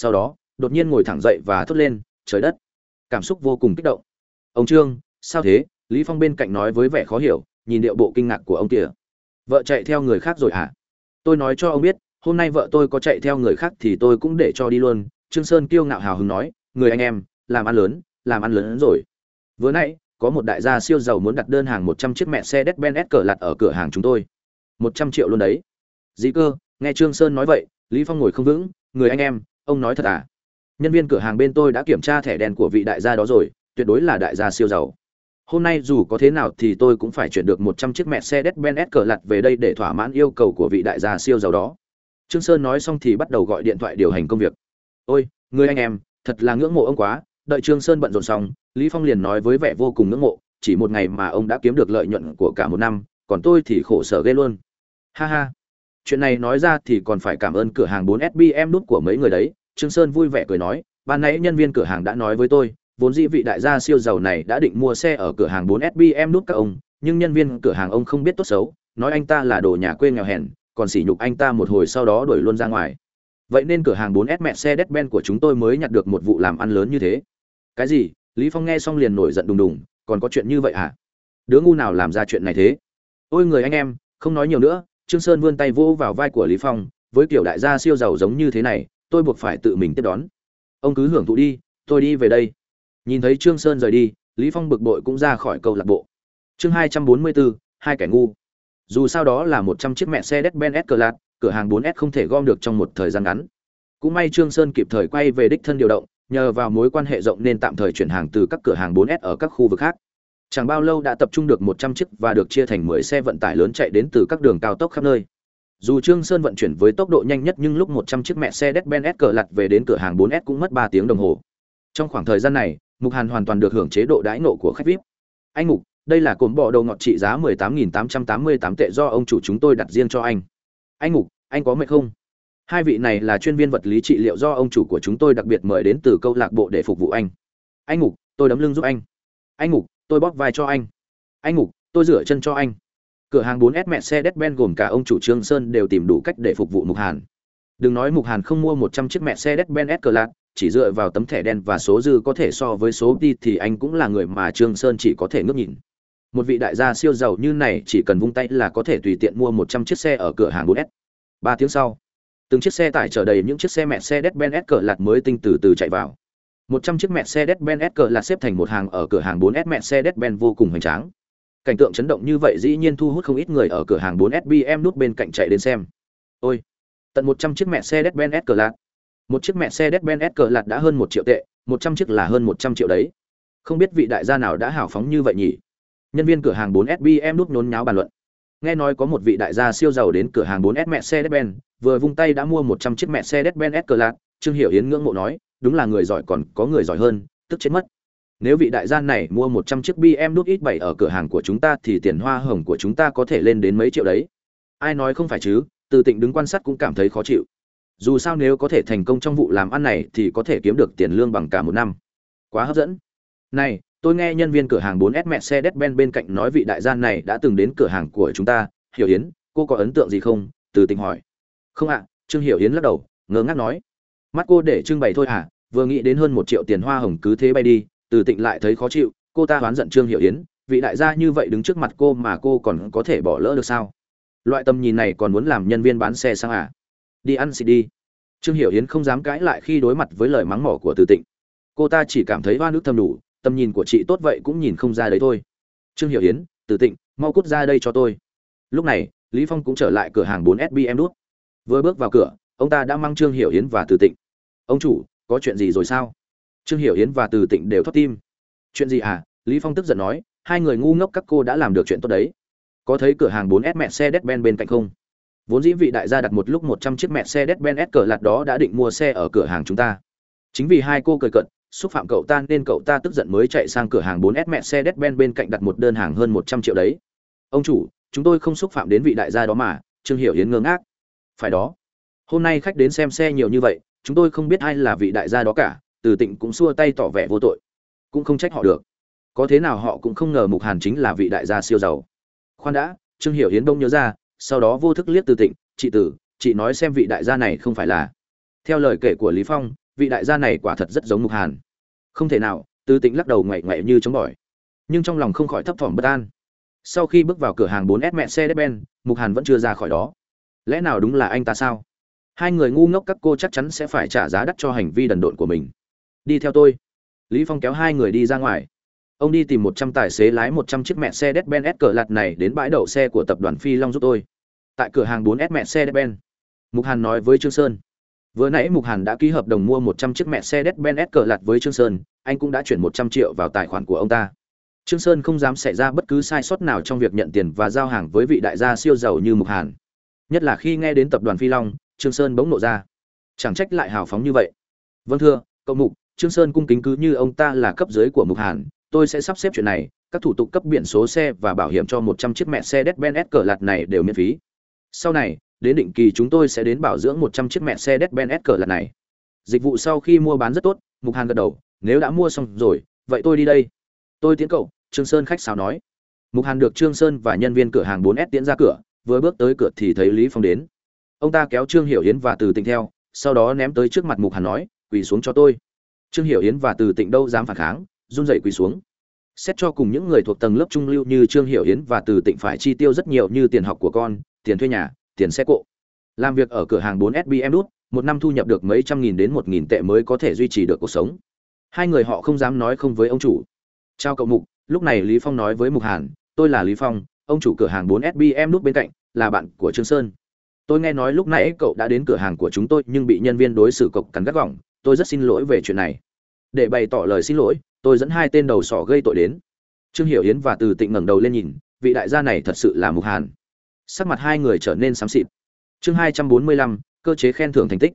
sau đó, đột nhiên ngồi thẳng dậy và thốt lên, trời đất, cảm xúc vô cùng kích động. Ông trương, sao thế? Lý phong bên cạnh nói với vẻ khó hiểu, nhìn điệu bộ kinh ngạc của ông kia vợ chạy theo người khác rồi hả? Tôi nói cho ông biết, hôm nay vợ tôi có chạy theo người khác thì tôi cũng để cho đi luôn. Trương sơn kiêu ngạo hào hứng nói, người anh em, làm ăn lớn, làm ăn lớn hơn rồi. Vừa nãy, có một đại gia siêu giàu muốn đặt đơn hàng 100 chiếc mẹ xe Mercedes-Benz cờ lặt ở cửa hàng chúng tôi. 100 triệu luôn đấy. Dĩ cơ, nghe trương sơn nói vậy, lý phong ngồi không vững, người anh em ông nói thật à? Nhân viên cửa hàng bên tôi đã kiểm tra thẻ đen của vị đại gia đó rồi, tuyệt đối là đại gia siêu giàu. Hôm nay dù có thế nào thì tôi cũng phải chuyển được 100 chiếc mẹ xe Mercedes-Benz cờ lặt về đây để thỏa mãn yêu cầu của vị đại gia siêu giàu đó. Trương sơn nói xong thì bắt đầu gọi điện thoại điều hành công việc. Ôi, người anh em, thật là ngưỡng mộ ông quá. Đợi trương sơn bận rộn xong, lý phong liền nói với vẻ vô cùng ngưỡng mộ, chỉ một ngày mà ông đã kiếm được lợi nhuận của cả một năm, còn tôi thì khổ sở ghê luôn. Ha ha. Chuyện này nói ra thì còn phải cảm ơn cửa hàng 4SBM nút của mấy người đấy trương sơn vui vẻ cười nói, ban nãy nhân viên cửa hàng đã nói với tôi, vốn dĩ vị đại gia siêu giàu này đã định mua xe ở cửa hàng 4SBM nút các ông, nhưng nhân viên cửa hàng ông không biết tốt xấu, nói anh ta là đồ nhà quê nghèo hèn, còn sỉ nhục anh ta một hồi sau đó đuổi luôn ra ngoài. Vậy nên cửa hàng 4S Mercedes-Benz của chúng tôi mới nhặt được một vụ làm ăn lớn như thế. Cái gì? Lý phong nghe xong liền nổi giận đùng đùng, còn có chuyện như vậy à đứa ngu nào làm ra chuyện này thế? Ôi người anh em, không nói nhiều nữa. Trương sơn vươn tay vỗ vào vai của lý phong, với kiểu đại gia siêu giàu giống như thế này tôi buộc phải tự mình tiếp đón ông cứ hưởng thụ đi tôi đi về đây nhìn thấy trương sơn rời đi lý phong bực bội cũng ra khỏi câu lạc bộ chương 244, hai kẻ ngu dù sao đó là 100 chiếc mẹ xe Mercedes-Benz S-Class, cửa hàng 4S không thể gom được trong một thời gian ngắn. Cũng may Trương Sơn kịp thời quay về đích thân điều động, nhờ vào mối quan hệ rộng nên tạm thời chuyển hàng từ các cửa hàng 4S ở các khu vực khác. Chẳng bao lâu đã tập trung được 100 chiếc và được chia thành 10 xe vận tải lớn chạy đến từ các đường cao tốc khắp nơi. Dù Trương Sơn vận chuyển với tốc độ nhanh nhất nhưng lúc 100 chiếc mẹ xe Mercedes-Benz cờ lật về đến cửa hàng 4S cũng mất 3 tiếng đồng hồ. Trong khoảng thời gian này, Mục Hàn hoàn toàn được hưởng chế độ đãi ngộ của khách VIP. Anh Mục, đây là cồn bò đầu ngọt trị giá 18.888 tệ do ông chủ chúng tôi đặt riêng cho anh. Anh Mục, anh có mệt không? Hai vị này là chuyên viên vật lý trị liệu do ông chủ của chúng tôi đặc biệt mời đến từ câu lạc bộ để phục vụ anh. Anh Mục, tôi đấm lưng giúp anh. Anh Mục, tôi bóp vai cho anh. Anh Mục, tôi rửa chân cho anh. Cửa hàng 4S mẹ xe Mercedes-Benz gồm cả ông chủ Trương Sơn đều tìm đủ cách để phục vụ Mục Hàn. Đừng nói Mục Hàn không mua 100 chiếc mẹ xe Mercedes-Benz S-Class, chỉ dựa vào tấm thẻ đen và số dư có thể so với số đi thì anh cũng là người mà Trương Sơn chỉ có thể ngước nhìn một vị đại gia siêu giàu như này chỉ cần vung tay là có thể tùy tiện mua một trăm chiếc xe ở cửa hàng 4S. Ba tiếng sau, từng chiếc xe tải chở đầy những chiếc xe mẹ xe Mercedes-Benz S-Class mới tinh từ từ chạy vào. Một trăm chiếc mẹ xe Mercedes-Benz S-Class xếp thành một hàng ở cửa hàng 4S mẹ xe Mercedes-Benz vô cùng hoành tráng. Cảnh tượng chấn động như vậy dĩ nhiên thu hút không ít người ở cửa hàng 4SBM nút bên cạnh chạy đến xem. Ôi, tận một trăm chiếc mẹ xe Mercedes-Benz S lạt. Một chiếc mẹ xe Mercedes-Benz S lạt đã hơn một triệu tệ, một trăm chiếc là hơn một trăm triệu đấy. Không biết vị đại gia nào đã hào phóng như vậy nhỉ? nhân viên cửa hàng 4SBM nút nhốn nháo bàn luận. Nghe nói có một vị đại gia siêu giàu đến cửa hàng 4S Mercedes-Benz, vừa vung tay đã mua 100 chiếc mẹ Mercedes-Benz S-Class, Trương Hiểu Yến ngưỡng mộ nói, đúng là người giỏi còn có người giỏi hơn, tức chết mất. Nếu vị đại gia này mua 100 chiếc BM nút X7 ở cửa hàng của chúng ta thì tiền hoa hồng của chúng ta có thể lên đến mấy triệu đấy. Ai nói không phải chứ, Từ Tịnh đứng quan sát cũng cảm thấy khó chịu. Dù sao nếu có thể thành công trong vụ làm ăn này thì có thể kiếm được tiền lương bằng cả một năm. Quá hấp dẫn. Này, tôi nghe nhân viên cửa hàng 4S Mercedes-Benz bên cạnh nói vị đại gia này đã từng đến cửa hàng của chúng ta, Hiểu Yến, cô có ấn tượng gì không? Từ tình hỏi. Không ạ, Trương Hiểu Yến lắc đầu, ngơ ngác nói. Mắt cô để trưng bày thôi à, vừa nghĩ đến hơn một triệu tiền hoa hồng cứ thế bay đi, từ Tịnh lại thấy khó chịu, cô ta oán giận Trương Hiểu Yến, vị đại gia như vậy đứng trước mặt cô mà cô còn có thể bỏ lỡ được sao? Loại tầm nhìn này còn muốn làm nhân viên bán xe sang à? Đi ăn xịt đi. Trương Hiểu Yến không dám cãi lại khi đối mặt với lời mắng mỏ của Từ Tịnh. Cô ta chỉ cảm thấy hoa nước thầm đủ, tầm nhìn của chị tốt vậy cũng nhìn không ra đấy thôi trương hiểu yến từ tịnh mau cút ra đây cho tôi lúc này lý phong cũng trở lại cửa hàng 4 sbm đút vừa bước vào cửa ông ta đã mang trương hiểu yến và từ tịnh ông chủ có chuyện gì rồi sao trương hiểu yến và từ tịnh đều thoát tim chuyện gì à lý phong tức giận nói hai người ngu ngốc các cô đã làm được chuyện tốt đấy có thấy cửa hàng 4S mẹ xe Ben bên cạnh không? Vốn dĩ vị đại gia đặt một lúc 100 chiếc mẹ xe Ben S cờ lạt đó đã định mua xe ở cửa hàng chúng ta. Chính vì hai cô cười cận, xúc phạm cậu ta nên cậu ta tức giận mới chạy sang cửa hàng 4S mẹ xe Ben bên cạnh đặt một đơn hàng hơn 100 triệu đấy. Ông chủ, chúng tôi không xúc phạm đến vị đại gia đó mà, Trương Hiểu Yến ngơ ngác. Phải đó. Hôm nay khách đến xem xe nhiều như vậy, chúng tôi không biết ai là vị đại gia đó cả, từ Tịnh cũng xua tay tỏ vẻ vô tội. Cũng không trách họ được. Có thế nào họ cũng không ngờ Mục Hàn chính là vị đại gia siêu giàu. Khoan đã, Trương Hiểu Hiến đông nhớ ra, sau đó vô thức liếc Từ Tịnh, "Chị Tử, chị nói xem vị đại gia này không phải là?" Theo lời kể của Lý Phong, vị đại gia này quả thật rất giống mục hàn không thể nào Từ Tịnh lắc đầu ngoại ngoại như chống bỏi nhưng trong lòng không khỏi thấp thỏm bất an sau khi bước vào cửa hàng 4S mẹ xe ben mục hàn vẫn chưa ra khỏi đó lẽ nào đúng là anh ta sao hai người ngu ngốc các cô chắc chắn sẽ phải trả giá đắt cho hành vi đần độn của mình đi theo tôi lý phong kéo hai người đi ra ngoài ông đi tìm một trăm tài xế lái một trăm chiếc mẹ xe đét ben s cờ lạt này đến bãi đậu xe của tập đoàn Phi Long giúp tôi. Tại cửa hàng 4S mẹ xe đét ben Mục Hàn nói với Trương Sơn. Vừa nãy Mục Hàn đã ký hợp đồng mua một trăm chiếc mẹ xe đét ben s cờ lạt với Trương Sơn, anh cũng đã chuyển một trăm triệu vào tài khoản của ông ta. Trương Sơn không dám xảy ra bất cứ sai sót nào trong việc nhận tiền và giao hàng với vị đại gia siêu giàu như Mục Hàn. Nhất là khi nghe đến tập đoàn Phi Long, Trương Sơn bỗng nộ ra. Chẳng trách lại hào phóng như vậy. Vâng thưa, cậu Mục, Trương Sơn cung kính cứ như ông ta là cấp dưới của Mục Hàn, tôi sẽ sắp xếp chuyện này, các thủ tục cấp biển số xe và bảo hiểm cho 100 chiếc mẹ xe Mercedes-Benz cỡ lạt này đều miễn phí. Sau này, đến định kỳ chúng tôi sẽ đến bảo dưỡng 100 chiếc mẹ xe Mercedes-Benz cỡ lạt này. Dịch vụ sau khi mua bán rất tốt, Mục Hàn gật đầu, nếu đã mua xong rồi, vậy tôi đi đây. Tôi tiến cậu, Trương Sơn khách sáo nói. Mục Hàn được Trương Sơn và nhân viên cửa hàng 4S tiến ra cửa, vừa bước tới cửa thì thấy Lý Phong đến. Ông ta kéo Trương Hiểu Hiến và Từ tình theo, sau đó ném tới trước mặt Mục Hàn nói, quỳ xuống cho tôi. Trương Hiểu Yến và Từ Tịnh đâu dám phản kháng, run rẩy quỳ xuống. Xét cho cùng những người thuộc tầng lớp trung lưu như trương hiểu yến và từ tịnh phải chi tiêu rất nhiều như tiền học của con tiền thuê nhà tiền xe cộ. Làm việc ở cửa hàng 4 sbm đút một năm thu nhập được mấy trăm nghìn đến một nghìn tệ mới có thể duy trì được cuộc sống. Hai người họ không dám nói không với ông chủ. Chào cậu mục lúc này lý phong nói với mục hàn tôi là lý phong ông chủ cửa hàng 4 sbm đút bên cạnh là bạn của trương sơn. Tôi nghe nói lúc nãy cậu đã đến cửa hàng của chúng tôi nhưng bị nhân viên đối xử cộc cắn gắt gỏng tôi rất xin lỗi về chuyện này. Để bày tỏ lời xin lỗi, tôi dẫn hai tên đầu sỏ gây tội đến. Trương hiểu Hiến và từ tịnh ngẩng đầu lên nhìn, vị đại gia này thật sự là mục hàn. Sắc mặt hai người trở nên xám xịt. Chương hai trăm bốn mươi lăm, cơ chế khen thưởng thành tích.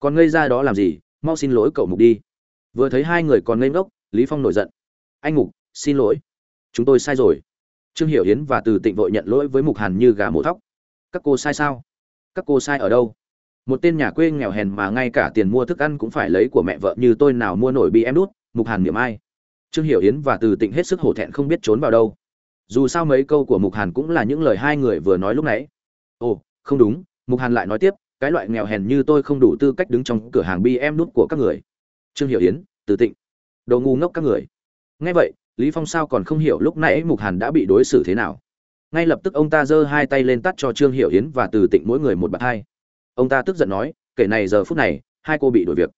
Còn ngây ra đó làm gì? Mau xin lỗi cậu mục đi. Vừa thấy hai người còn ngây ngốc, lý phong nổi giận. Anh mục, xin lỗi. Chúng tôi sai rồi. Trương hiểu Hiến và từ tịnh vội nhận lỗi với mục hàn như gà mổ thóc. Các cô sai sao? Các cô sai ở đâu? Một tên nhà quê nghèo hèn mà ngay cả tiền mua thức ăn cũng phải lấy của mẹ vợ như tôi nào mua nổi bị em đút, mục hàn niệm ai. Trương hiểu yến và từ tịnh hết sức hổ thẹn không biết trốn vào đâu. Dù sao mấy câu của mục hàn cũng là những lời hai người vừa nói lúc nãy. Ồ, không đúng, mục hàn lại nói tiếp, cái loại nghèo hèn như tôi không đủ tư cách đứng trong cửa hàng bm nút của các người. Trương hiểu yến, từ tịnh. Đồ ngu ngốc các người. Nghe vậy, lý phong sao còn không hiểu lúc nãy mục hàn đã bị đối xử thế nào. Ngay lập tức ông ta giơ hai tay lên tắt cho trương hiểu yến và từ tịnh mỗi người một bạt hai ông ta tức giận nói, kể này giờ phút này, hai cô bị đuổi việc.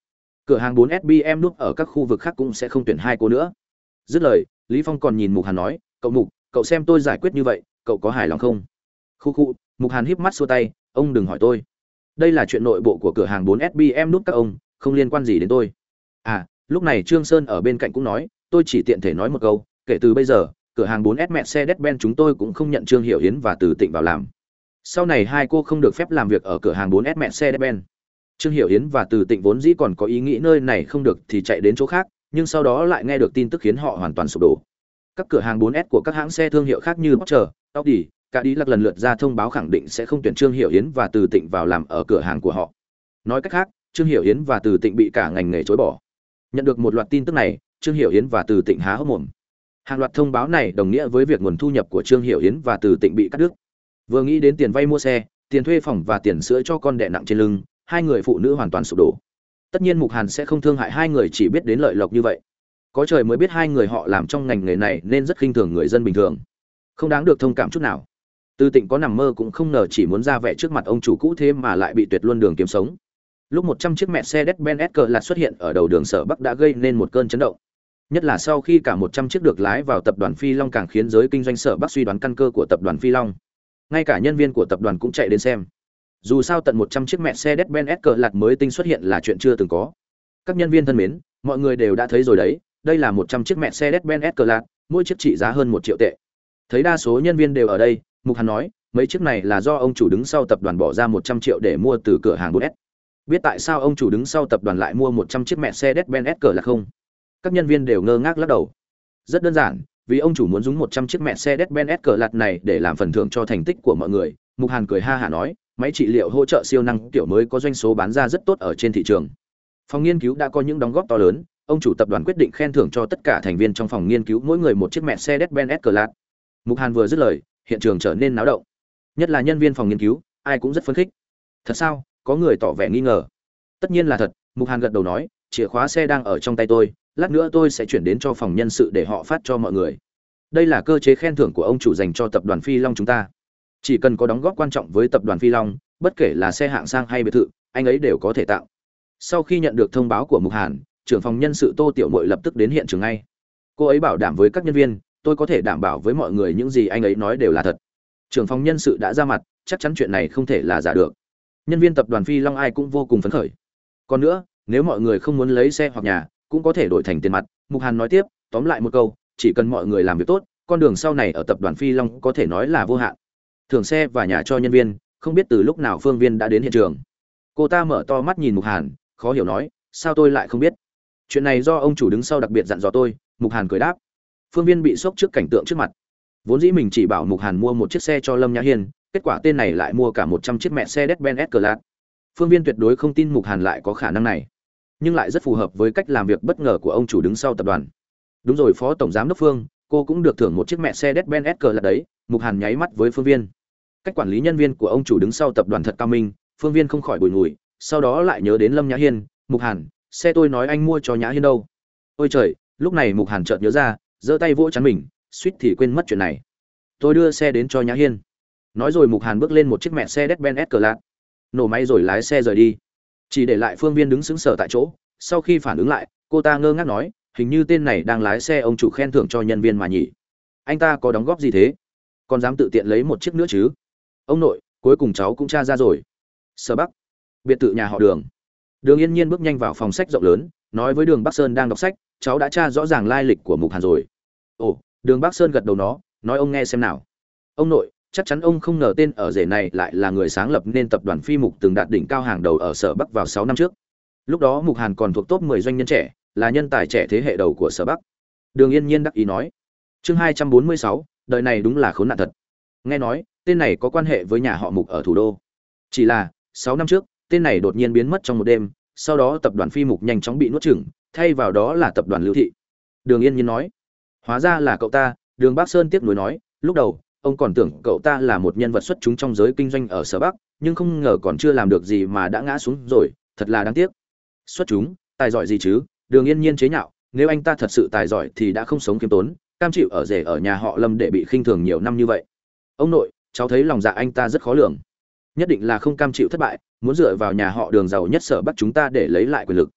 Cửa hàng 4 sbm nút ở các khu vực khác cũng sẽ không tuyển hai cô nữa. Dứt lời, lý phong còn nhìn mục hàn nói, cậu mục, cậu xem tôi giải quyết như vậy, cậu có hài lòng không? Khu khu. Mục hàn híp mắt xua tay, ông đừng hỏi tôi. Đây là chuyện nội bộ của cửa hàng 4 sbm nút các ông, không liên quan gì đến tôi. À lúc này trương sơn ở bên cạnh cũng nói, tôi chỉ tiện thể nói một câu, kể từ bây giờ, cửa hàng 4S Mercedes-Benz chúng tôi cũng không nhận Trương Hiểu Hiến và Từ Tịnh vào làm. Sau này hai cô không được phép làm việc ở cửa hàng 4S mẹ xe Ben. Trương Hiểu Hiến và Từ Tịnh vốn dĩ còn có ý nghĩ nơi này không được thì chạy đến chỗ khác, nhưng sau đó lại nghe được tin tức khiến họ hoàn toàn sụp đổ. Các cửa hàng 4S của các hãng xe thương hiệu khác như Porsche, Audi, cả đi lần lượt ra thông báo khẳng định sẽ không tuyển Trương Hiểu Hiến và Từ Tịnh vào làm ở cửa hàng của họ. Nói cách khác, Trương Hiểu Hiến và Từ Tịnh bị cả ngành nghề chối bỏ. Nhận được một loạt tin tức này, Trương Hiểu Hiến và Từ Tịnh há hốc mồm. Hàng loạt thông báo này đồng nghĩa với việc nguồn thu nhập của Trương Hiểu Hiến và Từ Tịnh bị cắt đứt. Vừa nghĩ đến tiền vay mua xe, tiền thuê phòng và tiền sữa cho con đẻ nặng trên lưng, hai người phụ nữ hoàn toàn sụp đổ. Tất nhiên mục hàn sẽ không thương hại hai người chỉ biết đến lợi lộc như vậy. Có trời mới biết hai người họ làm trong ngành nghề này nên rất khinh thường người dân bình thường. Không đáng được thông cảm chút nào. Tư tịnh có nằm mơ cũng không ngờ chỉ muốn ra vẻ trước mặt ông chủ cũ thế mà lại bị tuyệt luôn đường kiếm sống. Lúc một trăm chiếc mẹ xe Mercedes-Benz S lạt xuất hiện ở đầu đường sở Bắc đã gây nên một cơn chấn động. Nhất là sau khi cả một trăm chiếc được lái vào tập đoàn Phi Long càng khiến giới kinh doanh sở Bắc suy đoán căn cơ của tập đoàn Phi Long. Ngay cả nhân viên của tập đoàn cũng chạy đến xem dù sao tận 100 chiếc mẹ xe Mercedes-Benz S lạt mới tinh xuất hiện là chuyện chưa từng có. Các nhân viên thân mến, mọi người đều đã thấy rồi đấy, đây là 100 chiếc mẹ xe Mercedes-Benz S lạt, mỗi chiếc trị giá hơn 1 triệu tệ. Thấy đa số nhân viên đều ở đây, Mục Hàn nói, mấy chiếc này là do ông chủ đứng sau tập đoàn bỏ ra 100 triệu để mua từ cửa hàng 4S. Biết tại sao ông chủ đứng sau tập đoàn lại mua 100 chiếc mẹ xe Mercedes-Benz S là không? Các nhân viên đều ngơ ngác lắc đầu. Rất đơn giản, vì ông chủ muốn dùng 100 chiếc mẹ xe Mercedes-Benz S lạt này để làm phần thưởng cho thành tích của mọi người, Mục Hàn cười ha hả nói, máy trị liệu hỗ trợ siêu năng tiểu mới có doanh số bán ra rất tốt ở trên thị trường. Phòng nghiên cứu đã có những đóng góp to lớn, ông chủ tập đoàn quyết định khen thưởng cho tất cả thành viên trong phòng nghiên cứu mỗi người một chiếc mẹ Mercedes-Benz S-Class. Mục Hàn vừa dứt lời, hiện trường trở nên náo động. Nhất là nhân viên phòng nghiên cứu, ai cũng rất phấn khích. Thật sao? Có người tỏ vẻ nghi ngờ. Tất nhiên là thật, Mục Hàn gật đầu nói, chìa khóa xe đang ở trong tay tôi lát nữa tôi sẽ chuyển đến cho phòng nhân sự để họ phát cho mọi người. Đây là cơ chế khen thưởng của ông chủ dành cho tập đoàn phi long chúng ta. Chỉ cần có đóng góp quan trọng với tập đoàn phi long, bất kể là xe hạng sang hay biệt thự, anh ấy đều có thể tạo. Sau khi nhận được thông báo của mục hàn, trưởng phòng nhân sự tô tiểu mội lập tức đến hiện trường ngay. Cô ấy bảo đảm với các nhân viên, tôi có thể đảm bảo với mọi người những gì anh ấy nói đều là thật. Trưởng phòng nhân sự đã ra mặt, chắc chắn chuyện này không thể là giả được. Nhân viên tập đoàn phi long ai cũng vô cùng phấn khởi. Còn nữa, nếu mọi người không muốn lấy xe hoặc nhà cũng có thể đổi thành tiền mặt mục hàn nói tiếp tóm lại một câu chỉ cần mọi người làm việc tốt con đường sau này ở tập đoàn phi long có thể nói là vô hạn. Thưởng xe và nhà cho nhân viên không biết từ lúc nào phương viên đã đến hiện trường. Cô ta mở to mắt nhìn mục hàn khó hiểu nói sao tôi lại không biết? Chuyện này do ông chủ đứng sau đặc biệt dặn dò tôi mục hàn cười đáp. Phương viên bị sốc trước cảnh tượng trước mặt. Vốn dĩ mình chỉ bảo mục hàn mua một chiếc xe cho lâm nhã hiên kết quả tên này lại mua cả một trăm chiếc mẹ xe Mercedes-Benz S-Class. Phương Viên tuyệt đối không tin Mục Hàn lại có khả năng này, nhưng lại rất phù hợp với cách làm việc bất ngờ của ông chủ đứng sau tập đoàn. Đúng rồi, Phó tổng giám đốc Phương, cô cũng được thưởng một chiếc mẹ xe Mercedes-Benz S-Class đấy. Mục Hàn nháy mắt với Phương Viên. Cách quản lý nhân viên của ông chủ đứng sau tập đoàn thật cao minh, Phương Viên không khỏi bùi ngùi, sau đó lại nhớ đến Lâm Nhã Hiên, Mục Hàn, xe tôi nói anh mua cho Nhã Hiên đâu? Ôi trời, lúc này Mục Hàn chợt nhớ ra, giơ tay vỗ chắn mình, suýt thì quên mất chuyện này. Tôi đưa xe đến cho Nhã Hiên nói rồi mục hàn bước lên một chiếc mẹ xe đét ben s cờ lạc nổ máy rồi lái xe rời đi chỉ để lại phương viên đứng sững sờ tại chỗ. Sau khi phản ứng lại, cô ta ngơ ngác nói, hình như tên này đang lái xe ông chủ khen thưởng cho nhân viên mà nhỉ. Anh ta có đóng góp gì thế? Còn dám tự tiện lấy một chiếc nữa chứ? Ông nội, cuối cùng cháu cũng tra ra rồi. Sở bắc, biệt thự nhà họ đường. Đường yên nhiên bước nhanh vào phòng sách rộng lớn, nói với đường bắc sơn đang đọc sách, cháu đã tra rõ ràng lai lịch của mục hàn rồi. Ồ, đường bắc sơn gật đầu nó, nói, ông nghe xem nào. Ông nội chắc chắn ông không ngờ tên ở rể này lại là người sáng lập nên tập đoàn phi mục từng đạt đỉnh cao hàng đầu ở sở bắc vào sáu năm trước. Lúc đó mục hàn còn thuộc top 10 doanh nhân trẻ là nhân tài trẻ thế hệ đầu của sở bắc. Đường yên nhiên đắc ý nói. Chương 246, đời này đúng là khốn nạn thật. Nghe nói tên này có quan hệ với nhà họ mục ở thủ đô. Chỉ là sáu năm trước tên này đột nhiên biến mất trong một đêm sau đó tập đoàn phi mục nhanh chóng bị nuốt chửng thay vào đó là tập đoàn lưu thị. Đường yên nhiên nói. Hóa ra là cậu ta đường bắc sơn tiếc nuối nói lúc đầu ông còn tưởng cậu ta là một nhân vật xuất chúng trong giới kinh doanh ở sở bắc, nhưng không ngờ còn chưa làm được gì mà đã ngã xuống rồi, thật là đáng tiếc. Xuất chúng, tài giỏi gì chứ? Đường yên nhiên chế nhạo, nếu anh ta thật sự tài giỏi thì đã không sống khiêm tốn, cam chịu ở rể ở nhà họ lâm để bị khinh thường nhiều năm như vậy. Ông nội, cháu thấy lòng dạ anh ta rất khó lường. Nhất định là không cam chịu thất bại, muốn dựa vào nhà họ đường giàu nhất sở bắc chúng ta để lấy lại quyền lực.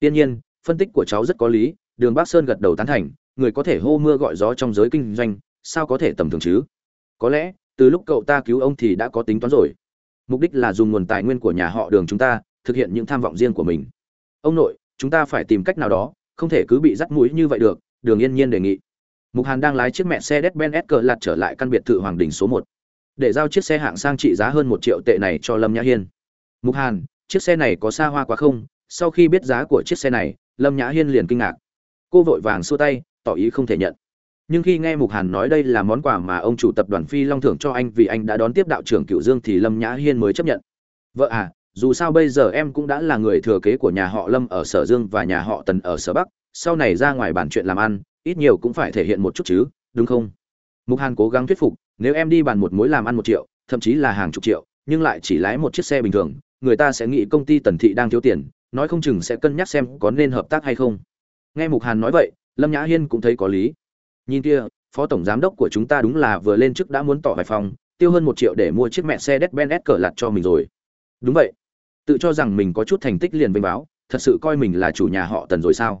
Tiên nhiên, phân tích của cháu rất có lý, đường bắc sơn gật đầu tán thành, người có thể hô mưa gọi gió trong giới kinh doanh, sao có thể tầm thường chứ? Có lẽ, từ lúc cậu ta cứu ông thì đã có tính toán rồi. Mục đích là dùng nguồn tài nguyên của nhà họ đường chúng ta, thực hiện những tham vọng riêng của mình. Ông nội, chúng ta phải tìm cách nào đó, không thể cứ bị dắt mũi như vậy được, đường yên nhiên đề nghị. Mục hàn đang lái chiếc mẹ xe đét ben s cờ lạt trở lại căn biệt thự hoàng đình số một. Để giao chiếc xe hạng sang trị giá hơn một triệu tệ này cho lâm nhã hiên. Mục hàn, chiếc xe này có xa hoa quá không? Sau khi biết giá của chiếc xe này, lâm nhã hiên liền kinh ngạc. Cô vội vàng xua tay, tỏ ý không thể nhận nhưng khi nghe mục hàn nói đây là món quà mà ông chủ tập đoàn phi long thưởng cho anh vì anh đã đón tiếp đạo trưởng cựu dương thì lâm nhã hiên mới chấp nhận. Vợ à dù sao bây giờ em cũng đã là người thừa kế của nhà họ lâm ở sở dương và nhà họ tần ở sở bắc, sau này ra ngoài bàn chuyện làm ăn, ít nhiều cũng phải thể hiện một chút chứ, đúng không? Mục hàn cố gắng thuyết phục, nếu em đi bàn một mối làm ăn một triệu, thậm chí là hàng chục triệu, nhưng lại chỉ lái một chiếc xe bình thường, người ta sẽ nghĩ công ty tần thị đang thiếu tiền, nói không chừng sẽ cân nhắc xem có nên hợp tác hay không. Nghe mục hàn nói vậy, lâm nhã hiên cũng thấy có lý nhìn kia, phó tổng giám đốc của chúng ta đúng là vừa lên chức đã muốn tỏ vài phòng tiêu hơn một triệu để mua chiếc mẹ xe đét ben s cờ lặt cho mình rồi. Đúng vậy. Tự cho rằng mình có chút thành tích liền vinh báo, thật sự coi mình là chủ nhà họ tần rồi sao?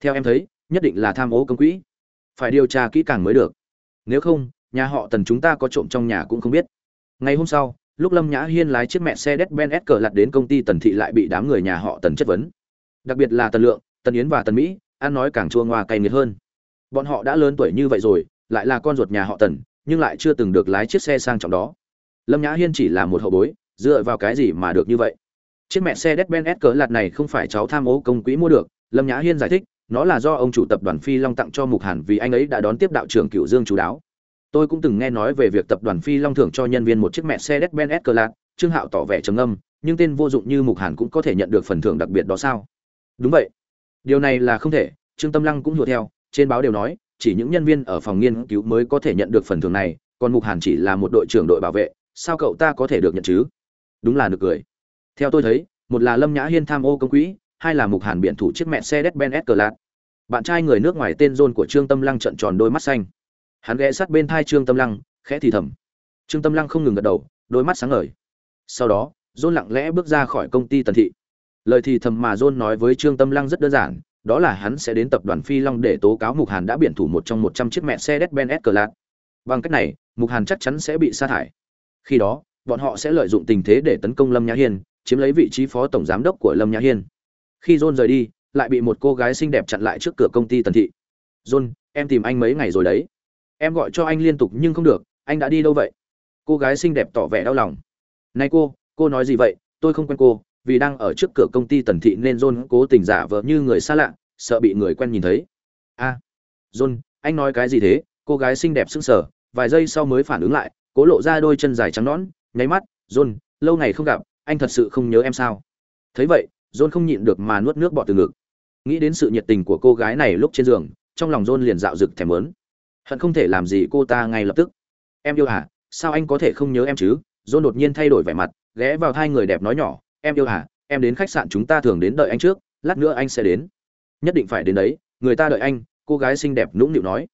Theo em thấy, nhất định là tham ô công quỹ. Phải điều tra kỹ càng mới được. Nếu không, nhà họ tần chúng ta có trộm trong nhà cũng không biết. Ngày hôm sau, lúc lâm nhã hiên lái chiếc mẹ xe đét ben s cờ lặt đến công ty tần thị lại bị đám người nhà họ tần chất vấn. Đặc biệt là tần lượng, tần yến và tần mỹ, ăn nói càng chua ngoa cay nghiệt hơn bọn họ đã lớn tuổi như vậy rồi, lại là con ruột nhà họ tần, nhưng lại chưa từng được lái chiếc xe sang trọng đó. Lâm nhã hiên chỉ là một hậu bối, dựa vào cái gì mà được như vậy? Chiếc mẹ xe đét ben s cỡ lạt này không phải cháu tham ô công quỹ mua được, lâm nhã hiên giải thích, nó là do ông chủ tập đoàn phi long tặng cho mục hàn vì anh ấy đã đón tiếp đạo trưởng cựu dương chú đáo. Tôi cũng từng nghe nói về việc tập đoàn phi long thưởng cho nhân viên một chiếc mẹ xe đét ben s cỡ lạt, trương hạo tỏ vẻ trầm âm nhưng tên vô dụng như mục hàn cũng có thể nhận được phần thưởng đặc biệt đó sao? Đúng vậy. Điều này là không thể, trương tâm lăng cũng hiểu theo trên báo đều nói chỉ những nhân viên ở phòng nghiên cứu mới có thể nhận được phần thưởng này còn mục hàn chỉ là một đội trưởng đội bảo vệ sao cậu ta có thể được nhận chứ đúng là được cười theo tôi thấy một là lâm nhã hiên tham ô công quỹ hai là mục hàn biện thủ chiếc mẹ xe Mercedes-Benz S-Class. Bạn trai người nước ngoài tên John của Trương Tâm Lăng trợn tròn đôi mắt xanh. Hắn ghé sát bên thai Trương Tâm Lăng, khẽ thì thầm. Trương Tâm Lăng không ngừng gật đầu, đôi mắt sáng ngời. Sau đó, John lặng lẽ bước ra khỏi công ty Tần Thị. Lời thì thầm mà John nói với Trương Tâm Lăng rất đơn giản, đó là hắn sẽ đến tập đoàn Phi Long để tố cáo Mục Hàn đã biển thủ một trong 100 chiếc mẹ xe Mercedes-Benz S-Class. Bằng cách này, Mục Hàn chắc chắn sẽ bị sa thải. Khi đó, bọn họ sẽ lợi dụng tình thế để tấn công Lâm Nhã Hiên, chiếm lấy vị trí phó tổng giám đốc của Lâm Nhã Hiên. Khi John rời đi, lại bị một cô gái xinh đẹp chặn lại trước cửa công ty Tần Thị. "John, em tìm anh mấy ngày rồi đấy. Em gọi cho anh liên tục nhưng không được, anh đã đi đâu vậy?" Cô gái xinh đẹp tỏ vẻ đau lòng. "Này cô, cô nói gì vậy? Tôi không quen cô, vì đang ở trước cửa công ty Tần Thị nên John cố tình giả vờ như người xa lạ, sợ bị người quen nhìn thấy." "A, à, John, anh nói cái gì thế?" Cô gái xinh đẹp sững sờ, vài giây sau mới phản ứng lại, cố lộ ra đôi chân dài trắng nõn, nháy mắt, "John, lâu ngày không gặp, anh thật sự không nhớ em sao?" Thấy vậy, John không nhịn được mà nuốt nước bọt từ ngực. Nghĩ đến sự nhiệt tình của cô gái này lúc trên giường, trong lòng John liền dạo dực thèm muốn. Hận không thể làm gì cô ta ngay lập tức. "Em yêu hả? Sao anh có thể không nhớ em chứ?" John đột nhiên thay đổi vẻ mặt, ghé vào hai người đẹp nói nhỏ, "Em yêu hả? Em đến khách sạn chúng ta thường đến đợi anh trước, lát nữa anh sẽ đến." "Nhất định phải đến đấy, người ta đợi anh." Cô gái xinh đẹp nũng nịu nói.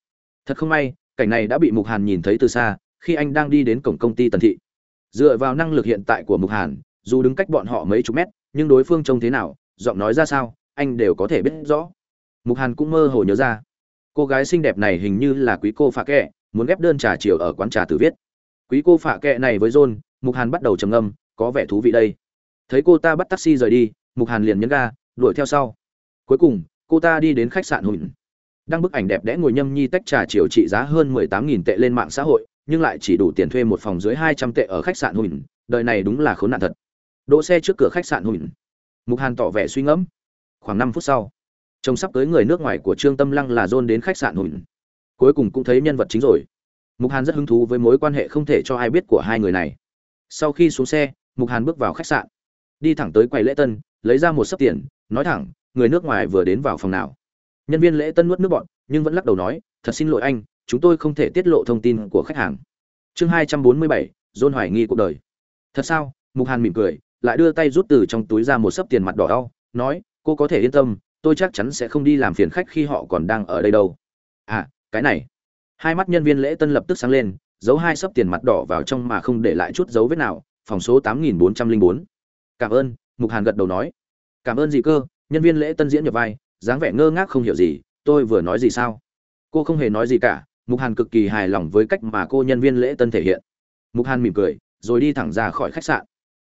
Thật không may, cảnh này đã bị Mục Hàn nhìn thấy từ xa, khi anh đang đi đến cổng công ty Tần Thị. Dựa vào năng lực hiện tại của Mục Hàn, dù đứng cách bọn họ mấy chục mét, nhưng đối phương trông thế nào, giọng nói ra sao, anh đều có thể biết rõ. Mục Hàn cũng mơ hồ nhớ ra, cô gái xinh đẹp này hình như là quý cô Phạ Kệ, muốn ghép đơn trà chiều ở quán trà tử viết. Quý cô Phạ Kệ này với John, Mục Hàn bắt đầu trầm ngâm, có vẻ thú vị đây. Thấy cô ta bắt taxi rời đi, Mục Hàn liền nhấn ga, đuổi theo sau. Cuối cùng, cô ta đi đến khách sạn Hùng. Đăng bức ảnh đẹp đẽ ngồi nhâm nhi tách trà chiều trị giá hơn 18000 tệ lên mạng xã hội, nhưng lại chỉ đủ tiền thuê một phòng dưới 200 tệ ở khách sạn Hùng, đời này đúng là khốn nạn thật. Đỗ xe trước cửa khách sạn Hùng. Mục Hàn tỏ vẻ suy ngẫm. Khoảng 5 phút sau, chồng sắp tới người nước ngoài của Trương Tâm Lăng là John đến khách sạn Hùng. Cuối cùng cũng thấy nhân vật chính rồi. Mục Hàn rất hứng thú với mối quan hệ không thể cho ai biết của hai người này. Sau khi xuống xe, Mục Hàn bước vào khách sạn, đi thẳng tới quầy lễ tân, lấy ra một sấp tiền, nói thẳng, người nước ngoài vừa đến vào phòng nào. Nhân viên lễ tân nuốt nước bọt, nhưng vẫn lắc đầu nói, thật xin lỗi anh, chúng tôi không thể tiết lộ thông tin của khách hàng. Chương 247, John hoài nghi cuộc đời. Thật sao? Mục Hàn mỉm cười, lại đưa tay rút từ trong túi ra một sấp tiền mặt đỏ đau, nói, cô có thể yên tâm, tôi chắc chắn sẽ không đi làm phiền khách khi họ còn đang ở đây đâu. À, cái này. Hai mắt nhân viên lễ tân lập tức sáng lên, giấu hai sấp tiền mặt đỏ vào trong mà không để lại chút dấu vết nào, phòng số 8404. Cảm ơn, Mục Hàn gật đầu nói. Cảm ơn gì cơ? Nhân viên lễ tân diễn nhập vai, dáng vẻ ngơ ngác không hiểu gì, tôi vừa nói gì sao? Cô không hề nói gì cả, Mục Hàn cực kỳ hài lòng với cách mà cô nhân viên lễ tân thể hiện. Mục Hàn mỉm cười, rồi đi thẳng ra khỏi khách sạn.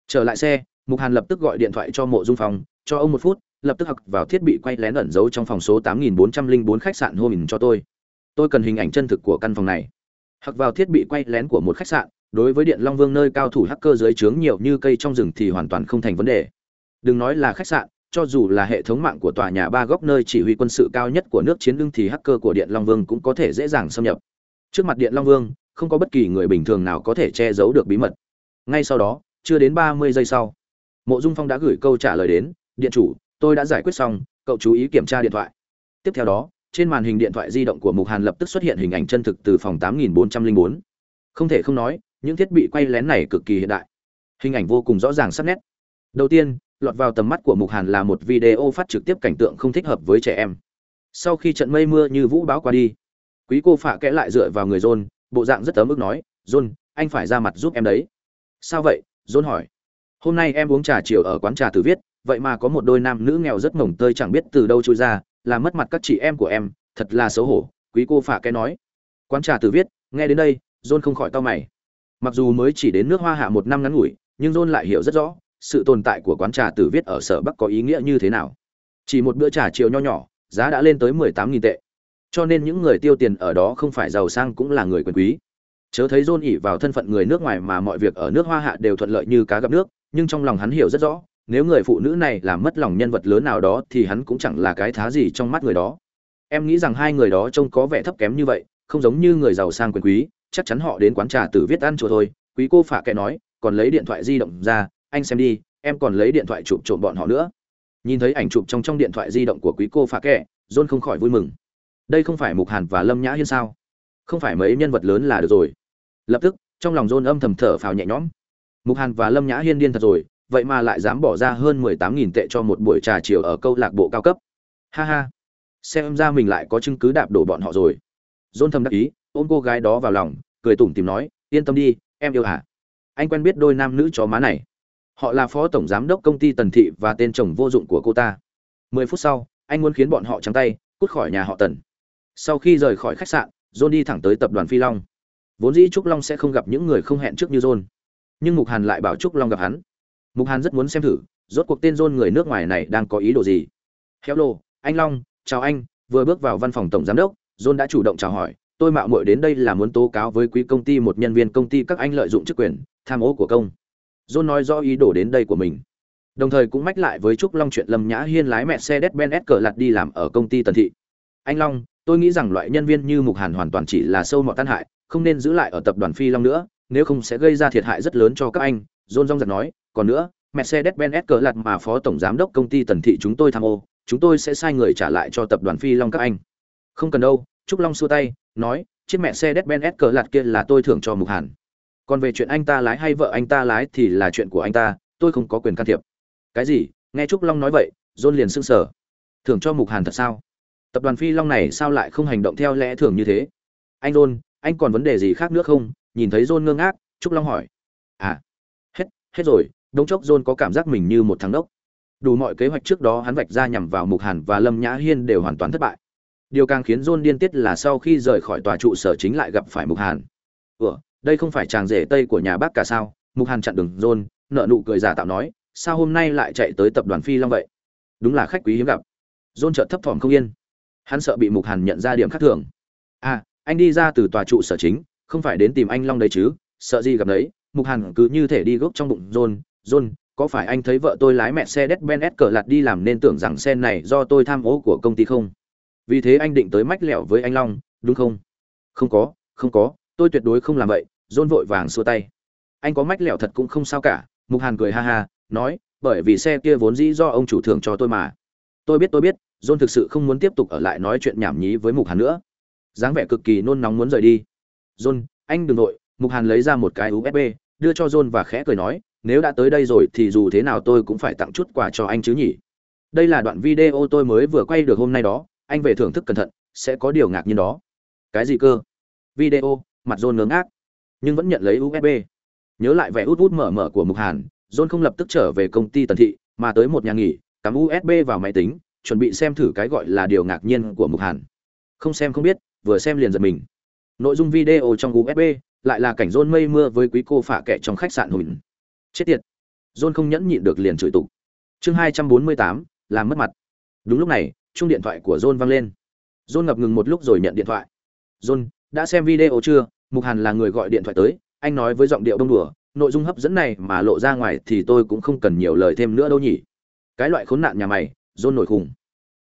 Trở lại xe, Mục Hàn lập tức gọi điện thoại cho Mộ Dung phòng, cho ông một phút, lập tức học vào thiết bị quay lén ẩn giấu trong phòng số 8404 khách sạn Homin cho tôi. Tôi cần hình ảnh chân thực của căn phòng này. Học vào thiết bị quay lén của một khách sạn, đối với Điện Long Vương nơi cao thủ hacker dưới trướng nhiều như cây trong rừng thì hoàn toàn không thành vấn đề. Đừng nói là khách sạn, cho dù là hệ thống mạng của tòa nhà ba góc nơi chỉ huy quân sự cao nhất của nước chiến đương thì hacker của Điện Long Vương cũng có thể dễ dàng xâm nhập. Trước mặt Điện Long Vương, không có bất kỳ người bình thường nào có thể che giấu được bí mật. Ngay sau đó, chưa đến 30 giây sau, Mộ Dung Phong đã gửi câu trả lời đến, "Điện chủ, tôi đã giải quyết xong, cậu chú ý kiểm tra điện thoại." Tiếp theo đó, trên màn hình điện thoại di động của Mục Hàn lập tức xuất hiện hình ảnh chân thực từ phòng 8404. Không thể không nói, những thiết bị quay lén này cực kỳ hiện đại. Hình ảnh vô cùng rõ ràng sắc nét. Đầu tiên, lọt vào tầm mắt của Mục Hàn là một video phát trực tiếp cảnh tượng không thích hợp với trẻ em. Sau khi trận mây mưa như vũ báo qua đi, Quý cô phạ kẽ lại dựa vào người John, bộ dạng rất ấm ức nói, "John, anh phải ra mặt giúp em đấy." "Sao vậy?" John hỏi. "Hôm nay em uống trà chiều ở quán trà từ Viết, vậy mà có một đôi nam nữ nghèo rất mồng tơi chẳng biết từ đâu trôi ra, làm mất mặt các chị em của em, thật là xấu hổ." Quý cô phạ kẽ nói. Quán trà từ Viết, nghe đến đây, John không khỏi to mày. Mặc dù mới chỉ đến nước Hoa Hạ một năm ngắn ngủi, nhưng John lại hiểu rất rõ, sự tồn tại của quán trà Tử Viết ở Sở Bắc có ý nghĩa như thế nào. Chỉ một bữa trà chiều nho nhỏ, giá đã lên tới mười tám nghìn tệ. Cho nên những người tiêu tiền ở đó không phải giàu sang cũng là người quyền quý. Chớ thấy John ỉ vào thân phận người nước ngoài mà mọi việc ở nước Hoa Hạ đều thuận lợi như cá gặp nước, nhưng trong lòng hắn hiểu rất rõ, nếu người phụ nữ này làm mất lòng nhân vật lớn nào đó thì hắn cũng chẳng là cái thá gì trong mắt người đó. Em nghĩ rằng hai người đó trông có vẻ thấp kém như vậy, không giống như người giàu sang quyền quý, chắc chắn họ đến quán trà tử viết ăn chùa thôi. Quý cô phả kệ nói, còn lấy điện thoại di động ra, anh xem đi, em còn lấy điện thoại chụp trộm bọn họ nữa. Nhìn thấy ảnh chụp trong trong điện thoại di động của quý cô phả kệ john không khỏi vui mừng. Đây không phải mục hàn và lâm nhã hiên sao? Không phải mấy nhân vật lớn là được rồi. Lập tức, trong lòng john âm thầm thở phào nhẹ nhõm. Mục hàn và lâm nhã hiên điên thật rồi, vậy mà lại dám bỏ ra hơn mười tám nghìn tệ cho một buổi trà chiều ở câu lạc bộ cao cấp. Ha ha. Xem ra mình lại có chứng cứ đạp đổ bọn họ rồi. John thầm đắc ý ôm cô gái đó vào lòng, cười tủm tìm nói, yên tâm đi, em yêu hả? Anh quen biết đôi nam nữ chó má này. Họ là phó tổng giám đốc công ty tần thị và tên chồng vô dụng của cô ta. Mười phút sau, anh muốn khiến bọn họ trắng tay, cút khỏi nhà họ tần. Sau khi rời khỏi khách sạn, john đi thẳng tới tập đoàn phi long. Vốn dĩ trúc long sẽ không gặp những người không hẹn trước như john. Nhưng mục hàn lại bảo trúc long gặp hắn. Mục hàn rất muốn xem thử, rốt cuộc tên john người nước ngoài này đang có ý đồ gì. Hello, anh long, chào anh. Vừa bước vào văn phòng tổng giám đốc, john đã chủ động chào hỏi tôi mạo muội đến đây là muốn tố cáo với quý công ty một nhân viên công ty các anh lợi dụng chức quyền, tham ô của công. John nói rõ ý đồ đến đây của mình. Đồng thời cũng mách lại với trúc long chuyện lâm nhã hiên lái mẹ xe đét ben s cờ lặt đi làm ở công ty tần thị. Anh long, tôi nghĩ rằng loại nhân viên như mục hàn hoàn toàn chỉ là sâu mọt tan hại, không nên giữ lại ở tập đoàn phi long nữa, nếu không sẽ gây ra thiệt hại rất lớn cho các anh. John rong giật nói. Còn nữa, Mercedes-Benz cờ lặt mà phó tổng giám đốc công ty tần thị chúng tôi tham ô, chúng tôi sẽ sai người trả lại cho tập đoàn phi long các anh. Không cần đâu. Trúc long xua tay nói, chiếc mẹ xe Mercedes-Benz cờ lạt kia là tôi thưởng cho mục hàn. Còn về chuyện anh ta lái hay vợ anh ta lái thì là chuyện của anh ta, tôi không có quyền can thiệp. Cái gì? Nghe trúc long nói vậy, john liền sưng sờ. thưởng cho mục hàn thật sao? Tập đoàn phi long này sao lại không hành động theo lẽ thường như thế? Anh john, anh còn vấn đề gì khác nữa không? Nhìn thấy john ngơ ngác, trúc long hỏi. À hết hết rồi. Đống chốc john có cảm giác mình như một thằng đốc đủ mọi kế hoạch trước đó hắn vạch ra nhằm vào mục hàn và lâm nhã hiên đều hoàn toàn thất bại điều càng khiến john điên tiết là sau khi rời khỏi tòa trụ sở chính lại gặp phải mục hàn. Ủa, đây không phải chàng rể tây của nhà bác cả sao? Mục hàn chặn đường john nợ nụ cười giả tạo nói, sao hôm nay lại chạy tới tập đoàn phi long vậy? Đúng là khách quý hiếm gặp. John chợt thấp thỏm không yên. Hắn sợ bị mục hàn nhận ra điểm khác thường. À anh đi ra từ tòa trụ sở chính, không phải đến tìm anh long đấy chứ? Sợ gì gặp đấy? Mục hàn cứ như thể đi gốc trong bụng john john, có phải anh thấy vợ tôi lái mẹ xe Mercedes-Benz cờ lạt đi làm nên tưởng rằng xe này do tôi tham ô của công ty không? Vì thế anh định tới mách lẻo với anh Long, đúng không? Không có, không có, tôi tuyệt đối không làm vậy, John vội vàng xua tay. Anh có mách lẻo thật cũng không sao cả, Mục Hàn cười ha ha, nói, bởi vì xe kia vốn dĩ do ông chủ thưởng cho tôi mà. Tôi biết tôi biết, John thực sự không muốn tiếp tục ở lại nói chuyện nhảm nhí với Mục Hàn nữa. dáng vẻ cực kỳ nôn nóng muốn rời đi. John, anh đừng nội, Mục Hàn lấy ra một cái USB, đưa cho John và khẽ cười nói, nếu đã tới đây rồi thì dù thế nào tôi cũng phải tặng chút quà cho anh chứ nhỉ đây là đoạn video tôi mới vừa quay được hôm nay đó anh về thưởng thức cẩn thận, sẽ có điều ngạc nhiên đó. Cái gì cơ? Video, mặt john ngớ ngác, nhưng vẫn nhận lấy usb nhớ lại vẻ út út mở mở của mục hàn, john không lập tức trở về công ty tần thị, mà tới một nhà nghỉ, cắm usb vào máy tính, chuẩn bị xem thử cái gọi là điều ngạc nhiên của mục hàn. Không xem không biết, vừa xem liền giật mình. Nội dung video trong usb lại là cảnh john mây mưa với quý cô phả kẻ trong khách sạn hùn chết tiệt. John không nhẫn nhịn được liền chửi tục. Chương hai trăm bốn mươi tám, làm mất mặt. Đúng lúc này chung điện thoại của john vang lên. John ngập ngừng một lúc rồi nhận điện thoại. John, đã xem video chưa? Mục hàn là người gọi điện thoại tới, anh nói với giọng điệu đông đùa, nội dung hấp dẫn này mà lộ ra ngoài thì tôi cũng không cần nhiều lời thêm nữa đâu nhỉ. Cái loại khốn nạn nhà mày, john nổi khùng.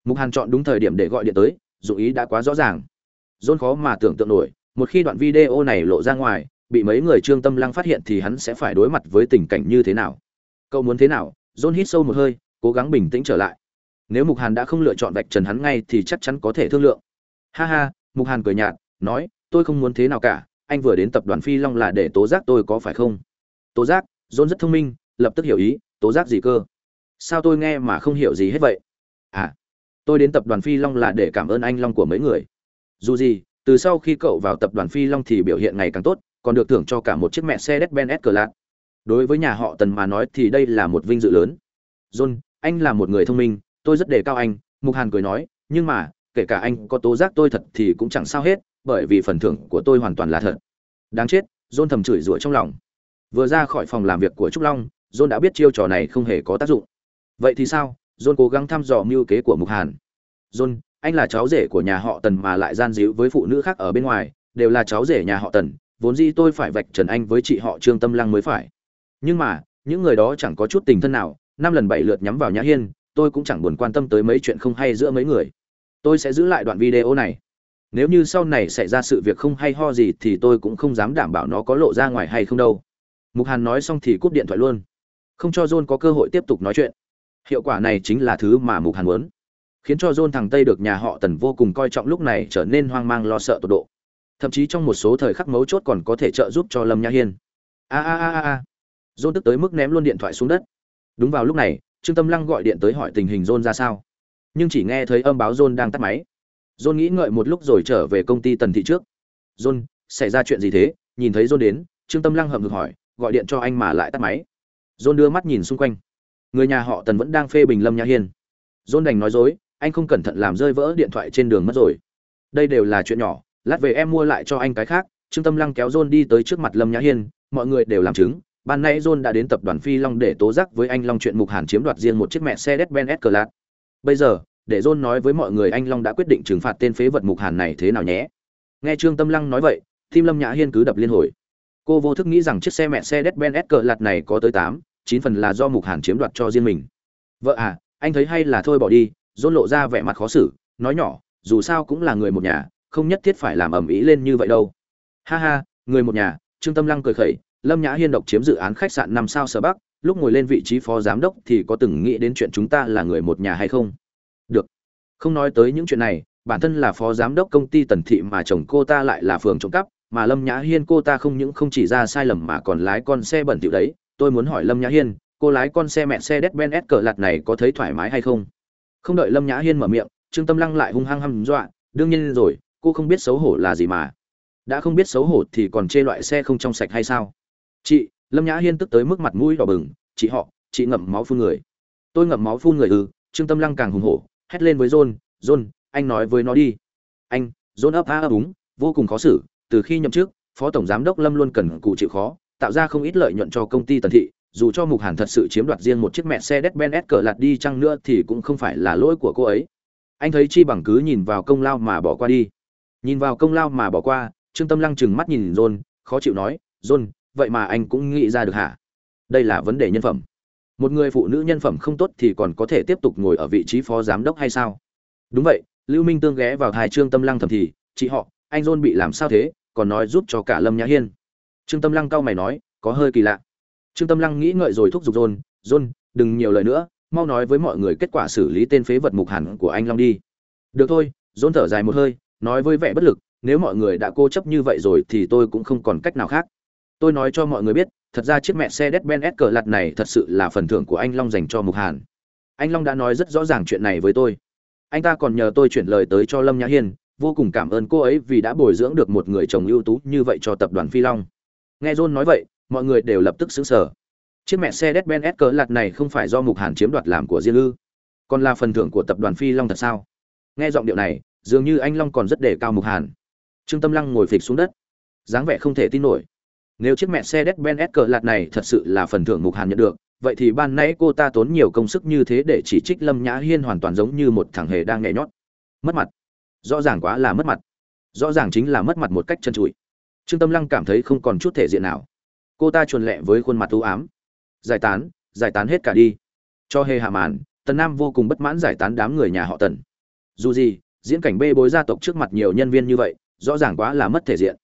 Mục hàn chọn đúng thời điểm để gọi điện tới dụng ý đã quá rõ ràng. John khó mà tưởng tượng nổi, một khi đoạn video này lộ ra ngoài, bị mấy người trương tâm lăng phát hiện thì hắn sẽ phải đối mặt với tình cảnh như thế nào. Cậu muốn thế nào? John hít sâu một hơi, cố gắng bình tĩnh trở lại nếu mục hàn đã không lựa chọn vạch trần hắn ngay thì chắc chắn có thể thương lượng. Ha ha mục hàn cười nhạt nói tôi không muốn thế nào cả anh vừa đến tập đoàn phi long là để tố giác tôi có phải không? Tố giác john rất thông minh lập tức hiểu ý tố giác gì cơ? Sao tôi nghe mà không hiểu gì hết vậy? À tôi đến tập đoàn phi long là để cảm ơn anh long của mấy người. Dù gì từ sau khi cậu vào tập đoàn phi long thì biểu hiện ngày càng tốt còn được thưởng cho cả một chiếc mẹ xe Mercedes-Benz cờ Đối với nhà họ Tần mà nói thì đây là một vinh dự lớn. John, anh là một người thông minh, tôi rất đề cao anh, Mục Hàn cười nói, nhưng mà, kể cả anh có tố giác tôi thật thì cũng chẳng sao hết, bởi vì phần thưởng của tôi hoàn toàn là thật. Đáng chết, John thầm chửi rủa trong lòng. Vừa ra khỏi phòng làm việc của Trúc Long, John đã biết chiêu trò này không hề có tác dụng. Vậy thì sao? John cố gắng thăm dò mưu kế của Mục Hàn. John, anh là cháu rể của nhà họ Tần mà lại gian díu với phụ nữ khác ở bên ngoài, đều là cháu rể nhà họ Tần, vốn dĩ tôi phải vạch trần anh với chị họ trương tâm lăng mới phải nhưng mà những người đó chẳng có chút tình thân nào năm lần bảy lượt nhắm vào nhã hiên tôi cũng chẳng buồn quan tâm tới mấy chuyện không hay giữa mấy người. Tôi sẽ giữ lại đoạn video này. Nếu như sau này xảy ra sự việc không hay ho gì thì tôi cũng không dám đảm bảo nó có lộ ra ngoài hay không đâu. Mục hàn nói xong thì cúp điện thoại luôn. Không cho john có cơ hội tiếp tục nói chuyện. Hiệu quả này chính là thứ mà mục hàn muốn. Khiến cho john thằng tây được nhà họ tần vô cùng coi trọng lúc này trở nên hoang mang lo sợ tột độ. Thậm chí trong một số thời khắc mấu chốt còn có thể trợ giúp cho lâm nhã hiên. A a a a john tức tới mức ném luôn điện thoại xuống đất. Đúng vào lúc này trương tâm lăng gọi điện tới hỏi tình hình john ra sao. Nhưng chỉ nghe thấy âm báo john đang tắt máy. John nghĩ ngợi một lúc rồi trở về công ty tần thị trước. John, xảy ra chuyện gì thế? Nhìn thấy john đến, trương tâm lăng hậm hực hỏi, gọi điện cho anh mà lại tắt máy. John đưa mắt nhìn xung quanh. Người nhà họ tần vẫn đang phê bình lâm nhã hiên. John đành nói dối, anh không cẩn thận làm rơi vỡ điện thoại trên đường mất rồi. Đây đều là chuyện nhỏ, lát về em mua lại cho anh cái khác. Trương tâm lăng kéo john đi tới trước mặt lâm nhã hiên, mọi người đều làm chứng ban nãy john đã đến tập đoàn phi long để tố giác với anh long chuyện mục hàn chiếm đoạt riêng một chiếc mẹ xe Mercedes-Benz S-Class. bây giờ, để john nói với mọi người anh long đã quyết định trừng phạt tên phế vật mục hàn này thế nào nhé. Nghe trương tâm lăng nói vậy, tim lâm nhã hiên cứ đập liên hồi. Cô vô thức nghĩ rằng chiếc xe mẹ xe Mercedes-Benz S-Class này có tới tám, chín phần là do mục hàn chiếm đoạt cho riêng mình. Vợ à anh thấy hay là thôi bỏ đi, john lộ ra vẻ mặt khó xử, nói nhỏ, dù sao cũng là người một nhà, không nhất thiết phải làm ầm ĩ lên như vậy đâu. Ha ha, người một nhà, trương tâm lăng cười khẩy lâm nhã hiên độc chiếm dự án khách sạn năm sao sở bắc, lúc ngồi lên vị trí phó giám đốc thì có từng nghĩ đến chuyện chúng ta là người một nhà hay không? Được. Không nói tới những chuyện này, bản thân là phó giám đốc công ty tần thị mà chồng cô ta lại là phường trộm cắp, mà lâm nhã hiên cô ta không những không chỉ ra sai lầm mà còn lái con xe bẩn thỉu đấy. Tôi muốn hỏi lâm nhã hiên, cô lái con xe mẹ xe đét ben s lạt này có thấy thoải mái hay không? Không đợi lâm nhã hiên mở miệng, trương tâm lăng lại hung hăng hăm dọa, đương nhiên rồi, cô không biết xấu hổ là gì mà. Đã không biết xấu hổ thì còn chê loại xe không trong sạch hay sao? Chị, lâm nhã hiên tức tới mức mặt mũi đỏ bừng, chị họ, chị ngậm máu phun người. Tôi ngậm máu phun người ư? Trương tâm lăng càng hùng hổ, hét lên với john john, anh nói với nó đi. Anh, john ấp a ấp úng, vô cùng khó xử, từ khi nhậm chức, phó tổng giám đốc lâm luôn cần cù chịu khó, tạo ra không ít lợi nhuận cho công ty tần thị, dù cho mục hàn thật sự chiếm đoạt riêng một chiếc mẹ xe dẹt ben s cờ lạt đi chăng nữa thì cũng không phải là lỗi của cô ấy. Anh thấy chi bằng cứ nhìn vào công lao mà bỏ qua đi. Nhìn vào công lao mà bỏ qua, trương tâm lăng chừng mắt nhìn john, khó chịu nói, john vậy mà anh cũng nghĩ ra được hả? Đây là vấn đề nhân phẩm. Một người phụ nữ nhân phẩm không tốt thì còn có thể tiếp tục ngồi ở vị trí phó giám đốc hay sao? Đúng vậy, lưu minh tương ghé vào hai trương tâm lăng thầm thì, chị họ, anh john bị làm sao thế? Còn nói giúp cho cả lâm nhã hiên. Trương tâm lăng cau mày nói, có hơi kỳ lạ. Trương tâm lăng nghĩ ngợi rồi thúc giục john john đừng nhiều lời nữa, mau nói với mọi người kết quả xử lý tên phế vật mục hẳn của anh long đi. Được thôi. John thở dài một hơi, nói với vẻ bất lực, nếu mọi người đã cố chấp như vậy rồi thì tôi cũng không còn cách nào khác tôi nói cho mọi người biết, thật ra chiếc mẹ xe đét ben s cờ lặt này thật sự là phần thưởng của anh long dành cho mục hàn. Anh long đã nói rất rõ ràng chuyện này với tôi. Anh ta còn nhờ tôi chuyển lời tới cho lâm nhã hiên, vô cùng cảm ơn cô ấy vì đã bồi dưỡng được một người chồng ưu tú như vậy cho tập đoàn phi long. Nghe john nói vậy, mọi người đều lập tức xứng sở chiếc mẹ xe đét ben s cờ lạt này không phải do mục hàn chiếm đoạt làm của riêng ư? Còn là phần thưởng của tập đoàn phi long thật sao? Nghe giọng điệu này, dường như anh long còn rất đề cao mục hàn. Trương tâm lăng ngồi phịch xuống đất, dáng vẻ không thể tin nổi nếu chiếc mẹ xe Mercedes-Benz cỡ lạt này thật sự là phần thưởng mục hàn nhận được, vậy thì ban nãy cô ta tốn nhiều công sức như thế để chỉ trích lâm nhã hiên hoàn toàn giống như một thằng hề đang nhảy nhót. Mất mặt. Rõ ràng quá là mất mặt. Rõ ràng chính là mất mặt một cách chân trụi. Trương tâm lăng cảm thấy không còn chút thể diện nào. Cô ta chuồn lẹ với khuôn mặt u ám. Giải tán giải tán hết cả đi. Cho hề hạ màn, tần nam vô cùng bất mãn giải tán đám người nhà họ tần. Dù gì, diễn cảnh bê bối gia tộc trước mặt nhiều nhân viên như vậy, rõ ràng quá là mất thể diện.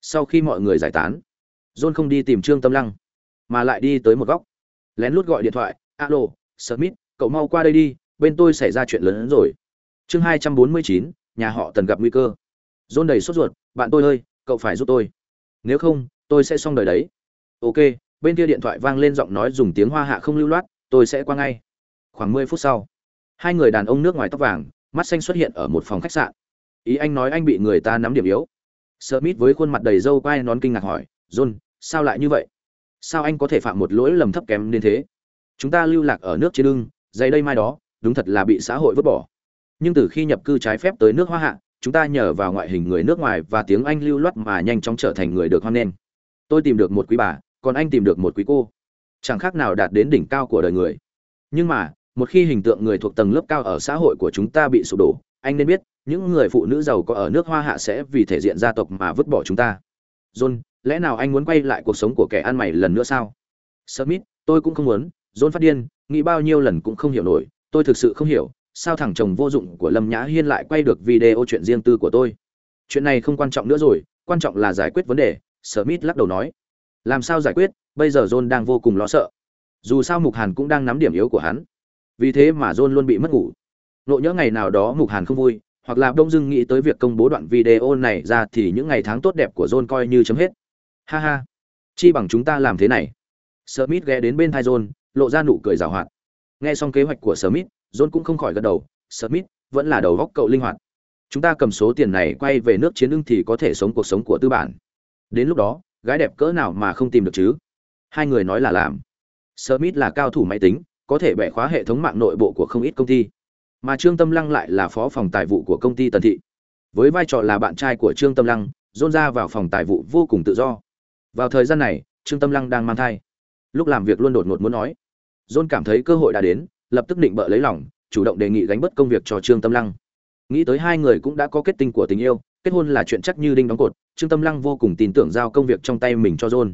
Sau khi mọi người giải tán john không đi tìm trương tâm lăng, mà lại đi tới một góc. Lén lút gọi điện thoại, alo, smith, cậu mau qua đây đi, bên tôi xảy ra chuyện lớn hơn rồi. Chương hai trăm bốn mươi chín, nhà họ tần gặp nguy cơ. John đầy sốt ruột, bạn tôi ơi, cậu phải giúp tôi. Nếu không, tôi sẽ xong đời đấy. Ok. Bên kia điện thoại vang lên giọng nói dùng tiếng hoa hạ không lưu loát, tôi sẽ qua ngay. Khoảng mười phút sau, hai người đàn ông nước ngoài tóc vàng, mắt xanh xuất hiện ở một phòng khách sạn. Ý anh nói anh bị người ta nắm điểm yếu. Smith với khuôn mặt đầy râu quai nón kinh ngạc hỏi john, sao lại như vậy? Sao anh có thể phạm một lỗi lầm thấp kém đến thế? Chúng ta lưu lạc ở nước trên lưng dày đây mai đó, đúng thật là bị xã hội vứt bỏ. Nhưng từ khi nhập cư trái phép tới nước hoa hạ, chúng ta nhờ vào ngoại hình người nước ngoài và tiếng anh lưu loát mà nhanh chóng trở thành người được hoan nghênh. Tôi tìm được một quý bà, còn anh tìm được một quý cô. Chẳng khác nào đạt đến đỉnh cao của đời người. Nhưng mà, một khi hình tượng người thuộc tầng lớp cao ở xã hội của chúng ta bị sụp đổ, anh nên biết, những người phụ nữ giàu có ở nước hoa hạ sẽ vì thể diện gia tộc mà vứt bỏ chúng ta. John lẽ nào anh muốn quay lại cuộc sống của kẻ ăn mày lần nữa sao? Smith, tôi cũng không muốn. John phát điên, nghĩ bao nhiêu lần cũng không hiểu nổi. Tôi thực sự không hiểu, sao thằng chồng vô dụng của lâm nhã hiên lại quay được video chuyện riêng tư của tôi? Chuyện này không quan trọng nữa rồi, quan trọng là giải quyết vấn đề, smith lắc đầu nói. Làm sao giải quyết? Bây giờ john đang vô cùng lo sợ. Dù sao mục hàn cũng đang nắm điểm yếu của hắn. Vì thế mà john luôn bị mất ngủ. Nỗi nhớ ngày nào đó mục hàn không vui, hoặc là đông dưng nghĩ tới việc công bố đoạn video này ra thì những ngày tháng tốt đẹp của john coi như chấm hết ha ha. Chi bằng chúng ta làm thế này. Smith ghé đến bên thai john, lộ ra nụ cười rào hoạt. Nghe xong kế hoạch của smith, john cũng không khỏi gật đầu. Smith, vẫn là đầu góc cậu linh hoạt. Chúng ta cầm số tiền này quay về nước chiến ưng thì có thể sống cuộc sống của tư bản. Đến lúc đó, gái đẹp cỡ nào mà không tìm được chứ? Hai người nói là làm. Smith là cao thủ máy tính, có thể bẻ khóa hệ thống mạng nội bộ của không ít công ty. Mà trương tâm lăng lại là phó phòng tài vụ của công ty tần thị. Với vai trò là bạn trai của trương tâm lăng dôn ra vào phòng tài vụ vô cùng tự do vào thời gian này, trương tâm lăng đang mang thai. Lúc làm việc luôn đột ngột muốn nói. John cảm thấy cơ hội đã đến, lập tức định bợ lấy lòng, chủ động đề nghị gánh bớt công việc cho trương tâm lăng. Nghĩ tới hai người cũng đã có kết tinh của tình yêu, kết hôn là chuyện chắc như đinh đóng cột, trương tâm lăng vô cùng tin tưởng giao công việc trong tay mình cho john.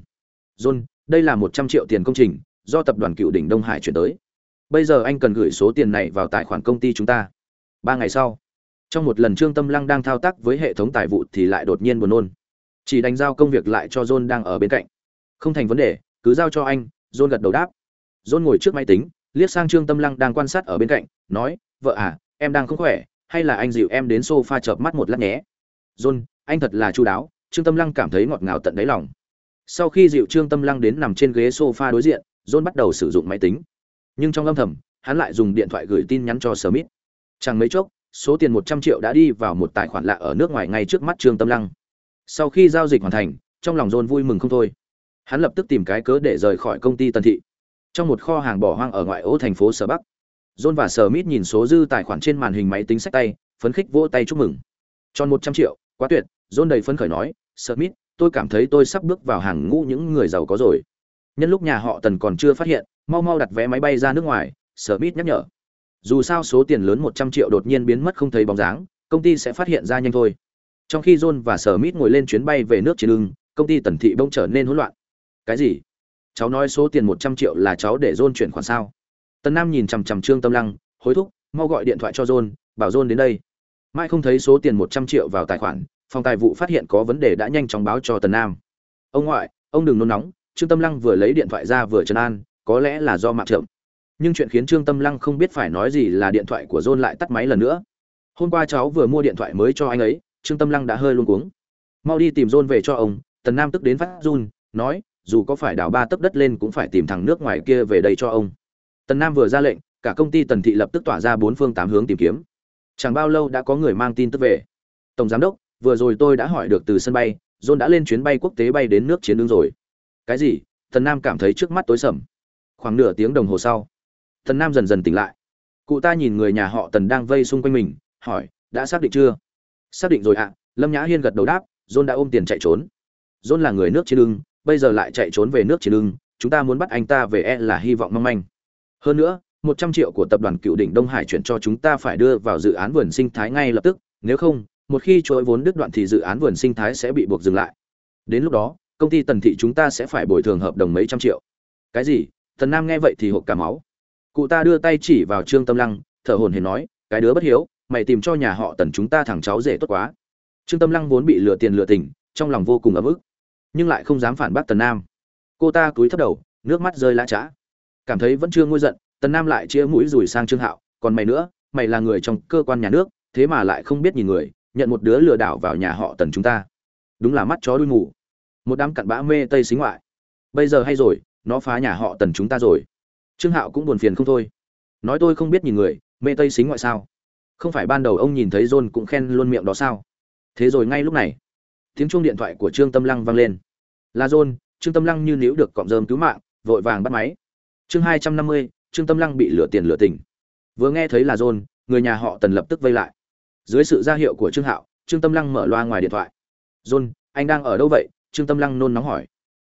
John, đây là một trăm triệu tiền công trình, do tập đoàn cựu đỉnh đông hải chuyển tới. Bây giờ anh cần gửi số tiền này vào tài khoản công ty chúng ta. Ba ngày sau, trong một lần trương tâm lăng đang thao tác với hệ thống tài vụ thì lại đột nhiên buồn nôn chỉ đánh giao công việc lại cho john đang ở bên cạnh. Không thành vấn đề, cứ giao cho anh, john gật đầu đáp. John ngồi trước máy tính, liếc sang trương tâm lăng đang quan sát ở bên cạnh, nói, vợ à em đang không khỏe, hay là anh dịu em đến sofa chợp mắt một lát nhé? John, anh thật là chu đáo. Trương tâm lăng cảm thấy ngọt ngào tận đáy lòng. Sau khi dịu trương tâm lăng đến nằm trên ghế sofa đối diện, john bắt đầu sử dụng máy tính. Nhưng trong âm thầm, hắn lại dùng điện thoại gửi tin nhắn cho smith. Chẳng mấy chốc, số tiền một trăm triệu đã đi vào một tài khoản lạ ở nước ngoài ngay trước mắt trương tâm lăng sau khi giao dịch hoàn thành trong lòng john vui mừng không thôi. Hắn lập tức tìm cái cớ để rời khỏi công ty tân thị. Trong một kho hàng bỏ hoang ở ngoại ô thành phố sở bắc john và Sở Mít nhìn số dư tài khoản trên màn hình máy tính sách tay phấn khích vỗ tay chúc mừng. Tròn một trăm triệu quá tuyệt john đầy phấn khởi nói Sở Mít, tôi cảm thấy tôi sắp bước vào hàng ngũ những người giàu có rồi. Nhân lúc nhà họ tần còn chưa phát hiện mau mau đặt vé máy bay ra nước ngoài Sở Mít nhắc nhở. Dù sao số tiền lớn một trăm triệu đột nhiên biến mất không thấy bóng dáng công ty sẽ phát hiện ra nhanh thôi trong khi john và Sở Mít ngồi lên chuyến bay về nước chiến lưng công ty tần thị bỗng trở nên hỗn loạn. Cái gì? Cháu nói số tiền một trăm triệu là cháu để john chuyển khoản sao? Tần nam nhìn chằm chằm trương tâm lăng, hối thúc, mau gọi điện thoại cho john, bảo john đến đây. Mai không thấy số tiền một trăm triệu vào tài khoản, phòng tài vụ phát hiện có vấn đề đã nhanh chóng báo cho tần nam. Ông ngoại, ông đừng nôn nóng, trương tâm lăng vừa lấy điện thoại ra vừa trấn an, có lẽ là do mạng trộm. Nhưng chuyện khiến trương tâm lăng không biết phải nói gì là điện thoại của john lại tắt máy lần nữa. Hôm qua cháu vừa mua điện thoại mới cho anh ấy trương tâm lăng đã hơi luôn cuống. Mau đi tìm john về cho ông, tần nam tức đến phát run, nói, dù có phải đào ba tấc đất lên cũng phải tìm thằng nước ngoài kia về đây cho ông. Tần nam vừa ra lệnh, cả công ty tần thị lập tức tỏa ra bốn phương tám hướng tìm kiếm. Chẳng bao lâu đã có người mang tin tức về. Tổng giám đốc, vừa rồi tôi đã hỏi được từ sân bay, john đã lên chuyến bay quốc tế bay đến nước chiến đương rồi. Cái gì? Tần nam cảm thấy trước mắt tối sầm. Khoảng nửa tiếng đồng hồ sau, tần nam dần dần tỉnh lại. Cụ ta nhìn người nhà họ tần đang vây xung quanh mình, hỏi, đã xác định chưa? Xác định rồi ạ, lâm nhã hiên gật đầu đáp, john đã ôm tiền chạy trốn. John là người nước chiến lưng bây giờ lại chạy trốn về nước chiến lưng chúng ta muốn bắt anh ta về e là hy vọng mong manh. Hơn nữa, một trăm triệu của tập đoàn cựu đỉnh đông hải chuyển cho chúng ta phải đưa vào dự án vườn sinh thái ngay lập tức, nếu không, một khi chuỗi vốn đứt đoạn thì dự án vườn sinh thái sẽ bị buộc dừng lại. Đến lúc đó, công ty tần thị chúng ta sẽ phải bồi thường hợp đồng mấy trăm triệu. Cái gì? Tần nam nghe vậy thì hộp cả máu. Cụ ta đưa tay chỉ vào trương tâm lăng, thở hồn hển nói, cái đứa bất hiếu mày tìm cho nhà họ tần chúng ta thằng cháu rể tốt quá. Trương tâm lăng vốn bị lừa tiền lừa tình, trong lòng vô cùng ấm ức, nhưng lại không dám phản bác tần nam. Cô ta cúi thấp đầu, nước mắt rơi lã chã cảm thấy vẫn chưa nguôi giận, tần nam lại chia mũi rủi sang trương hạo, còn mày nữa, mày là người trong cơ quan nhà nước, thế mà lại không biết nhìn người, nhận một đứa lừa đảo vào nhà họ tần chúng ta. Đúng là mắt chó đuôi mù. Một đám cặn bã mê tây xính ngoại. Bây giờ hay rồi, nó phá nhà họ tần chúng ta rồi. Trương hạo cũng buồn phiền không thôi. Nói tôi không biết nhìn người, mê tây xính ngoại sao? Không phải ban đầu ông nhìn thấy john cũng khen luôn miệng đó sao? Thế rồi ngay lúc này, tiếng chuông điện thoại của trương tâm lăng vang lên. Là john, trương tâm lăng như níu được cọng rơm cứu mạng, vội vàng bắt máy. Chương hai trăm năm mươi, trương tâm lăng bị lửa tiền lửa tình. Vừa nghe thấy là john, người nhà họ tần lập tức vây lại. Dưới sự ra hiệu của trương hạo, trương tâm lăng mở loa ngoài điện thoại. John, anh đang ở đâu vậy? Trương tâm lăng nôn nóng hỏi.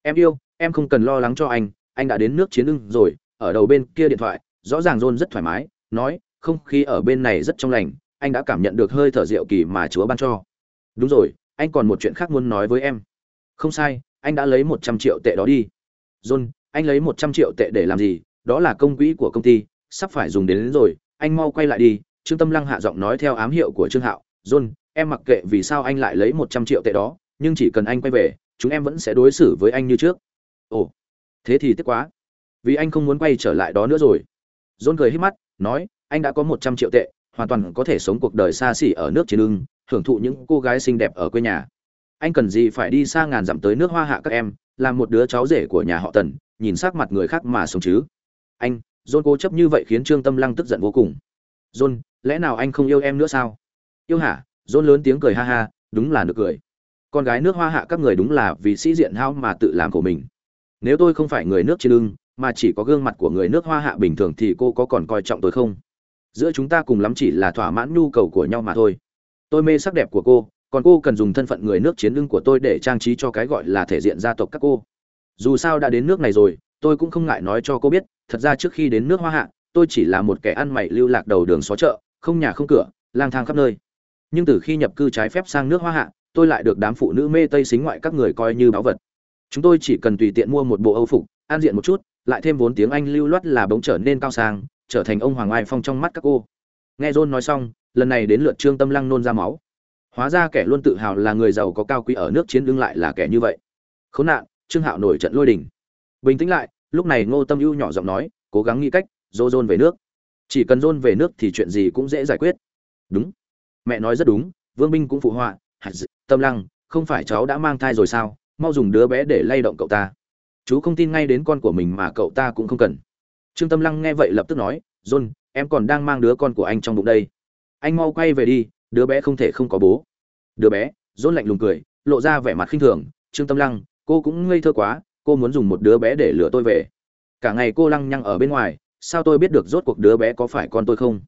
Em yêu, em không cần lo lắng cho anh anh đã đến nước chiến ưng rồi, ở đầu bên kia điện thoại, rõ ràng john rất thoải mái, nói không khí ở bên này rất trong lành anh đã cảm nhận được hơi thở diệu kỳ mà chúa ban cho. Đúng rồi anh còn một chuyện khác muốn nói với em. Không sai anh đã lấy một trăm triệu tệ đó đi. John anh lấy một trăm triệu tệ để làm gì? Đó là công quỹ của công ty sắp phải dùng đến, đến rồi anh mau quay lại đi. Trương tâm lăng hạ giọng nói theo ám hiệu của trương hạo. John em mặc kệ vì sao anh lại lấy một trăm triệu tệ đó nhưng chỉ cần anh quay về chúng em vẫn sẽ đối xử với anh như trước. Ồ thế thì tiếc quá. Vì anh không muốn quay trở lại đó nữa rồi. John cười hít mắt nói anh đã có một trăm triệu tệ, hoàn toàn có thể sống cuộc đời xa xỉ ở nước chiến ưng, hưởng thụ những cô gái xinh đẹp ở quê nhà. Anh cần gì phải đi xa ngàn dặm tới nước hoa hạ các em, làm một đứa cháu rể của nhà họ tần, nhìn sắc mặt người khác mà sống chứ? Anh, john cố chấp như vậy khiến trương tâm lăng tức giận vô cùng. John, lẽ nào anh không yêu em nữa sao? Yêu hả? John lớn tiếng cười ha ha, đúng là được cười. Con gái nước hoa hạ các người đúng là vì sĩ diện hao mà tự làm của mình. Nếu tôi không phải người nước trên lưng mà chỉ có gương mặt của người nước hoa hạ bình thường thì cô có còn coi trọng tôi không? Giữa chúng ta cùng lắm chỉ là thỏa mãn nhu cầu của nhau mà thôi. Tôi mê sắc đẹp của cô, còn cô cần dùng thân phận người nước chiến lưng của tôi để trang trí cho cái gọi là thể diện gia tộc các cô. Dù sao đã đến nước này rồi, tôi cũng không ngại nói cho cô biết, thật ra trước khi đến nước hoa hạ, tôi chỉ là một kẻ ăn mày lưu lạc đầu đường xó chợ, không nhà không cửa, lang thang khắp nơi. Nhưng từ khi nhập cư trái phép sang nước hoa hạ, tôi lại được đám phụ nữ mê tây xính ngoại các người coi như báu vật. Chúng tôi chỉ cần tùy tiện mua một bộ âu phục, an diện một chút, lại thêm vốn tiếng anh lưu loát là bỗng trở nên cao sang trở thành ông hoàng ai phong trong mắt các cô. Nghe john nói xong, lần này đến lượt trương tâm lăng nôn ra máu. Hóa ra kẻ luôn tự hào là người giàu có cao quý ở nước chiến đương lại là kẻ như vậy. Khốn nạn, trương hạo nổi trận lôi đình. Bình tĩnh lại, lúc này ngô tâm ưu nhỏ giọng nói, cố gắng nghĩ cách dô dôn về nước. Chỉ cần dôn về nước thì chuyện gì cũng dễ giải quyết. Đúng. Mẹ nói rất đúng, vương binh cũng phụ họa. Tâm lăng, không phải cháu đã mang thai rồi sao? Mau dùng đứa bé để lay động cậu ta. Chú không tin ngay đến con của mình mà cậu ta cũng không cần trương tâm lăng nghe vậy lập tức nói, john, em còn đang mang đứa con của anh trong bụng đây. Anh mau quay về đi, đứa bé không thể không có bố. Đứa bé, john lạnh lùng cười, lộ ra vẻ mặt khinh thường, trương tâm lăng, cô cũng ngây thơ quá, cô muốn dùng một đứa bé để lừa tôi về. Cả ngày cô lăng nhăng ở bên ngoài, sao tôi biết được rốt cuộc đứa bé có phải con tôi không?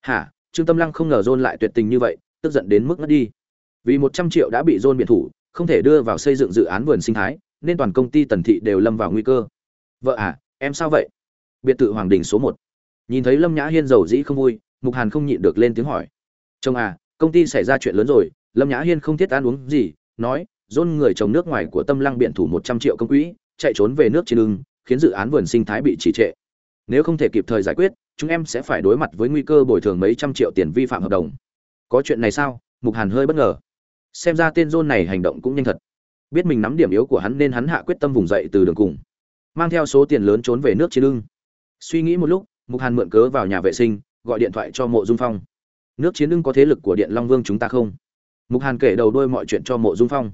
Hả? Trương tâm lăng không ngờ john lại tuyệt tình như vậy, tức giận đến mức ngất đi. Vì một trăm triệu đã bị john biện thủ, không thể đưa vào xây dựng dự án vườn sinh thái, nên toàn công ty tần thị đều lâm vào nguy cơ. Vợ à em sao vậy? Biệt thự hoàng đình số một. Nhìn thấy lâm nhã hiên giàu dĩ không vui, mục hàn không nhịn được lên tiếng hỏi. Chồng à công ty xảy ra chuyện lớn rồi, lâm nhã hiên không thiết ăn uống gì, nói, dôn người chồng nước ngoài của tâm lăng biện thủ một trăm triệu công quỹ, chạy trốn về nước trên lưng khiến dự án vườn sinh thái bị trì trệ. Nếu không thể kịp thời giải quyết, chúng em sẽ phải đối mặt với nguy cơ bồi thường mấy trăm triệu tiền vi phạm hợp đồng. Có chuyện này sao? Mục hàn hơi bất ngờ. Xem ra tên dôn này hành động cũng nhanh thật. Biết mình nắm điểm yếu của hắn nên hắn hạ quyết tâm vùng dậy từ đường cùng, mang theo số tiền lớn trốn về nước trên lưng suy nghĩ một lúc, mục hàn mượn cớ vào nhà vệ sinh, gọi điện thoại cho mộ dung phong. Nước chiến lưng có thế lực của điện long vương chúng ta không? Mục hàn kể đầu đôi mọi chuyện cho mộ dung phong.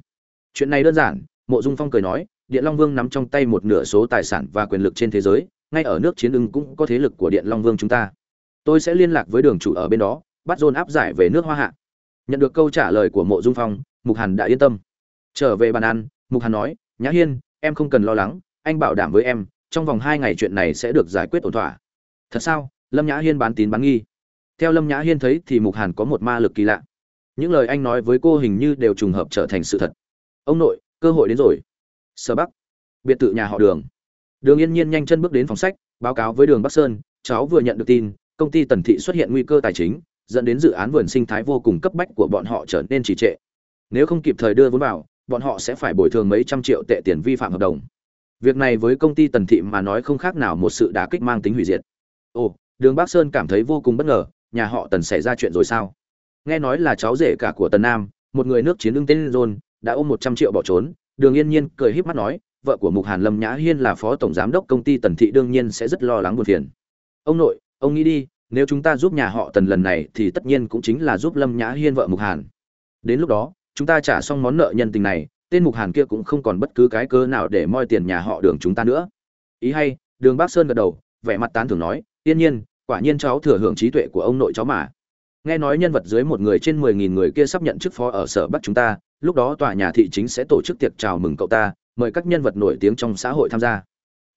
Chuyện này đơn giản, mộ dung phong cười nói, điện long vương nắm trong tay một nửa số tài sản và quyền lực trên thế giới, ngay ở nước chiến ưng cũng có thế lực của điện long vương chúng ta. Tôi sẽ liên lạc với đường chủ ở bên đó, bắt dồn áp giải về nước hoa hạ. Nhận được câu trả lời của mộ dung phong, mục hàn đã yên tâm. Trở về bàn ăn, mục hàn nói, nhã hiên, em không cần lo lắng, anh bảo đảm với em trong vòng hai ngày chuyện này sẽ được giải quyết ổn thỏa. Thật sao? Lâm nhã hiên bán tín bán nghi. Theo lâm nhã hiên thấy thì mục hàn có một ma lực kỳ lạ. Những lời anh nói với cô hình như đều trùng hợp trở thành sự thật. Ông nội, cơ hội đến rồi. Sở bắc, biệt thự nhà họ đường. Đường yên nhiên nhanh chân bước đến phòng sách, báo cáo với đường bắc sơn, cháu vừa nhận được tin, công ty tần thị xuất hiện nguy cơ tài chính, dẫn đến dự án vườn sinh thái vô cùng cấp bách của bọn họ trở nên trì trệ. Nếu không kịp thời đưa vốn vào, bọn họ sẽ phải bồi thường mấy trăm triệu tệ tiền vi phạm hợp đồng việc này với công ty tần thị mà nói không khác nào một sự đả kích mang tính hủy diệt. Ồ, đường bắc sơn cảm thấy vô cùng bất ngờ, nhà họ tần xảy ra chuyện rồi sao? Nghe nói là cháu rể cả của tần nam, một người nước chiến lương tên john, đã ôm một trăm triệu bỏ trốn. Đường yên nhiên cười híp mắt nói, vợ của mục hàn lâm nhã hiên là phó tổng giám đốc công ty tần thị đương nhiên sẽ rất lo lắng buồn phiền. Ông nội, ông nghĩ đi, nếu chúng ta giúp nhà họ tần lần này thì tất nhiên cũng chính là giúp lâm nhã hiên vợ mục hàn. Đến lúc đó, chúng ta trả xong món nợ nhân tình này tên mục hàn kia cũng không còn bất cứ cái cơ nào để moi tiền nhà họ đường chúng ta nữa. Ý hay, đường bắc sơn gật đầu, vẻ mặt tán thưởng nói, yên nhiên, quả nhiên cháu thừa hưởng trí tuệ của ông nội cháu mà. Nghe nói nhân vật dưới một người trên mười nghìn người kia sắp nhận chức phó ở sở bắc chúng ta, lúc đó tòa nhà thị chính sẽ tổ chức tiệc chào mừng cậu ta, mời các nhân vật nổi tiếng trong xã hội tham gia.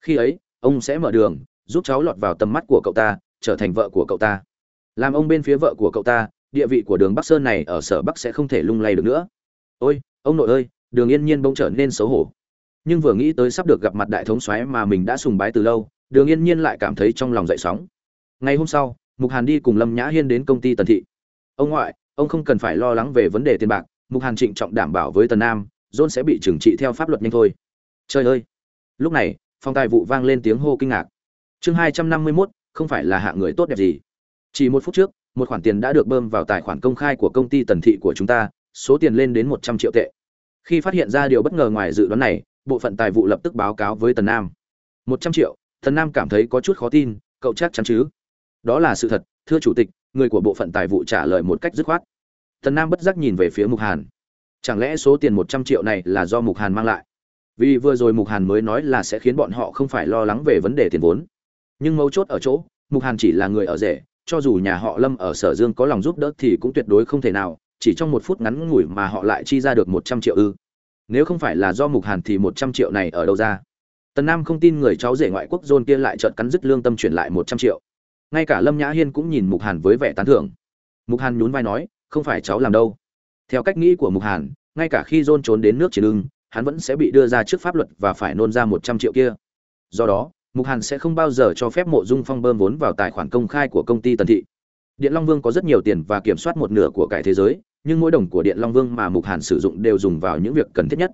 Khi ấy, ông sẽ mở đường, giúp cháu lọt vào tầm mắt của cậu ta, trở thành vợ của cậu ta. Làm ông bên phía vợ của cậu ta, địa vị của đường bắc sơn này ở sở bắc sẽ không thể lung lay được nữa. Ôi, ông nội ơi đường yên nhiên bỗng trở nên xấu hổ. Nhưng vừa nghĩ tới sắp được gặp mặt đại thống soái mà mình đã sùng bái từ lâu, đường yên nhiên lại cảm thấy trong lòng dậy sóng. Ngày hôm sau, mục hàn đi cùng lâm nhã hiên đến công ty tần thị. Ông ngoại, ông không cần phải lo lắng về vấn đề tiền bạc, mục hàn trịnh trọng đảm bảo với tần nam, john sẽ bị trừng trị theo pháp luật nhanh thôi. Trời ơi! Lúc này, phòng tài vụ vang lên tiếng hô kinh ngạc. Chương hai trăm năm mươi mốt, không phải là hạng người tốt đẹp gì. Chỉ một phút trước, một khoản tiền đã được bơm vào tài khoản công khai của công ty tần thị của chúng ta, số tiền lên đến một trăm triệu tệ khi phát hiện ra điều bất ngờ ngoài dự đoán này, bộ phận tài vụ lập tức báo cáo với tần nam. Một trăm triệu, tần nam cảm thấy có chút khó tin, cậu chắc chắn chứ? Đó là sự thật, thưa chủ tịch, người của bộ phận tài vụ trả lời một cách dứt khoát. Tần nam bất giác nhìn về phía mục hàn. Chẳng lẽ số tiền một trăm triệu này là do mục hàn mang lại? Vì vừa rồi mục hàn mới nói là sẽ khiến bọn họ không phải lo lắng về vấn đề tiền vốn. Nhưng mấu chốt ở chỗ, mục hàn chỉ là người ở rể, cho dù nhà họ lâm ở sở dương có lòng giúp đỡ thì cũng tuyệt đối không thể nào chỉ trong một phút ngắn ngủi mà họ lại chi ra được một trăm triệu ư. Nếu không phải là do mục hàn thì một trăm triệu này ở đâu ra? Tần nam không tin người cháu rể ngoại quốc John kia lại trợn cắn dứt lương tâm chuyển lại một trăm triệu. Ngay cả lâm nhã hiên cũng nhìn mục hàn với vẻ tán thưởng. Mục hàn nhún vai nói, không phải cháu làm đâu. Theo cách nghĩ của mục hàn, ngay cả khi John trốn đến nước chiến ưng hắn vẫn sẽ bị đưa ra trước pháp luật và phải nôn ra một trăm triệu kia. Do đó, mục hàn sẽ không bao giờ cho phép mộ dung phong bơm vốn vào tài khoản công khai của công ty tần thị điện long vương có rất nhiều tiền và kiểm soát một nửa của cải thế giới, nhưng mỗi đồng của điện long vương mà mục hàn sử dụng đều dùng vào những việc cần thiết nhất.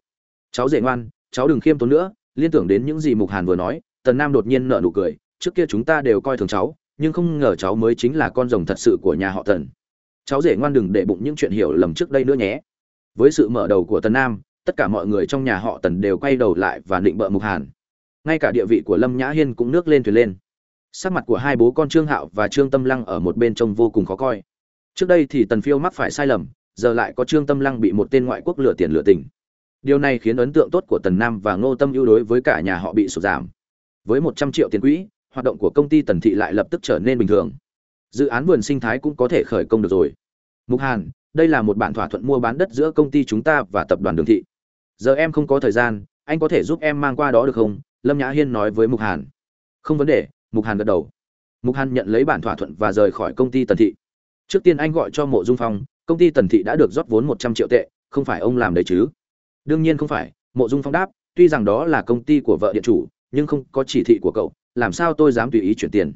Cháu dễ ngoan, cháu đừng khiêm tốn nữa, liên tưởng đến những gì mục hàn vừa nói, tần nam đột nhiên nở nụ cười, trước kia chúng ta đều coi thường cháu, nhưng không ngờ cháu mới chính là con rồng thật sự của nhà họ tần. Cháu dễ ngoan đừng để bụng những chuyện hiểu lầm trước đây nữa nhé. Với sự mở đầu của tần nam, tất cả mọi người trong nhà họ tần đều quay đầu lại và định bợ mục hàn. Ngay cả địa vị của lâm nhã hiên cũng nước lên thuyền lên sắc mặt của hai bố con trương hạo và trương tâm lăng ở một bên trông vô cùng khó coi. Trước đây thì tần phiêu mắc phải sai lầm, giờ lại có trương tâm lăng bị một tên ngoại quốc lừa tiền lừa tình. Điều này khiến ấn tượng tốt của tần nam và ngô tâm ưu đối với cả nhà họ bị sụt giảm. Với một trăm triệu tiền quỹ, hoạt động của công ty tần thị lại lập tức trở nên bình thường. Dự án vườn sinh thái cũng có thể khởi công được rồi. Mục hàn, đây là một bản thỏa thuận mua bán đất giữa công ty chúng ta và tập đoàn đường thị. Giờ em không có thời gian, anh có thể giúp em mang qua đó được không? Lâm nhã hiên nói với mục hàn. Không vấn đề mục hàn gật đầu. Mục hàn nhận lấy bản thỏa thuận và rời khỏi công ty tần thị. Trước tiên anh gọi cho mộ dung phong, công ty tần thị đã được rót vốn một trăm triệu tệ, không phải ông làm đấy chứ? Đương nhiên không phải, mộ dung phong đáp, tuy rằng đó là công ty của vợ điện chủ, nhưng không có chỉ thị của cậu, làm sao tôi dám tùy ý chuyển tiền?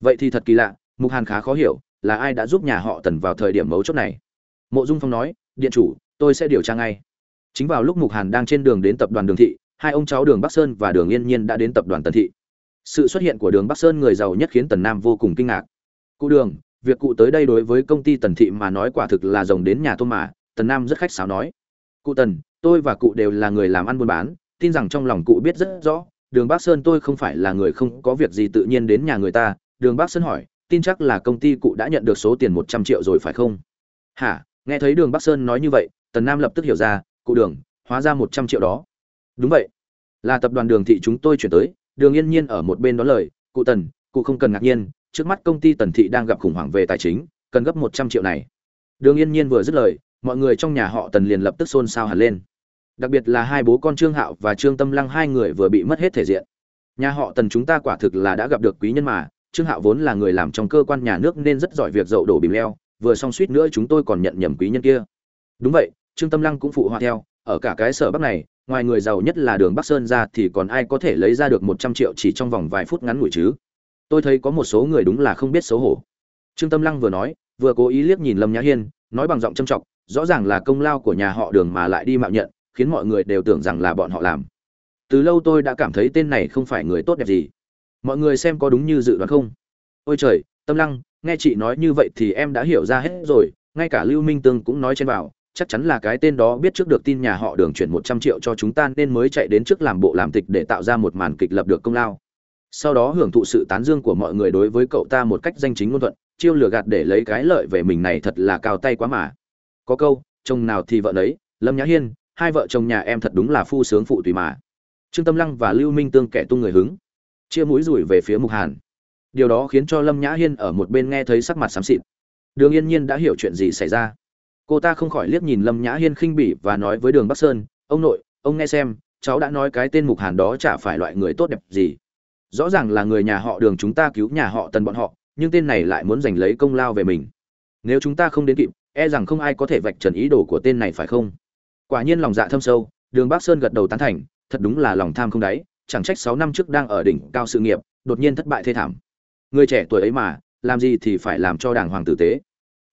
Vậy thì thật kỳ lạ, mục hàn khá khó hiểu, là ai đã giúp nhà họ tần vào thời điểm mấu chốt này? Mộ dung phong nói, điện chủ, tôi sẽ điều tra ngay. Chính vào lúc mục hàn đang trên đường đến tập đoàn đường thị, hai ông cháu đường bắc sơn và đường yên nhiên đã đến tập đoàn tần thị sự xuất hiện của đường bắc sơn người giàu nhất khiến tần nam vô cùng kinh ngạc. Cụ đường, việc cụ tới đây đối với công ty tần thị mà nói quả thực là rồng đến nhà tôm mà, tần nam rất khách sáo nói. Cụ tần, tôi và cụ đều là người làm ăn buôn bán, tin rằng trong lòng cụ biết rất rõ, đường bắc sơn tôi không phải là người không có việc gì tự nhiên đến nhà người ta. Đường bắc sơn hỏi, tin chắc là công ty cụ đã nhận được số tiền một trăm triệu rồi phải không? Hả? Nghe thấy đường bắc sơn nói như vậy, tần nam lập tức hiểu ra, cụ đường, hóa ra một trăm triệu đó. Đúng vậy. Là tập đoàn đường thị chúng tôi chuyển tới đường yên nhiên ở một bên đó lời, cụ tần, cụ không cần ngạc nhiên, trước mắt công ty tần thị đang gặp khủng hoảng về tài chính, cần gấp một trăm triệu này. Đường yên nhiên vừa dứt lời, mọi người trong nhà họ tần liền lập tức xôn xao hẳn lên. Đặc biệt là hai bố con trương hạo và trương tâm lăng hai người vừa bị mất hết thể diện. Nhà họ tần chúng ta quả thực là đã gặp được quý nhân mà, trương hạo vốn là người làm trong cơ quan nhà nước nên rất giỏi việc dậu đổ bìm leo, vừa xong suýt nữa chúng tôi còn nhận nhầm quý nhân kia. Đúng vậy, trương tâm lăng cũng phụ họa theo, ở cả cái sở bắc này ngoài người giàu nhất là đường bắc sơn ra thì còn ai có thể lấy ra được một trăm triệu chỉ trong vòng vài phút ngắn ngủi chứ? Tôi thấy có một số người đúng là không biết xấu hổ. Trương tâm lăng vừa nói, vừa cố ý liếc nhìn lâm nhã hiên, nói bằng giọng châm trọng rõ ràng là công lao của nhà họ đường mà lại đi mạo nhận, khiến mọi người đều tưởng rằng là bọn họ làm. Từ lâu tôi đã cảm thấy tên này không phải người tốt đẹp gì. Mọi người xem có đúng như dự đoán không? Ôi trời, tâm lăng, nghe chị nói như vậy thì em đã hiểu ra hết rồi, ngay cả lưu minh tương cũng nói trên bảo chắc chắn là cái tên đó biết trước được tin nhà họ đường chuyển một trăm triệu cho chúng ta nên mới chạy đến trước làm bộ làm tịch để tạo ra một màn kịch lập được công lao. Sau đó hưởng thụ sự tán dương của mọi người đối với cậu ta một cách danh chính ngôn thuận, chiêu lừa gạt để lấy cái lợi về mình này thật là cao tay quá mà. Có câu, chồng nào thì vợ đấy lâm nhã hiên, hai vợ chồng nhà em thật đúng là phu sướng phụ tùy mà. Trương tâm lăng và lưu minh tương kẻ tung người hứng, chia mũi rủi về phía mục hàn. Điều đó khiến cho lâm nhã hiên ở một bên nghe thấy sắc mặt xám xịt. Đường yên nhiên đã hiểu chuyện gì xảy ra cô ta không khỏi liếc nhìn lâm nhã hiên khinh bỉ và nói với đường bắc sơn, ông nội, ông nghe xem, cháu đã nói cái tên mục hàn đó chả phải loại người tốt đẹp gì. Rõ ràng là người nhà họ đường chúng ta cứu nhà họ tần bọn họ, nhưng tên này lại muốn giành lấy công lao về mình. Nếu chúng ta không đến kịp e rằng không ai có thể vạch trần ý đồ của tên này phải không? Quả nhiên lòng dạ thâm sâu, đường bắc sơn gật đầu tán thành, thật đúng là lòng tham không đáy, chẳng trách sáu năm trước đang ở đỉnh cao sự nghiệp, đột nhiên thất bại thê thảm. Người trẻ tuổi ấy mà, làm gì thì phải làm cho đàng hoàng tử tế.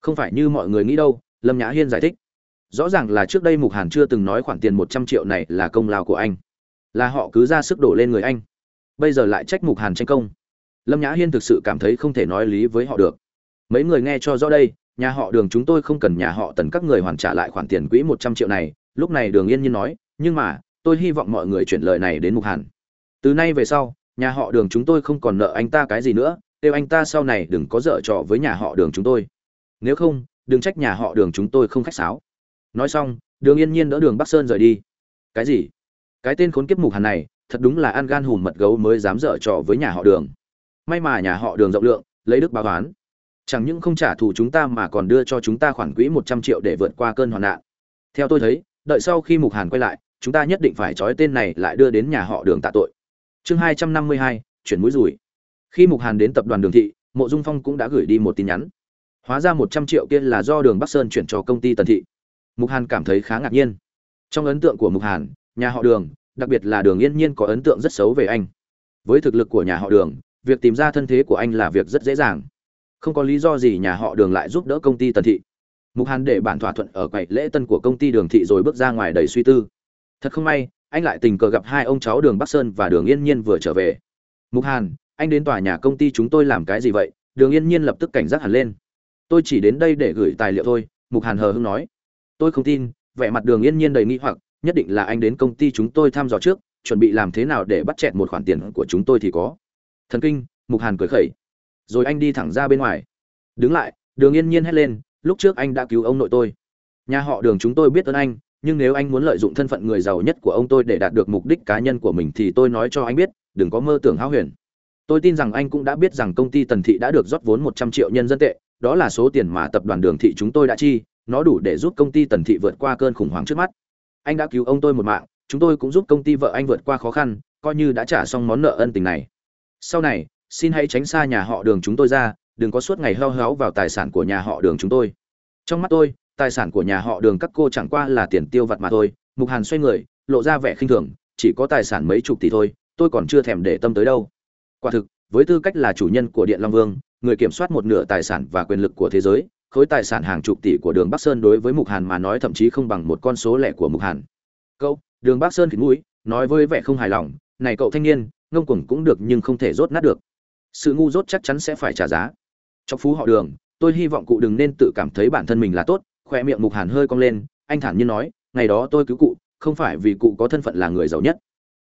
Không phải như mọi người nghĩ đâu lâm nhã hiên giải thích. Rõ ràng là trước đây mục hàn chưa từng nói khoản tiền một trăm triệu này là công lao của anh. Là họ cứ ra sức đổ lên người anh. Bây giờ lại trách mục hàn tranh công. Lâm nhã hiên thực sự cảm thấy không thể nói lý với họ được. Mấy người nghe cho rõ đây, nhà họ đường chúng tôi không cần nhà họ tần các người hoàn trả lại khoản tiền quỹ một trăm triệu này. Lúc này đường yên nhiên nói, nhưng mà, tôi hy vọng mọi người chuyển lời này đến mục hàn. Từ nay về sau, nhà họ đường chúng tôi không còn nợ anh ta cái gì nữa. Kêu anh ta sau này đừng có dở trò với nhà họ đường chúng tôi. Nếu không đừng trách nhà họ đường chúng tôi không khách sáo. Nói xong, đường yên nhiên đỡ đường bắc sơn rời đi. Cái gì? Cái tên khốn kiếp mục hàn này, thật đúng là ăn gan hùm mật gấu mới dám dở trò với nhà họ đường. May mà nhà họ đường rộng lượng, lấy đức báo toán chẳng những không trả thù chúng ta mà còn đưa cho chúng ta khoản quỹ một trăm triệu để vượt qua cơn hoạn nạn. Theo tôi thấy, đợi sau khi mục hàn quay lại, chúng ta nhất định phải trói tên này lại đưa đến nhà họ đường tạ tội. Chương hai trăm năm mươi hai, chuyển mũi rùi. Khi mục hàn đến tập đoàn đường thị, mộ dung phong cũng đã gửi đi một tin nhắn hóa ra một trăm triệu kia là do đường bắc sơn chuyển cho công ty tần thị. Mục hàn cảm thấy khá ngạc nhiên. Trong ấn tượng của mục hàn, nhà họ đường, đặc biệt là đường yên nhiên có ấn tượng rất xấu về anh. Với thực lực của nhà họ đường, việc tìm ra thân thế của anh là việc rất dễ dàng. Không có lý do gì nhà họ đường lại giúp đỡ công ty tần thị. Mục hàn để bản thỏa thuận ở quầy lễ tân của công ty đường thị rồi bước ra ngoài đầy suy tư. Thật không may, anh lại tình cờ gặp hai ông cháu đường bắc sơn và đường yên nhiên vừa trở về. Mục hàn, anh đến tòa nhà công ty chúng tôi làm cái gì vậy? Đường yên nhiên lập tức cảnh giác hẳn lên tôi chỉ đến đây để gửi tài liệu thôi, mục hàn hờ hưng nói. Tôi không tin, vẻ mặt đường yên nhiên đầy nghi hoặc, nhất định là anh đến công ty chúng tôi thăm dò trước, chuẩn bị làm thế nào để bắt chẹt một khoản tiền của chúng tôi thì có. Thần kinh, mục hàn cười khẩy. Rồi anh đi thẳng ra bên ngoài. Đứng lại, đường yên nhiên hét lên, lúc trước anh đã cứu ông nội tôi. Nhà họ đường chúng tôi biết ơn anh, nhưng nếu anh muốn lợi dụng thân phận người giàu nhất của ông tôi để đạt được mục đích cá nhân của mình thì tôi nói cho anh biết, đừng có mơ tưởng hão huyền. Tôi tin rằng anh cũng đã biết rằng công ty tần thị đã được rót vốn một trăm triệu nhân dân tệ đó là số tiền mà tập đoàn đường thị chúng tôi đã chi, nó đủ để giúp công ty tần thị vượt qua cơn khủng hoảng trước mắt. Anh đã cứu ông tôi một mạng, chúng tôi cũng giúp công ty vợ anh vượt qua khó khăn, coi như đã trả xong món nợ ân tình này. Sau này, xin hãy tránh xa nhà họ đường chúng tôi ra, đừng có suốt ngày heo héo vào tài sản của nhà họ đường chúng tôi. Trong mắt tôi, tài sản của nhà họ đường các cô chẳng qua là tiền tiêu vặt mà thôi, mục hàn xoay người, lộ ra vẻ khinh thường, chỉ có tài sản mấy chục tỷ thôi, tôi còn chưa thèm để tâm tới đâu. Quả thực, với tư cách là chủ nhân của điện long vương người kiểm soát một nửa tài sản và quyền lực của thế giới, khối tài sản hàng chục tỷ của đường bắc sơn đối với mục hàn mà nói thậm chí không bằng một con số lẻ của mục hàn. Cậu, đường bắc sơn khịt mũi, nói với vẻ không hài lòng, này cậu thanh niên, ngông cuồng cũng được nhưng không thể rốt nát được. Sự ngu dốt chắc chắn sẽ phải trả giá. Trong phú họ đường, tôi hy vọng cụ đừng nên tự cảm thấy bản thân mình là tốt khoe miệng mục hàn hơi cong lên, anh thản nhiên nói, ngày đó tôi cứu cụ, không phải vì cụ có thân phận là người giàu nhất.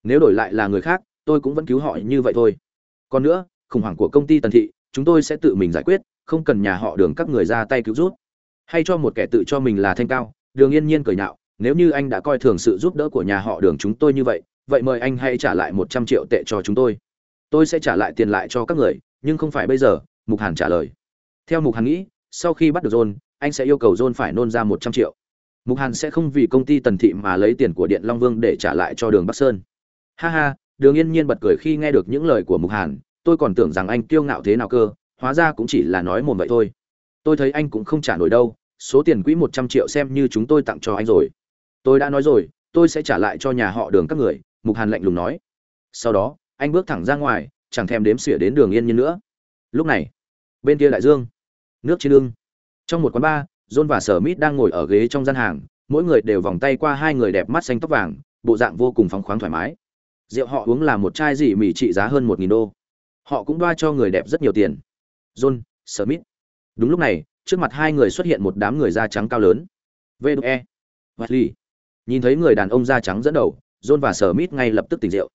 Nếu đổi lại là người khác, tôi cũng vẫn cứu họ như vậy thôi. Còn nữa, khủng hoảng của công ty tần thị chúng tôi sẽ tự mình giải quyết, không cần nhà họ đường các người ra tay cứu rút hay cho một kẻ tự cho mình là thanh cao, đường yên nhiên cười nhạo, nếu như anh đã coi thường sự giúp đỡ của nhà họ đường chúng tôi như vậy vậy mời anh hãy trả lại một trăm triệu tệ cho chúng tôi. Tôi sẽ trả lại tiền lại cho các người, nhưng không phải bây giờ, mục hàn trả lời. Theo mục hàn nghĩ, sau khi bắt được john, anh sẽ yêu cầu john phải nôn ra một trăm triệu. Mục hàn sẽ không vì công ty tần thị mà lấy tiền của điện long vương để trả lại cho đường bắc sơn. Ha ha, đường yên nhiên bật cười khi nghe được những lời của mục hàn tôi còn tưởng rằng anh kiêu ngạo thế nào cơ, hóa ra cũng chỉ là nói mồm vậy thôi. Tôi thấy anh cũng không trả nổi đâu, số tiền quỹ một trăm triệu xem như chúng tôi tặng cho anh rồi. Tôi đã nói rồi, tôi sẽ trả lại cho nhà họ đường các người, mục hàn lạnh lùng nói. Sau đó, anh bước thẳng ra ngoài, chẳng thèm đếm xỉa đến đường yên nhiên nữa. Lúc này, bên kia đại dương, nước trên lưng trong một quán bar, john và sở mít đang ngồi ở ghế trong gian hàng, mỗi người đều vòng tay qua hai người đẹp mắt xanh tóc vàng, bộ dạng vô cùng phóng khoáng thoải mái. Rượu họ uống là một chai dị mì trị giá hơn một nghìn đô họ cũng đoa cho người đẹp rất nhiều tiền. John, smith. Đúng lúc này, trước mặt hai người xuất hiện một đám người da trắng cao lớn. Vê wesley. Nhìn thấy người đàn ông da trắng dẫn đầu, john và smith ngay lập tức tỉnh rượu.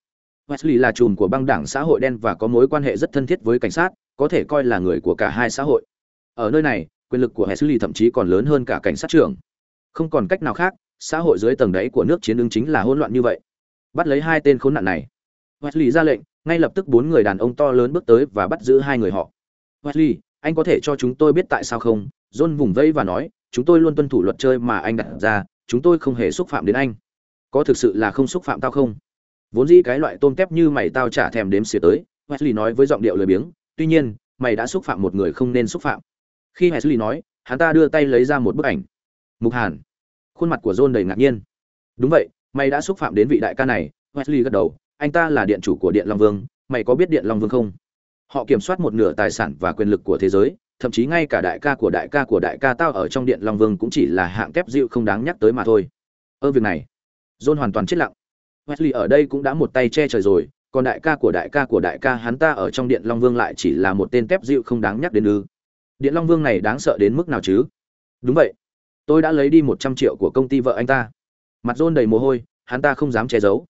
Wesley là chùm của băng đảng xã hội đen và có mối quan hệ rất thân thiết với cảnh sát, có thể coi là người của cả hai xã hội. Ở nơi này, quyền lực của wesley thậm chí còn lớn hơn cả cảnh sát trưởng. Không còn cách nào khác, xã hội dưới tầng đáy của nước chiến ứng chính là hỗn loạn như vậy. Bắt lấy hai tên khốn nạn này. Wesley ra lệnh ngay lập tức bốn người đàn ông to lớn bước tới và bắt giữ hai người họ. Wesley, anh có thể cho chúng tôi biết tại sao không? John vùng vẫy và nói, chúng tôi luôn tuân thủ luật chơi mà anh đặt ra, chúng tôi không hề xúc phạm đến anh. Có thực sự là không xúc phạm tao không? Vốn dĩ cái loại tôm tép như mày tao chả thèm đếm xỉa tới, wesley nói với giọng điệu lười biếng, tuy nhiên, mày đã xúc phạm một người không nên xúc phạm. Khi wesley nói, hắn ta đưa tay lấy ra một bức ảnh. Mục hàn. Khuôn mặt của john đầy ngạc nhiên. Đúng vậy, mày đã xúc phạm đến vị đại ca này, wesley gật đầu anh ta là điện chủ của điện long vương, mày có biết điện long vương không? Họ kiểm soát một nửa tài sản và quyền lực của thế giới, thậm chí ngay cả đại ca của đại ca của đại ca tao ở trong điện long vương cũng chỉ là hạng kép dịu không đáng nhắc tới mà thôi. Ơ, việc này. John hoàn toàn chết lặng. Wesley ở đây cũng đã một tay che trời rồi, còn đại ca của đại ca của đại ca hắn ta ở trong điện long vương lại chỉ là một tên tép dịu không đáng nhắc đến ư. Điện long vương này đáng sợ đến mức nào chứ? Đúng vậy. Tôi đã lấy đi một trăm triệu của công ty vợ anh ta. Mặt john đầy mồ hôi, hắn ta không dám che giấu.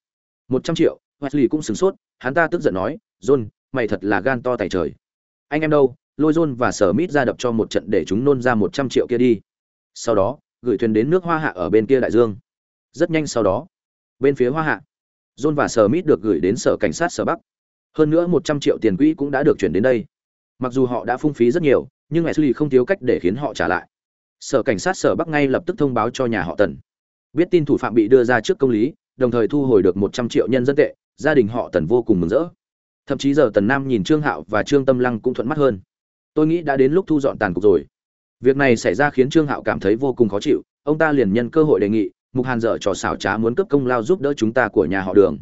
Một trăm triệu wesley cũng sửng sốt, hắn ta tức giận nói, john, mày thật là gan to tày trời. Anh em đâu, lôi john và sở mít ra đập cho một trận để chúng nôn ra một trăm triệu kia đi. Sau đó, gửi thuyền đến nước hoa hạ ở bên kia đại dương. Rất nhanh sau đó, bên phía hoa hạ, john và sở mít được gửi đến sở cảnh sát sở bắc. Hơn nữa một trăm triệu tiền quỹ cũng đã được chuyển đến đây. Mặc dù họ đã phung phí rất nhiều, nhưng Wesley không thiếu cách để khiến họ trả lại. Sở cảnh sát sở bắc ngay lập tức thông báo cho nhà họ tần. Biết tin thủ phạm bị đưa ra trước công lý, đồng thời thu hồi được một trăm triệu nhân dân tệ gia đình họ tần vô cùng mừng rỡ. Thậm chí giờ tần nam nhìn trương hạo và trương tâm lăng cũng thuận mắt hơn. Tôi nghĩ đã đến lúc thu dọn tàn cục rồi. Việc này xảy ra khiến trương hạo cảm thấy vô cùng khó chịu. Ông ta liền nhân cơ hội đề nghị, mục hàn dở trò xảo trá muốn cướp công lao giúp đỡ chúng ta của nhà họ đường.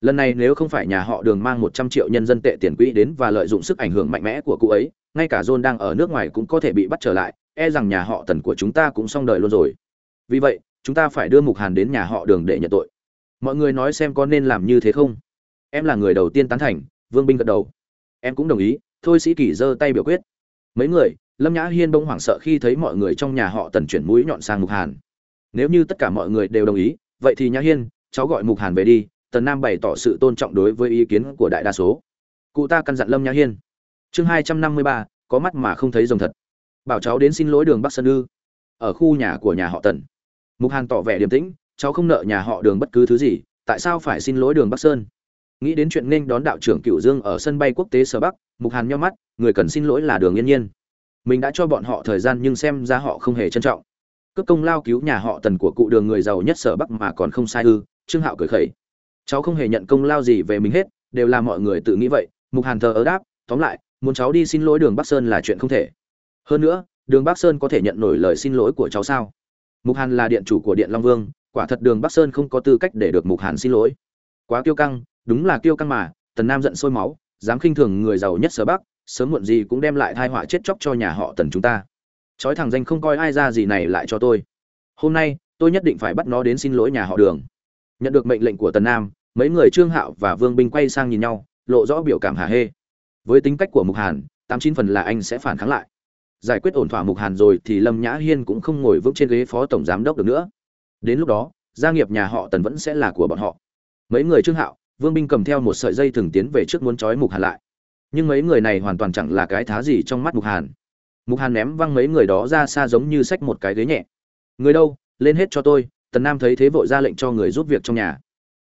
Lần này nếu không phải nhà họ đường mang một trăm triệu nhân dân tệ tiền quỹ đến và lợi dụng sức ảnh hưởng mạnh mẽ của cụ ấy, ngay cả john đang ở nước ngoài cũng có thể bị bắt trở lại e rằng nhà họ tần của chúng ta cũng xong đời luôn rồi. Vì vậy, chúng ta phải đưa mục hàn đến nhà họ đường để nhận tội mọi người nói xem có nên làm như thế không? Em là người đầu tiên tán thành, vương binh gật đầu. Em cũng đồng ý, thôi sĩ kỳ giơ tay biểu quyết. Mấy người, lâm nhã hiên bỗng hoảng sợ khi thấy mọi người trong nhà họ tần chuyển mũi nhọn sang mục hàn. Nếu như tất cả mọi người đều đồng ý, vậy thì nhã hiên, cháu gọi mục hàn về đi, tần nam bày tỏ sự tôn trọng đối với ý kiến của đại đa số. Cụ ta căn dặn lâm nhã hiên. Chương hai trăm năm mươi ba, có mắt mà không thấy rồng thật. Bảo cháu đến xin lỗi đường bắc sơn ư. Ở khu nhà của nhà họ tần. Mục hàn tỏ vẻ điềm tĩnh cháu không nợ nhà họ đường bất cứ thứ gì, tại sao phải xin lỗi đường bắc sơn? Nghĩ đến chuyện nên đón đạo trưởng cửu dương ở sân bay quốc tế sở bắc, mục hàn nhau mắt, người cần xin lỗi là đường yên nhiên. Mình đã cho bọn họ thời gian nhưng xem ra họ không hề trân trọng. Cướp công lao cứu nhà họ tần của cụ đường người giàu nhất sở bắc mà còn không sai ư, trương hạo cười khẩy. Cháu không hề nhận công lao gì về mình hết, đều là mọi người tự nghĩ vậy. Mục hàn thờ ớ đáp, tóm lại, muốn cháu đi xin lỗi đường bắc sơn là chuyện không thể. Hơn nữa, đường bắc sơn có thể nhận nổi lời xin lỗi của cháu sao? Mục hàn là điện chủ của điện long vương quả thật đường bắc sơn không có tư cách để được mục hàn xin lỗi. Quá kiêu căng, đúng là kiêu căng mà, tần nam giận sôi máu, dám khinh thường người giàu nhất sở bắc, sớm muộn gì cũng đem lại thai họa chết chóc cho nhà họ tần chúng ta. Chói thằng danh không coi ai ra gì này lại cho tôi. Hôm nay, tôi nhất định phải bắt nó đến xin lỗi nhà họ đường. Nhận được mệnh lệnh của tần nam, mấy người trương hạo và vương binh quay sang nhìn nhau, lộ rõ biểu cảm hà hê. Với tính cách của mục hàn, tám chín phần là anh sẽ phản kháng lại. Giải quyết ổn thỏa mục hàn rồi thì lâm nhã hiên cũng không ngồi vững trên ghế phó tổng giám đốc được nữa đến lúc đó, gia nghiệp nhà họ tần vẫn sẽ là của bọn họ. Mấy người trương hạo, vương binh cầm theo một sợi dây thừng tiến về trước muốn trói mục hàn lại. Nhưng mấy người này hoàn toàn chẳng là cái thá gì trong mắt mục hàn. Mục hàn ném văng mấy người đó ra xa giống như xách một cái ghế nhẹ. Người đâu, lên hết cho tôi, tần nam thấy thế vội ra lệnh cho người giúp việc trong nhà.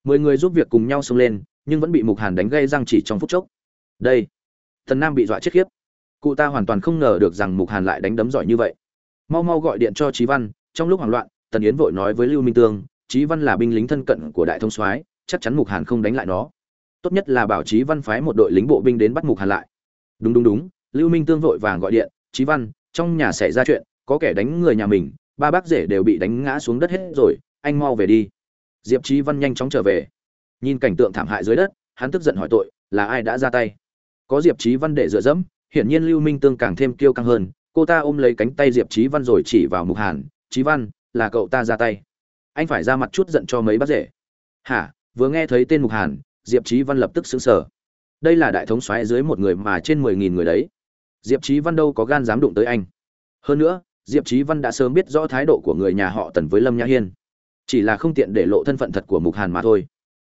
Mười người giúp việc cùng nhau xông lên, nhưng vẫn bị mục hàn đánh gây răng chỉ trong phút chốc. Đây, tần nam bị dọa chết khiếp. Cụ ta hoàn toàn không ngờ được rằng mục hàn lại đánh đấm giỏi như vậy. Mau mau gọi điện cho trí văn, trong lúc hoảng loạn tần yến vội nói với lưu minh tương trí văn là binh lính thân cận của đại thông soái, chắc chắn mục hàn không đánh lại nó. Tốt nhất là bảo trí văn phái một đội lính bộ binh đến bắt mục hàn lại. Đúng đúng đúng. Lưu minh tương vội vàng gọi điện trí văn, trong nhà xảy ra chuyện, có kẻ đánh người nhà mình, ba bác rể đều bị đánh ngã xuống đất hết rồi, anh mau về đi. Diệp trí văn nhanh chóng trở về. Nhìn cảnh tượng thảm hại dưới đất, hắn tức giận hỏi tội, là ai đã ra tay? Có diệp trí văn để dựa dẫm, hiển nhiên lưu minh tương càng thêm kiêu căng hơn, cô ta ôm lấy cánh tay diệp trí văn rồi chỉ vào mục hàn trí văn là cậu ta ra tay. Anh phải ra mặt chút giận cho mấy bác rể. Hả? Vừa nghe thấy tên mục hàn, diệp trí văn lập tức xứng sở đây là đại thống xoáy dưới một người mà trên mười nghìn người đấy. Diệp trí văn đâu có gan dám đụng tới anh. Hơn nữa, diệp trí văn đã sớm biết rõ thái độ của người nhà họ tần với lâm nhã hiên. Chỉ là không tiện để lộ thân phận thật của mục hàn mà thôi.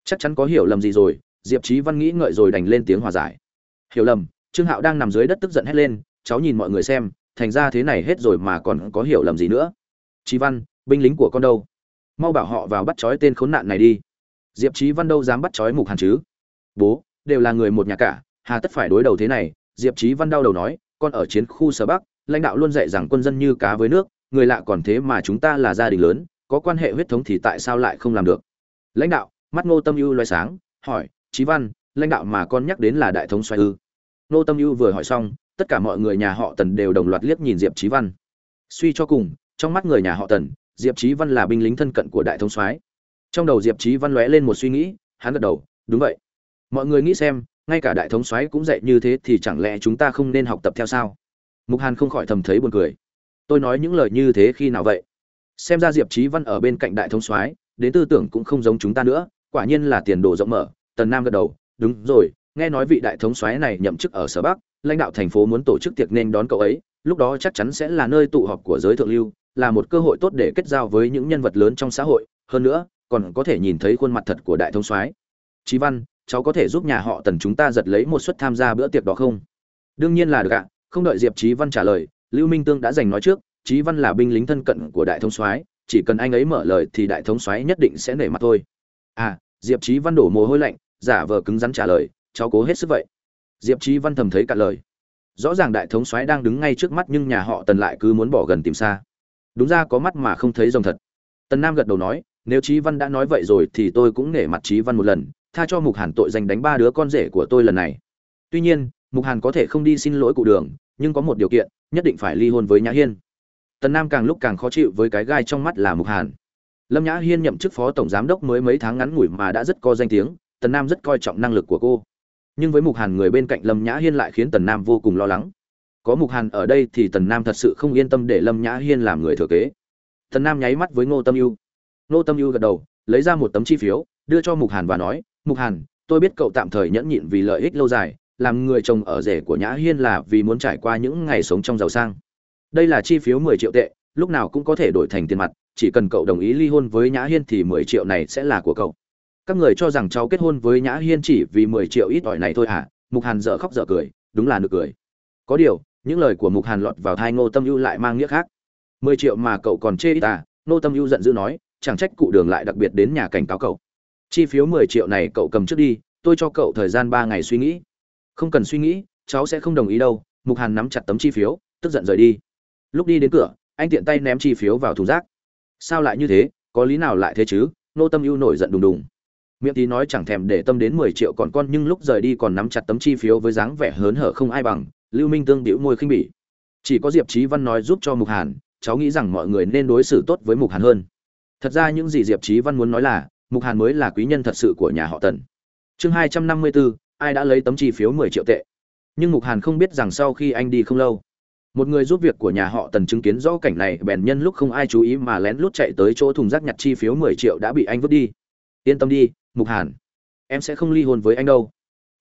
Chắc chắn có hiểu lầm gì rồi, diệp trí văn nghĩ ngợi rồi đành lên tiếng hòa giải. Hiểu lầm, trương hạo đang nằm dưới đất tức giận hét lên, cháu nhìn mọi người xem, thành ra thế này hết rồi mà còn có hiểu lầm gì nữa. Trí văn binh lính của con đâu? Mau bảo họ vào bắt trói tên khốn nạn này đi. Diệp trí văn đâu dám bắt trói mục hàn chứ? Bố, đều là người một nhà cả, hà tất phải đối đầu thế này. Diệp trí văn đau đầu nói, con ở chiến khu sở bắc, lãnh đạo luôn dạy rằng quân dân như cá với nước, người lạ còn thế mà chúng ta là gia đình lớn, có quan hệ huyết thống thì tại sao lại không làm được? Lãnh đạo, mắt ngô tâm ưu loay sáng, hỏi trí văn, lãnh đạo mà con nhắc đến là đại thống xoay ư? Ngô tâm ưu vừa hỏi xong, tất cả mọi người nhà họ tần đều đồng loạt liếc nhìn diệp trí văn. Suy cho cùng, trong mắt người nhà họ tần diệp trí văn là binh lính thân cận của đại thống soái. Trong đầu diệp trí văn lóe lên một suy nghĩ, hắn gật đầu, đúng vậy. Mọi người nghĩ xem, ngay cả đại thống soái cũng dạy như thế thì chẳng lẽ chúng ta không nên học tập theo sao? Mục hàn không khỏi thầm thấy buồn cười. Tôi nói những lời như thế khi nào vậy? Xem ra diệp trí văn ở bên cạnh đại thống soái, đến tư tưởng cũng không giống chúng ta nữa, quả nhiên là tiền đồ rộng mở. Tần nam gật đầu, đúng rồi, nghe nói vị đại thống soái này nhậm chức ở sở bắc, lãnh đạo thành phố muốn tổ chức tiệc nên đón cậu ấy, lúc đó chắc chắn sẽ là nơi tụ họp của giới thượng lưu là một cơ hội tốt để kết giao với những nhân vật lớn trong xã hội, hơn nữa, còn có thể nhìn thấy khuôn mặt thật của đại thống soái. Chí văn, cháu có thể giúp nhà họ tần chúng ta giật lấy một suất tham gia bữa tiệc đó không? Đương nhiên là được ạ, không đợi diệp Chí văn trả lời, lưu minh tương đã giành nói trước, Chí văn là binh lính thân cận của đại thống soái, chỉ cần anh ấy mở lời thì đại thống soái nhất định sẽ nể mặt thôi. À diệp Chí văn đổ mồ hôi lạnh, giả vờ cứng rắn trả lời, cháu cố hết sức vậy. Diệp Chí văn thầm thấy cả lời. Rõ ràng đại thống soái đang đứng ngay trước mắt nhưng nhà họ tần lại cứ muốn bỏ gần tìm xa đúng ra có mắt mà không thấy rồng thật. Tần nam gật đầu nói, nếu trí văn đã nói vậy rồi thì tôi cũng nể mặt trí văn một lần, tha cho mục hàn tội danh đánh ba đứa con rể của tôi lần này. Tuy nhiên, mục hàn có thể không đi xin lỗi cụ đường, nhưng có một điều kiện, nhất định phải ly hôn với nhã hiên. Tần nam càng lúc càng khó chịu với cái gai trong mắt là mục hàn. Lâm nhã hiên nhậm chức phó tổng giám đốc mới mấy tháng ngắn ngủi mà đã rất có danh tiếng, tần nam rất coi trọng năng lực của cô. Nhưng với mục hàn người bên cạnh lâm nhã hiên lại khiến tần nam vô cùng lo lắng có mục hàn ở đây thì tần nam thật sự không yên tâm để lâm nhã hiên làm người thừa kế. Tần nam nháy mắt với ngô tâm ưu. Ngô tâm ưu gật đầu, lấy ra một tấm chi phiếu, đưa cho mục hàn và nói, mục hàn, tôi biết cậu tạm thời nhẫn nhịn vì lợi ích lâu dài, làm người chồng ở rể của nhã hiên là vì muốn trải qua những ngày sống trong giàu sang. Đây là chi phiếu mười triệu tệ, lúc nào cũng có thể đổi thành tiền mặt, chỉ cần cậu đồng ý ly hôn với nhã hiên thì mười triệu này sẽ là của cậu. Các người cho rằng cháu kết hôn với nhã hiên chỉ vì mười triệu ít ỏi này thôi hả? Mục hàn dở khóc dở cười, đúng là nực cười. Có điều những lời của mục hàn lọt vào thai ngô tâm ưu lại mang nghĩa khác. Mười triệu mà cậu còn chê ít à ngô tâm ưu giận dữ nói, chẳng trách cụ đường lại đặc biệt đến nhà cảnh cáo cậu. Chi phiếu mười triệu này cậu cầm trước đi, tôi cho cậu thời gian ba ngày suy nghĩ. Không cần suy nghĩ, cháu sẽ không đồng ý đâu, mục hàn nắm chặt tấm chi phiếu, tức giận rời đi. Lúc đi đến cửa, anh tiện tay ném chi phiếu vào thùng rác. Sao lại như thế, có lý nào lại thế chứ nô tâm ưu nổi giận đùng đùng. Miệng tí nói chẳng thèm để tâm đến mười triệu còn con, nhưng lúc rời đi còn nắm chặt tấm chi phiếu với dáng vẻ hớn hở không ai bằng lưu minh tương bĩu môi khinh bỉ. Chỉ có diệp trí văn nói giúp cho mục hàn, cháu nghĩ rằng mọi người nên đối xử tốt với mục hàn hơn. Thật ra những gì diệp trí văn muốn nói là, mục hàn mới là quý nhân thật sự của nhà họ tần. Chương hai trăm năm mươi bốn ai đã lấy tấm chi phiếu mười triệu tệ? Nhưng mục hàn không biết rằng sau khi anh đi không lâu, một người giúp việc của nhà họ tần chứng kiến rõ cảnh này, bèn nhân lúc không ai chú ý mà lén lút chạy tới chỗ thùng rác nhặt chi phiếu mười triệu đã bị anh vứt đi. Yên tâm đi, mục hàn, em sẽ không ly hôn với anh đâu.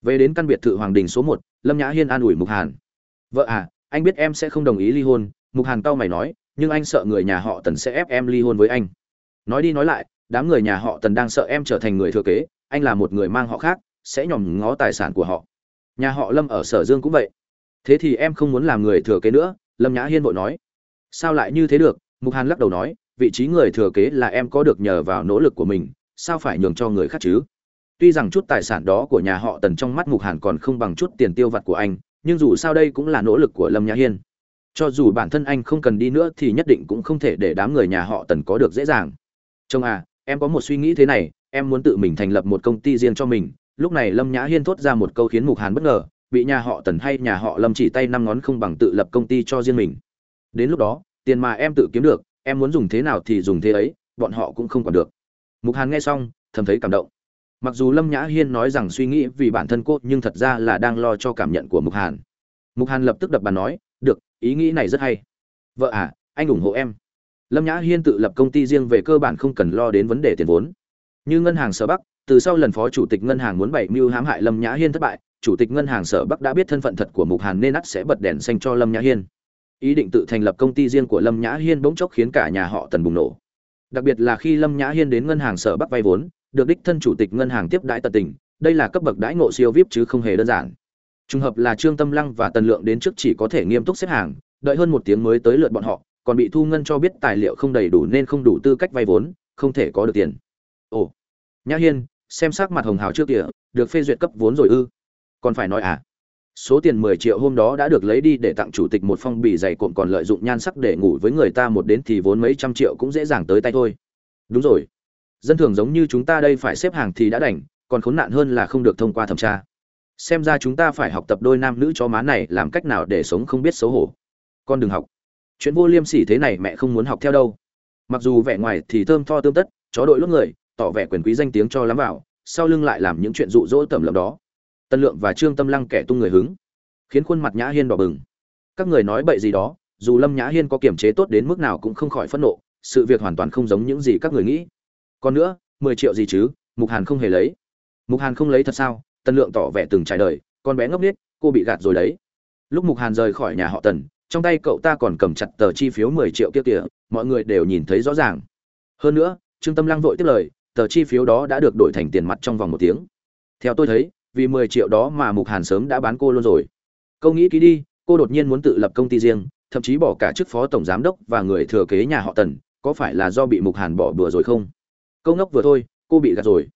Về đến căn biệt thự hoàng đình số một lâm nhã hiên an ủi mục hàn. Vợ à anh biết em sẽ không đồng ý ly hôn. Mục hàn cau mày nói, nhưng anh sợ người nhà họ tần sẽ ép em ly hôn với anh. Nói đi nói lại, đám người nhà họ tần đang sợ em trở thành người thừa kế, anh là một người mang họ khác, sẽ nhòm ngó tài sản của họ. Nhà họ lâm ở sở dương cũng vậy. Thế thì em không muốn làm người thừa kế nữa, lâm nhã hiên vội nói. Sao lại như thế được? Mục hàn lắc đầu nói, vị trí người thừa kế là em có được nhờ vào nỗ lực của mình, sao phải nhường cho người khác chứ? Tuy rằng chút tài sản đó của nhà họ tần trong mắt mục hàn còn không bằng chút tiền tiêu vặt của anh, nhưng dù sao đây cũng là nỗ lực của lâm nhã hiên. Cho dù bản thân anh không cần đi nữa thì nhất định cũng không thể để đám người nhà họ tần có được dễ dàng. Trông à em có một suy nghĩ thế này, em muốn tự mình thành lập một công ty riêng cho mình. Lúc này lâm nhã hiên thốt ra một câu khiến mục hàn bất ngờ, bị nhà họ tần hay nhà họ lâm chỉ tay năm ngón không bằng tự lập công ty cho riêng mình. Đến lúc đó, tiền mà em tự kiếm được, em muốn dùng thế nào thì dùng thế ấy, bọn họ cũng không còn được. Mục hàn nghe xong, thầm thấy cảm động mặc dù lâm nhã hiên nói rằng suy nghĩ vì bản thân cô, nhưng thật ra là đang lo cho cảm nhận của mục hàn. Mục hàn lập tức đập bàn nói, được, ý nghĩ này rất hay. Vợ à anh ủng hộ em. Lâm nhã hiên tự lập công ty riêng về cơ bản không cần lo đến vấn đề tiền vốn. Như ngân hàng sở bắc, từ sau lần phó chủ tịch ngân hàng muốn bày mưu hãm hại lâm nhã hiên thất bại, chủ tịch ngân hàng sở bắc đã biết thân phận thật của mục hàn nên ắt sẽ bật đèn xanh cho lâm nhã hiên. Ý định tự thành lập công ty riêng của lâm nhã hiên bỗng chốc khiến cả nhà họ tần bùng nổ. Đặc biệt là khi lâm nhã hiên đến ngân hàng sở bắc vay vốn được đích thân chủ tịch ngân hàng tiếp đãi tận tình đây là cấp bậc đãi ngộ siêu vip chứ không hề đơn giản. Trùng hợp là trương tâm lăng và tần lượng đến trước chỉ có thể nghiêm túc xếp hàng đợi hơn một tiếng mới tới lượt bọn họ còn bị thu ngân cho biết tài liệu không đầy đủ nên không đủ tư cách vay vốn không thể có được tiền. Ồ nhã hiên xem sắc mặt hồng hào trước kia, được phê duyệt cấp vốn rồi ư? Còn phải nói à? Số tiền mười triệu hôm đó đã được lấy đi để tặng chủ tịch một phong bì dày cộm còn lợi dụng nhan sắc để ngủ với người ta một đến thì vốn mấy trăm triệu cũng dễ dàng tới tay thôi. Đúng rồi dân thường giống như chúng ta đây phải xếp hàng thì đã đành, còn khốn nạn hơn là không được thông qua thẩm tra. Xem ra chúng ta phải học tập đôi nam nữ cho má này làm cách nào để sống không biết xấu hổ. Con đừng học. Chuyện vô liêm sỉ thế này mẹ không muốn học theo đâu. Mặc dù vẻ ngoài thì thơm tho tươm tất, chó đội lốt người, tỏ vẻ quyền quý danh tiếng cho lắm vào, sau lưng lại làm những chuyện rụ rỗ tẩm lợm đó. Tân lượng và trương tâm lăng kẻ tung người hứng, khiến khuôn mặt nhã hiên đỏ bừng. Các người nói bậy gì đó, dù lâm nhã hiên có kiềm chế tốt đến mức nào cũng không khỏi phẫn nộ, sự việc hoàn toàn không giống những gì các người nghĩ còn nữa, mười triệu gì chứ? Mục hàn không hề lấy. Mục hàn không lấy thật sao? Tần lượng tỏ vẻ từng trải đời, con bé ngốc nghếch, cô bị gạt rồi đấy. Lúc mục hàn rời khỏi nhà họ tần, trong tay cậu ta còn cầm chặt tờ chi phiếu mười triệu kia kìa, mọi người đều nhìn thấy rõ ràng. Hơn nữa, trương tâm lăng vội tiếp lời, tờ chi phiếu đó đã được đổi thành tiền mặt trong vòng một tiếng. Theo tôi thấy, vì mười triệu đó mà mục hàn sớm đã bán cô luôn rồi. Câu nghĩ ký đi, cô đột nhiên muốn tự lập công ty riêng, thậm chí bỏ cả chức phó tổng giám đốc và người thừa kế nhà họ tần, có phải là do bị mục hàn bỏ bừa rồi không? Câu ngốc vừa thôi, cô bị gạt rồi.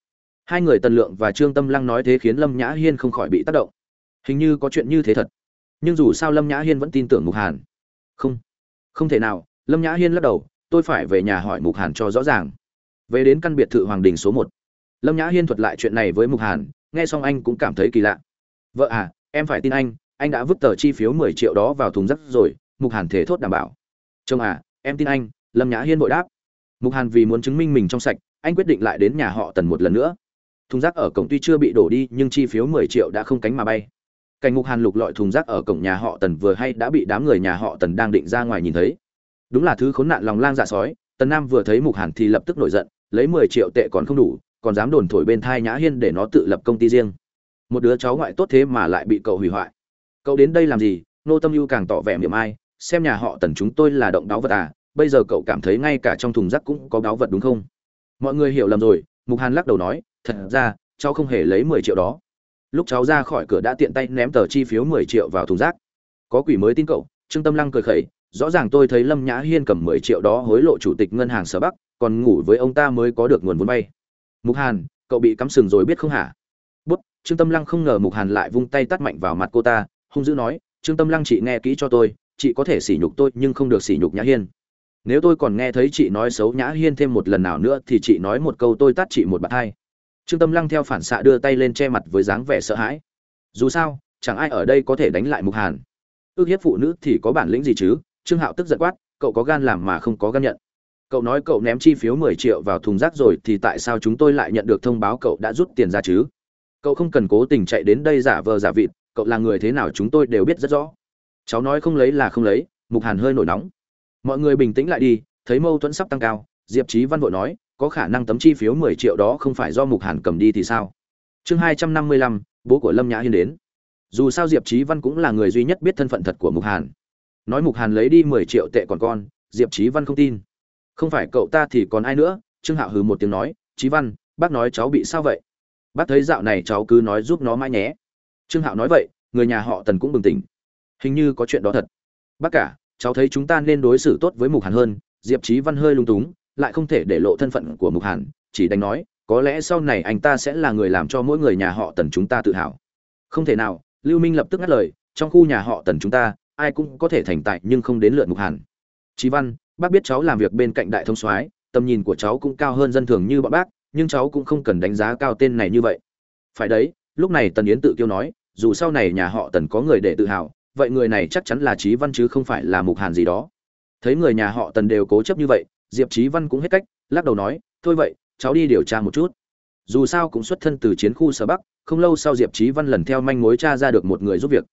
Hai người tần lượng và trương tâm lăng nói thế khiến lâm nhã hiên không khỏi bị tác động. Hình như có chuyện như thế thật. Nhưng dù sao lâm nhã hiên vẫn tin tưởng mục hàn. Không. Không thể nào, lâm nhã hiên lắc đầu, tôi phải về nhà hỏi mục hàn cho rõ ràng. Về đến căn biệt thự hoàng đình số một. Lâm nhã hiên thuật lại chuyện này với mục hàn, nghe xong anh cũng cảm thấy kỳ lạ. Vợ à em phải tin anh anh đã vứt tờ chi phiếu mười triệu đó vào thùng rác rồi, mục hàn thể thốt đảm bảo. Chồng à em tin anh, lâm nhã hiên vội đáp. Mục hàn vì muốn chứng minh mình trong sạch anh quyết định lại đến nhà họ tần một lần nữa. Thùng rác ở cổng tuy chưa bị đổ đi, nhưng chi phiếu mười triệu đã không cánh mà bay. Cảnh ngục hàn lục lọi thùng rác ở cổng nhà họ tần vừa hay đã bị đám người nhà họ tần đang định ra ngoài nhìn thấy. Đúng là thứ khốn nạn lòng lang dạ sói, tần nam vừa thấy mục hàn thì lập tức nổi giận, lấy mười triệu tệ còn không đủ, còn dám đồn thổi bên thai nhã hiên để nó tự lập công ty riêng. Một đứa cháu ngoại tốt thế mà lại bị cậu hủy hoại. Cậu đến đây làm gì? Nô tâm ưu càng tỏ vẻ miệng ai, xem nhà họ tần chúng tôi là động đáo vật à bây giờ cậu cảm thấy ngay cả trong thùng rác cũng có đáo vật đúng không? Mọi người hiểu lầm rồi, mục hàn lắc đầu nói, thật ra, cháu không hề lấy mười triệu đó. Lúc cháu ra khỏi cửa đã tiện tay ném tờ chi phiếu mười triệu vào thùng rác. Có quỷ mới tin cậu, trương tâm lăng cười khẩy, rõ ràng tôi thấy lâm nhã hiên cầm mười triệu đó hối lộ chủ tịch ngân hàng sở bắc, còn ngủ với ông ta mới có được nguồn vốn vay. Mục hàn, cậu bị cắm sừng rồi biết không hả? Bút, trương tâm lăng không ngờ mục hàn lại vung tay tắt mạnh vào mặt cô ta, hung dữ nói, trương tâm lăng, chị nghe kỹ cho tôi, chị có thể sỉ nhục tôi nhưng không được sỉ nhục nhã hiên nếu tôi còn nghe thấy chị nói xấu nhã hiên thêm một lần nào nữa thì chị nói một câu tôi tắt chị một bạt hai. Trương tâm lăng theo phản xạ đưa tay lên che mặt với dáng vẻ sợ hãi. Dù sao, chẳng ai ở đây có thể đánh lại mục hàn. Ước hiếp phụ nữ thì có bản lĩnh gì chứ? Trương hạo tức giận quát, cậu có gan làm mà không có gan nhận. Cậu nói cậu ném chi phiếu mười triệu vào thùng rác rồi thì tại sao chúng tôi lại nhận được thông báo cậu đã rút tiền ra chứ? Cậu không cần cố tình chạy đến đây giả vờ giả vịt, cậu là người thế nào chúng tôi đều biết rất rõ. Cháu nói không lấy là không lấy, mục hàn hơi nổi nóng mọi người bình tĩnh lại đi, thấy mâu thuẫn sắp tăng cao, diệp trí văn vội nói, có khả năng tấm chi phiếu mười triệu đó không phải do mục hàn cầm đi thì sao? Chương hai trăm năm mươi lăm, bố của lâm nhã hiên đến. Dù sao diệp trí văn cũng là người duy nhất biết thân phận thật của mục hàn. Nói mục hàn lấy đi mười triệu tệ còn con, diệp trí văn không tin. Không phải cậu ta thì còn ai nữa? Trương hạo hừ một tiếng nói trí văn, bác nói cháu bị sao vậy? Bác thấy dạo này cháu cứ nói giúp nó mãi nhé. Trương hạo nói vậy, người nhà họ tần cũng bừng tỉnh. Hình như có chuyện đó thật. Bác cả cháu thấy chúng ta nên đối xử tốt với mục hàn hơn, diệp trí văn hơi lung túng, lại không thể để lộ thân phận của mục hàn, chỉ đánh nói, có lẽ sau này anh ta sẽ là người làm cho mỗi người nhà họ tần chúng ta tự hào. Không thể nào, lưu minh lập tức ngắt lời, trong khu nhà họ tần chúng ta, ai cũng có thể thành tài nhưng không đến lượt mục hàn. Trí văn, bác biết cháu làm việc bên cạnh đại thông soái, tầm nhìn của cháu cũng cao hơn dân thường như bọn bác, nhưng cháu cũng không cần đánh giá cao tên này như vậy. Phải đấy, lúc này tần yến tự kiêu nói, dù sau này nhà họ tần có người để tự hào vậy người này chắc chắn là Chí văn chứ không phải là mục hàn gì đó. Thấy người nhà họ tần đều cố chấp như vậy, diệp Chí văn cũng hết cách, lắc đầu nói, thôi vậy, cháu đi điều tra một chút. Dù sao cũng xuất thân từ chiến khu sở bắc, không lâu sau diệp Chí văn lần theo manh mối cha ra được một người giúp việc.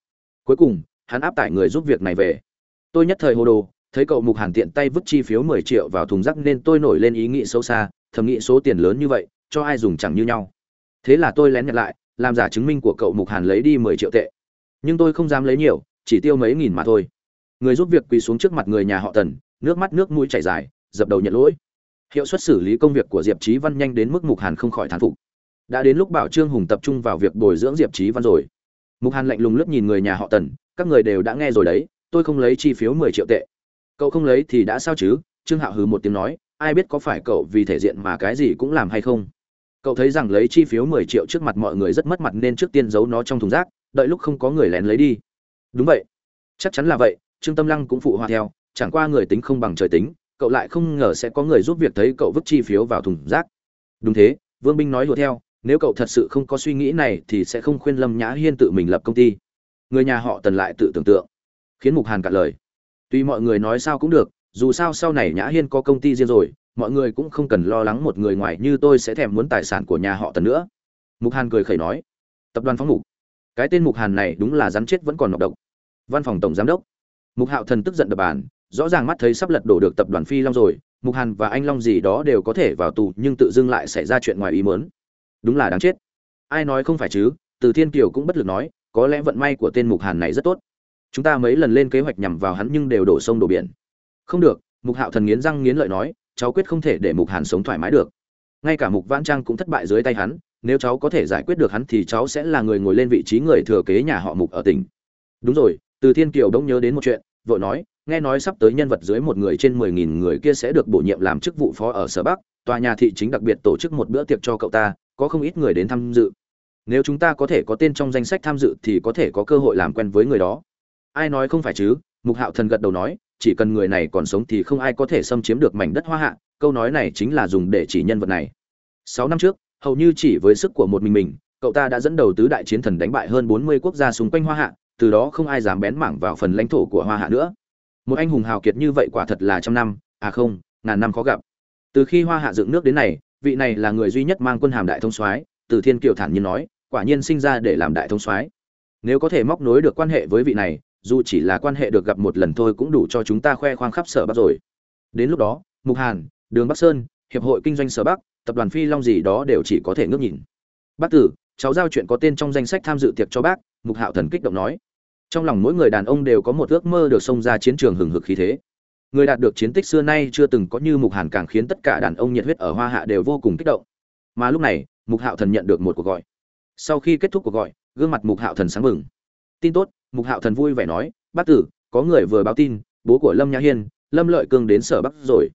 Cuối cùng, hắn áp tải người giúp việc này về. Tôi nhất thời hồ đồ, thấy cậu mục hàn tiện tay vứt chi phiếu mười triệu vào thùng rác nên tôi nổi lên ý nghĩ sâu xa, thầm nghĩ số tiền lớn như vậy, cho ai dùng chẳng như nhau. Thế là tôi lén nhặt lại, làm giả chứng minh của cậu mục hàn lấy đi mười triệu tệ nhưng tôi không dám lấy nhiều, chỉ tiêu mấy nghìn mà thôi. Người giúp việc quỳ xuống trước mặt người nhà họ tần, nước mắt nước mũi chảy dài, dập đầu nhận lỗi. Hiệu suất xử lý công việc của diệp trí văn nhanh đến mức mục hàn không khỏi thán phục. Đã đến lúc bảo trương hùng tập trung vào việc bồi dưỡng diệp trí văn rồi. Mục hàn lạnh lùng lướt nhìn người nhà họ tần, các người đều đã nghe rồi đấy, tôi không lấy chi phiếu mười triệu tệ. Cậu không lấy thì đã sao chứ? Trương hạo hừ một tiếng nói, ai biết có phải cậu vì thể diện mà cái gì cũng làm hay không? Cậu thấy rằng lấy chi phiếu mười triệu trước mặt mọi người rất mất mặt nên trước tiên giấu nó trong thùng rác đợi lúc không có người lén lấy đi. Đúng vậy. Chắc chắn là vậy, trương tâm lăng cũng phụ họa theo, chẳng qua người tính không bằng trời tính, cậu lại không ngờ sẽ có người giúp việc thấy cậu vứt chi phiếu vào thùng rác. Đúng thế, vương binh nói đùa theo, nếu cậu thật sự không có suy nghĩ này thì sẽ không khuyên lâm nhã hiên tự mình lập công ty. Người nhà họ tần lại tự tưởng tượng. Khiến mục hàn cạn lời. Tuy mọi người nói sao cũng được, dù sao sau này nhã hiên có công ty riêng rồi, mọi người cũng không cần lo lắng một người ngoài như tôi sẽ thèm muốn tài sản của nhà họ tần nữa. Mục hàn cười khẩy nói. Tập đoàn phóng mục cái tên mục hàn này đúng là rắn chết vẫn còn nọc độc. Văn phòng tổng giám đốc. Mục hạo thần tức giận đập bàn, rõ ràng mắt thấy sắp lật đổ được tập đoàn phi long rồi, mục hàn và anh long gì đó đều có thể vào tù nhưng tự dưng lại xảy ra chuyện ngoài ý mớn đúng là đáng chết. Ai nói không phải chứ, từ thiên kiều cũng bất lực nói, có lẽ vận may của tên mục hàn này rất tốt. Chúng ta mấy lần lên kế hoạch nhằm vào hắn nhưng đều đổ sông đổ biển. Không được, mục hạo thần nghiến răng nghiến lợi nói, cháu quyết không thể để mục hàn sống thoải mái được. Ngay cả mục vãn trang cũng thất bại dưới tay hắn nếu cháu có thể giải quyết được hắn thì cháu sẽ là người ngồi lên vị trí người thừa kế nhà họ mục ở tỉnh. Đúng rồi, từ thiên kiều đông nhớ đến một chuyện, vội nói, nghe nói sắp tới nhân vật dưới một người trên mười nghìn người kia sẽ được bổ nhiệm làm chức vụ phó ở sở bắc, tòa nhà thị chính đặc biệt tổ chức một bữa tiệc cho cậu ta, có không ít người đến tham dự. Nếu chúng ta có thể có tên trong danh sách tham dự thì có thể có cơ hội làm quen với người đó. Ai nói không phải chứ? Mục hạo thần gật đầu nói, chỉ cần người này còn sống thì không ai có thể xâm chiếm được mảnh đất hoa hạ, câu nói này chính là dùng để chỉ nhân vật này. Sáu năm trước hầu như chỉ với sức của một mình mình, cậu ta đã dẫn đầu tứ đại chiến thần đánh bại hơn bốn mươi quốc gia xung quanh hoa hạ, từ đó không ai dám bén mảng vào phần lãnh thổ của hoa hạ nữa. Một anh hùng hào kiệt như vậy quả thật là trăm năm à không, ngàn năm khó gặp. Từ khi hoa hạ dựng nước đến này, vị này là người duy nhất mang quân hàm đại thông soái, từ thiên kiều thản nhiên nói, quả nhiên sinh ra để làm đại thông soái. Nếu có thể móc nối được quan hệ với vị này, dù chỉ là quan hệ được gặp một lần thôi cũng đủ cho chúng ta khoe khoang khắp sở bắc rồi. Đến lúc đó, mục hàn, đường bắc sơn, hiệp hội kinh doanh sở bắc tập đoàn phi long gì đó đều chỉ có thể ngước nhìn. Bác tử, cháu giao chuyện có tên trong danh sách tham dự tiệc cho bác, mục hạo thần kích động nói. Trong lòng mỗi người đàn ông đều có một ước mơ được xông ra chiến trường hừng hực khí thế. Người đạt được chiến tích xưa nay chưa từng có như mục hàn càng khiến tất cả đàn ông nhiệt huyết ở hoa hạ đều vô cùng kích động. Mà lúc này, mục hạo thần nhận được một cuộc gọi. Sau khi kết thúc cuộc gọi, gương mặt mục hạo thần sáng mừng tin tốt, mục hạo thần vui vẻ nói, bác tử, có người vừa báo tin, bố của lâm nhã hiên, lâm lợi cương đến sở bắc rồi.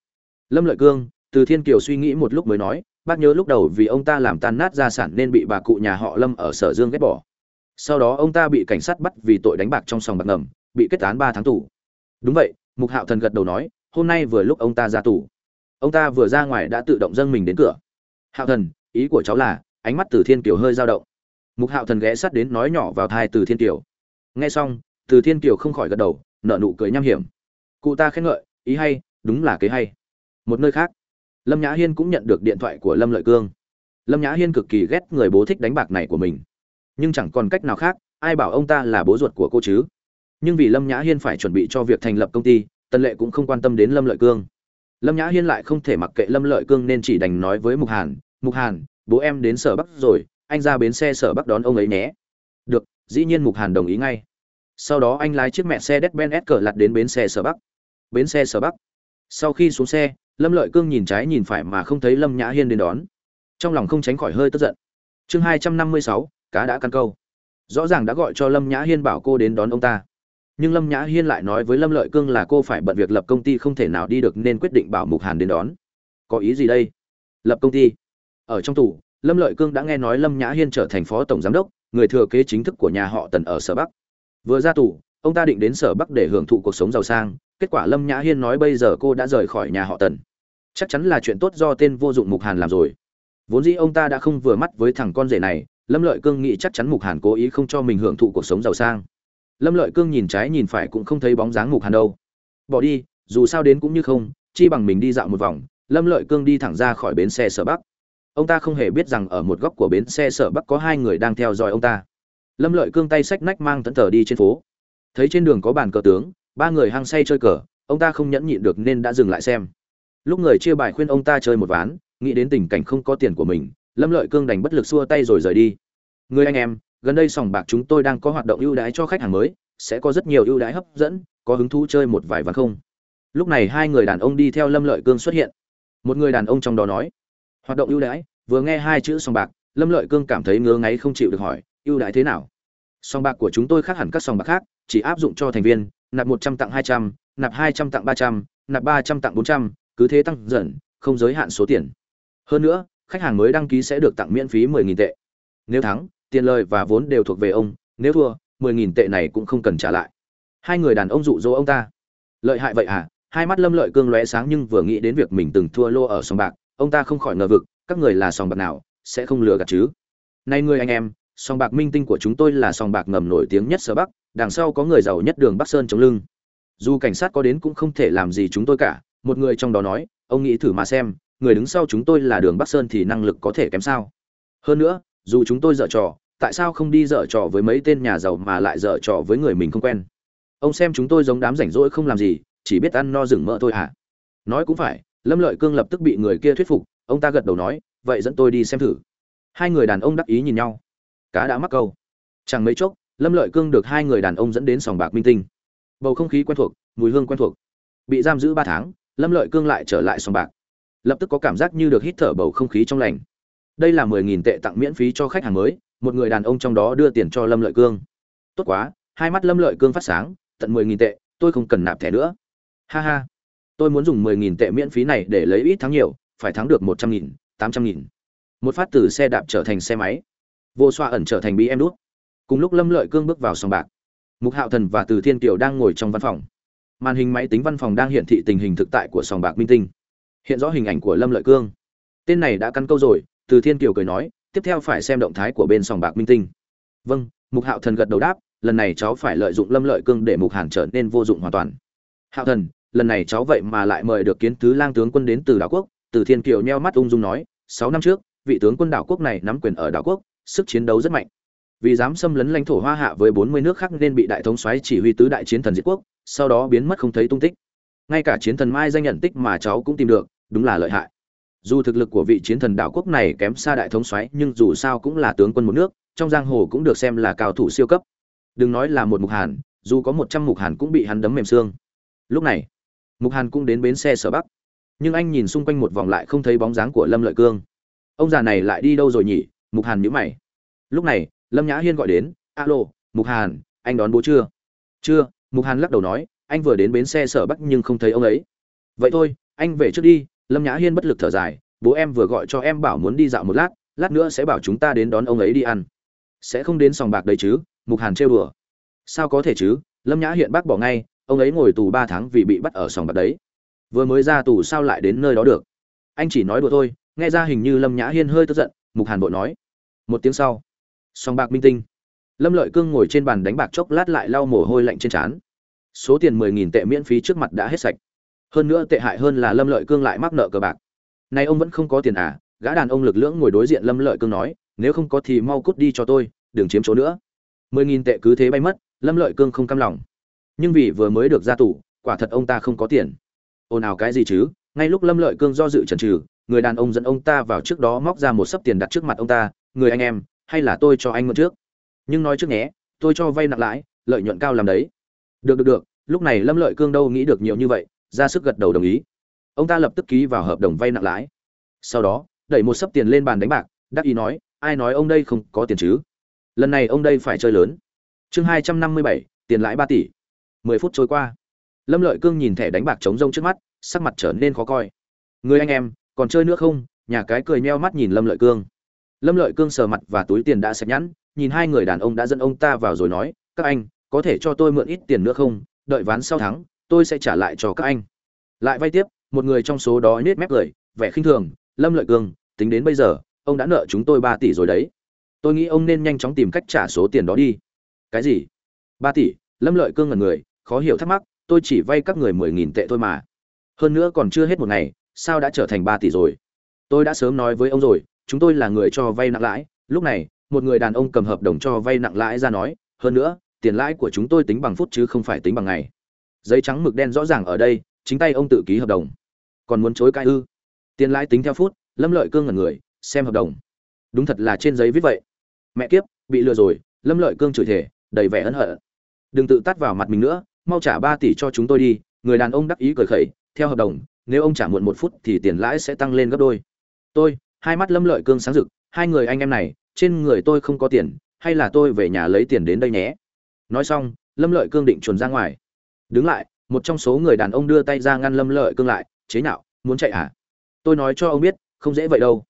Lâm lợi cương từ thiên kiều suy nghĩ một lúc mới nói, bác nhớ lúc đầu vì ông ta làm tan nát gia sản nên bị bà cụ nhà họ lâm ở sở dương ghét bỏ. Sau đó ông ta bị cảnh sát bắt vì tội đánh bạc trong sòng bạc ngầm, bị kết án ba tháng tù. Đúng vậy, mục hạo thần gật đầu nói, hôm nay vừa lúc ông ta ra tù. Ông ta vừa ra ngoài đã tự động dâng mình đến cửa. Hạo thần, ý của cháu là, ánh mắt từ thiên kiều hơi dao động. Mục hạo thần ghé sát đến nói nhỏ vào thai từ thiên kiều. Nghe xong, từ thiên kiều không khỏi gật đầu, nở nụ cười nham hiểm. Cụ ta khen ngợi, ý hay, đúng là kế hay. Một nơi khác lâm nhã hiên cũng nhận được điện thoại của lâm lợi cương. Lâm nhã hiên cực kỳ ghét người bố thích đánh bạc này của mình. Nhưng chẳng còn cách nào khác, ai bảo ông ta là bố ruột của cô chứ? Nhưng vì lâm nhã hiên phải chuẩn bị cho việc thành lập công ty tân lệ cũng không quan tâm đến lâm lợi cương. Lâm nhã hiên lại không thể mặc kệ lâm lợi cương nên chỉ đành nói với mục hàn mục hàn, bố em đến sở bắc rồi, anh ra bến xe sở bắc đón ông ấy nhé. Được, dĩ nhiên mục hàn đồng ý ngay. Sau đó anh lái chiếc mẹ xe đét ben s cờ lặt đến bến xe sở bắc. Bến xe sở bắc. Sau khi xuống xe lâm lợi cương nhìn trái nhìn phải mà không thấy lâm nhã hiên đến đón. Trong lòng không tránh khỏi hơi tức giận. Chương hai trăm năm mươi sáu, cá đã căn câu. Rõ ràng đã gọi cho lâm nhã hiên bảo cô đến đón ông ta. Nhưng lâm nhã hiên lại nói với lâm lợi cương là cô phải bận việc lập công ty không thể nào đi được nên quyết định bảo mục hàn đến đón. Có ý gì đây? Lập công ty. Ở trong tù, lâm lợi cương đã nghe nói lâm nhã hiên trở thành phó tổng giám đốc, người thừa kế chính thức của nhà họ tần ở sở bắc. Vừa ra tù, ông ta định đến sở bắc để hưởng thụ cuộc sống giàu sang kết quả lâm nhã hiên nói bây giờ cô đã rời khỏi nhà họ tần. Chắc chắn là chuyện tốt do tên vô dụng mục hàn làm rồi. Vốn dĩ ông ta đã không vừa mắt với thằng con rể này, lâm lợi cương nghĩ chắc chắn mục hàn cố ý không cho mình hưởng thụ cuộc sống giàu sang. Lâm lợi cương nhìn trái nhìn phải cũng không thấy bóng dáng mục hàn đâu. Bỏ đi, dù sao đến cũng như không, chi bằng mình đi dạo một vòng, lâm lợi cương đi thẳng ra khỏi bến xe sở bắc. Ông ta không hề biết rằng ở một góc của bến xe sở bắc có hai người đang theo dõi ông ta. Lâm lợi cương tay sách nách mang tận tờ đi trên phố. Thấy trên đường có bàn cờ tướng ba người hăng say chơi cờ, ông ta không nhẫn nhịn được nên đã dừng lại xem. Lúc người chia bài khuyên ông ta chơi một ván, nghĩ đến tình cảnh không có tiền của mình, lâm lợi cương đành bất lực xua tay rồi rời đi. Người anh em, gần đây sòng bạc chúng tôi đang có hoạt động ưu đãi cho khách hàng mới, sẽ có rất nhiều ưu đãi hấp dẫn, có hứng thú chơi một vài ván không? Lúc này hai người đàn ông đi theo lâm lợi cương xuất hiện. Một người đàn ông trong đó nói, hoạt động ưu đãi, vừa nghe hai chữ sòng bạc, lâm lợi cương cảm thấy ngứa ngáy không chịu được hỏi, ưu đãi thế nào? Sòng bạc của chúng tôi khác hẳn các sòng bạc khác, chỉ áp dụng cho thành viên nạp một trăm tặng hai trăm, nạp hai trăm tặng ba trăm, nạp ba trăm tặng bốn trăm, cứ thế tăng dần, không giới hạn số tiền. Hơn nữa, khách hàng mới đăng ký sẽ được tặng miễn phí mười nghìn tệ. Nếu thắng, tiền lời và vốn đều thuộc về ông, nếu thua, mười nghìn tệ này cũng không cần trả lại. Hai người đàn ông dụ dỗ ông ta. Lợi hại vậy à? Hai mắt lâm lợi cương lóe sáng nhưng vừa nghĩ đến việc mình từng thua lô ở sòng bạc, ông ta không khỏi ngờ vực, các người là sòng bạc nào, sẽ không lừa gạt chứ? Nay người anh em, sòng bạc minh tinh của chúng tôi là sòng bạc ngầm nổi tiếng nhất sở bắc đằng sau có người giàu nhất đường bắc sơn chống lưng. Dù cảnh sát có đến cũng không thể làm gì chúng tôi cả, một người trong đó nói, ông nghĩ thử mà xem, người đứng sau chúng tôi là đường bắc sơn thì năng lực có thể kém sao? Hơn nữa, dù chúng tôi dở trò, tại sao không đi dở trò với mấy tên nhà giàu mà lại dở trò với người mình không quen? Ông xem chúng tôi giống đám rảnh rỗi không làm gì, chỉ biết ăn no rừng mỡ thôi hả? Nói cũng phải, lâm lợi cương lập tức bị người kia thuyết phục, ông ta gật đầu nói, vậy dẫn tôi đi xem thử. Hai người đàn ông đắc ý nhìn nhau. Cá đã mắc câu. Chẳng mấy chốc lâm lợi cương được hai người đàn ông dẫn đến sòng bạc minh tinh. Bầu không khí quen thuộc, mùi hương quen thuộc. Bị giam giữ ba tháng, lâm lợi cương lại trở lại sòng bạc. Lập tức có cảm giác như được hít thở bầu không khí trong lành. Đây là mười nghìn tệ tặng miễn phí cho khách hàng mới, một người đàn ông trong đó đưa tiền cho lâm lợi cương. Tốt quá, hai mắt lâm lợi cương phát sáng, tận mười nghìn tệ, tôi không cần nạp thẻ nữa. Ha ha, tôi muốn dùng mười nghìn tệ miễn phí này để lấy ít thắng nhiều, phải thắng được một trăm nghìn, tám trăm nghìn. Một phát từ xe đạp trở thành xe máy. Vô xoa ẩn trở thành bí em đút cùng lúc lâm lợi cương bước vào sòng bạc, mục hạo thần và từ thiên kiều đang ngồi trong văn phòng. Màn hình máy tính văn phòng đang hiển thị tình hình thực tại của sòng bạc minh tinh. Hiện rõ hình ảnh của lâm lợi cương. Tên này đã căn câu rồi, từ thiên kiều cười nói, tiếp theo phải xem động thái của bên sòng bạc minh tinh. Vâng mục hạo thần gật đầu đáp, lần này cháu phải lợi dụng lâm lợi cương để mục hàn trở nên vô dụng hoàn toàn. Hạo thần, lần này cháu vậy mà lại mời được kiến thứ lang tướng quân đến từ đảo quốc, từ thiên kiều nheo mắt ung dung nói, sáu năm trước, vị tướng quân đảo quốc này nắm quyền ở đảo quốc, sức chiến đấu rất mạnh vì dám xâm lấn lãnh thổ hoa hạ với bốn mươi nước khác nên bị đại thống soái chỉ huy tứ đại chiến thần diệt quốc, sau đó biến mất không thấy tung tích. Ngay cả chiến thần mai danh nhận tích mà cháu cũng tìm được, đúng là lợi hại. Dù thực lực của vị chiến thần đảo quốc này kém xa đại thống soái nhưng dù sao cũng là tướng quân một nước, trong giang hồ cũng được xem là cao thủ siêu cấp. Đừng nói là một mục hàn, dù có một trăm mục hàn cũng bị hắn đấm mềm xương. Lúc này, mục hàn cũng đến bến xe sở bắc. Nhưng anh nhìn xung quanh một vòng lại không thấy bóng dáng của lâm lợi cương. Ông già này lại đi đâu rồi nhỉ? Mục hàn nhữ mày. Lúc này lâm nhã hiên gọi đến, alo, mục hàn, anh đón bố chưa? Chưa, mục hàn lắc đầu nói, anh vừa đến bến xe sở bắc nhưng không thấy ông ấy. Vậy thôi, anh về trước đi. Lâm nhã hiên bất lực thở dài, bố em vừa gọi cho em bảo muốn đi dạo một lát lát nữa sẽ bảo chúng ta đến đón ông ấy đi ăn. Sẽ không đến sòng bạc đấy chứ? Mục hàn trêu đùa. Sao có thể chứ? Lâm nhã hiện bác bỏ ngay, ông ấy ngồi tù ba tháng vì bị bắt ở sòng bạc đấy. Vừa mới ra tù sao lại đến nơi đó được? Anh chỉ nói đùa thôi. Nghe ra hình như lâm nhã hiên hơi tức giận, mục hàn vội nói. Một tiếng sau song bạc minh tinh. Lâm lợi cương ngồi trên bàn đánh bạc chốc lát lại lau mồ hôi lạnh trên trán. Số tiền mười nghìn tệ miễn phí trước mặt đã hết sạch. Hơn nữa tệ hại hơn là lâm lợi cương lại mắc nợ cờ bạc. Nay ông vẫn không có tiền à? Gã đàn ông lực lưỡng ngồi đối diện lâm lợi cương nói, nếu không có thì mau cút đi cho tôi, đừng chiếm chỗ nữa. mười nghìn tệ cứ thế bay mất, lâm lợi cương không cam lòng. Nhưng vì vừa mới được ra tù, quả thật ông ta không có tiền. Ồn ào cái gì chứ? Ngay lúc lâm lợi cương do dự chần trừ người đàn ông dẫn ông ta vào trước đó móc ra một sấp tiền đặt trước mặt ông ta, người anh em hay là tôi cho anh mượn trước? Nhưng nói trước nhé, tôi cho vay nặng lãi, lợi nhuận cao làm đấy. Được được được, lúc này lâm lợi cương đâu nghĩ được nhiều như vậy, ra sức gật đầu đồng ý. Ông ta lập tức ký vào hợp đồng vay nặng lãi. Sau đó, đẩy một sấp tiền lên bàn đánh bạc, đắc ý nói, ai nói ông đây không có tiền chứ? Lần này ông đây phải chơi lớn. Chương hai trăm năm mươi bảy, tiền lãi ba tỷ. Mười phút trôi qua. Lâm lợi cương nhìn thẻ đánh bạc trống rông trước mắt, sắc mặt trở nên khó coi. Người anh em, còn chơi nữa không? Nhà cái cười meo mắt nhìn lâm lợi cương lâm lợi cương sờ mặt và túi tiền đã sạch nhẵn, nhìn hai người đàn ông đã dẫn ông ta vào rồi nói, các anh, có thể cho tôi mượn ít tiền nữa không? Đợi ván sau thắng tôi sẽ trả lại cho các anh. Lại vay tiếp, một người trong số đó nhếch mép cười, vẻ khinh thường, lâm lợi cương, tính đến bây giờ, ông đã nợ chúng tôi ba tỷ rồi đấy. Tôi nghĩ ông nên nhanh chóng tìm cách trả số tiền đó đi. Cái gì? Ba tỷ. Lâm lợi cương ngần người, khó hiểu thắc mắc, tôi chỉ vay các người mười nghìn tệ thôi mà. Hơn nữa còn chưa hết một ngày, sao đã trở thành ba tỷ rồi? Tôi đã sớm nói với ông rồi chúng tôi là người cho vay nặng lãi. Lúc này, một người đàn ông cầm hợp đồng cho vay nặng lãi ra nói, hơn nữa, tiền lãi của chúng tôi tính bằng phút chứ không phải tính bằng ngày. Giấy trắng mực đen rõ ràng ở đây, chính tay ông tự ký hợp đồng. Còn muốn chối cãi ư? Tiền lãi tính theo phút, lâm lợi cương ngẩn người, xem hợp đồng. Đúng thật là trên giấy viết vậy. Mẹ kiếp, bị lừa rồi. Lâm lợi cương chửi thể đầy vẻ ân hận đừng tự tắt vào mặt mình nữa, mau trả ba tỷ cho chúng tôi đi. Người đàn ông đắc ý cười khẩy, theo hợp đồng, nếu ông trả muộn một phút thì tiền lãi sẽ tăng lên gấp đôi. Tôi hai mắt lâm lợi cương sáng rực, hai người anh em này, trên người tôi không có tiền, hay là tôi về nhà lấy tiền đến đây nhé. Nói xong, lâm lợi cương định chuồn ra ngoài. Đứng lại, một trong số người đàn ông đưa tay ra ngăn lâm lợi cương lại, chế nhạo, muốn chạy à? Tôi nói cho ông biết, không dễ vậy đâu.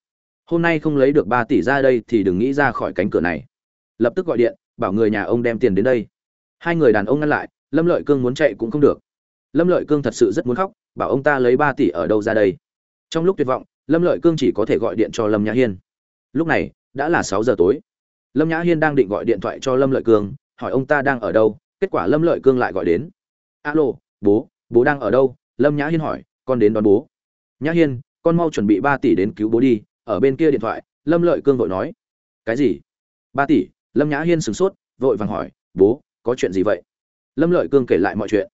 Hôm nay không lấy được ba tỷ ra đây thì đừng nghĩ ra khỏi cánh cửa này. Lập tức gọi điện, bảo người nhà ông đem tiền đến đây. Hai người đàn ông ngăn lại, lâm lợi cương muốn chạy cũng không được. Lâm lợi cương thật sự rất muốn khóc, bảo ông ta lấy ba tỷ ở đâu ra đây. Trong lúc tuyệt vọng lâm lợi cương chỉ có thể gọi điện cho lâm nhã hiên. Lúc này, đã là sáu giờ tối. Lâm nhã hiên đang định gọi điện thoại cho lâm lợi cương, hỏi ông ta đang ở đâu, kết quả lâm lợi cương lại gọi đến. Alo, bố bố đang ở đâu? Lâm nhã hiên hỏi, con đến đón bố. Nhã hiên, con mau chuẩn bị ba tỷ đến cứu bố đi. Ở bên kia điện thoại, lâm lợi cương vội nói, cái gì? Ba tỷ? Lâm nhã hiên sửng sốt, vội vàng hỏi, bố, có chuyện gì vậy? Lâm lợi cương kể lại mọi chuyện.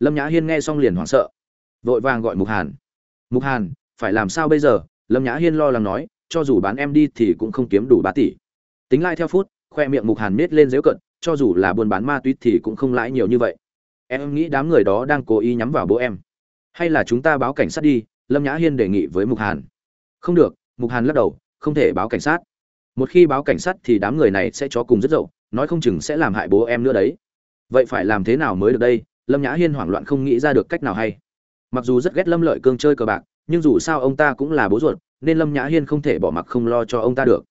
Lâm nhã hiên nghe xong liền hoảng sợ, vội vàng gọi mục hàn. Mục hàn phải làm sao bây giờ? Lâm nhã hiên lo lắng nói, cho dù bán em đi thì cũng không kiếm đủ ba tỷ. Tính lại theo phút, khoe miệng mục hàn miết lên dễu cận, cho dù là buôn bán ma túy thì cũng không lãi nhiều như vậy. Em nghĩ đám người đó đang cố ý nhắm vào bố em. Hay là chúng ta báo cảnh sát đi? Lâm nhã hiên đề nghị với mục hàn. Không được, mục hàn lắc đầu, không thể báo cảnh sát. Một khi báo cảnh sát thì đám người này sẽ cho cùng rất dậu, nói không chừng sẽ làm hại bố em nữa đấy. Vậy phải làm thế nào mới được đây? Lâm nhã hiên hoảng loạn không nghĩ ra được cách nào hay. Mặc dù rất ghét lâm lợi cương chơi cờ bạc nhưng dù sao ông ta cũng là bố ruột, nên lâm nhã hiên không thể bỏ mặc không lo cho ông ta được.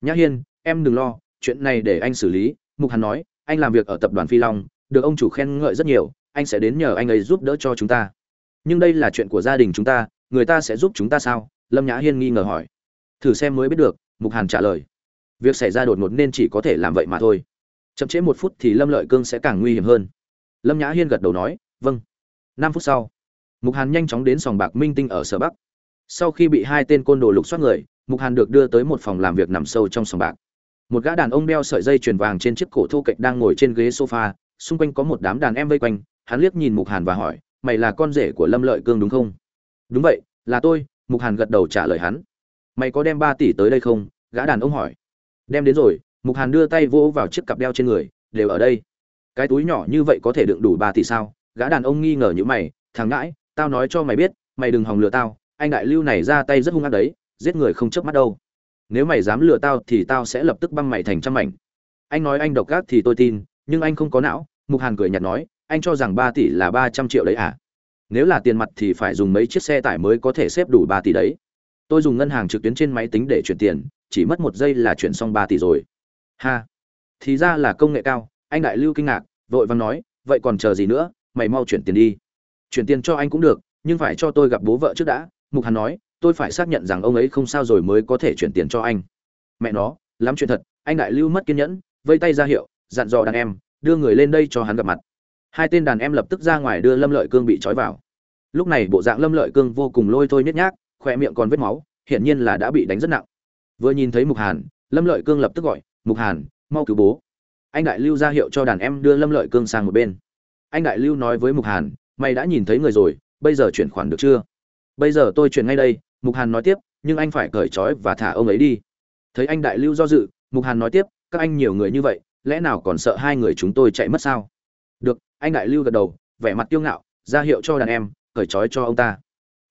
Nhã hiên, em đừng lo, chuyện này để anh xử lý. Mục hàn nói, anh làm việc ở tập đoàn phi long, được ông chủ khen ngợi rất nhiều, anh sẽ đến nhờ anh ấy giúp đỡ cho chúng ta. Nhưng đây là chuyện của gia đình chúng ta, người ta sẽ giúp chúng ta sao? Lâm nhã hiên nghi ngờ hỏi. Thử xem mới biết được, mục hàn trả lời. Việc xảy ra đột ngột nên chỉ có thể làm vậy mà thôi. Chậm trễ một phút thì lâm lợi cương sẽ càng nguy hiểm hơn. Lâm nhã hiên gật đầu nói vâng. Năm phút sau mục hàn nhanh chóng đến sòng bạc minh tinh ở sở bắc. Sau khi bị hai tên côn đồ lục soát người, mục hàn được đưa tới một phòng làm việc nằm sâu trong sòng bạc. Một gã đàn ông đeo sợi dây chuyền vàng trên chiếc cổ thô kệch đang ngồi trên ghế sofa, xung quanh có một đám đàn em vây quanh, hắn liếc nhìn mục hàn và hỏi, mày là con rể của lâm lợi cương đúng không? Đúng vậy, là tôi, mục hàn gật đầu trả lời hắn. Mày có đem ba tỷ tới đây không? gã đàn ông hỏi. Đem đến rồi. Mục hàn đưa tay vỗ vào chiếc cặp đeo trên người, đều ở đây. Cái túi nhỏ như vậy có thể đựng đủ ba tỷ sao? gã đàn ông nghi ngờ như mày, thằng ngãi tao nói cho mày biết, mày đừng hòng lừa tao, anh đại lưu này ra tay rất hung ác đấy, giết người không chớp mắt đâu. Nếu mày dám lừa tao thì tao sẽ lập tức băng mày thành trăm mảnh. Anh nói anh độc ác thì tôi tin, nhưng anh không có não, mục hàn cười nhạt nói, anh cho rằng ba tỷ là ba trăm triệu đấy à? Nếu là tiền mặt thì phải dùng mấy chiếc xe tải mới có thể xếp đủ ba tỷ đấy. Tôi dùng ngân hàng trực tuyến trên máy tính để chuyển tiền, chỉ mất một giây là chuyển xong ba tỷ rồi. Ha! Thì ra là công nghệ cao, anh đại lưu kinh ngạc, vội vàng nói, vậy còn chờ gì nữa, mày mau chuyển tiền đi chuyển tiền cho anh cũng được, nhưng phải cho tôi gặp bố vợ trước đã. Mục hàn nói, tôi phải xác nhận rằng ông ấy không sao rồi mới có thể chuyển tiền cho anh. Mẹ nó, lắm chuyện thật, anh đại lưu mất kiên nhẫn, vây tay ra hiệu, dặn dò đàn em, đưa người lên đây cho hắn gặp mặt. Hai tên đàn em lập tức ra ngoài đưa lâm lợi cương bị trói vào. Lúc này bộ dạng lâm lợi cương vô cùng lôi thôi nhét nhác khoe miệng còn vết máu, hiển nhiên là đã bị đánh rất nặng. Vừa nhìn thấy mục hàn, lâm lợi cương lập tức gọi, mục hàn, mau cứu bố. Anh đại lưu ra hiệu cho đàn em đưa lâm lợi cương sang một bên. Anh đại lưu nói với mục hàn mày đã nhìn thấy người rồi, bây giờ chuyển khoản được chưa? Bây giờ tôi chuyển ngay đây, mục hàn nói tiếp, nhưng anh phải cởi trói và thả ông ấy đi. Thấy anh đại lưu do dự, mục hàn nói tiếp, các anh nhiều người như vậy, lẽ nào còn sợ hai người chúng tôi chạy mất sao? Được, anh đại lưu gật đầu, vẻ mặt kiêu ngạo, ra hiệu cho đàn em, cởi trói cho ông ta.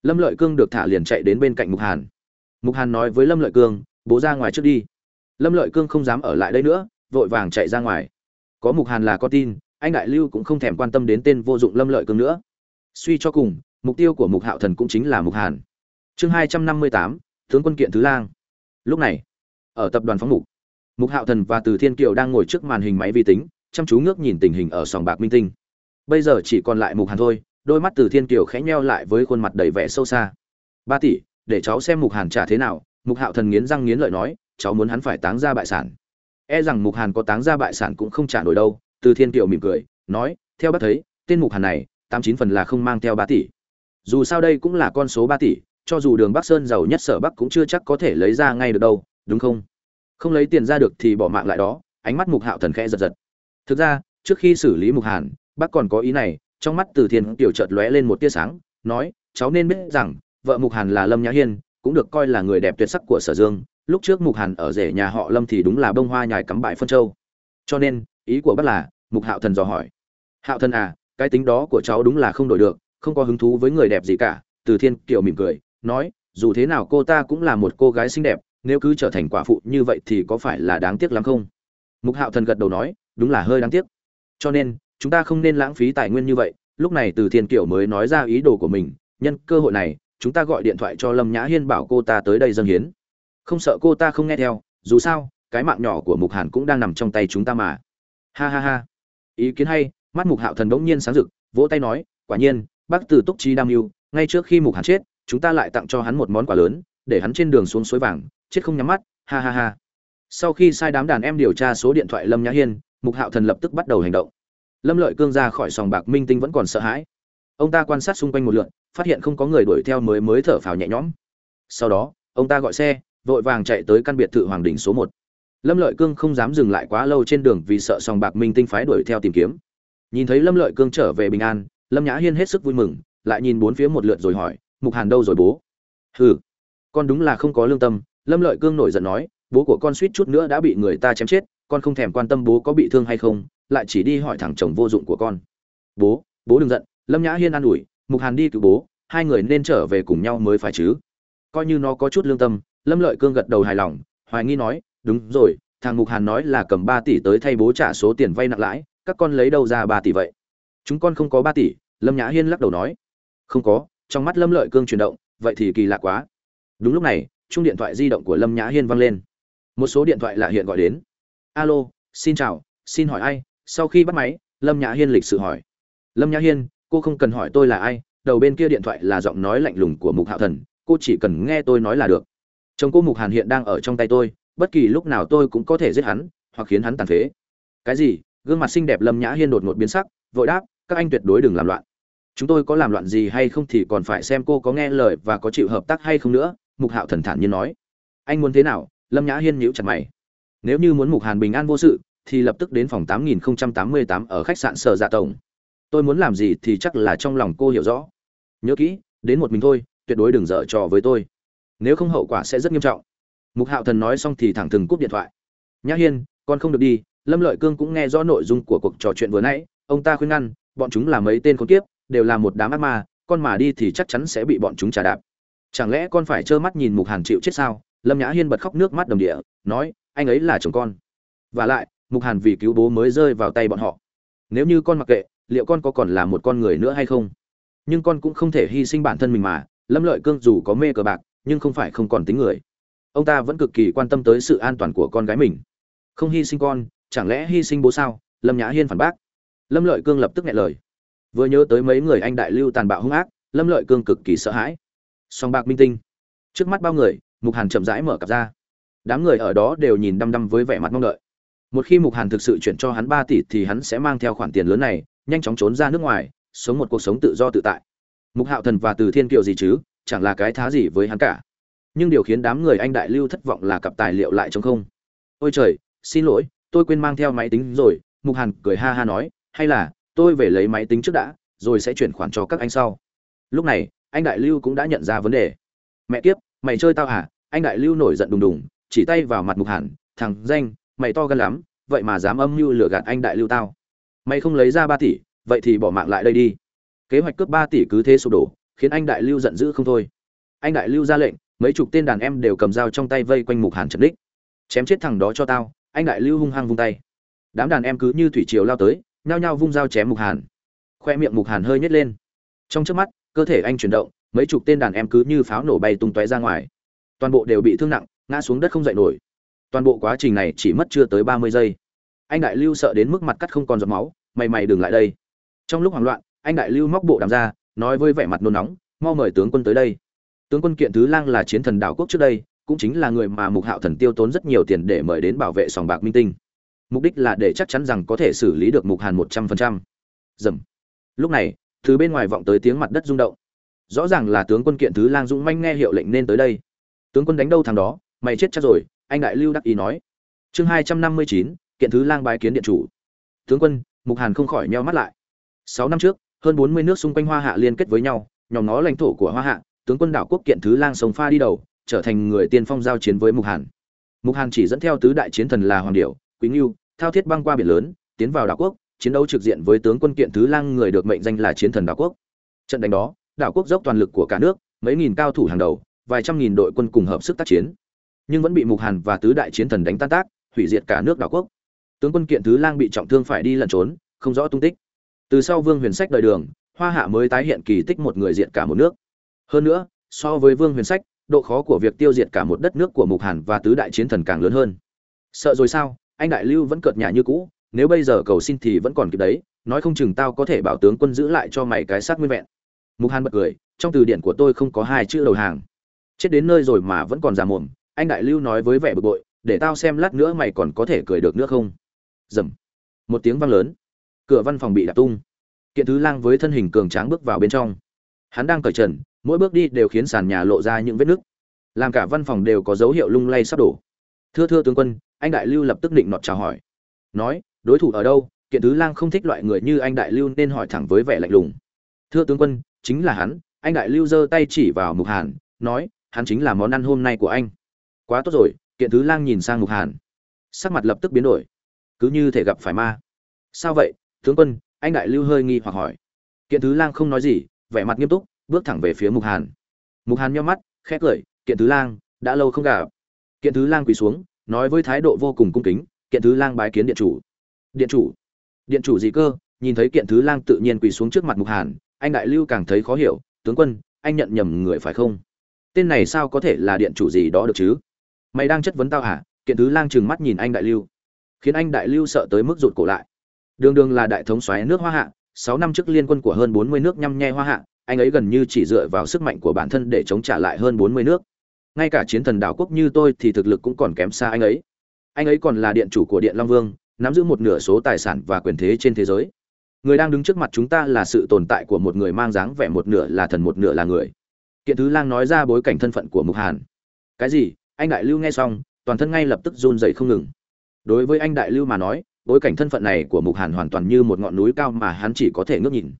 Lâm lợi cương được thả liền chạy đến bên cạnh mục hàn. Mục hàn nói với lâm lợi cương, bố ra ngoài trước đi. Lâm lợi cương không dám ở lại đây nữa, vội vàng chạy ra ngoài. Có mục hàn là có tin anh đại lưu cũng không thèm quan tâm đến tên vô dụng lâm lợi cương nữa. Suy cho cùng, mục tiêu của mục hạo thần cũng chính là mục hàn. Chương hai trăm năm mươi tám, tướng quân kiện thứ lang. Lúc này, ở tập đoàn phóng mục mục hạo thần và từ thiên kiều đang ngồi trước màn hình máy vi tính, chăm chú ngước nhìn tình hình ở sòng bạc minh tinh. Bây giờ chỉ còn lại mục hàn thôi, đôi mắt từ thiên kiều khẽ nheo lại với khuôn mặt đầy vẻ sâu xa. Ba tỷ, để cháu xem mục hàn trả thế nào. Mục hạo thần nghiến răng nghiến lợi nói, cháu muốn hắn phải táng ra bại sản. E rằng mục hàn có táng ra bại sản cũng không trả nổi đâu từ thiên kiều mỉm cười, nói, theo bác thấy, tên mục hàn này, tám chín phần là không mang theo ba tỷ. Dù sao đây cũng là con số ba tỷ, cho dù đường bắc sơn giàu nhất sở bắc cũng chưa chắc có thể lấy ra ngay được đâu, đúng không? Không lấy tiền ra được thì bỏ mạng lại đó, ánh mắt mục hạo thần khẽ giật giật. Thực ra, trước khi xử lý mục hàn, bác còn có ý này, trong mắt từ thiên Kiều chợt lóe lên một tia sáng, nói, cháu nên biết rằng, vợ mục hàn là lâm nhã hiên, cũng được coi là người đẹp tuyệt sắc của sở dương, lúc trước mục hàn ở rể nhà họ lâm thì đúng là bông hoa nhài cắm bãi phân châu. Cho nên ý của bác là, mục hạo thần dò hỏi. Hạo thần à cái tính đó của cháu đúng là không đổi được, không có hứng thú với người đẹp gì cả, từ thiên kiều mỉm cười, nói, dù thế nào cô ta cũng là một cô gái xinh đẹp, nếu cứ trở thành quả phụ như vậy thì có phải là đáng tiếc lắm không? Mục hạo thần gật đầu nói, đúng là hơi đáng tiếc. Cho nên, chúng ta không nên lãng phí tài nguyên như vậy, lúc này từ thiên kiều mới nói ra ý đồ của mình, nhân cơ hội này, chúng ta gọi điện thoại cho lâm nhã hiên bảo cô ta tới đây dâng hiến. Không sợ cô ta không nghe theo, dù sao, cái mạng nhỏ của mục hàn cũng đang nằm trong tay chúng ta mà ha ha ha. Ý kiến hay, mắt mục hạo thần bỗng nhiên sáng rực, vỗ tay nói, quả nhiên, bác từ túc chi đam mưu, ngay trước khi mục hắn chết, chúng ta lại tặng cho hắn một món quà lớn, để hắn trên đường xuống suối vàng, chết không nhắm mắt, ha ha ha. Sau khi sai đám đàn em điều tra số điện thoại lâm nhã hiên, mục hạo thần lập tức bắt đầu hành động. Lâm lợi cương ra khỏi sòng bạc minh tinh vẫn còn sợ hãi. Ông ta quan sát xung quanh một lượn, phát hiện không có người đuổi theo mới mới thở phào nhẹ nhõm. Sau đó, ông ta gọi xe, vội vàng chạy tới căn biệt thự hoàng đình số một lâm lợi cương không dám dừng lại quá lâu trên đường vì sợ sòng bạc minh tinh phái đuổi theo tìm kiếm. Nhìn thấy lâm lợi cương trở về bình an, lâm nhã hiên hết sức vui mừng, lại nhìn bốn phía một lượt rồi hỏi, mục hàn đâu rồi bố? Hừ, con đúng là không có lương tâm. Lâm lợi cương nổi giận nói, bố của con suýt chút nữa đã bị người ta chém chết, con không thèm quan tâm bố có bị thương hay không, lại chỉ đi hỏi thẳng chồng vô dụng của con. Bố bố đừng giận. Lâm nhã hiên an ủi, mục hàn đi cứu bố, hai người nên trở về cùng nhau mới phải chứ. Coi như nó có chút lương tâm, lâm lợi cương gật đầu hài lòng, hoài nghi nói đúng rồi thằng mục hàn nói là cầm ba tỷ tới thay bố trả số tiền vay nặng lãi, các con lấy đâu ra ba tỷ vậy? Chúng con không có ba tỷ, lâm nhã hiên lắc đầu nói. Không có, trong mắt lâm lợi cương chuyển động, vậy thì kỳ lạ quá. Đúng lúc này chung điện thoại di động của lâm nhã hiên vang lên. Một số điện thoại lạ hiện gọi đến. Alo, xin chào, xin hỏi ai? Sau khi bắt máy, lâm nhã hiên lịch sự hỏi. Lâm nhã hiên, cô không cần hỏi tôi là ai, đầu bên kia điện thoại là giọng nói lạnh lùng của mục hạo thần, cô chỉ cần nghe tôi nói là được. Chồng cô mục hàn hiện đang ở trong tay tôi bất kỳ lúc nào tôi cũng có thể giết hắn, hoặc khiến hắn tàn phế. Cái gì? Gương mặt xinh đẹp lâm nhã hiên đột ngột biến sắc, vội đáp, các anh tuyệt đối đừng làm loạn. Chúng tôi có làm loạn gì hay không thì còn phải xem cô có nghe lời và có chịu hợp tác hay không nữa, mục hạo thần thản nhiên nói. Anh muốn thế nào? Lâm nhã hiên nhíu chặt mày. Nếu như muốn mục hàn bình an vô sự, thì lập tức đến phòng 8088 ở khách sạn sở dạ tổng. Tôi muốn làm gì thì chắc là trong lòng cô hiểu rõ. Nhớ kỹ, đến một mình thôi, tuyệt đối đừng dở trò với tôi. Nếu không hậu quả sẽ rất nghiêm trọng mục hạo thần nói xong thì thẳng thừng cúp điện thoại. Nhã hiên, con không được đi, lâm lợi cương cũng nghe rõ nội dung của cuộc trò chuyện vừa nãy, ông ta khuyên ngăn, bọn chúng là mấy tên con kiếp, đều là một đám ác ma, con mà đi thì chắc chắn sẽ bị bọn chúng trả đạp. Chẳng lẽ con phải trơ mắt nhìn mục hàn chịu chết sao? Lâm nhã hiên bật khóc nước mắt đồng địa, nói, anh ấy là chồng con. Và lại, mục hàn vì cứu bố mới rơi vào tay bọn họ. Nếu như con mặc kệ, liệu con có còn là một con người nữa hay không? Nhưng con cũng không thể hy sinh bản thân mình mà, lâm lợi cương dù có mê cờ bạc, nhưng không phải không còn tính người ông ta vẫn cực kỳ quan tâm tới sự an toàn của con gái mình. Không hy sinh con, chẳng lẽ hy sinh bố sao? Lâm nhã hiên phản bác. Lâm lợi cương lập tức nghe lời. Vừa nhớ tới mấy người anh đại lưu tàn bạo hung ác, lâm lợi cương cực kỳ sợ hãi. Song bạc minh tinh. Trước mắt bao người, mục hàn chậm rãi mở cặp ra. Đám người ở đó đều nhìn đăm đăm với vẻ mặt mong đợi. Một khi mục hàn thực sự chuyển cho hắn ba tỷ thì hắn sẽ mang theo khoản tiền lớn này, nhanh chóng trốn ra nước ngoài, sống một cuộc sống tự do tự tại. Mục hạo thần và từ thiên kiều gì chứ? Chẳng là cái thá gì với hắn cả nhưng điều khiến đám người anh đại lưu thất vọng là cặp tài liệu lại trong không. Ôi trời, xin lỗi, tôi quên mang theo máy tính rồi, mục hàn cười ha ha nói, hay là, tôi về lấy máy tính trước đã, rồi sẽ chuyển khoản cho các anh sau. Lúc này, anh đại lưu cũng đã nhận ra vấn đề. Mẹ kiếp, mày chơi tao hả? Anh đại lưu nổi giận đùng đùng, chỉ tay vào mặt mục hàn, thằng danh, mày to gan lắm, vậy mà dám âm mưu lừa gạt anh đại lưu tao. Mày không lấy ra ba tỷ, vậy thì bỏ mạng lại đây đi. Kế hoạch cướp ba tỷ cứ thế sụp đổ, khiến anh đại lưu giận dữ không thôi. Anh đại lưu ra lệnh mấy chục tên đàn em đều cầm dao trong tay vây quanh mục hàn trần đích. Chém chết thằng đó cho tao, anh đại lưu hung hăng vung tay. Đám đàn em cứ như thủy triều lao tới, nhao nhao vung dao chém mục hàn. Khoe miệng mục hàn hơi nhét lên. Trong trước mắt, cơ thể anh chuyển động, mấy chục tên đàn em cứ như pháo nổ bay tung tóe ra ngoài. Toàn bộ đều bị thương nặng, ngã xuống đất không dậy nổi. Toàn bộ quá trình này chỉ mất chưa tới ba mươi giây. Anh đại lưu sợ đến mức mặt cắt không còn giọt máu, mày mày đừng lại đây. Trong lúc hoảng loạn, anh đại lưu móc bộ đàm ra, nói với vẻ mặt nôn nóng, mau mời tướng quân tới đây tướng quân kiện thứ lang là chiến thần đảo quốc trước đây, cũng chính là người mà mục hạo thần tiêu tốn rất nhiều tiền để mời đến bảo vệ sòng bạc minh tinh. Mục đích là để chắc chắn rằng có thể xử lý được mục hàn một trăm phần trăm. Dầm. Lúc này, từ bên ngoài vọng tới tiếng mặt đất rung động. Rõ ràng là tướng quân kiện thứ lang dũng manh nghe hiệu lệnh nên tới đây. Tướng quân đánh đâu thằng đó, mày chết chắc rồi, anh đại lưu đắc ý nói. Chương hai trăm năm mươi chín, kiện thứ lang bái kiến điện chủ. Tướng quân, mục hàn không khỏi meo mắt lại. Sáu năm trước, hơn bốn mươi nước xung quanh hoa hạ liên kết với nhau, nhóm nó lãnh thổ của hoa hạ tướng quân đảo quốc kiện thứ lang sống pha đi đầu, trở thành người tiên phong giao chiến với mục hàn. Mục hàn chỉ dẫn theo tứ đại chiến thần là hoàng điệu quý ngưu thao thiết băng qua biển lớn, tiến vào đảo quốc, chiến đấu trực diện với tướng quân kiện thứ lang người được mệnh danh là chiến thần đảo quốc. Trận đánh đó, đảo quốc dốc toàn lực của cả nước, mấy nghìn cao thủ hàng đầu, vài trăm nghìn đội quân cùng hợp sức tác chiến. Nhưng vẫn bị mục hàn và tứ đại chiến thần đánh tan tác, hủy diệt cả nước đảo quốc. Tướng quân kiện thứ lang bị trọng thương phải đi lẩn trốn, không rõ tung tích. Từ sau vương huyền sách đời đường, hoa hạ mới tái hiện kỳ tích một người diện cả một nước hơn nữa, so với vương huyền sách, độ khó của việc tiêu diệt cả một đất nước của mục hàn và tứ đại chiến thần càng lớn hơn. Sợ rồi sao? Anh đại lưu vẫn cợt nhả như cũ, nếu bây giờ cầu xin thì vẫn còn kịp đấy, nói không chừng tao có thể bảo tướng quân giữ lại cho mày cái xác nguyên vẹn. Mục hàn bật cười, trong từ điển của tôi không có hai chữ đầu hàng. Chết đến nơi rồi mà vẫn còn già mồm, anh đại lưu nói với vẻ bực bội, để tao xem lát nữa mày còn có thể cười được nữa không? Dầm. Một tiếng vang lớn. Cửa văn phòng bị đạp tung. Kiện thứ lang với thân hình cường tráng bước vào bên trong. Hắn đang cởi trần mỗi bước đi đều khiến sàn nhà lộ ra những vết nứt. Làm cả văn phòng đều có dấu hiệu lung lay sắp đổ. Thưa thưa tướng quân, anh đại lưu lập tức định nọt chào hỏi. Nói, đối thủ ở đâu? Kiện thứ lang không thích loại người như anh đại lưu nên hỏi thẳng với vẻ lạnh lùng. Thưa tướng quân, chính là hắn. Anh đại lưu giơ tay chỉ vào mục hàn, nói, hắn chính là món ăn hôm nay của anh. Quá tốt rồi, kiện thứ lang nhìn sang mục hàn. Sắc mặt lập tức biến đổi. Cứ như thể gặp phải ma. Sao vậy, tướng quân? Anh đại lưu hơi nghi hoặc hỏi. Kiện thứ lang không nói gì, vẻ mặt nghiêm túc bước thẳng về phía mục hàn. Mục hàn nheo mắt, khẽ cười, kiện thứ lang, đã lâu không gặp. Kiện thứ lang quỳ xuống, nói với thái độ vô cùng cung kính, kiện thứ lang bái kiến điện chủ. Điện chủ? Điện chủ gì cơ? Nhìn thấy kiện thứ lang tự nhiên quỳ xuống trước mặt mục hàn, anh đại lưu càng thấy khó hiểu, tướng quân, anh nhận nhầm người phải không? Tên này sao có thể là điện chủ gì đó được chứ? Mày đang chất vấn tao hả? Kiện thứ lang trừng mắt nhìn anh đại lưu, khiến anh đại lưu sợ tới mức rụt cổ lại. Đường đường là đại thống xoáy nước hoa hạ, sáu năm trước liên quân của hơn bốn mươi nước nhăm nhe hoa hạ anh ấy gần như chỉ dựa vào sức mạnh của bản thân để chống trả lại hơn bốn mươi nước. Ngay cả chiến thần đảo quốc như tôi thì thực lực cũng còn kém xa anh ấy. Anh ấy còn là điện chủ của điện long vương, nắm giữ một nửa số tài sản và quyền thế trên thế giới. Người đang đứng trước mặt chúng ta là sự tồn tại của một người mang dáng vẻ một nửa là thần một nửa là người. Kiện thứ lang nói ra bối cảnh thân phận của mục hàn. Cái gì? Anh đại lưu nghe xong, toàn thân ngay lập tức run dậy không ngừng. Đối với anh đại lưu mà nói, bối cảnh thân phận này của mục hàn hoàn toàn như một ngọn núi cao mà hắn chỉ có thể ngước nhìn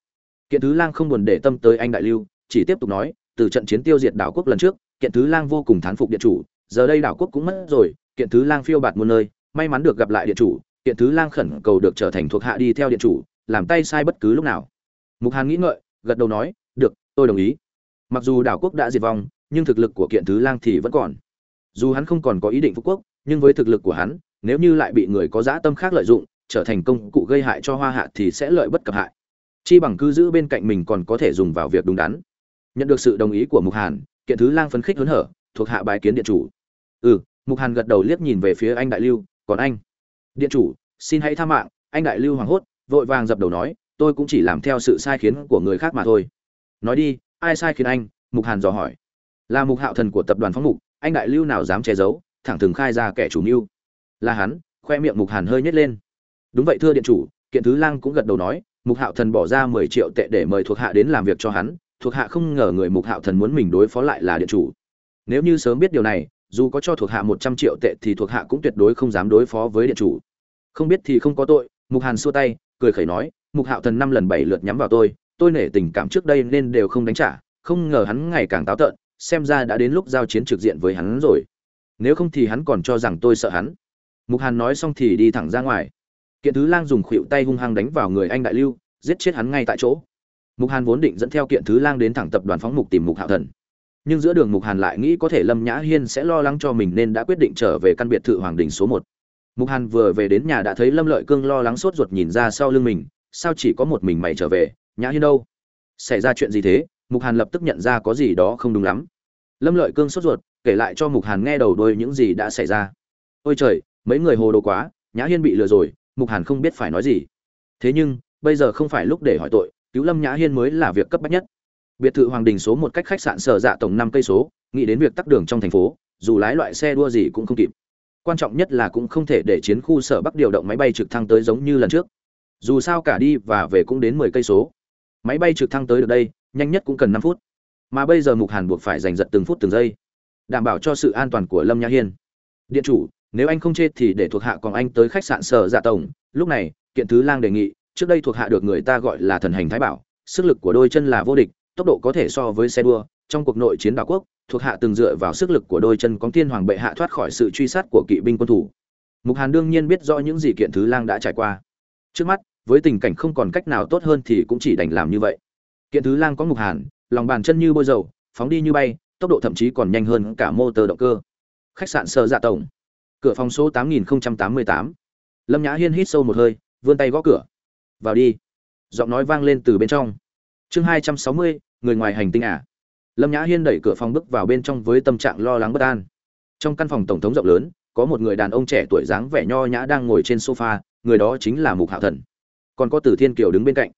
kiện thứ lang không buồn để tâm tới anh đại lưu, chỉ tiếp tục nói, từ trận chiến tiêu diệt đảo quốc lần trước, kiện thứ lang vô cùng thán phục điện chủ, giờ đây đảo quốc cũng mất rồi, kiện thứ lang phiêu bạt muôn nơi, may mắn được gặp lại điện chủ, kiện thứ lang khẩn cầu được trở thành thuộc hạ đi theo điện chủ, làm tay sai bất cứ lúc nào. Mục hàn nghĩ ngợi, gật đầu nói, được, tôi đồng ý. Mặc dù đảo quốc đã diệt vong, nhưng thực lực của kiện thứ lang thì vẫn còn. Dù hắn không còn có ý định phú quốc, nhưng với thực lực của hắn, nếu như lại bị người có dã tâm khác lợi dụng, trở thành công cụ gây hại cho hoa hạ thì sẽ lợi bất cập hại chi bằng cứ giữ bên cạnh mình còn có thể dùng vào việc đúng đắn. Nhận được sự đồng ý của mục hàn, kiện thứ lang phấn khích hớn hở, thuộc hạ bái kiến điện chủ. Ừ mục hàn gật đầu liếc nhìn về phía anh đại lưu, còn anh? Điện chủ, xin hãy tha mạng. Anh đại lưu hoảng hốt, vội vàng dập đầu nói, tôi cũng chỉ làm theo sự sai khiến của người khác mà thôi. Nói đi, ai sai khiến anh? Mục hàn dò hỏi. Là mục hạo thần của tập đoàn phóng mục, anh đại lưu nào dám che giấu, thẳng thừng khai ra kẻ chủ mưu? Là hắn. Khoe miệng mục hàn hơi nhếch lên. Đúng vậy thưa điện chủ, kiện thứ lang cũng gật đầu nói mục hạo thần bỏ ra mười triệu tệ để mời thuộc hạ đến làm việc cho hắn, thuộc hạ không ngờ người mục hạo thần muốn mình đối phó lại là điện chủ. Nếu như sớm biết điều này, dù có cho thuộc hạ một trăm triệu tệ thì thuộc hạ cũng tuyệt đối không dám đối phó với điện chủ. Không biết thì không có tội, mục hàn xua tay, cười khẩy nói, mục hạo thần năm lần bảy lượt nhắm vào tôi tôi nể tình cảm trước đây nên đều không đánh trả, không ngờ hắn ngày càng táo tợn, xem ra đã đến lúc giao chiến trực diện với hắn rồi. Nếu không thì hắn còn cho rằng tôi sợ hắn. Mục hàn nói xong thì đi thẳng ra ngoài kiện thứ lang dùng khuỵu tay hung hăng đánh vào người anh đại lưu, giết chết hắn ngay tại chỗ. Mục hàn vốn định dẫn theo kiện thứ lang đến thẳng tập đoàn phóng mục tìm mục hạo thần. Nhưng giữa đường mục hàn lại nghĩ có thể lâm nhã hiên sẽ lo lắng cho mình nên đã quyết định trở về căn biệt thự hoàng đình số một. Mục hàn vừa về đến nhà đã thấy lâm lợi cương lo lắng sốt ruột nhìn ra sau lưng mình, sao chỉ có một mình mày trở về, nhã hiên đâu? Xảy ra chuyện gì thế? Mục hàn lập tức nhận ra có gì đó không đúng lắm. Lâm lợi cương sốt ruột, kể lại cho mục hàn nghe đầu đôi những gì đã xảy ra. Ôi trời, mấy người hồ đồ quá, nhã hiên bị lừa rồi mục hàn không biết phải nói gì. Thế nhưng, bây giờ không phải lúc để hỏi tội, cứu lâm nhã hiên mới là việc cấp bách nhất. Biệt thự hoàng đình số một cách khách sạn sở dạ tổng năm cây số, nghĩ đến việc tắt đường trong thành phố, dù lái loại xe đua gì cũng không kịp. Quan trọng nhất là cũng không thể để chiến khu sở bắc điều động máy bay trực thăng tới giống như lần trước. Dù sao cả đi và về cũng đến mười cây số. Máy bay trực thăng tới được đây, nhanh nhất cũng cần năm phút. Mà bây giờ mục hàn buộc phải giành giật từng phút từng giây, đảm bảo cho sự an toàn của lâm nhã hiên. Điện chủ nếu anh không chết thì để thuộc hạ còn anh tới khách sạn sở dạ tổng. Lúc này, kiện thứ lang đề nghị, trước đây thuộc hạ được người ta gọi là thần hành thái bảo, sức lực của đôi chân là vô địch, tốc độ có thể so với xe đua. Trong cuộc nội chiến đảo quốc, thuộc hạ từng dựa vào sức lực của đôi chân có thiên hoàng bệ hạ thoát khỏi sự truy sát của kỵ binh quân thủ. Mục hàn đương nhiên biết rõ những gì kiện thứ lang đã trải qua. Trước mắt, với tình cảnh không còn cách nào tốt hơn thì cũng chỉ đành làm như vậy. Kiện thứ lang có mục hàn, lòng bàn chân như bôi dầu, phóng đi như bay, tốc độ thậm chí còn nhanh hơn cả motor động cơ. Khách sạn sơ dạ tổng cửa phòng số 8088. lâm nhã hiên hít sâu một hơi vươn tay gõ cửa. Vào đi. Giọng nói vang lên từ bên trong. Chương 260, người ngoài hành tinh à? Lâm nhã hiên đẩy cửa phòng bước vào bên trong với tâm trạng lo lắng bất an. Trong căn phòng tổng thống rộng lớn có một người đàn ông trẻ tuổi dáng vẻ nho nhã đang ngồi trên sofa người đó chính là mục hạo thần. Còn có tử thiên kiều đứng bên cạnh.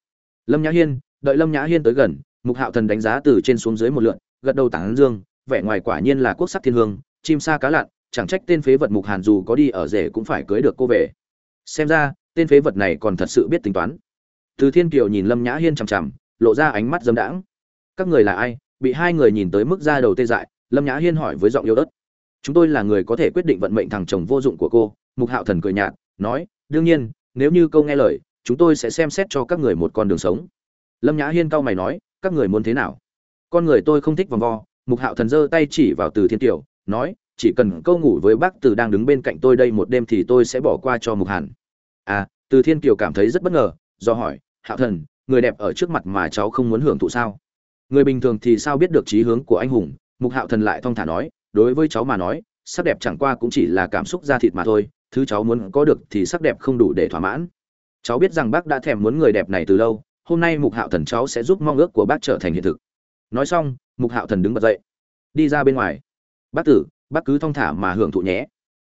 Lâm nhã hiên đợi lâm nhã hiên tới gần mục hạo thần đánh giá từ trên xuống dưới một lượn gật đầu tảng dương vẻ ngoài quả nhiên là quốc sắc thiên hương chim sa cá lặn chẳng trách tên phế vật mục hàn dù có đi ở rể cũng phải cưới được cô về. Xem ra, tên phế vật này còn thật sự biết tính toán. Từ thiên kiều nhìn lâm nhã hiên chằm chằm, lộ ra ánh mắt dâm đãng. Các người là ai? Bị hai người nhìn tới mức ra đầu tê dại, lâm nhã hiên hỏi với giọng yêu ớt. Chúng tôi là người có thể quyết định vận mệnh thằng chồng vô dụng của cô, mục hạo thần cười nhạt, nói, đương nhiên, nếu như câu nghe lời, chúng tôi sẽ xem xét cho các người một con đường sống. Lâm nhã hiên cau mày nói, các người muốn thế nào? Con người tôi không thích vòng vo. Mục hạo thần giơ tay chỉ vào từ thiên tiểu nói chỉ cần câu ngủ với bác từ đang đứng bên cạnh tôi đây một đêm thì tôi sẽ bỏ qua cho mục hàn. À từ thiên kiều cảm thấy rất bất ngờ, do hỏi, hạo thần, người đẹp ở trước mặt mà cháu không muốn hưởng thụ sao? Người bình thường thì sao biết được trí hướng của anh hùng, mục hạo thần lại thong thả nói, đối với cháu mà nói, sắc đẹp chẳng qua cũng chỉ là cảm xúc da thịt mà thôi, thứ cháu muốn có được thì sắc đẹp không đủ để thỏa mãn. Cháu biết rằng bác đã thèm muốn người đẹp này từ lâu, hôm nay mục hạo thần cháu sẽ giúp mong ước của bác trở thành hiện thực. Nói xong, mục hạo thần đứng bật dậy, đi ra bên ngoài. Bác tử bác cứ thong thả mà hưởng thụ nhé.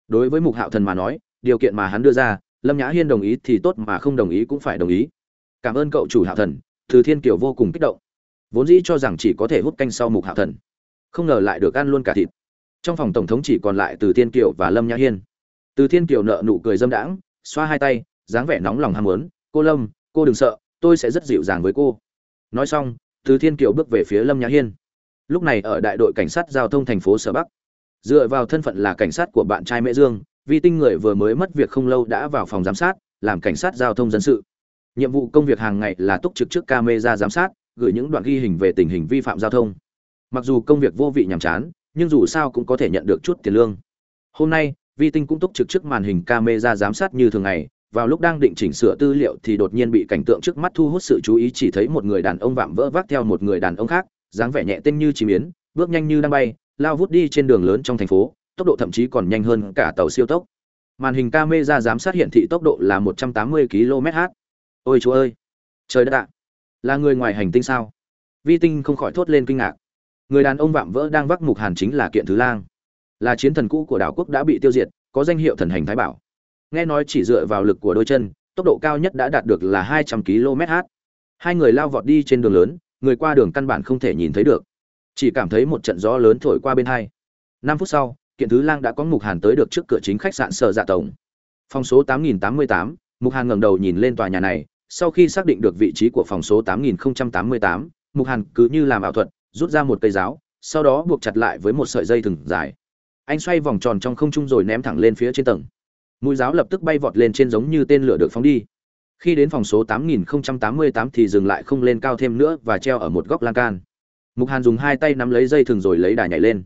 Đối với mục hạo thần mà nói, điều kiện mà hắn đưa ra, lâm nhã hiên đồng ý thì tốt mà không đồng ý cũng phải đồng ý. Cảm ơn cậu chủ hạo thần, từ thiên kiều vô cùng kích động. Vốn dĩ cho rằng chỉ có thể hút canh sau mục hạo thần. Không ngờ lại được ăn luôn cả thịt. Trong phòng tổng thống chỉ còn lại từ thiên kiều và lâm nhã hiên. Từ thiên kiều nợ nụ cười dâm đãng, xoa hai tay, dáng vẻ nóng lòng ham muốn. Cô lâm, cô đừng sợ, tôi sẽ rất dịu dàng với cô. Nói xong, từ thiên kiều bước về phía lâm nhã hiên. Lúc này ở đại đội cảnh sát giao thông thành phố sở bắc dựa vào thân phận là cảnh sát của bạn trai mễ dương, vi tinh người vừa mới mất việc không lâu đã vào phòng giám sát, làm cảnh sát giao thông dân sự. Nhiệm vụ công việc hàng ngày là túc trực trước camera giám sát, gửi những đoạn ghi hình về tình hình vi phạm giao thông. Mặc dù công việc vô vị nhàm chán, nhưng dù sao cũng có thể nhận được chút tiền lương. Hôm nay, vi tinh cũng túc trực trước màn hình camera giám sát như thường ngày, vào lúc đang định chỉnh sửa tư liệu thì đột nhiên bị cảnh tượng trước mắt thu hút sự chú ý chỉ thấy một người đàn ông vạm vỡ vác theo một người đàn ông khác, dáng vẻ nhẹ tên như chìm yến, bước nhanh như đang bay lao vút đi trên đường lớn trong thành phố, tốc độ thậm chí còn nhanh hơn cả tàu siêu tốc. Màn hình camera giám sát hiển thị tốc độ là 180 km/h ôi chúa ơi! Trời đất ạ! Là người ngoài hành tinh sao? Vi tinh không khỏi thốt lên kinh ngạc. Người đàn ông vạm vỡ đang vác mục hàn chính là kiện thứ lang. Là chiến thần cũ của đảo quốc đã bị tiêu diệt, có danh hiệu thần hành thái bảo. Nghe nói chỉ dựa vào lực của đôi chân, tốc độ cao nhất đã đạt được là 200 km/h hai người lao vọt đi trên đường lớn, người qua đường căn bản không thể nhìn thấy được chỉ cảm thấy một trận gió lớn thổi qua bên hai. Năm phút sau kiện thứ lang đã có mục hàn tới được trước cửa chính khách sạn sở dạ tổng. Phòng số 8088, mục hàn ngẩng đầu nhìn lên tòa nhà này sau khi xác định được vị trí của phòng số 8088, mục hàn cứ như làm ảo thuật rút ra một cây giáo sau đó buộc chặt lại với một sợi dây thừng dài. Anh xoay vòng tròn trong không trung rồi ném thẳng lên phía trên tầng. Mũi giáo lập tức bay vọt lên trên giống như tên lửa được phóng đi. Khi đến phòng số 8088 thì dừng lại không lên cao thêm nữa và treo ở một góc lan can mục hàn dùng hai tay nắm lấy dây thừng rồi lấy đà nhảy lên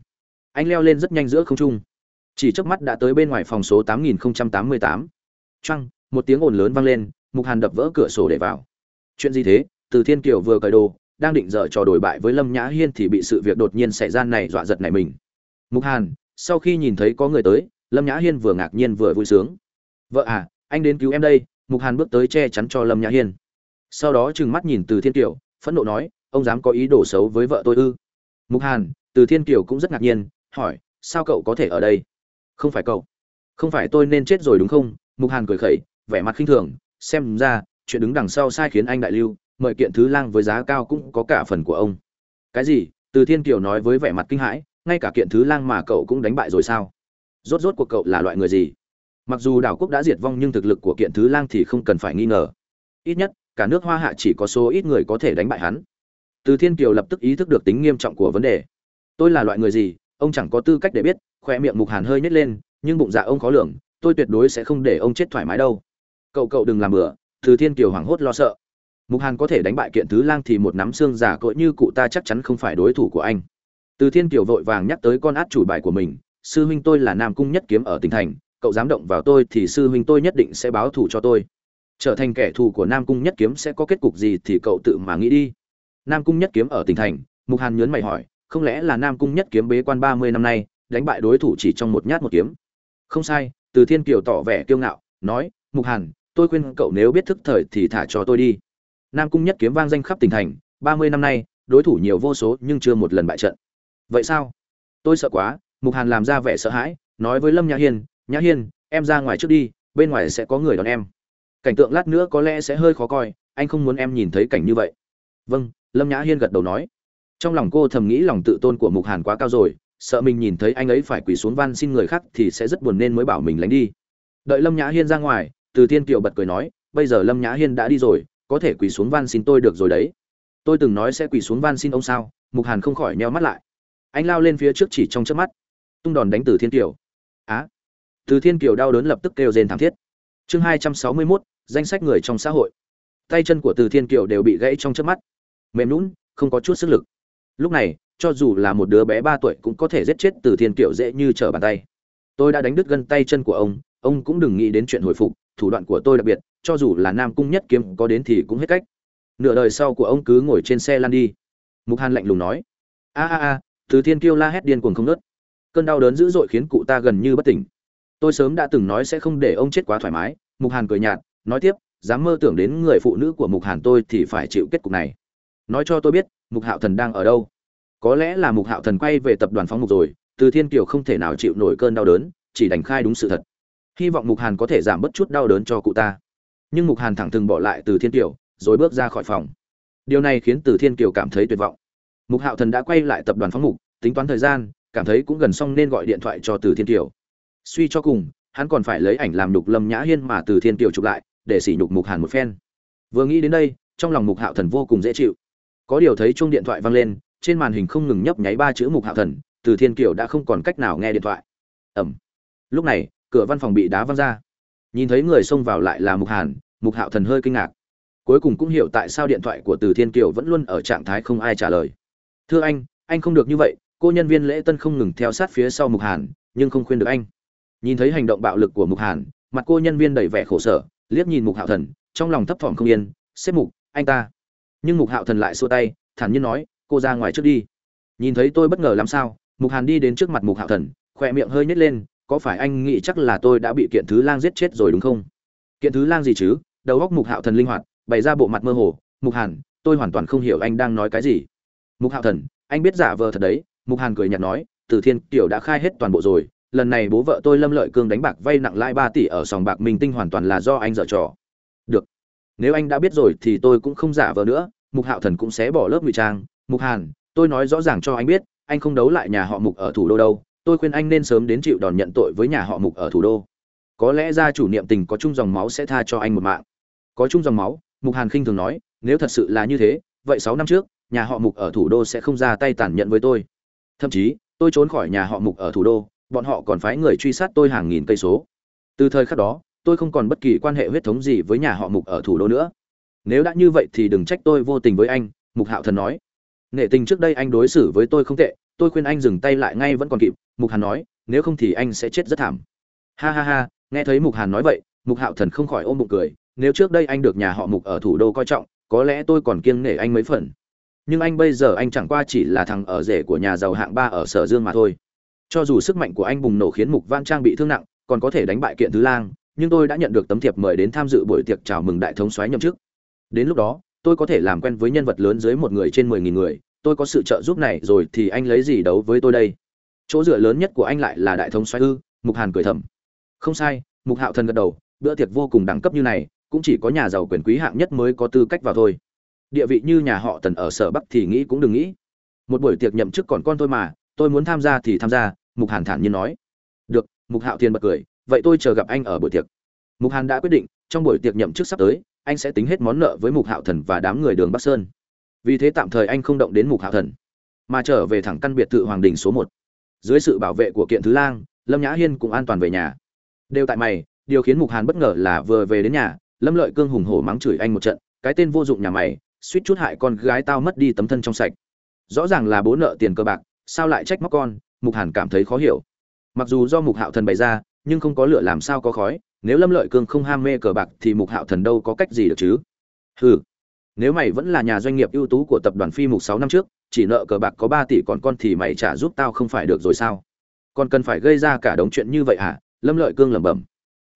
anh leo lên rất nhanh giữa không trung chỉ trước mắt đã tới bên ngoài phòng số 8088. Trăng, một tiếng ồn lớn vang lên, Mục Hàn đập vỡ cửa sổ để vào. Chuyện gì thế? Từ Thiên Kiều vừa cởi đồ, đang định dở trò đổi bại với Lâm Nhã Hiên thì bị sự việc đột nhiên xảy ra này dọa giật này mình. Mục Hàn, sau khi nhìn thấy có người tới, Lâm Nhã Hiên vừa ngạc nhiên vừa vui sướng. "Vợ à, anh đến cứu em đây." Mục Hàn bước tới che chắn cho Lâm Nhã Hiên. Sau đó trừng mắt nhìn Từ Thiên Kiều, phẫn nộ nói, "Ông dám có ý đồ xấu với vợ tôi ư?" Mục Hàn, Từ Thiên Kiều cũng rất ngạc nhiên, hỏi, "Sao cậu có thể ở đây?" "Không phải cậu, không phải tôi nên chết rồi đúng không?" Mục Hàn cười khẩy, vẻ mặt khinh thường, xem ra chuyện đứng đằng sau sai khiến anh đại lưu, mời kiện thứ lang với giá cao cũng có cả phần của ông. Cái gì? Từ Thiên Kiều nói với vẻ mặt kinh hãi, ngay cả kiện thứ lang mà cậu cũng đánh bại rồi sao? Rốt rốt của cậu là loại người gì? Mặc dù đảo quốc đã diệt vong nhưng thực lực của kiện thứ lang thì không cần phải nghi ngờ. Ít nhất, cả nước Hoa Hạ chỉ có số ít người có thể đánh bại hắn. Từ Thiên Kiều lập tức ý thức được tính nghiêm trọng của vấn đề. Tôi là loại người gì, ông chẳng có tư cách để biết, khoe miệng Mục Hàn hơi nhếch lên, nhưng bụng dạ ông khó lường, tôi tuyệt đối sẽ không để ông chết thoải mái đâu. Cậu cậu đừng làm bừa. Từ thiên kiều hoảng hốt lo sợ. Mục hàn có thể đánh bại kiện thứ lang thì một nắm xương giả cỡ như cụ ta chắc chắn không phải đối thủ của anh. Từ thiên kiều vội vàng nhắc tới con át chủ bài của mình. Sư huynh tôi là nam cung nhất kiếm ở tỉnh thành. Cậu dám động vào tôi thì sư huynh tôi nhất định sẽ báo thù cho tôi. Trở thành kẻ thù của nam cung nhất kiếm sẽ có kết cục gì thì cậu tự mà nghĩ đi nam cung nhất kiếm ở tỉnh thành, mục hàn nhớn mày hỏi, không lẽ là nam cung nhất kiếm bế quan ba mươi năm nay, đánh bại đối thủ chỉ trong một nhát một kiếm? Không sai, từ thiên kiều tỏ vẻ kiêu ngạo, nói, mục hàn, tôi khuyên cậu nếu biết thức thời thì thả cho tôi đi. Nam cung nhất kiếm vang danh khắp tỉnh thành, ba mươi năm nay, đối thủ nhiều vô số nhưng chưa một lần bại trận. Vậy sao? Tôi sợ quá, mục hàn làm ra vẻ sợ hãi, nói với lâm nhã hiên nhã hiên, em ra ngoài trước đi, bên ngoài sẽ có người đón em. Cảnh tượng lát nữa có lẽ sẽ hơi khó coi, anh không muốn em nhìn thấy cảnh như vậy vâng lâm nhã hiên gật đầu nói. Trong lòng cô thầm nghĩ lòng tự tôn của mục hàn quá cao rồi, sợ mình nhìn thấy anh ấy phải quỳ xuống van xin người khác thì sẽ rất buồn nên mới bảo mình lánh đi. Đợi lâm nhã hiên ra ngoài, từ thiên kiều bật cười nói, bây giờ lâm nhã hiên đã đi rồi, có thể quỳ xuống van xin tôi được rồi đấy. Tôi từng nói sẽ quỳ xuống van xin ông sao? Mục hàn không khỏi neo mắt lại. Anh lao lên phía trước chỉ trong chớp mắt. Tung đòn đánh từ thiên kiều. Á? Từ thiên kiều đau đớn lập tức kêu rên thảm thiết. Chương hai trăm sáu mươi mốt, danh sách người trong xã hội. Tay chân của từ thiên kiều đều bị gãy trong chớp mắt mềm lún không có chút sức lực. Lúc này, cho dù là một đứa bé ba tuổi cũng có thể giết chết từ thiên kiều dễ như trở bàn tay. Tôi đã đánh đứt gân tay chân của ông ông cũng đừng nghĩ đến chuyện hồi phục, thủ đoạn của tôi đặc biệt, cho dù là nam cung nhất kiếm có đến thì cũng hết cách. Nửa đời sau của ông cứ ngồi trên xe lăn đi. Mục hàn lạnh lùng nói. A a a, từ thiên kiêu la hét điên cuồng không nớt cơn đau đớn dữ dội khiến cụ ta gần như bất tỉnh. Tôi sớm đã từng nói sẽ không để ông chết quá thoải mái, mục hàn cười nhạt, nói tiếp, dám mơ tưởng đến người phụ nữ của mục hàn tôi thì phải chịu kết cục này nói cho tôi biết, mục hạo thần đang ở đâu. Có lẽ là mục hạo thần quay về tập đoàn phóng mục rồi, từ thiên kiều không thể nào chịu nổi cơn đau đớn, chỉ đành khai đúng sự thật. Hy vọng mục hàn có thể giảm bớt chút đau đớn cho cụ ta. Nhưng mục hàn thẳng thừng bỏ lại từ thiên kiều, rồi bước ra khỏi phòng. Điều này khiến từ thiên kiều cảm thấy tuyệt vọng. Mục hạo thần đã quay lại tập đoàn phóng mục tính toán thời gian, cảm thấy cũng gần xong nên gọi điện thoại cho từ thiên kiều. Suy cho cùng, hắn còn phải lấy ảnh làm nhục lâm nhã hiên mà từ thiên kiều chụp lại, để sỉ nhục mục hàn một phen. Vừa nghĩ đến đây, trong lòng mục hạo thần vô cùng dễ chịu có điều thấy chuông điện thoại vang lên, trên màn hình không ngừng nhấp nháy ba chữ mục hạo thần, từ thiên kiều đã không còn cách nào nghe điện thoại. Ẩm lúc này, cửa văn phòng bị đá văng ra. Nhìn thấy người xông vào lại là mục hàn, mục hạo thần hơi kinh ngạc. Cuối cùng cũng hiểu tại sao điện thoại của từ thiên kiều vẫn luôn ở trạng thái không ai trả lời. Thưa anh anh không được như vậy, cô nhân viên lễ tân không ngừng theo sát phía sau mục hàn, nhưng không khuyên được anh. Nhìn thấy hành động bạo lực của mục hàn, mặt cô nhân viên đầy vẻ khổ sở, liếc nhìn mục hạo thần, trong lòng thấp thỏm không yên xếp mục, anh ta nhưng mục hạo thần lại xua tay, thản nhiên nói, cô ra ngoài trước đi. Nhìn thấy tôi bất ngờ làm sao, mục hàn đi đến trước mặt mục hạo thần, khỏe miệng hơi nhét lên, có phải anh nghĩ chắc là tôi đã bị kiện thứ lang giết chết rồi đúng không? Kiện thứ lang gì chứ? Đầu góc mục hạo thần linh hoạt, bày ra bộ mặt mơ hồ, mục hàn, tôi hoàn toàn không hiểu anh đang nói cái gì. Mục hạo thần, anh biết giả vờ thật đấy. Mục hàn cười nhạt nói, từ thiên kiểu đã khai hết toàn bộ rồi, lần này bố vợ tôi lâm lợi cương đánh bạc vay nặng lãi ba tỷ ở sòng bạc minh tinh hoàn toàn là do anh dở trò. Được nếu anh đã biết rồi thì tôi cũng không giả vờ nữa, mục hạo thần cũng sẽ bỏ lớp ngụy trang. Mục hàn, tôi nói rõ ràng cho anh biết, anh không đấu lại nhà họ mục ở thủ đô đâu, tôi khuyên anh nên sớm đến chịu đòn nhận tội với nhà họ mục ở thủ đô. Có lẽ gia chủ niệm tình có chung dòng máu sẽ tha cho anh một mạng. Có chung dòng máu, mục hàn khinh thường nói, nếu thật sự là như thế, vậy sáu năm trước, nhà họ mục ở thủ đô sẽ không ra tay tàn nhẫn với tôi. Thậm chí, tôi trốn khỏi nhà họ mục ở thủ đô, bọn họ còn phái người truy sát tôi hàng nghìn cây số. Từ thời khắc đó tôi không còn bất kỳ quan hệ huyết thống gì với nhà họ mục ở thủ đô nữa. Nếu đã như vậy thì đừng trách tôi vô tình với anh, mục hạo thần nói. Nghệ tình trước đây anh đối xử với tôi không tệ, tôi khuyên anh dừng tay lại ngay vẫn còn kịp, mục hàn nói, nếu không thì anh sẽ chết rất thảm. Ha ha ha, nghe thấy mục hàn nói vậy, mục hạo thần không khỏi ôm bụng cười, nếu trước đây anh được nhà họ mục ở thủ đô coi trọng, có lẽ tôi còn kiêng nể anh mấy phần. Nhưng anh bây giờ anh chẳng qua chỉ là thằng ở rể của nhà giàu hạng ba ở sở dương mà thôi. Cho dù sức mạnh của anh bùng nổ khiến mục văn trang bị thương nặng, còn có thể đánh bại kiện thứ lang nhưng tôi đã nhận được tấm thiệp mời đến tham dự buổi tiệc chào mừng đại thống soái nhậm chức. Đến lúc đó, tôi có thể làm quen với nhân vật lớn dưới một người trên mười nghìn người. Tôi có sự trợ giúp này rồi thì anh lấy gì đấu với tôi đây? Chỗ dựa lớn nhất của anh lại là đại thống soái ư, mục hàn cười thầm. Không sai, mục hạo thần gật đầu, bữa tiệc vô cùng đẳng cấp như này, cũng chỉ có nhà giàu quyền quý hạng nhất mới có tư cách vào thôi. Địa vị như nhà họ tần ở sở bắc thì nghĩ cũng đừng nghĩ. Một buổi tiệc nhậm chức còn con tôi mà, tôi muốn tham gia thì tham gia, mục hàn thản nhiên nói. Được, mục hạo thiên bật cười vậy tôi chờ gặp anh ở buổi tiệc. Mục hàn đã quyết định, trong buổi tiệc nhậm chức sắp tới, anh sẽ tính hết món nợ với mục hạo thần và đám người đường bắc sơn. Vì thế tạm thời anh không động đến mục hạo thần, mà trở về thẳng căn biệt thự hoàng đình số một. Dưới sự bảo vệ của kiện thứ lang, lâm nhã hiên cũng an toàn về nhà. Đều tại mày, điều khiến mục hàn bất ngờ là vừa về đến nhà, lâm lợi cương hùng hổ mắng chửi anh một trận, cái tên vô dụng nhà mày, suýt chút hại con gái tao mất đi tấm thân trong sạch. Rõ ràng là bố nợ tiền cơ bạc, sao lại trách móc con, mục hàn cảm thấy khó hiểu. Mặc dù do mục hạo thần bày ra nhưng không có lửa làm sao có khói, nếu lâm lợi cương không ham mê cờ bạc thì mục hạo thần đâu có cách gì được chứ? Hừ, nếu mày vẫn là nhà doanh nghiệp ưu tú của tập đoàn phi mục sáu năm trước, chỉ nợ cờ bạc có ba tỷ còn con thì mày trả giúp tao không phải được rồi sao? Còn cần phải gây ra cả đống chuyện như vậy hả? Lâm lợi cương lẩm bẩm.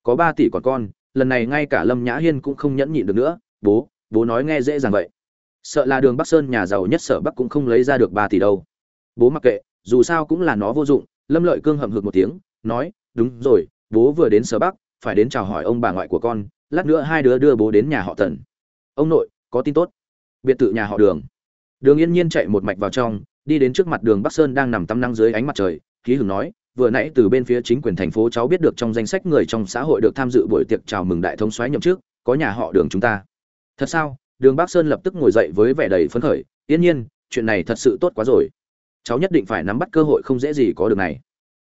Có ba tỷ còn con, lần này ngay cả lâm nhã hiên cũng không nhẫn nhịn được nữa. Bố bố nói nghe dễ dàng vậy. Sợ là đường bắc sơn nhà giàu nhất sở bắc cũng không lấy ra được ba tỷ đâu. Bố mặc kệ, dù sao cũng là nó vô dụng. Lâm lợi cương hậm hực một tiếng, nói đúng rồi, bố vừa đến sở bắc, phải đến chào hỏi ông bà ngoại của con, lát nữa hai đứa đưa bố đến nhà họ tần. Ông nội, có tin tốt. Biệt thự nhà họ đường. Đường yên nhiên chạy một mạch vào trong, đi đến trước mặt đường bắc sơn đang nằm tăm năng dưới ánh mặt trời, khí hưởng nói, vừa nãy từ bên phía chính quyền thành phố cháu biết được trong danh sách người trong xã hội được tham dự buổi tiệc chào mừng đại thống soái nhậm chức, có nhà họ đường chúng ta. Thật sao? Đường bắc sơn lập tức ngồi dậy với vẻ đầy phấn khởi, yên nhiên, chuyện này thật sự tốt quá rồi. Cháu nhất định phải nắm bắt cơ hội không dễ gì có được này.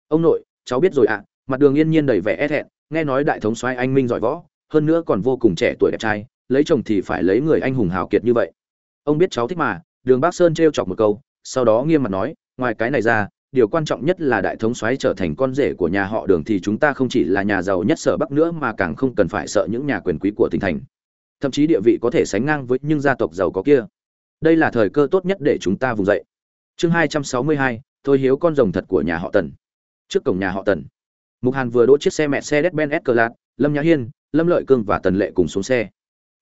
Ông nội, cháu biết rồi ạ mặt đường yên nhiên đầy vẻ e thẹn, nghe nói đại thống soái anh minh giỏi võ, hơn nữa còn vô cùng trẻ tuổi đẹp trai, lấy chồng thì phải lấy người anh hùng hào kiệt như vậy. Ông biết cháu thích mà, đường bắc sơn trêu chọc một câu, sau đó nghiêm mặt nói, ngoài cái này ra, điều quan trọng nhất là đại thống soái trở thành con rể của nhà họ đường thì chúng ta không chỉ là nhà giàu nhất sở bắc nữa mà càng không cần phải sợ những nhà quyền quý của tỉnh thành. Thậm chí địa vị có thể sánh ngang với những gia tộc giàu có kia. Đây là thời cơ tốt nhất để chúng ta vùng dậy. Chương hai trăm sáu mươi hai, thôi hiếu con rồng thật của nhà họ tần. Trước cổng nhà họ tần mục hàn vừa đỗ chiếc xe mẹ xe Mercedes-Benz S-Class, Lâm Nhã Hiên, Lâm Lợi Cương và Tần Lệ cùng xuống xe.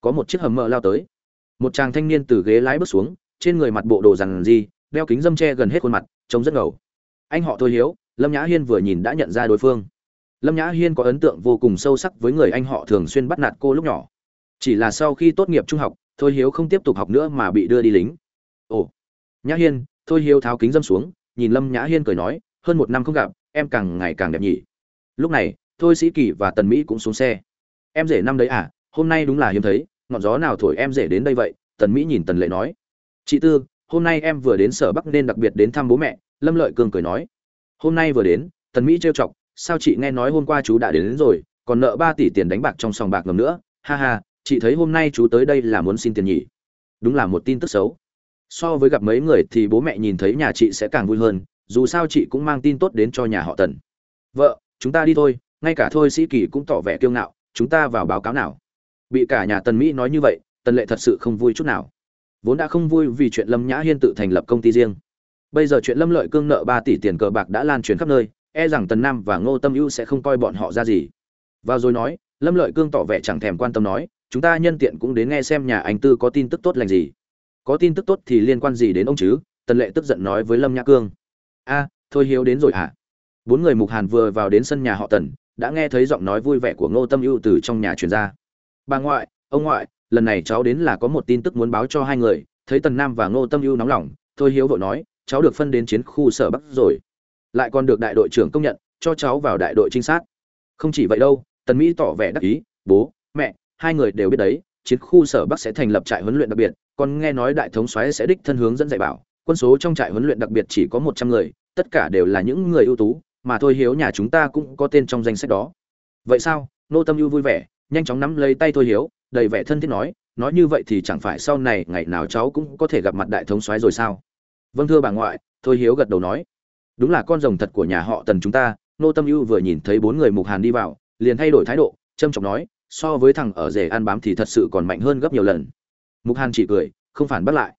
Có một chiếc hầm mỡ lao tới. Một chàng thanh niên từ ghế lái bước xuống, trên người mặt bộ đồ rằng gì, đeo kính dâm che gần hết khuôn mặt trông rất ngầu. Anh họ thôi hiếu lâm nhã hiên vừa nhìn đã nhận ra đối phương. Lâm nhã hiên có ấn tượng vô cùng sâu sắc với người anh họ thường xuyên bắt nạt cô lúc nhỏ. Chỉ là sau khi tốt nghiệp trung học thôi hiếu không tiếp tục học nữa mà bị đưa đi lính. Ồ. Nhã hiên thôi hiếu tháo kính dâm xuống nhìn lâm nhã hiên cười nói hơn một năm không gặp em càng ngày càng đẹp nhỉ lúc này thôi sĩ kỳ và tần mỹ cũng xuống xe. Em rể năm đấy à hôm nay đúng là hiếm thấy ngọn gió nào thổi em rể đến đây vậy? Tần mỹ nhìn tần lệ nói. Chị tư hôm nay em vừa đến sở bắc nên đặc biệt đến thăm bố mẹ lâm lợi cường cười nói. Hôm nay vừa đến tần mỹ trêu chọc sao chị nghe nói hôm qua chú đã đến, đến rồi còn nợ ba tỷ tiền đánh bạc trong sòng bạc ngầm nữa. Ha ha chị thấy hôm nay chú tới đây là muốn xin tiền nhỉ? Đúng là một tin tức xấu. So với gặp mấy người thì bố mẹ nhìn thấy nhà chị sẽ càng vui hơn dù sao chị cũng mang tin tốt đến cho nhà họ tần. Vợ chúng ta đi thôi, ngay cả thôi sĩ kỳ cũng tỏ vẻ kiêu ngạo, chúng ta vào báo cáo nào. Bị cả nhà tần mỹ nói như vậy, tần lệ thật sự không vui chút nào. Vốn đã không vui vì chuyện lâm nhã hiên tự thành lập công ty riêng. Bây giờ chuyện lâm lợi cương nợ ba tỷ tiền cờ bạc đã lan truyền khắp nơi e rằng tần nam và ngô tâm ưu sẽ không coi bọn họ ra gì. Vào rồi nói, lâm lợi cương tỏ vẻ chẳng thèm quan tâm nói, chúng ta nhân tiện cũng đến nghe xem nhà anh tư có tin tức tốt lành gì. Có tin tức tốt thì liên quan gì đến ông chứ? Tần lệ tức giận nói với lâm nhã cương. A, thôi hiếu đến rồi hả? à? Bốn người mục hàn vừa vào đến sân nhà họ tần, đã nghe thấy giọng nói vui vẻ của ngô tâm ưu từ trong nhà truyền ra. Bà ngoại, ông ngoại, lần này cháu đến là có một tin tức muốn báo cho hai người. Thấy tần nam và ngô tâm ưu nóng lòng, thôi hiếu vội nói, cháu được phân đến chiến khu sở bắc rồi. Lại còn được đại đội trưởng công nhận, cho cháu vào đại đội trinh sát. Không chỉ vậy đâu, tần mỹ tỏ vẻ đắc ý, bố, mẹ, hai người đều biết đấy, chiến khu sở bắc sẽ thành lập trại huấn luyện đặc biệt, còn nghe nói đại thống soái sẽ đích thân hướng dẫn dạy bảo. Quân số trong trại huấn luyện đặc biệt chỉ có một trăm người, tất cả đều là những người ưu tú mà thôi hiếu nhà chúng ta cũng có tên trong danh sách đó. Vậy sao? Nô tâm ưu vui vẻ, nhanh chóng nắm lấy tay thôi hiếu, đầy vẻ thân thiết nói nói như vậy thì chẳng phải sau này ngày nào cháu cũng có thể gặp mặt đại thống soái rồi sao? Vâng thưa bà ngoại, thôi hiếu gật đầu nói. Đúng là con rồng thật của nhà họ tần chúng ta, nô tâm ưu vừa nhìn thấy bốn người mục hàn đi vào, liền thay đổi thái độ trâm trọng nói, so với thằng ở rể ăn bám thì thật sự còn mạnh hơn gấp nhiều lần. Mục hàn chỉ cười, không phản bắt lại.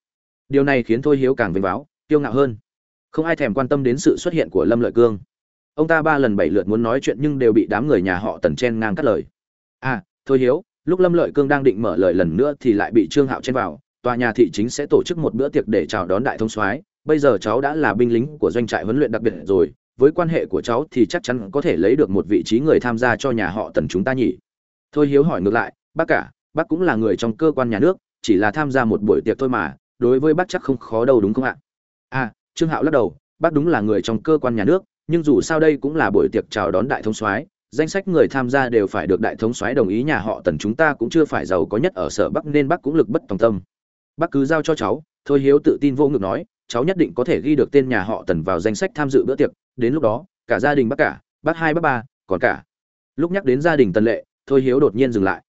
Điều này khiến thôi hiếu càng vinh váo kiêu ngạo hơn. Không ai thèm quan tâm đến sự xuất hiện của lâm lợi cương ông ta ba lần bảy lượt muốn nói chuyện nhưng đều bị đám người nhà họ tần chen ngang cắt lời. À thôi hiếu, lúc lâm lợi cương đang định mở lời lần nữa thì lại bị trương hạo chen vào. Tòa nhà thị chính sẽ tổ chức một bữa tiệc để chào đón đại thông soái. Bây giờ cháu đã là binh lính của doanh trại huấn luyện đặc biệt rồi. Với quan hệ của cháu thì chắc chắn có thể lấy được một vị trí người tham gia cho nhà họ tần chúng ta nhỉ? Thôi hiếu hỏi ngược lại, bác cả, bác cũng là người trong cơ quan nhà nước, chỉ là tham gia một buổi tiệc thôi mà, đối với bác chắc không khó đâu đúng không ạ? À trương hạo lắc đầu, bác đúng là người trong cơ quan nhà nước nhưng dù sao đây cũng là buổi tiệc chào đón đại thống soái, danh sách người tham gia đều phải được đại thống soái đồng ý, nhà họ tần chúng ta cũng chưa phải giàu có nhất ở sở bắc nên bác cũng lực bất tòng tâm. Bác cứ giao cho cháu, thôi hiếu tự tin vô ngực nói, cháu nhất định có thể ghi được tên nhà họ tần vào danh sách tham dự bữa tiệc, đến lúc đó, cả gia đình bác cả bác hai bác ba, còn cả. Lúc nhắc đến gia đình tần lệ, thôi hiếu đột nhiên dừng lại.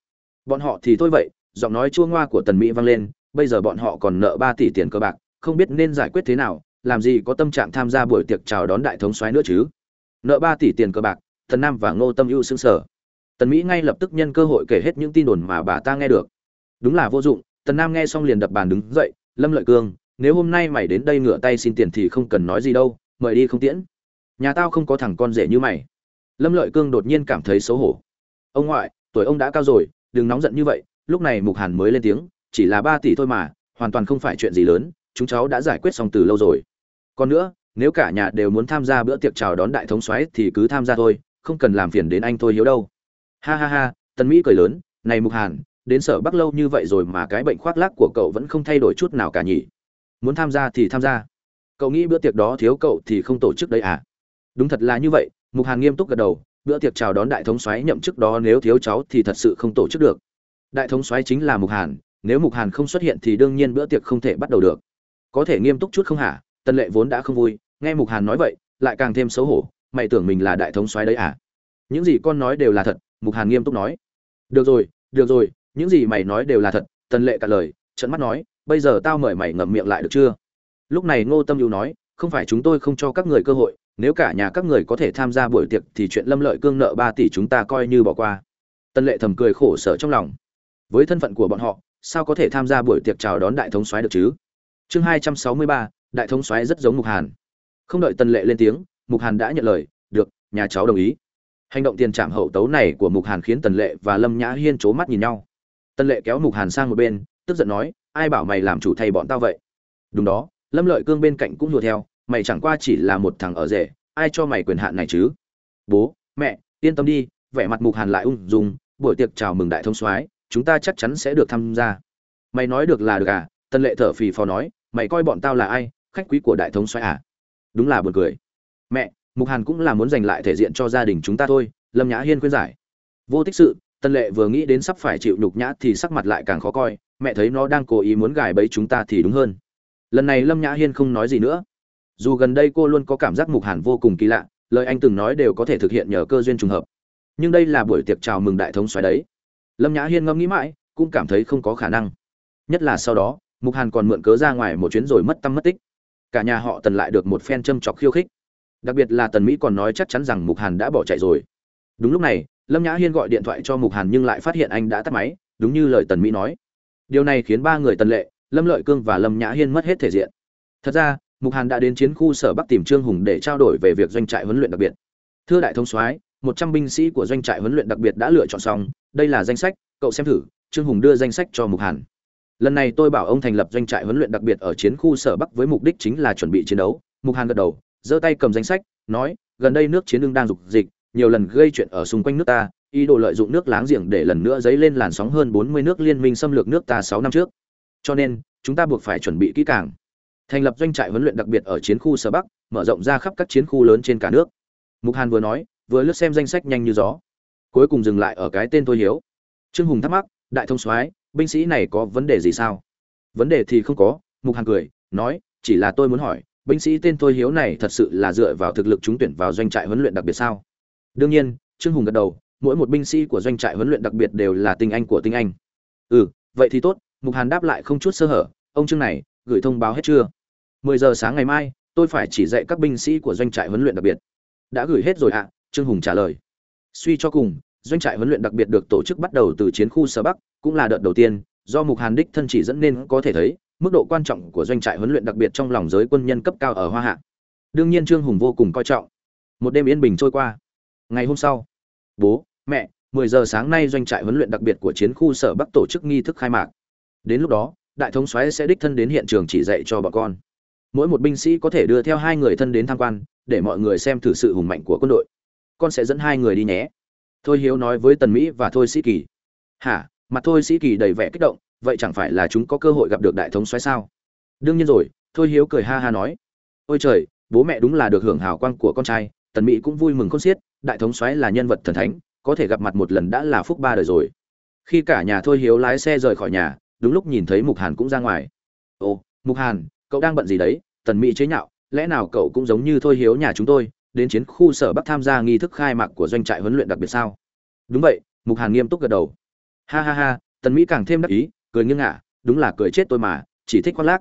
Bọn họ thì thôi vậy, giọng nói chua ngoa của tần mỹ vang lên, bây giờ bọn họ còn nợ ba tỷ tiền cơ bạc, không biết nên giải quyết thế nào làm gì có tâm trạng tham gia buổi tiệc chào đón đại thống soái nữa chứ? Nợ ba tỷ tiền cờ bạc, tần nam và ngô tâm ưu xứng sở. Tần mỹ ngay lập tức nhân cơ hội kể hết những tin đồn mà bà ta nghe được. Đúng là vô dụng, tần nam nghe xong liền đập bàn đứng dậy, lâm lợi cương, nếu hôm nay mày đến đây ngửa tay xin tiền thì không cần nói gì đâu, mời đi không tiễn. Nhà tao không có thằng con rể như mày. Lâm lợi cương đột nhiên cảm thấy xấu hổ. Ông ngoại, tuổi ông đã cao rồi, đừng nóng giận như vậy, lúc này mục hàn mới lên tiếng, chỉ là ba tỷ thôi mà, hoàn toàn không phải chuyện gì lớn, chúng cháu đã giải quyết xong từ lâu rồi còn nữa, nếu cả nhà đều muốn tham gia bữa tiệc chào đón đại thống soái thì cứ tham gia thôi, không cần làm phiền đến anh thôi hiếu đâu. Ha ha ha tân mỹ cười lớn, này mục hàn, đến sở bắc lâu như vậy rồi mà cái bệnh khoác lác của cậu vẫn không thay đổi chút nào cả nhỉ? Muốn tham gia thì tham gia. Cậu nghĩ bữa tiệc đó thiếu cậu thì không tổ chức đấy à? Đúng thật là như vậy, mục hàn nghiêm túc gật đầu, bữa tiệc chào đón đại thống soái nhậm chức đó nếu thiếu cháu thì thật sự không tổ chức được. Đại thống soái chính là mục hàn, nếu mục hàn không xuất hiện thì đương nhiên bữa tiệc không thể bắt đầu được. Có thể nghiêm túc chút không hả? Tân lệ vốn đã không vui, nghe mục hàn nói vậy, lại càng thêm xấu hổ, mày tưởng mình là đại thống soái đấy à? Những gì con nói đều là thật, mục hàn nghiêm túc nói. Được rồi được rồi, những gì mày nói đều là thật tân lệ cả lời trận mắt nói, bây giờ tao mời mày ngậm miệng lại được chưa? Lúc này ngô tâm hữu nói, không phải chúng tôi không cho các người cơ hội, nếu cả nhà các người có thể tham gia buổi tiệc thì chuyện lâm lợi cương nợ ba tỷ chúng ta coi như bỏ qua. Tân lệ thầm cười khổ sở trong lòng. Với thân phận của bọn họ, sao có thể tham gia buổi tiệc chào đón đại thống soái được chứ? Chương hai trăm sáu mươi ba đại thống soái rất giống mục hàn. Không đợi Tần lệ lên tiếng, mục hàn đã nhận lời, được, nhà cháu đồng ý. Hành động tiền trảm hậu tấu này của mục hàn khiến tần lệ và lâm nhã hiên c mắt nhìn nhau. Tần lệ kéo mục hàn sang một bên, tức giận nói, ai bảo mày làm chủ thay bọn tao vậy? Đúng đó, lâm lợi cương bên cạnh cũng đùa theo, mày chẳng qua chỉ là một thằng ở rể, ai cho mày quyền hạn này chứ? Bố, mẹ, yên tâm đi. Vẻ mặt mục hàn lại ung dung, buổi tiệc chào mừng đại thông soái, chúng ta chắc chắn sẽ được tham gia. Mày nói được là được à? Tần lệ thở phì phò nói, mày coi bọn tao là ai? Khách quý của đại thống soái à? Đúng là buồn cười. Mẹ, mục hàn cũng là muốn giành lại thể diện cho gia đình chúng ta thôi, lâm nhã hiên khuyên giải. Vô tích sự, tân lệ vừa nghĩ đến sắp phải chịu nhục nhã thì sắc mặt lại càng khó coi, mẹ thấy nó đang cố ý muốn gài bẫy chúng ta thì đúng hơn. Lần này lâm nhã hiên không nói gì nữa. Dù gần đây cô luôn có cảm giác mục hàn vô cùng kỳ lạ, lời anh từng nói đều có thể thực hiện nhờ cơ duyên trùng hợp. Nhưng đây là buổi tiệc chào mừng đại thống xoáy đấy. Lâm nhã hiên ngẫm nghĩ mãi, cũng cảm thấy không có khả năng. Nhất là sau đó, mục hàn còn mượn cớ ra ngoài một chuyến rồi mất tâm mất tích cả nhà họ tần lại được một phen châm chọc khiêu khích. Đặc biệt là tần mỹ còn nói chắc chắn rằng mục hàn đã bỏ chạy rồi. Đúng lúc này, lâm nhã hiên gọi điện thoại cho mục hàn nhưng lại phát hiện anh đã tắt máy, đúng như lời tần mỹ nói. Điều này khiến ba người tần lệ, lâm lợi cương và lâm nhã hiên mất hết thể diện. Thật ra, mục hàn đã đến chiến khu sở bắc tìm trương hùng để trao đổi về việc doanh trại huấn luyện đặc biệt. Thưa đại thông soái, một trăm binh sĩ của doanh trại huấn luyện đặc biệt đã lựa chọn xong, đây là danh sách, cậu xem thử, trương hùng đưa danh sách cho mục hàn lần này tôi bảo ông thành lập doanh trại huấn luyện đặc biệt ở chiến khu sở bắc với mục đích chính là chuẩn bị chiến đấu. Mục hàn gật đầu, giơ tay cầm danh sách, nói, gần đây nước chiến đương đang dục dịch, nhiều lần gây chuyện ở xung quanh nước ta, ý đồ lợi dụng nước láng giềng để lần nữa dấy lên làn sóng hơn bốn mươi nước liên minh xâm lược nước ta sáu năm trước. Cho nên, chúng ta buộc phải chuẩn bị kỹ càng. Thành lập doanh trại huấn luyện đặc biệt ở chiến khu sở bắc, mở rộng ra khắp các chiến khu lớn trên cả nước. Mục hàn vừa nói, vừa lướt xem danh sách nhanh như gió. Cuối cùng dừng lại ở cái tên tôi hiếu. Trương hùng thắc mắc, đại thông soái binh sĩ này có vấn đề gì sao? Vấn đề thì không có, mục hàn cười, nói, chỉ là tôi muốn hỏi, binh sĩ tên tôi hiếu này thật sự là dựa vào thực lực trúng tuyển vào doanh trại huấn luyện đặc biệt sao? Đương nhiên, trương hùng gật đầu, mỗi một binh sĩ của doanh trại huấn luyện đặc biệt đều là tinh anh của tinh anh. Ừ vậy thì tốt, mục hàn đáp lại không chút sơ hở, ông trương này, gửi thông báo hết chưa? Mười giờ sáng ngày mai, tôi phải chỉ dạy các binh sĩ của doanh trại huấn luyện đặc biệt. Đã gửi hết rồi ạ, trương hùng trả lời. Suy cho cùng, doanh trại huấn luyện đặc biệt được tổ chức bắt đầu từ chiến khu sở bắc cũng là đợt đầu tiên, do mục hàn đích thân chỉ dẫn nên có thể thấy, mức độ quan trọng của doanh trại huấn luyện đặc biệt trong lòng giới quân nhân cấp cao ở hoa hạ. Đương nhiên trương hùng vô cùng coi trọng. Một đêm yên bình trôi qua. Ngày hôm sau, bố, mẹ 10 giờ sáng nay doanh trại huấn luyện đặc biệt của chiến khu sở bắc tổ chức nghi thức khai mạc. Đến lúc đó, đại thống soái sẽ đích thân đến hiện trường chỉ dạy cho bọn con. Mỗi một binh sĩ có thể đưa theo hai người thân đến tham quan, để mọi người xem thử sự hùng mạnh của quân đội. Con sẽ dẫn hai người đi nhé. Thôi hiếu nói với tần mỹ và thôi sĩ kỳ. Hả? Mặt thôi sĩ kỳ đầy vẻ kích động, vậy chẳng phải là chúng có cơ hội gặp được đại thống xoáy sao? Đương nhiên rồi, thôi hiếu cười ha ha nói. Ôi trời, bố mẹ đúng là được hưởng hào quang của con trai, tần mỹ cũng vui mừng khôn xiết, đại thống xoáy là nhân vật thần thánh, có thể gặp mặt một lần đã là phúc ba đời rồi. Khi cả nhà thôi hiếu lái xe rời khỏi nhà, đúng lúc nhìn thấy mục hàn cũng ra ngoài. Ồ, mục hàn, cậu đang bận gì đấy? Tần mỹ chế nhạo, lẽ nào cậu cũng giống như thôi hiếu nhà chúng tôi, đến chiến khu sở bắc tham gia nghi thức khai mạc của doanh trại huấn luyện đặc biệt sao? Đúng vậy, mục hàn nghiêm túc gật đầu ha ha ha, tần mỹ càng thêm đắc ý, cười nghiêng ngả, đúng là cười chết tôi mà, chỉ thích khoác lác.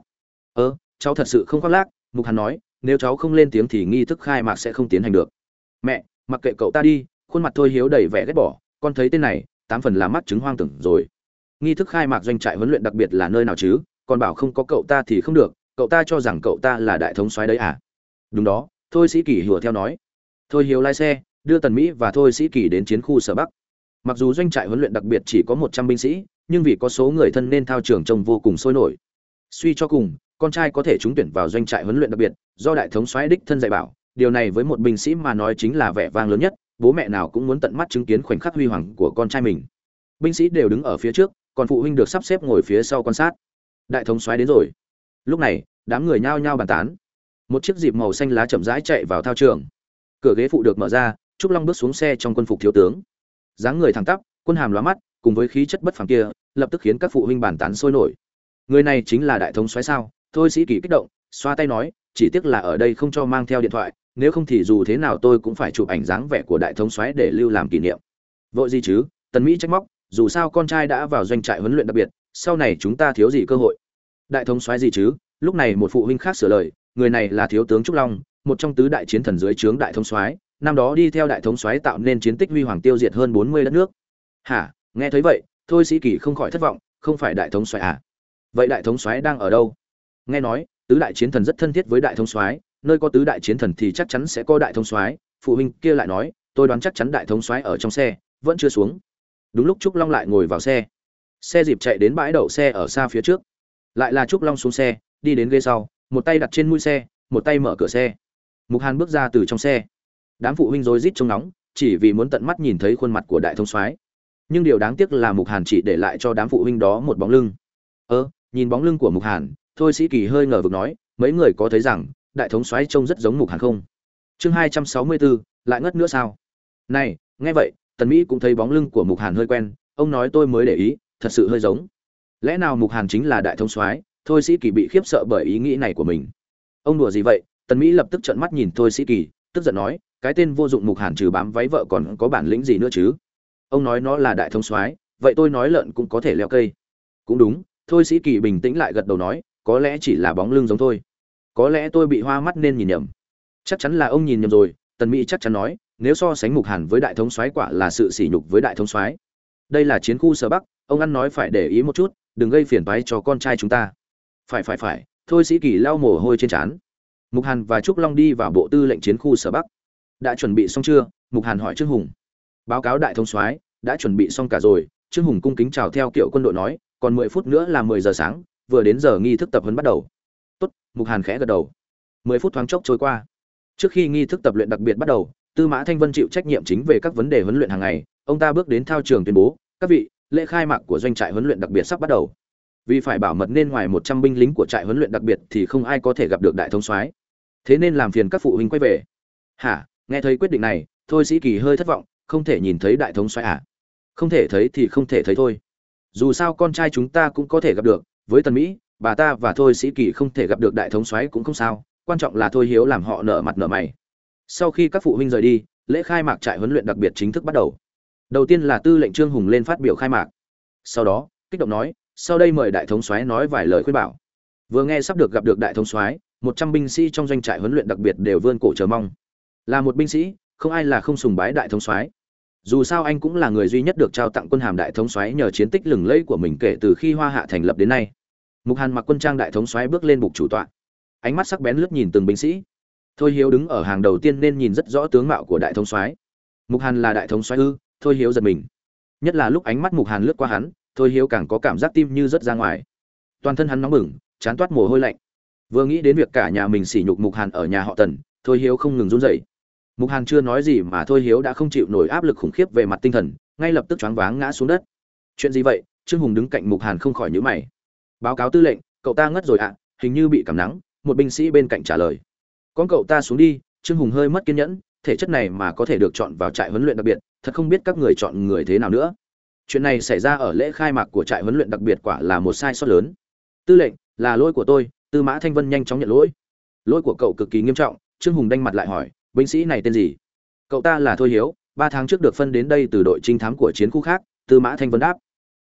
Ơ, cháu thật sự không khoác lác, mục hàn nói, nếu cháu không lên tiếng thì nghi thức khai mạc sẽ không tiến hành được. Mẹ, mặc kệ cậu ta đi, khuôn mặt thôi hiếu đầy vẻ ghét bỏ, con thấy tên này, tám phần là mắt chứng hoang tưởng rồi. Nghi thức khai mạc doanh trại huấn luyện đặc biệt là nơi nào chứ? Còn bảo không có cậu ta thì không được, cậu ta cho rằng cậu ta là đại thống soái đấy à? Đúng đó, thôi sĩ kỳ hùa theo nói. Thôi hiếu lái xe, đưa tần mỹ và thôi sĩ kỳ đến chiến khu sở bắc mặc dù doanh trại huấn luyện đặc biệt chỉ có một trăm binh sĩ, nhưng vì có số người thân nên thao trường trông vô cùng sôi nổi. Suy cho cùng, con trai có thể trúng tuyển vào doanh trại huấn luyện đặc biệt, do đại thống soái đích thân dạy bảo, điều này với một binh sĩ mà nói chính là vẻ vang lớn nhất, bố mẹ nào cũng muốn tận mắt chứng kiến khoảnh khắc huy hoàng của con trai mình. Binh sĩ đều đứng ở phía trước, còn phụ huynh được sắp xếp ngồi phía sau quan sát. Đại thống soái đến rồi. Lúc này, đám người nhao nhao bàn tán. Một chiếc dịp màu xanh lá chậm rãi chạy vào thao trường. Cửa ghế phụ được mở ra, trúc long bước xuống xe trong quân phục thiếu tướng dáng người thẳng tắp, quân hàm lóa mắt, cùng với khí chất bất phàm kia, lập tức khiến các phụ huynh bàn tán sôi nổi. Người này chính là đại thống soái sao? Thôi sĩ kỳ kích động, xoa tay nói, chỉ tiếc là ở đây không cho mang theo điện thoại, nếu không thì dù thế nào tôi cũng phải chụp ảnh dáng vẻ của đại thống soái để lưu làm kỷ niệm. Vội gì chứ? Tần mỹ trách móc, dù sao con trai đã vào doanh trại huấn luyện đặc biệt, sau này chúng ta thiếu gì cơ hội? Đại thống soái gì chứ? Lúc này một phụ huynh khác sửa lời, người này là thiếu tướng trúc long, một trong tứ đại chiến thần dưới trướng đại thống soái năm đó đi theo đại thống soái tạo nên chiến tích huy hoàng tiêu diệt hơn bốn mươi đất nước. Hả? Nghe thấy vậy, thôi sĩ kỳ không khỏi thất vọng, không phải đại thống soái à? Vậy đại thống soái đang ở đâu? Nghe nói, tứ đại chiến thần rất thân thiết với đại thống soái, nơi có tứ đại chiến thần thì chắc chắn sẽ có đại thống soái. Phụ huynh kia lại nói, tôi đoán chắc chắn đại thống soái ở trong xe, vẫn chưa xuống. Đúng lúc trúc long lại ngồi vào xe. Xe dịp chạy đến bãi đậu xe ở xa phía trước. Lại là trúc long xuống xe, đi đến ghế sau, một tay đặt trên mũi xe, một tay mở cửa xe. Mục hàn bước ra từ trong xe đám phụ huynh rối rít trông nóng chỉ vì muốn tận mắt nhìn thấy khuôn mặt của đại thông soái. Nhưng điều đáng tiếc là mục hàn chỉ để lại cho đám phụ huynh đó một bóng lưng. Ơ, nhìn bóng lưng của mục hàn, thôi sĩ kỳ hơi ngờ vực nói, mấy người có thấy rằng, đại thống soái trông rất giống mục hàn không? Chương hai trăm sáu mươi bốn lại ngất nữa sao? Này, nghe vậy, tần mỹ cũng thấy bóng lưng của mục hàn hơi quen, ông nói tôi mới để ý, thật sự hơi giống. Lẽ nào mục hàn chính là đại thống soái, thôi sĩ kỳ bị khiếp sợ bởi ý nghĩ này của mình? Ông đùa gì vậy? Tần mỹ lập tức trợn mắt nhìn thôi sĩ kỳ tức giận nói, cái tên vô dụng mục hàn trừ bám váy vợ còn có bản lĩnh gì nữa chứ? Ông nói nó là đại thống soái, vậy tôi nói lợn cũng có thể leo cây. Cũng đúng, thôi sĩ kỳ bình tĩnh lại gật đầu nói, có lẽ chỉ là bóng lưng giống thôi. Có lẽ tôi bị hoa mắt nên nhìn nhầm. Chắc chắn là ông nhìn nhầm rồi. Tần mỹ chắc chắn nói, nếu so sánh mục hàn với đại thống soái quả là sự sỉ nhục với đại thống soái. Đây là chiến khu sở bắc, ông ăn nói phải để ý một chút, đừng gây phiền toái cho con trai chúng ta. Phải phải phải. Thôi sĩ kỳ lau mồ hôi trên trán mục hàn và trúc long đi vào bộ tư lệnh chiến khu sở bắc. Đã chuẩn bị xong chưa? Mục hàn hỏi trương hùng. Báo cáo đại thống soái, đã chuẩn bị xong cả rồi. Trương hùng cung kính chào theo kiểu quân đội nói, còn mười phút nữa là mười giờ sáng, vừa đến giờ nghi thức tập huấn bắt đầu. Tốt, mục hàn khẽ gật đầu. Mười phút thoáng chốc trôi qua. Trước khi nghi thức tập luyện đặc biệt bắt đầu, tư mã thanh vân chịu trách nhiệm chính về các vấn đề huấn luyện hàng ngày. Ông ta bước đến thao trường tuyên bố, các vị, lễ khai mạc của doanh trại huấn luyện đặc biệt sắp bắt đầu. Vì phải bảo mật nên ngoài một trăm binh lính của trại huấn luyện đặc biệt thì không ai có thể gặp được đại thống soái thế nên làm phiền các phụ huynh quay về. Hả? Nghe thấy quyết định này, thôi sĩ kỳ hơi thất vọng, không thể nhìn thấy đại thống soái à? Không thể thấy thì không thể thấy thôi. Dù sao con trai chúng ta cũng có thể gặp được, với tần mỹ, bà ta và thôi sĩ kỳ không thể gặp được đại thống soái cũng không sao, quan trọng là thôi hiếu làm họ nở mặt nở mày. Sau khi các phụ huynh rời đi, lễ khai mạc trại huấn luyện đặc biệt chính thức bắt đầu. Đầu tiên là tư lệnh trương hùng lên phát biểu khai mạc. Sau đó, kích động nói, sau đây mời đại thống soái nói vài lời khuyên bảo. Vừa nghe sắp được gặp được đại thống soái một trăm binh sĩ trong doanh trại huấn luyện đặc biệt đều vươn cổ chờ mong. Là một binh sĩ, không ai là không sùng bái đại thống soái. Dù sao anh cũng là người duy nhất được trao tặng quân hàm đại thống soái nhờ chiến tích lừng lẫy của mình kể từ khi hoa hạ thành lập đến nay. Mục hàn mặc quân trang đại thống soái bước lên bục chủ tọa. Ánh mắt sắc bén lướt nhìn từng binh sĩ. Thôi hiếu đứng ở hàng đầu tiên nên nhìn rất rõ tướng mạo của đại thống soái. Mục hàn là đại thống soái ư? Thôi hiếu giật mình. Nhất là lúc ánh mắt mục hàn lướt qua hắn, thôi hiếu càng có cảm giác tim như rớt ra ngoài. Toàn thân hắn nóng bừng, chán toát mồ hôi lạnh vừa nghĩ đến việc cả nhà mình sỉ nhục mục hàn ở nhà họ tần, thôi hiếu không ngừng run rẩy. Mục hàn chưa nói gì mà thôi hiếu đã không chịu nổi áp lực khủng khiếp về mặt tinh thần, ngay lập tức choáng váng ngã xuống đất. Chuyện gì vậy? Trương hùng đứng cạnh mục hàn không khỏi nhớ mày. Báo cáo tư lệnh, cậu ta ngất rồi ạ, hình như bị cảm nắng, một binh sĩ bên cạnh trả lời. Con cậu ta xuống đi, trương hùng hơi mất kiên nhẫn, thể chất này mà có thể được chọn vào trại huấn luyện đặc biệt, thật không biết các người chọn người thế nào nữa. Chuyện này xảy ra ở lễ khai mạc của trại huấn luyện đặc biệt quả là một sai sót lớn. Tư lệnh, là lỗi của tôi tư mã thanh vân nhanh chóng nhận lỗi. Lỗi của cậu cực kỳ nghiêm trọng, trương hùng đanh mặt lại hỏi, binh sĩ này tên gì? Cậu ta là thôi hiếu, ba tháng trước được phân đến đây từ đội trinh thám của chiến khu khác, tư mã thanh vân đáp.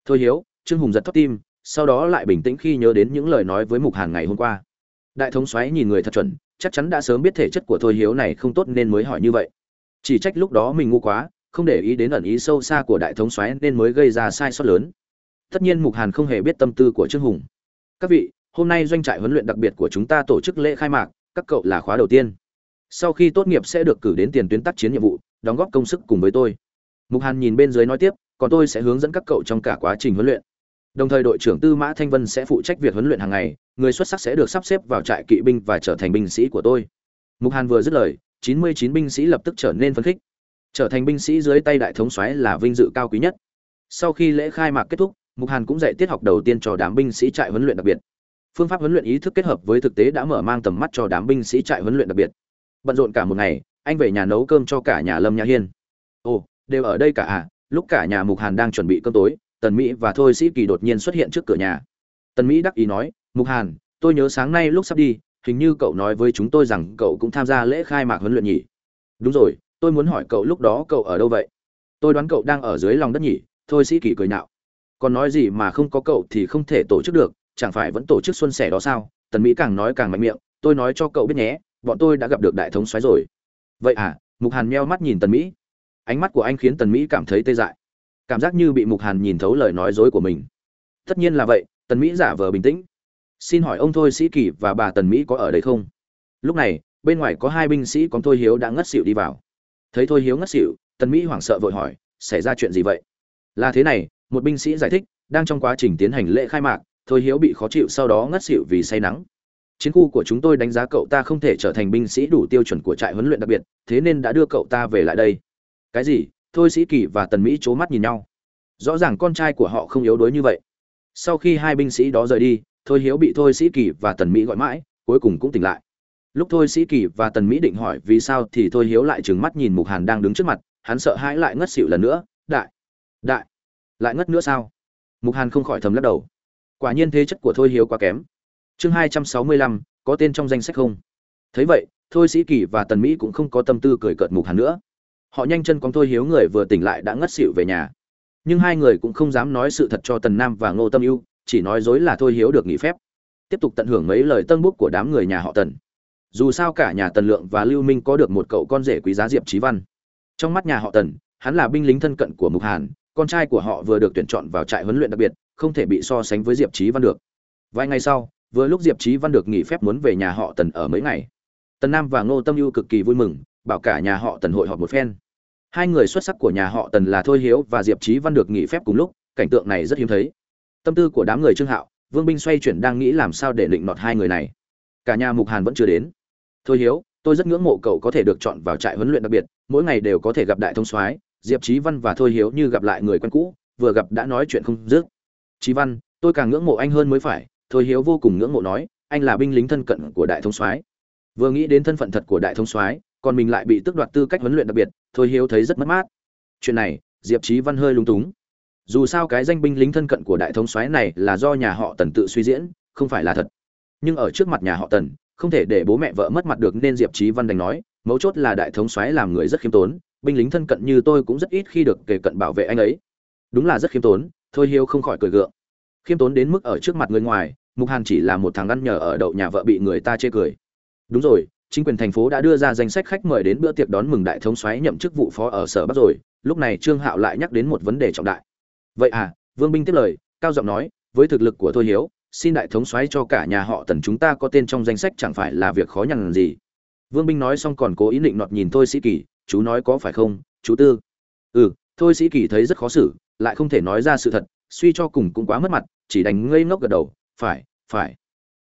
Thôi hiếu, trương hùng giật thót tim, sau đó lại bình tĩnh khi nhớ đến những lời nói với mục hàn ngày hôm qua. Đại thống xoáy nhìn người thật chuẩn, chắc chắn đã sớm biết thể chất của thôi hiếu này không tốt nên mới hỏi như vậy. Chỉ trách lúc đó mình ngu quá, không để ý đến ẩn ý sâu xa của đại thống xoáy nên mới gây ra sai sót lớn. Tất nhiên mục hàn không hề biết tâm tư của trương hùng. Các vị hôm nay doanh trại huấn luyện đặc biệt của chúng ta tổ chức lễ khai mạc, các cậu là khóa đầu tiên. Sau khi tốt nghiệp sẽ được cử đến tiền tuyến tác chiến nhiệm vụ, đóng góp công sức cùng với tôi. Mục hàn nhìn bên dưới nói tiếp, còn tôi sẽ hướng dẫn các cậu trong cả quá trình huấn luyện. Đồng thời đội trưởng tư mã thanh vân sẽ phụ trách việc huấn luyện hàng ngày, người xuất sắc sẽ được sắp xếp vào trại kỵ binh và trở thành binh sĩ của tôi. Mục hàn vừa dứt lời, chín mươi chín binh sĩ lập tức trở nên phấn khích. Trở thành binh sĩ dưới tay đại thống soái là vinh dự cao quý nhất. Sau khi lễ khai mạc kết thúc, mục hàn cũng dạy tiết học đầu tiên cho đám binh sĩ trại huấn luyện đặc biệt phương pháp huấn luyện ý thức kết hợp với thực tế đã mở mang tầm mắt cho đám binh sĩ trại huấn luyện đặc biệt. Bận rộn cả một ngày, anh về nhà nấu cơm cho cả nhà lâm nhã hiên. Ồ, đều ở đây cả à? Lúc cả nhà mục hàn đang chuẩn bị cơm tối, tần mỹ và thôi sĩ kỳ đột nhiên xuất hiện trước cửa nhà. Tần mỹ đắc ý nói, mục hàn, tôi nhớ sáng nay lúc sắp đi, hình như cậu nói với chúng tôi rằng cậu cũng tham gia lễ khai mạc huấn luyện nhỉ. Đúng rồi, tôi muốn hỏi cậu lúc đó cậu ở đâu vậy? Tôi đoán cậu đang ở dưới lòng đất nhỉ, thôi sĩ kỳ cười nạo còn nói gì mà không có cậu thì không thể tổ chức được chẳng phải vẫn tổ chức xuân sẻ đó sao? Tần mỹ càng nói càng mạnh miệng, tôi nói cho cậu biết nhé, bọn tôi đã gặp được đại thống xoáy rồi. Vậy à mục hàn meo mắt nhìn tần mỹ. Ánh mắt của anh khiến tần mỹ cảm thấy tê dại. Cảm giác như bị mục hàn nhìn thấu lời nói dối của mình. Tất nhiên là vậy, tần mỹ giả vờ bình tĩnh. Xin hỏi ông thôi sĩ kỳ và bà tần mỹ có ở đây không? Lúc này, bên ngoài có hai binh sĩ còn thôi hiếu đã ngất xỉu đi vào. Thấy thôi hiếu ngất xỉu, tần mỹ hoảng sợ vội hỏi, xảy ra chuyện gì vậy? Là thế này, một binh sĩ giải thích, đang trong quá trình tiến hành lễ khai mạc thôi hiếu bị khó chịu sau đó ngất xỉu vì say nắng. Chiến khu của chúng tôi đánh giá cậu ta không thể trở thành binh sĩ đủ tiêu chuẩn của trại huấn luyện đặc biệt, thế nên đã đưa cậu ta về lại đây. Cái gì? Thôi sĩ kỳ và tần mỹ c h ố mắt nhìn nhau. Rõ ràng con trai của họ không yếu đuối như vậy. Sau khi hai binh sĩ đó rời đi, thôi hiếu bị thôi sĩ kỳ và tần mỹ gọi mãi, cuối cùng cũng tỉnh lại. Lúc thôi sĩ kỳ và tần mỹ định hỏi vì sao thì thôi hiếu lại trừng mắt nhìn mục hàn đang đứng trước mặt, hắn sợ hãi lại ngất xỉu lần nữa. Đại đại, lại ngất nữa sao? Mục hàn không khỏi thầm lắc đầu quả nhiên thế chất của thôi hiếu quá kém. Chương hai trăm sáu mươi lăm, có tên trong danh sách không? Thấy vậy, thôi sĩ kỳ và tần mỹ cũng không có tâm tư cười cợt mục hàn nữa. Họ nhanh chân con thôi hiếu người vừa tỉnh lại đã ngất xỉu về nhà. Nhưng hai người cũng không dám nói sự thật cho tần nam và ngô tâm ưu, chỉ nói dối là thôi hiếu được nghỉ phép. Tiếp tục tận hưởng mấy lời tân bút của đám người nhà họ tần. Dù sao cả nhà tần lượng và lưu minh có được một cậu con rể quý giá diệp trí văn. Trong mắt nhà họ tần, hắn là binh lính thân cận của mục hàn con trai của họ vừa được tuyển chọn vào trại huấn luyện đặc biệt, không thể bị so sánh với diệp Chí văn được. Vài ngày sau, vừa lúc diệp Chí văn được nghỉ phép muốn về nhà họ tần ở mấy ngày. Tần nam và ngô tâm ưu cực kỳ vui mừng, bảo cả nhà họ tần hội họp một phen. Hai người xuất sắc của nhà họ tần là thôi hiếu và diệp Chí văn được nghỉ phép cùng lúc, cảnh tượng này rất hiếm thấy. Tâm tư của đám người trương hạo, vương binh xoay chuyển đang nghĩ làm sao để định nọt hai người này. Cả nhà mục hàn vẫn chưa đến. Thôi hiếu, tôi rất ngưỡng mộ cậu có thể được chọn vào trại huấn luyện đặc biệt, mỗi ngày đều có thể gặp đại thông soái diệp trí văn và thôi hiếu như gặp lại người quen cũ, vừa gặp đã nói chuyện không dứt. Trí văn, tôi càng ngưỡng mộ anh hơn mới phải, thôi hiếu vô cùng ngưỡng mộ nói, anh là binh lính thân cận của đại thông soái. Vừa nghĩ đến thân phận thật của đại thông soái, còn mình lại bị tước đoạt tư cách huấn luyện đặc biệt, thôi hiếu thấy rất mất mát. Chuyện này, diệp trí văn hơi lung túng. Dù sao cái danh binh lính thân cận của đại thống soái này là do nhà họ tần tự suy diễn, không phải là thật. Nhưng ở trước mặt nhà họ tần, không thể để bố mẹ vợ mất mặt được nên diệp trí văn đành nói, mấu chốt là đại thống soái làm người rất khiêm tốn binh lính thân cận như tôi cũng rất ít khi được kể cận bảo vệ anh ấy. Đúng là rất khiêm tốn, thôi hiếu không khỏi cười gượng. Khiêm tốn đến mức ở trước mặt người ngoài, mục hàn chỉ là một thằng ăn nhờ ở đậu nhà vợ bị người ta chê cười. Đúng rồi, chính quyền thành phố đã đưa ra danh sách khách mời đến bữa tiệc đón mừng đại thống soái nhậm chức vụ phó ở sở bắc rồi, lúc này trương hạo lại nhắc đến một vấn đề trọng đại. Vậy à vương binh tiếp lời, cao giọng nói, với thực lực của thôi hiếu, xin đại thống soái cho cả nhà họ tần chúng ta có tên trong danh sách chẳng phải là việc khó nhằn gì. Vương binh nói xong còn cố ý định nọt nhìn thôi sĩ kỳ chú nói có phải không, chú tư. Ừ thôi sĩ kỳ thấy rất khó xử, lại không thể nói ra sự thật, suy cho cùng cũng quá mất mặt, chỉ đánh ngây ngốc gật đầu, phải phải.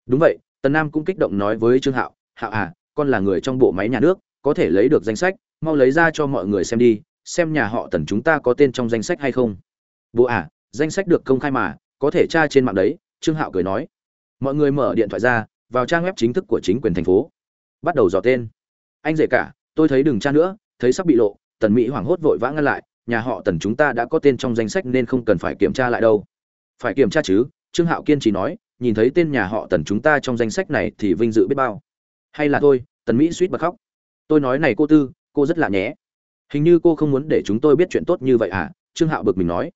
Đúng vậy, tần nam cũng kích động nói với trương hạo hạo à con là người trong bộ máy nhà nước, có thể lấy được danh sách, mau lấy ra cho mọi người xem đi, xem nhà họ tần chúng ta có tên trong danh sách hay không. Bộ à danh sách được công khai mà, có thể tra trên mạng đấy, trương hạo cười nói. Mọi người mở điện thoại ra, vào trang web chính thức của chính quyền thành phố. Bắt đầu dò tên. Anh rể cả, tôi thấy đừng tra nữa thấy sắp bị lộ, tần mỹ hoảng hốt vội vã ngăn lại, nhà họ tần chúng ta đã có tên trong danh sách nên không cần phải kiểm tra lại đâu. Phải kiểm tra chứ, trương hạo kiên trì nói, nhìn thấy tên nhà họ tần chúng ta trong danh sách này thì vinh dự biết bao. Hay là thôi, tần mỹ suýt bật khóc. Tôi nói này cô tư, cô rất lạ nhé. Hình như cô không muốn để chúng tôi biết chuyện tốt như vậy à? Trương hạo bực mình nói.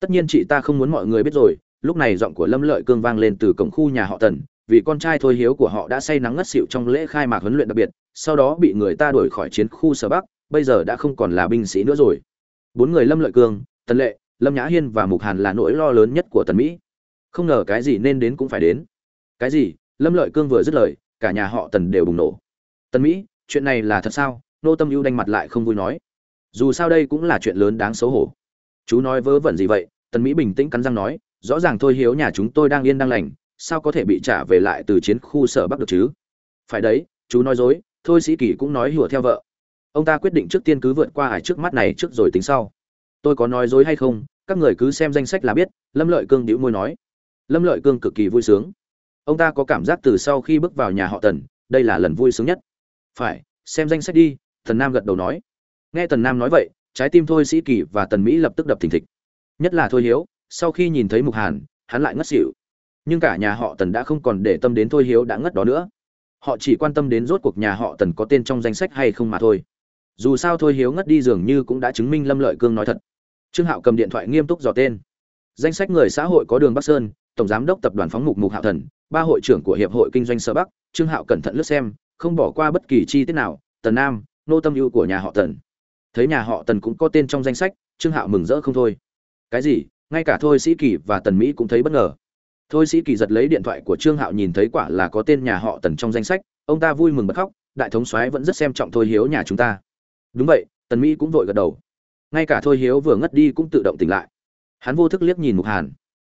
Tất nhiên chị ta không muốn mọi người biết rồi. Lúc này giọng của lâm lợi cương vang lên từ cổng khu nhà họ tần, vì con trai thôi hiếu của họ đã say nắng ngất xịu trong lễ khai mạc huấn luyện đặc biệt, sau đó bị người ta đuổi khỏi chiến khu sở bắc bây giờ đã không còn là binh sĩ nữa rồi. Bốn người lâm lợi cương, tần lệ, lâm nhã hiên và mục hàn là nỗi lo lớn nhất của tần mỹ. Không ngờ cái gì nên đến cũng phải đến. Cái gì? Lâm lợi cương vừa dứt lời, cả nhà họ tần đều bùng nổ. Tần mỹ, chuyện này là thật sao? Nô tâm ưu đanh mặt lại không vui nói. Dù sao đây cũng là chuyện lớn đáng xấu hổ. Chú nói vớ vẩn gì vậy? Tần mỹ bình tĩnh cắn răng nói. Rõ ràng thôi hiếu nhà chúng tôi đang yên đang lành, sao có thể bị trả về lại từ chiến khu sở bắc được chứ? Phải đấy, chú nói dối, thôi sĩ kỳ cũng nói hùa theo vợ ông ta quyết định trước tiên cứ vượt qua ải trước mắt này trước rồi tính sau. Tôi có nói dối hay không? Các người cứ xem danh sách là biết, lâm lợi cương đĩu môi nói. Lâm lợi cương cực kỳ vui sướng. Ông ta có cảm giác từ sau khi bước vào nhà họ tần, đây là lần vui sướng nhất. Phải, xem danh sách đi thần nam gật đầu nói. Nghe tần nam nói vậy, trái tim thôi sĩ kỳ và tần mỹ lập tức đập thình thịch. Nhất là thôi hiếu, sau khi nhìn thấy mục hàn, hắn lại ngất xỉu. Nhưng cả nhà họ tần đã không còn để tâm đến thôi hiếu đã ngất đó nữa. Họ chỉ quan tâm đến rốt cuộc nhà họ tần có tên trong danh sách hay không mà thôi dù sao thôi hiếu ngất đi dường như cũng đã chứng minh lâm lợi cương nói thật. Trương hạo cầm điện thoại nghiêm túc dò tên. Danh sách người xã hội có đường bắc sơn, tổng giám đốc tập đoàn phóng mục mục hạo thần, ba hội trưởng của hiệp hội kinh doanh sơ bắc, trương hạo cẩn thận lướt xem, không bỏ qua bất kỳ chi tiết nào, tần nam, nô tâm ưu của nhà họ tần. Thấy nhà họ tần cũng có tên trong danh sách, trương hạo mừng rỡ không thôi. Cái gì? Ngay cả thôi sĩ kỳ và tần mỹ cũng thấy bất ngờ. Thôi sĩ kỳ giật lấy điện thoại của trương hạo nhìn thấy quả là có tên nhà họ tần trong danh sách, ông ta vui mừng bật khóc, đại thống soái vẫn rất xem trọng thôi hiếu nhà chúng ta đúng vậy, tần mỹ cũng vội gật đầu. Ngay cả thôi hiếu vừa ngất đi cũng tự động tỉnh lại. Hắn vô thức liếc nhìn mục hàn.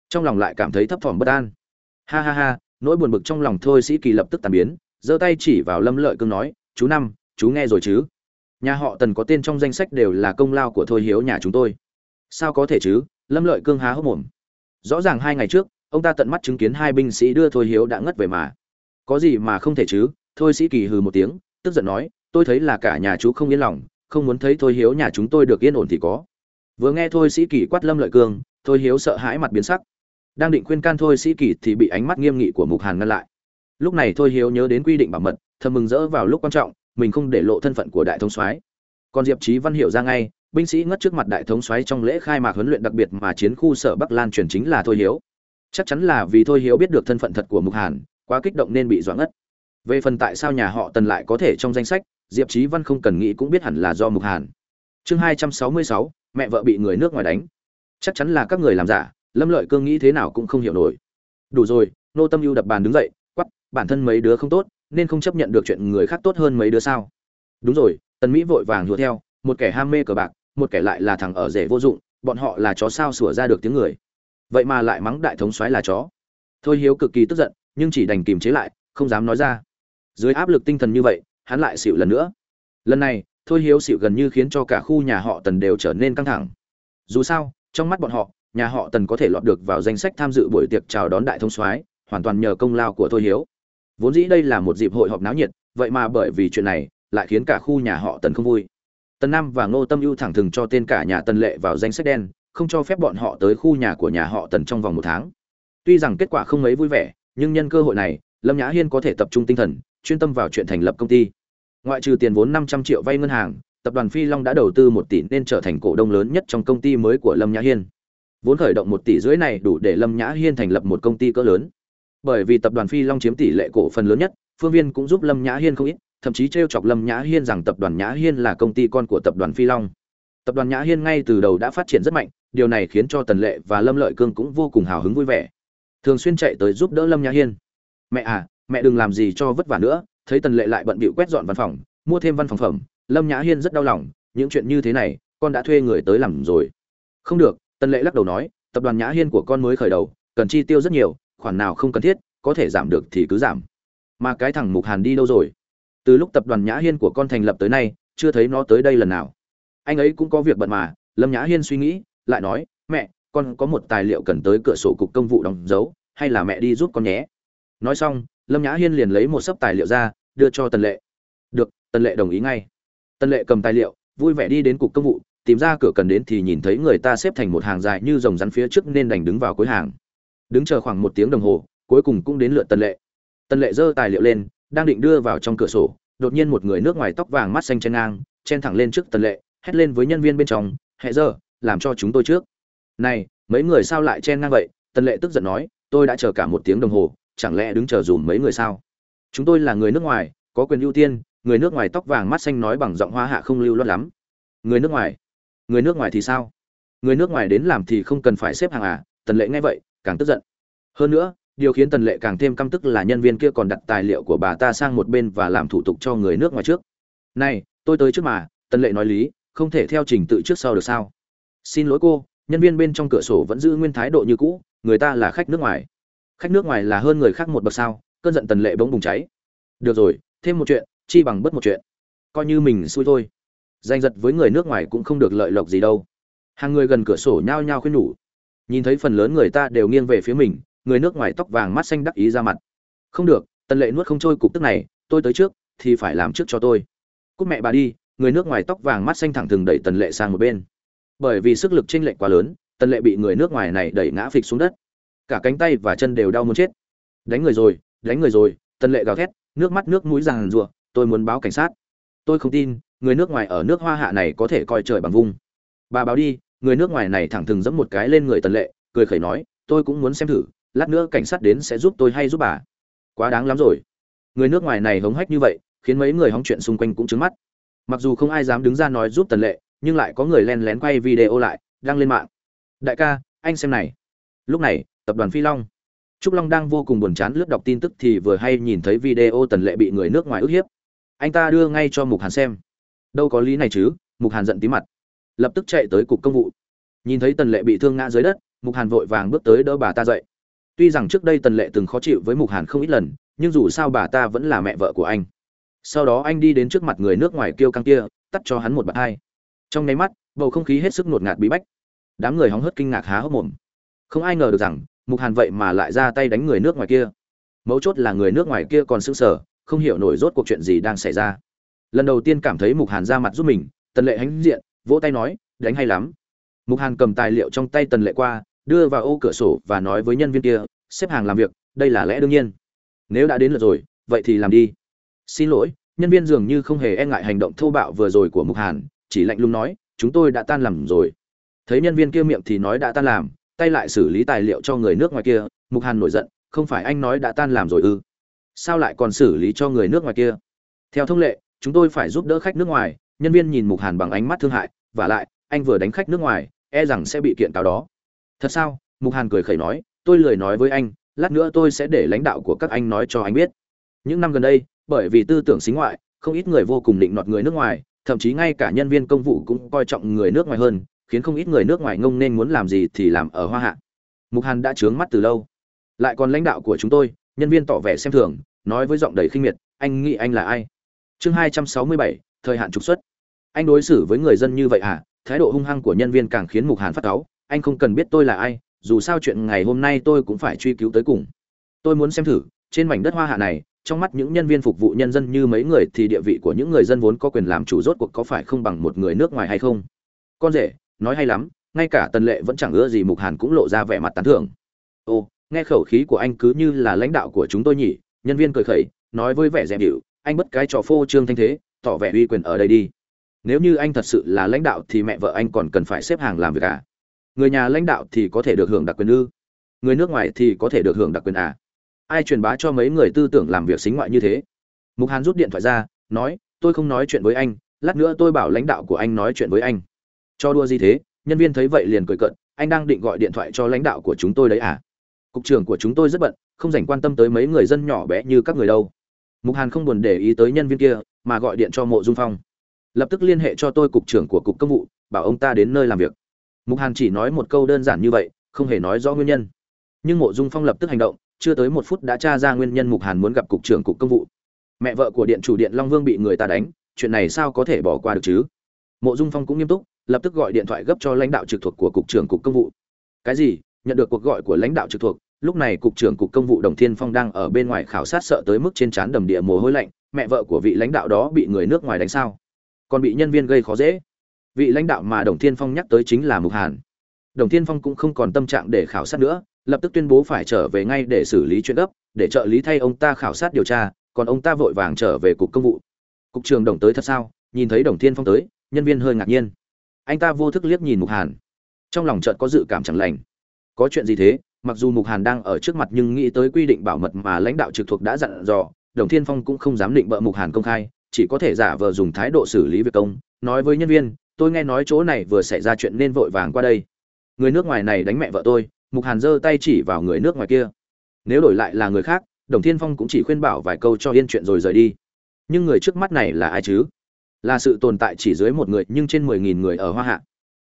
Trong lòng lại cảm thấy thấp thỏm bất an. Ha ha ha, nỗi buồn bực trong lòng thôi sĩ kỳ lập tức tàn biến, giơ tay chỉ vào lâm lợi cương nói, chú năm, chú nghe rồi chứ? Nhà họ tần có tên trong danh sách đều là công lao của thôi hiếu nhà chúng tôi. Sao có thể chứ? Lâm lợi cương há hốc mồm. Rõ ràng hai ngày trước, ông ta tận mắt chứng kiến hai binh sĩ đưa thôi hiếu đã ngất về mà. Có gì mà không thể chứ? Thôi sĩ kỳ hừ một tiếng, tức giận nói tôi thấy là cả nhà chú không yên lòng, không muốn thấy thôi hiếu nhà chúng tôi được yên ổn thì có. Vừa nghe thôi sĩ kỳ quát lâm lợi cương, thôi hiếu sợ hãi mặt biến sắc. Đang định khuyên can thôi sĩ kỳ thì bị ánh mắt nghiêm nghị của mục hàn ngăn lại. Lúc này thôi hiếu nhớ đến quy định bảo mật, thầm mừng rỡ vào lúc quan trọng, mình không để lộ thân phận của đại thống soái. Còn diệp trí văn hiểu ra ngay, binh sĩ ngất trước mặt đại thống soái trong lễ khai mạc huấn luyện đặc biệt mà chiến khu sở bắc lan truyền chính là thôi hiếu. Chắc chắn là vì thôi hiếu biết được thân phận thật của mục hàn, quá kích động nên bị doãn ngất. Về phần tại sao nhà họ tần lại có thể trong danh sách diệp trí văn không cần nghĩ cũng biết hẳn là do mục hàn. Chương hai trăm sáu mươi sáu, mẹ vợ bị người nước ngoài đánh. Chắc chắn là các người làm giả, lâm lợi cương nghĩ thế nào cũng không hiểu nổi. Đủ rồi, nô tâm ưu đập bàn đứng dậy quắp bản thân mấy đứa không tốt, nên không chấp nhận được chuyện người khác tốt hơn mấy đứa sao? Đúng rồi, tần mỹ vội vàng hùa theo, một kẻ ham mê cờ bạc, một kẻ lại là thằng ở rể vô dụng, bọn họ là chó sao sủa ra được tiếng người. Vậy mà lại mắng đại thống soái là chó. Thôi hiếu cực kỳ tức giận, nhưng chỉ đành kìm chế lại, không dám nói ra. Dưới áp lực tinh thần như vậy hắn lại xịu lần nữa. Lần này, thôi hiếu xịu gần như khiến cho cả khu nhà họ tần đều trở nên căng thẳng. Dù sao, trong mắt bọn họ, nhà họ tần có thể lọt được vào danh sách tham dự buổi tiệc chào đón đại thông soái, hoàn toàn nhờ công lao của thôi hiếu. Vốn dĩ đây là một dịp hội họp náo nhiệt, vậy mà bởi vì chuyện này, lại khiến cả khu nhà họ tần không vui. Tần nam và ngô tâm ưu thẳng thừng cho tên cả nhà tần lệ vào danh sách đen, không cho phép bọn họ tới khu nhà của nhà họ tần trong vòng một tháng. Tuy rằng kết quả không mấy vui vẻ, nhưng nhân cơ hội này, lâm nhã hiên có thể tập trung tinh thần chuyên tâm vào chuyện thành lập công ty. Ngoại trừ tiền vốn năm trăm triệu vay ngân hàng, tập đoàn phi long đã đầu tư một tỷ nên trở thành cổ đông lớn nhất trong công ty mới của lâm nhã hiên. Vốn khởi động một tỷ rưỡi này đủ để lâm nhã hiên thành lập một công ty cỡ lớn. Bởi vì tập đoàn phi long chiếm tỷ lệ cổ phần lớn nhất, phương viên cũng giúp lâm nhã hiên không ít, thậm chí trêu chọc lâm nhã hiên rằng tập đoàn nhã hiên là công ty con của tập đoàn phi long. Tập đoàn nhã hiên ngay từ đầu đã phát triển rất mạnh, điều này khiến cho tần lệ và lâm lợi cương cũng vô cùng hào hứng vui vẻ. Thường xuyên chạy tới giúp đỡ lâm nhã hiên. Mẹ à mẹ đừng làm gì cho vất vả nữa, thấy tần lệ lại bận bịu quét dọn văn phòng, mua thêm văn phòng phẩm, lâm nhã hiên rất đau lòng, những chuyện như thế này, con đã thuê người tới làm rồi. Không được, tần lệ lắc đầu nói, tập đoàn nhã hiên của con mới khởi đầu, cần chi tiêu rất nhiều, khoản nào không cần thiết, có thể giảm được thì cứ giảm. Mà cái thằng mục hàn đi đâu rồi? Từ lúc tập đoàn nhã hiên của con thành lập tới nay, chưa thấy nó tới đây lần nào. Anh ấy cũng có việc bận mà, lâm nhã hiên suy nghĩ, lại nói, mẹ, con có một tài liệu cần tới cửa sổ cục công vụ đóng dấu, hay là mẹ đi giúp con nhé? Nói xong lâm nhã hiên liền lấy một sấp tài liệu ra, đưa cho tần lệ. Được, tần lệ đồng ý ngay. Tần lệ cầm tài liệu, vui vẻ đi đến cục công vụ, tìm ra cửa cần đến thì nhìn thấy người ta xếp thành một hàng dài như dòng rắn phía trước nên đành đứng vào cuối hàng. Đứng chờ khoảng một tiếng đồng hồ, cuối cùng cũng đến lượt tần lệ. Tần lệ giơ tài liệu lên, đang định đưa vào trong cửa sổ, đột nhiên một người nước ngoài tóc vàng mắt xanh chen ngang, chen thẳng lên trước tần lệ, hét lên với nhân viên bên trong, hẹ giờ làm cho chúng tôi trước. Này, mấy người sao lại chen ngang vậy? Tần lệ tức giận nói, tôi đã chờ cả một tiếng đồng hồ chẳng lẽ đứng chờ dùm mấy người sao? Chúng tôi là người nước ngoài, có quyền ưu tiên, người nước ngoài tóc vàng mắt xanh nói bằng giọng hoa hạ không lưu loát lắm. Người nước ngoài? Người nước ngoài thì sao? Người nước ngoài đến làm thì không cần phải xếp hàng à? Tần lệ nghe vậy, càng tức giận. Hơn nữa, điều khiến tần lệ càng thêm căm tức là nhân viên kia còn đặt tài liệu của bà ta sang một bên và làm thủ tục cho người nước ngoài trước. Này, tôi tới trước mà, tần lệ nói lý, không thể theo trình tự trước sau được sao? Xin lỗi cô, nhân viên bên trong cửa sổ vẫn giữ nguyên thái độ như cũ, người ta là khách nước ngoài khách nước ngoài là hơn người khác một bậc sao, cơn giận tần lệ bỗng bùng cháy. Được rồi, thêm một chuyện, chi bằng bất một chuyện. Coi như mình xui thôi. Danh giật với người nước ngoài cũng không được lợi lộc gì đâu. Hàng người gần cửa sổ nhao nhao khuyên nhủ. Nhìn thấy phần lớn người ta đều nghiêng về phía mình, người nước ngoài tóc vàng mắt xanh đắc ý ra mặt. Không được, tần lệ nuốt không trôi cục tức này, tôi tới trước, thì phải làm trước cho tôi. Cúc mẹ bà đi, người nước ngoài tóc vàng mắt xanh thẳng thừng đẩy tần lệ sang một bên. Bởi vì sức lực chênh lệch quá lớn, tần lệ bị người nước ngoài này đẩy ngã phịch xuống đất cả cánh tay và chân đều đau muốn chết. Đánh người rồi, đánh người rồi, tần lệ gào thét, nước mắt nước mũi ràng rụa tôi muốn báo cảnh sát. Tôi không tin, người nước ngoài ở nước hoa hạ này có thể coi trời bằng vung bà báo đi, người nước ngoài này thẳng thừng dẫm một cái lên người tần lệ, cười khẩy nói, tôi cũng muốn xem thử, lát nữa cảnh sát đến sẽ giúp tôi hay giúp bà. Quá đáng lắm rồi. Người nước ngoài này hống hách như vậy, khiến mấy người hóng chuyện xung quanh cũng trứng mắt. Mặc dù không ai dám đứng ra nói giúp tần lệ, nhưng lại có người len lén quay video lại, đăng lên mạng. Đại ca, anh xem này. Lúc này tập đoàn phi long. Trúc long đang vô cùng buồn chán lướt đọc tin tức thì vừa hay nhìn thấy video tần lệ bị người nước ngoài ức hiếp. Anh ta đưa ngay cho mục hàn xem. Đâu có lý này chứ, mục hàn giận tí mặt. Lập tức chạy tới cục công vụ. Nhìn thấy tần lệ bị thương ngã dưới đất, mục hàn vội vàng bước tới đỡ bà ta dậy. Tuy rằng trước đây tần lệ từng khó chịu với mục hàn không ít lần, nhưng dù sao bà ta vẫn là mẹ vợ của anh. Sau đó anh đi đến trước mặt người nước ngoài kêu căng kia, tắt cho hắn một bạt hai. Trong nháy mắt, bầu không khí hết sức ngột ngạt bí bách. Đám người hóng hớt kinh ngạc há hốc mồm. Không ai ngờ được rằng mục hàn vậy mà lại ra tay đánh người nước ngoài kia. Mấu chốt là người nước ngoài kia còn sững sờ, không hiểu nổi rốt cuộc chuyện gì đang xảy ra. Lần đầu tiên cảm thấy mục hàn ra mặt giúp mình, tần lệ hãnh diện, vỗ tay nói, đánh hay lắm. Mục hàn cầm tài liệu trong tay tần lệ qua, đưa vào ô cửa sổ và nói với nhân viên kia, xếp hàng làm việc, đây là lẽ đương nhiên. Nếu đã đến lượt rồi, vậy thì làm đi. Xin lỗi. Nhân viên dường như không hề e ngại hành động thô bạo vừa rồi của mục hàn, chỉ lạnh lùng nói, chúng tôi đã tan làm rồi. Thấy nhân viên kia miệng thì nói đã tan làm tay lại xử lý tài liệu cho người nước ngoài kia, mục hàn nổi giận, không phải anh nói đã tan làm rồi ư? Sao lại còn xử lý cho người nước ngoài kia? Theo thông lệ, chúng tôi phải giúp đỡ khách nước ngoài, nhân viên nhìn mục hàn bằng ánh mắt thương hại và lại, anh vừa đánh khách nước ngoài e rằng sẽ bị kiện cáo đó. Thật sao? Mục hàn cười khẩy nói, tôi lười nói với anh, lát nữa tôi sẽ để lãnh đạo của các anh nói cho anh biết. Những năm gần đây, bởi vì tư tưởng xính ngoại, không ít người vô cùng định nọt người nước ngoài, thậm chí ngay cả nhân viên công vụ cũng coi trọng người nước ngoài hơn khiến không ít người nước ngoài ngông nên muốn làm gì thì làm ở hoa hạ. Mục hàn đã trướng mắt từ lâu. Lại còn lãnh đạo của chúng tôi, nhân viên tỏ vẻ xem thường, nói với giọng đầy khinh miệt, anh nghĩ anh là ai? Chương hai trăm sáu mươi bảy, thời hạn trục xuất. Anh đối xử với người dân như vậy à? thái độ hung hăng của nhân viên càng khiến mục hàn phát cáu. Anh không cần biết tôi là ai, dù sao chuyện ngày hôm nay tôi cũng phải truy cứu tới cùng. Tôi muốn xem thử, trên mảnh đất hoa hạ này, trong mắt những nhân viên phục vụ nhân dân như mấy người thì địa vị của những người dân vốn có quyền làm chủ rốt cuộc có phải không bằng một người nước ngoài hay không? Con rể nói hay lắm, ngay cả tần lệ vẫn chẳng ưa gì mục hàn cũng lộ ra vẻ mặt tán thưởng. Ô nghe khẩu khí của anh cứ như là lãnh đạo của chúng tôi nhỉ, nhân viên cười khẩy, nói với vẻ dè dịu, anh bất cái trò phô trương thanh thế, tỏ vẻ uy quyền ở đây đi. Nếu như anh thật sự là lãnh đạo thì mẹ vợ anh còn cần phải xếp hàng làm việc à? Người nhà lãnh đạo thì có thể được hưởng đặc quyền ư? Người nước ngoài thì có thể được hưởng đặc quyền à? Ai truyền bá cho mấy người tư tưởng làm việc xính ngoại như thế? Mục hàn rút điện thoại ra, nói, tôi không nói chuyện với anh, lát nữa tôi bảo lãnh đạo của anh nói chuyện với anh cho đua gì thế? Nhân viên thấy vậy liền cười cận anh đang định gọi điện thoại cho lãnh đạo của chúng tôi đấy à? Cục trưởng của chúng tôi rất bận, không dành quan tâm tới mấy người dân nhỏ bé như các người đâu. Mục hàn không buồn để ý tới nhân viên kia, mà gọi điện cho mộ dung phong. Lập tức liên hệ cho tôi cục trưởng của cục công vụ, bảo ông ta đến nơi làm việc. Mục hàn chỉ nói một câu đơn giản như vậy, không hề nói rõ nguyên nhân. Nhưng mộ dung phong lập tức hành động, chưa tới một phút đã tra ra nguyên nhân mục hàn muốn gặp cục trưởng cục công vụ. Mẹ vợ của điện chủ điện long vương bị người ta đánh, chuyện này sao có thể bỏ qua được chứ? Mộ dung phong cũng nghiêm túc lập tức gọi điện thoại gấp cho lãnh đạo trực thuộc của cục trưởng cục công vụ. Cái gì? Nhận được cuộc gọi của lãnh đạo trực thuộc, lúc này cục trưởng cục công vụ đồng thiên phong đang ở bên ngoài khảo sát sợ tới mức trên trán đầm địa mồ hôi lạnh, mẹ vợ của vị lãnh đạo đó bị người nước ngoài đánh sao? Còn bị nhân viên gây khó dễ. Vị lãnh đạo mà đồng thiên phong nhắc tới chính là mục hàn. Đồng thiên phong cũng không còn tâm trạng để khảo sát nữa, lập tức tuyên bố phải trở về ngay để xử lý chuyện gấp, để trợ lý thay ông ta khảo sát điều tra, còn ông ta vội vàng trở về cục công vụ. Cục trường đồng tới thật sao? Nhìn thấy đồng thiên phong tới, nhân viên hơi ngạc nhiên anh ta vô thức liếc nhìn mục hàn. Trong lòng chợt có dự cảm chẳng lành. Có chuyện gì thế? Mặc dù mục hàn đang ở trước mặt nhưng nghĩ tới quy định bảo mật mà lãnh đạo trực thuộc đã dặn dò, đồng thiên phong cũng không dám định bợ mục hàn công khai, chỉ có thể giả vờ dùng thái độ xử lý việc công. Nói với nhân viên, tôi nghe nói chỗ này vừa xảy ra chuyện nên vội vàng qua đây. Người nước ngoài này đánh mẹ vợ tôi. Mục hàn giơ tay chỉ vào người nước ngoài kia. Nếu đổi lại là người khác, đồng thiên phong cũng chỉ khuyên bảo vài câu cho yên chuyện rồi rời đi. Nhưng người trước mắt này là ai chứ? Là sự tồn tại chỉ dưới một người nhưng trên mười nghìn người ở hoa hạ.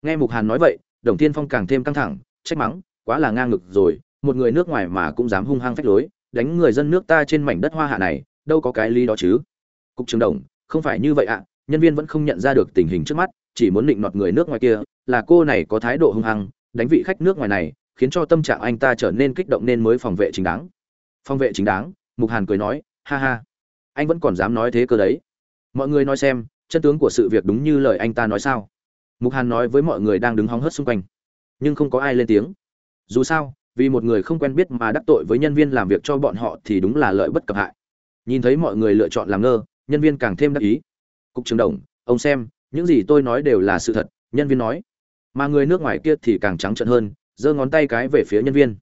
Nghe mục hàn nói vậy, đồng thiên phong càng thêm căng thẳng, trách mắng, quá là ngang ngực rồi, một người nước ngoài mà cũng dám hung hăng phách lối, đánh người dân nước ta trên mảnh đất hoa hạ này, đâu có cái lý đó chứ. Cục trưởng đồng, không phải như vậy ạ, nhân viên vẫn không nhận ra được tình hình trước mắt, chỉ muốn định nọt người nước ngoài kia, là cô này có thái độ hung hăng, đánh vị khách nước ngoài này, khiến cho tâm trạng anh ta trở nên kích động nên mới phòng vệ chính đáng. Phòng vệ chính đáng, mục hàn cười nói, ha ha, anh vẫn còn dám nói thế cơ đấy. Mọi người nói xem chân tướng của sự việc đúng như lời anh ta nói sao? Mục hàn nói với mọi người đang đứng hóng hớt xung quanh, nhưng không có ai lên tiếng. Dù sao, vì một người không quen biết mà đắc tội với nhân viên làm việc cho bọn họ thì đúng là lợi bất cập hại. Nhìn thấy mọi người lựa chọn làm ngơ, nhân viên càng thêm đắc ý. Cục trưởng đồng, ông xem, những gì tôi nói đều là sự thật, nhân viên nói. Mà người nước ngoài kia thì càng trắng trợn hơn, giơ ngón tay cái về phía nhân viên.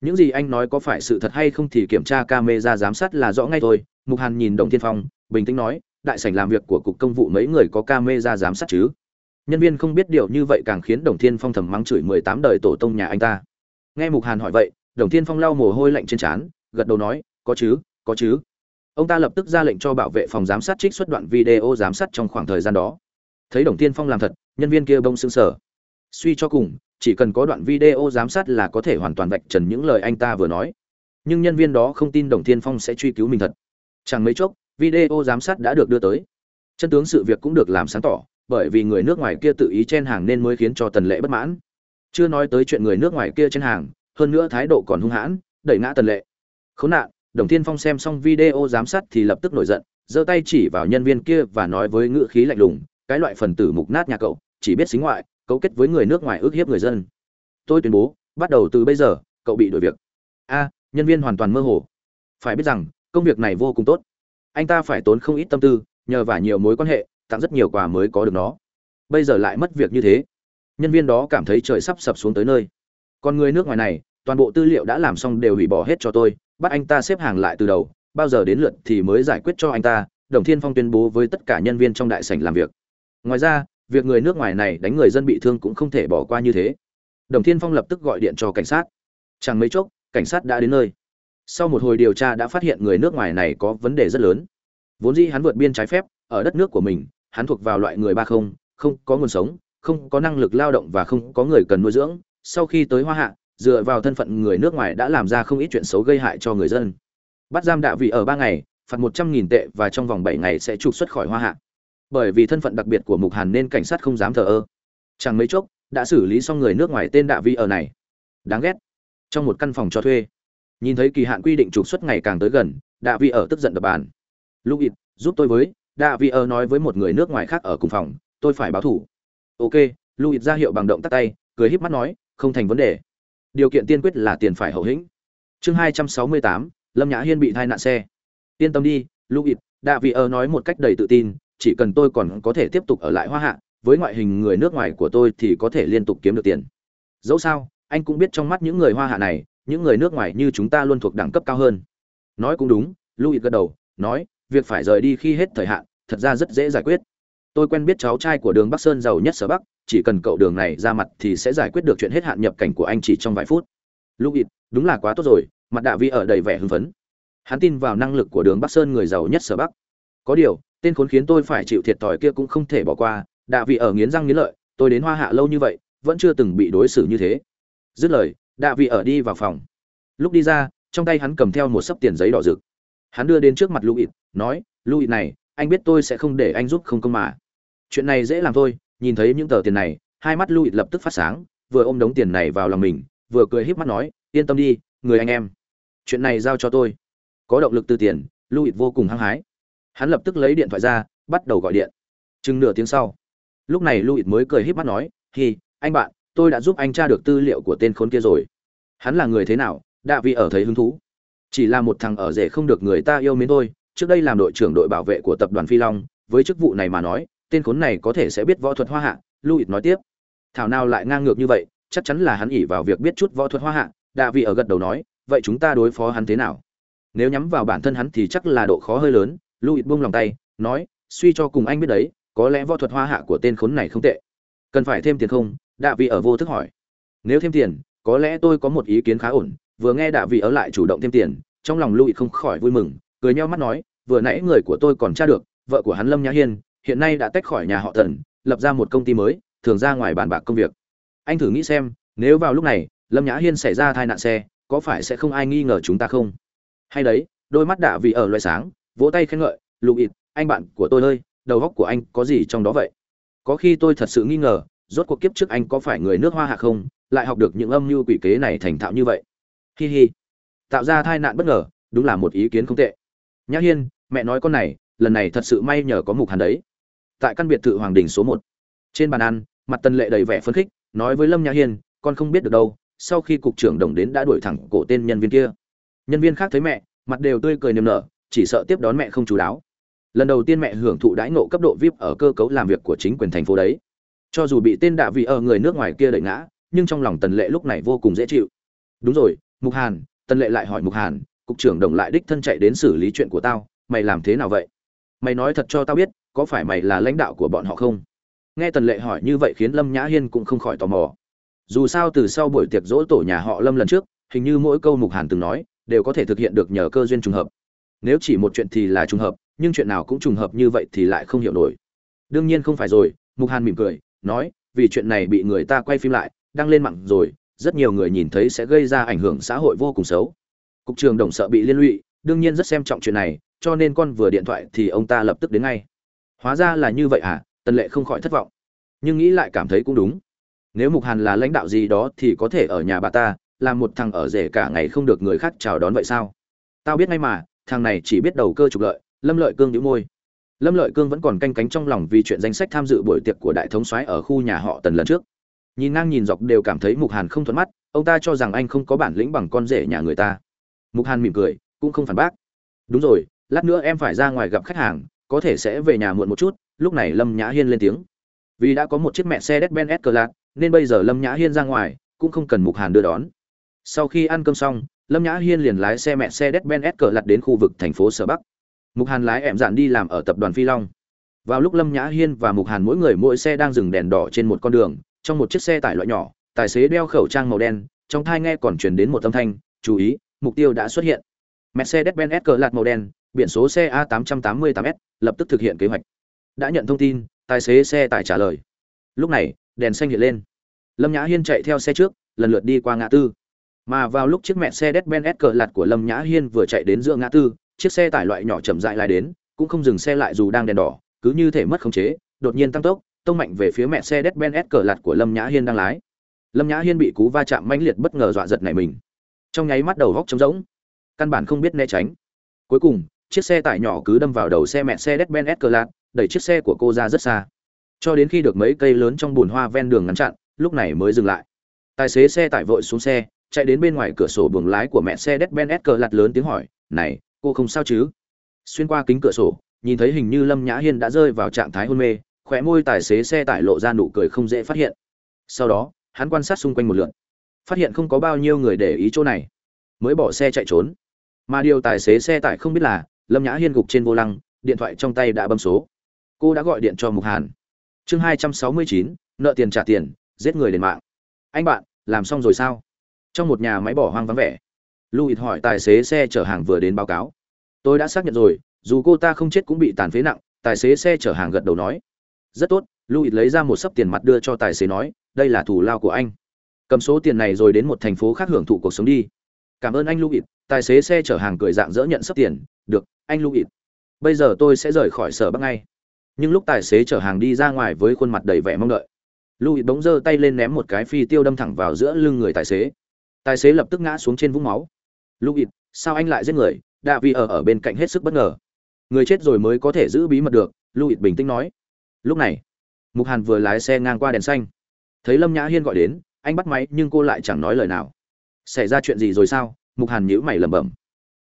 Những gì anh nói có phải sự thật hay không thì kiểm tra camera giám sát là rõ ngay thôi. Mục hàn nhìn đồng thiên phong, bình tĩnh nói đại sảnh làm việc của cục công vụ mấy người có camera giám sát chứ? Nhân viên không biết điều như vậy càng khiến đồng thiên phong thầm mắng chửi mười tám đời tổ tông nhà anh ta. Nghe mục hàn hỏi vậy, đồng thiên phong lau mồ hôi lạnh trên trán, gật đầu nói, có chứ có chứ. Ông ta lập tức ra lệnh cho bảo vệ phòng giám sát trích xuất đoạn video giám sát trong khoảng thời gian đó. Thấy đồng thiên phong làm thật, nhân viên kia bông xương sở suy cho cùng, chỉ cần có đoạn video giám sát là có thể hoàn toàn vạch trần những lời anh ta vừa nói. Nhưng nhân viên đó không tin đồng thiên phong sẽ truy cứu mình thật. Chẳng mấy chốc video giám sát đã được đưa tới. Chân tướng sự việc cũng được làm sáng tỏ, bởi vì người nước ngoài kia tự ý chen hàng nên mới khiến cho tần lệ bất mãn. Chưa nói tới chuyện người nước ngoài kia chen hàng, hơn nữa thái độ còn hung hãn, đẩy ngã tần lệ. Khốn nạn, đồng thiên phong xem xong video giám sát thì lập tức nổi giận, giơ tay chỉ vào nhân viên kia và nói với ngữ khí lạnh lùng, cái loại phần tử mục nát nhà cậu, chỉ biết xính ngoại, cấu kết với người nước ngoài ước hiếp người dân. Tôi tuyên bố, bắt đầu từ bây giờ, cậu bị đổi việc. A, nhân viên hoàn toàn mơ hồ. Phải biết rằng, công việc này vô cùng tốt anh ta phải tốn không ít tâm tư, nhờ vào nhiều mối quan hệ, tặng rất nhiều quà mới có được nó. Bây giờ lại mất việc như thế. Nhân viên đó cảm thấy trời sắp sập xuống tới nơi. Còn người nước ngoài này, toàn bộ tư liệu đã làm xong đều hủy bỏ hết cho tôi, bắt anh ta xếp hàng lại từ đầu, bao giờ đến lượt thì mới giải quyết cho anh ta, đồng thiên phong tuyên bố với tất cả nhân viên trong đại sảnh làm việc. Ngoài ra, việc người nước ngoài này đánh người dân bị thương cũng không thể bỏ qua như thế. Đồng thiên phong lập tức gọi điện cho cảnh sát. Chẳng mấy chốc, cảnh sát đã đến nơi sau một hồi điều tra đã phát hiện người nước ngoài này có vấn đề rất lớn. Vốn dĩ hắn vượt biên trái phép, ở đất nước của mình, hắn thuộc vào loại người ba không không có nguồn sống, không có năng lực lao động và không có người cần nuôi dưỡng. Sau khi tới hoa hạ, dựa vào thân phận người nước ngoài đã làm ra không ít chuyện xấu gây hại cho người dân. Bắt giam đạ vị ở ba ngày, phạt một trăm nghìn tệ và trong vòng bảy ngày sẽ trục xuất khỏi hoa hạ. Bởi vì thân phận đặc biệt của mục hàn nên cảnh sát không dám thờ ơ. Chẳng mấy chốc, đã xử lý xong người nước ngoài tên đạ vị ở này. Đáng ghét. Trong một căn phòng cho thuê nhìn thấy kỳ hạn quy định trục xuất ngày càng tới gần, đạ vị ở tức giận đập bàn. Lúc ít, giúp tôi với, đạ vị ở nói với một người nước ngoài khác ở cùng phòng, tôi phải báo thủ. Ok Louis ra hiệu bằng động tắt tay, cười híp mắt nói, không thành vấn đề. Điều kiện tiên quyết là tiền phải hậu hĩnh. Chương hai trăm sáu mươi tám, lâm nhã hiên bị tai nạn xe. Yên tâm đi Louis đạ vị ở nói một cách đầy tự tin, chỉ cần tôi còn có thể tiếp tục ở lại hoa hạ, với ngoại hình người nước ngoài của tôi thì có thể liên tục kiếm được tiền. Dẫu sao, anh cũng biết trong mắt những người hoa hạ này những người nước ngoài như chúng ta luôn thuộc đẳng cấp cao hơn. Nói cũng đúng, louis gật đầu, nói, việc phải rời đi khi hết thời hạn, thật ra rất dễ giải quyết. Tôi quen biết cháu trai của đường bắc sơn giàu nhất sở bắc, chỉ cần cậu đường này ra mặt thì sẽ giải quyết được chuyện hết hạn nhập cảnh của anh chỉ trong vài phút. Louis, đúng là quá tốt rồi, mặt đạ vi ở đầy vẻ hưng phấn. Hắn tin vào năng lực của đường bắc sơn người giàu nhất sở bắc. Có điều, tên khốn khiến tôi phải chịu thiệt thòi kia cũng không thể bỏ qua, đạ vị ở nghiến răng nghiến lợi, tôi đến hoa hạ lâu như vậy, vẫn chưa từng bị đối xử như thế. Dứt lời đạ vị ở đi vào phòng. Lúc đi ra trong tay hắn cầm theo một sấp tiền giấy đỏ rực. Hắn đưa đến trước mặt louis nói louis này anh biết tôi sẽ không để anh giúp không công mà. Chuyện này dễ làm thôi nhìn thấy những tờ tiền này hai mắt louis lập tức phát sáng vừa ôm đống tiền này vào lòng mình vừa cười híp mắt nói yên tâm đi người anh em. Chuyện này giao cho tôi. Có động lực từ tiền louis vô cùng hăng hái. Hắn lập tức lấy điện thoại ra bắt đầu gọi điện. Chừng nửa tiếng sau lúc này louis mới cười híp mắt nói Thì, anh bạn tôi đã giúp anh tra được tư liệu của tên khốn kia rồi. Hắn là người thế nào? Đạ vị ở thấy hứng thú. Chỉ là một thằng ở rể không được người ta yêu mến thôi. Trước đây làm đội trưởng đội bảo vệ của tập đoàn phi long, với chức vụ này mà nói, tên khốn này có thể sẽ biết võ thuật hoa hạ. Louis nói tiếp. Thảo nào lại ngang ngược như vậy, chắc chắn là hắn ỉ vào việc biết chút võ thuật hoa hạ. Đạ vị ở gật đầu nói, vậy chúng ta đối phó hắn thế nào? Nếu nhắm vào bản thân hắn thì chắc là độ khó hơi lớn. Louis buông lòng tay, nói, suy cho cùng anh biết đấy, có lẽ võ thuật hoa hạ của tên khốn này không tệ. Cần phải thêm tiền không? Đạ vị ở vô thức hỏi. Nếu thêm tiền, có lẽ tôi có một ý kiến khá ổn. Vừa nghe đạ vị ở lại chủ động thêm tiền, trong lòng louis không khỏi vui mừng, cười nheo mắt nói, vừa nãy người của tôi còn tra được, vợ của hắn lâm nhã hiên, hiện nay đã tách khỏi nhà họ tần lập ra một công ty mới, thường ra ngoài bàn bạc công việc. Anh thử nghĩ xem, nếu vào lúc này, lâm nhã hiên xảy ra tai nạn xe, có phải sẽ không ai nghi ngờ chúng ta không? Hay đấy, đôi mắt đạ vị ở loại sáng, vỗ tay khen ngợi, louis, anh bạn của tôi ơi, đầu góc của anh có gì trong đó vậy? Có khi tôi thật sự nghi ngờ rốt cuộc kiếp trước anh có phải người nước hoa hạ không, lại học được những âm mưu quỷ kế này thành thạo như vậy? Hi hi. Tạo ra tai nạn bất ngờ, đúng là một ý kiến không tệ. Nhã hiên, mẹ nói con này, lần này thật sự may nhờ có mục hàn đấy. Tại căn biệt thự hoàng đình số một. Trên bàn ăn, mặt tân lệ đầy vẻ phấn khích, nói với lâm nhã hiên, con không biết được đâu, sau khi cục trưởng đồng đến đã đuổi thẳng cổ tên nhân viên kia. Nhân viên khác thấy mẹ, mặt đều tươi cười niềm nở, chỉ sợ tiếp đón mẹ không chú đáo. Lần đầu tiên mẹ hưởng thụ đãi ngộ cấp độ vip ở cơ cấu làm việc của chính quyền thành phố đấy cho dù bị tên đạ vị ở người nước ngoài kia đẩy ngã, nhưng trong lòng tần lệ lúc này vô cùng dễ chịu. Đúng rồi, mục hàn, tần lệ lại hỏi mục hàn, cục trưởng đồng lại đích thân chạy đến xử lý chuyện của tao, mày làm thế nào vậy? Mày nói thật cho tao biết, có phải mày là lãnh đạo của bọn họ không? Nghe tần lệ hỏi như vậy khiến lâm nhã hiên cũng không khỏi tò mò. Dù sao từ sau buổi tiệc dỗ tổ nhà họ lâm lần trước, hình như mỗi câu mục hàn từng nói, đều có thể thực hiện được nhờ cơ duyên trùng hợp. Nếu chỉ một chuyện thì là trùng hợp, nhưng chuyện nào cũng trùng hợp như vậy thì lại không hiểu nổi. Đương nhiên không phải rồi, mục hàn mỉm cười nói, vì chuyện này bị người ta quay phim lại, đăng lên mạng rồi, rất nhiều người nhìn thấy sẽ gây ra ảnh hưởng xã hội vô cùng xấu. Cục trường đồng sợ bị liên lụy, đương nhiên rất xem trọng chuyện này, cho nên con vừa điện thoại thì ông ta lập tức đến ngay. Hóa ra là như vậy à tần lệ không khỏi thất vọng. Nhưng nghĩ lại cảm thấy cũng đúng. Nếu mục hàn là lãnh đạo gì đó thì có thể ở nhà bà ta làm một thằng ở rể cả ngày không được người khác chào đón vậy sao? Tao biết ngay mà, thằng này chỉ biết đầu cơ trục lợi, lâm lợi cương đĩu môi lâm lợi cương vẫn còn canh cánh trong lòng vì chuyện danh sách tham dự buổi tiệc của đại thống soái ở khu nhà họ tần lần trước nhìn ngang nhìn dọc đều cảm thấy mục hàn không thuận mắt ông ta cho rằng anh không có bản lĩnh bằng con rể nhà người ta mục hàn mỉm cười cũng không phản bác đúng rồi lát nữa em phải ra ngoài gặp khách hàng có thể sẽ về nhà muộn một chút lúc này lâm nhã hiên lên tiếng vì đã có một chiếc mẹ xe đét ben S-Class, nên bây giờ Lâm Nhã Hiên ra ngoài cũng không cần Mục Hàn đưa đón. Sau khi ăn cơm xong, Lâm Nhã Hiên liền lái xe mẹ xe đét ben S đến khu vực thành phố Sở Bắc. Mục Hàn lái ẻm dạn đi làm ở tập đoàn Phi Long. Vào lúc Lâm Nhã Hiên và Mục Hàn mỗi người mỗi xe đang dừng đèn đỏ trên một con đường, trong một chiếc xe tải loại nhỏ, tài xế đeo khẩu trang màu đen, trong thai nghe còn truyền đến một âm thanh, "Chú ý, mục tiêu đã xuất hiện." Mercedes-Benz S màu đen, biển số xe A888S, lập tức thực hiện kế hoạch. Đã nhận thông tin, tài xế xe tải trả lời lúc này đèn xanh hiện lên lâm nhã hiên chạy theo xe trước lần lượt đi qua ngã tư mà vào lúc chiếc mẹ xe đét ben s cờ lạt của lâm nhã hiên vừa chạy đến giữa ngã tư chiếc xe tải loại nhỏ chậm rãi lại đến, cũng không dừng xe lại dù đang đèn đỏ, cứ như thể mất khống chế, đột nhiên tăng tốc, tông mạnh về phía mẹ xe Mercedes-Benz cờ lạt của lâm nhã hiên đang lái. Lâm nhã hiên bị cú va chạm mãnh liệt bất ngờ dọa giật nảy mình. Trong nháy mắt đầu góc trống rỗng, căn bản không biết né tránh. Cuối cùng, chiếc xe tải nhỏ cứ đâm vào đầu xe mẹ xe đét ben cờ lạt, đẩy chiếc xe của cô ra rất xa. Cho đến khi được mấy cây lớn trong bùn hoa ven đường ngăn chặn, lúc này mới dừng lại. Tài xế xe tải vội xuống xe, chạy đến bên ngoài cửa sổ buồng lái của mẹ xe Mercedes-Benz cờ lạt lớn tiếng hỏi, này cô không sao chứ? Xuyên qua kính cửa sổ, nhìn thấy hình như lâm nhã hiên đã rơi vào trạng thái hôn mê khỏe môi tài xế xe tải lộ ra nụ cười không dễ phát hiện. Sau đó, hắn quan sát xung quanh một lượt, phát hiện không có bao nhiêu người để ý chỗ này, mới bỏ xe chạy trốn. Mà điều tài xế xe tải không biết là, lâm nhã hiên gục trên vô lăng, điện thoại trong tay đã bấm số. Cô đã gọi điện cho mục hàn. Chương hai trăm sáu mươi chín, nợ tiền trả tiền, giết người đền mạng. Anh bạn, làm xong rồi sao? Trong một nhà máy bỏ hoang vắng vẻ louis hỏi tài xế xe chở hàng vừa đến báo cáo. Tôi đã xác nhận rồi, dù cô ta không chết cũng bị tàn phế nặng, tài xế xe chở hàng gật đầu nói. Rất tốt, louis lấy ra một sấp tiền mặt đưa cho tài xế nói, đây là thủ lao của anh. Cầm số tiền này rồi đến một thành phố khác hưởng thụ cuộc sống đi. Cảm ơn anh louis, tài xế xe chở hàng cười dạng dỡ nhận sấp tiền, được, anh louis. Bây giờ tôi sẽ rời khỏi sở bắc ngay. Nhưng lúc tài xế chở hàng đi ra ngoài với khuôn mặt đầy vẻ mong đợi, louis bỗng giơ tay lên ném một cái phi tiêu đâm thẳng vào giữa lưng người tài xế. Tài xế lập tức ngã xuống trên vũng máu louis sao anh lại giết người? Đạ vì ở ở bên cạnh hết sức bất ngờ. Người chết rồi mới có thể giữ bí mật được louis bình tĩnh nói. Lúc này, mục hàn vừa lái xe ngang qua đèn xanh. Thấy lâm nhã hiên gọi đến, anh bắt máy nhưng cô lại chẳng nói lời nào. Xảy ra chuyện gì rồi sao? Mục hàn nhíu mày lẩm bẩm.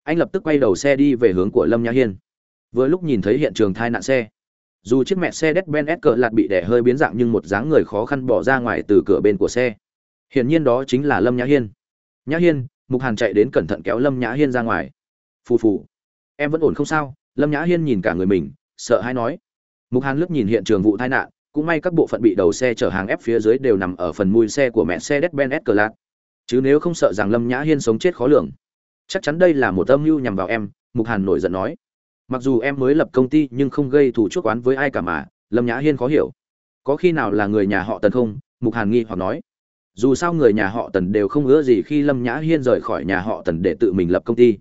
Anh lập tức quay đầu xe đi về hướng của lâm nhã hiên. Vừa lúc nhìn thấy hiện trường tai nạn xe. Dù chiếc mẹ xe đét ben s cỡ lạt bị đè hơi biến dạng nhưng một dáng người khó khăn bỏ ra ngoài từ cửa bên của xe. Hiển nhiên đó chính là lâm nhã hiên. Nhã hiên mục hàn chạy đến cẩn thận kéo lâm nhã hiên ra ngoài. Phù phù. Em vẫn ổn không sao? Lâm nhã hiên nhìn cả người mình, sợ hãi nói. Mục hàn lướt nhìn hiện trường vụ tai nạn, cũng may các bộ phận bị đầu xe chở hàng ép phía dưới đều nằm ở phần mui xe của mẹ xe Mercedes-Benz cỡ chứ nếu không sợ rằng lâm nhã hiên sống chết khó lường. Chắc chắn đây là một âm mưu nhằm vào em, mục hàn nổi giận nói. Mặc dù em mới lập công ty nhưng không gây thủ chuốc oán với ai cả mà, lâm nhã hiên khó hiểu. Có khi nào là người nhà họ tần không? Mục hàn nghi hoặc nói dù sao người nhà họ tần đều không ứa gì khi lâm nhã hiên rời khỏi nhà họ tần để tự mình lập công ty.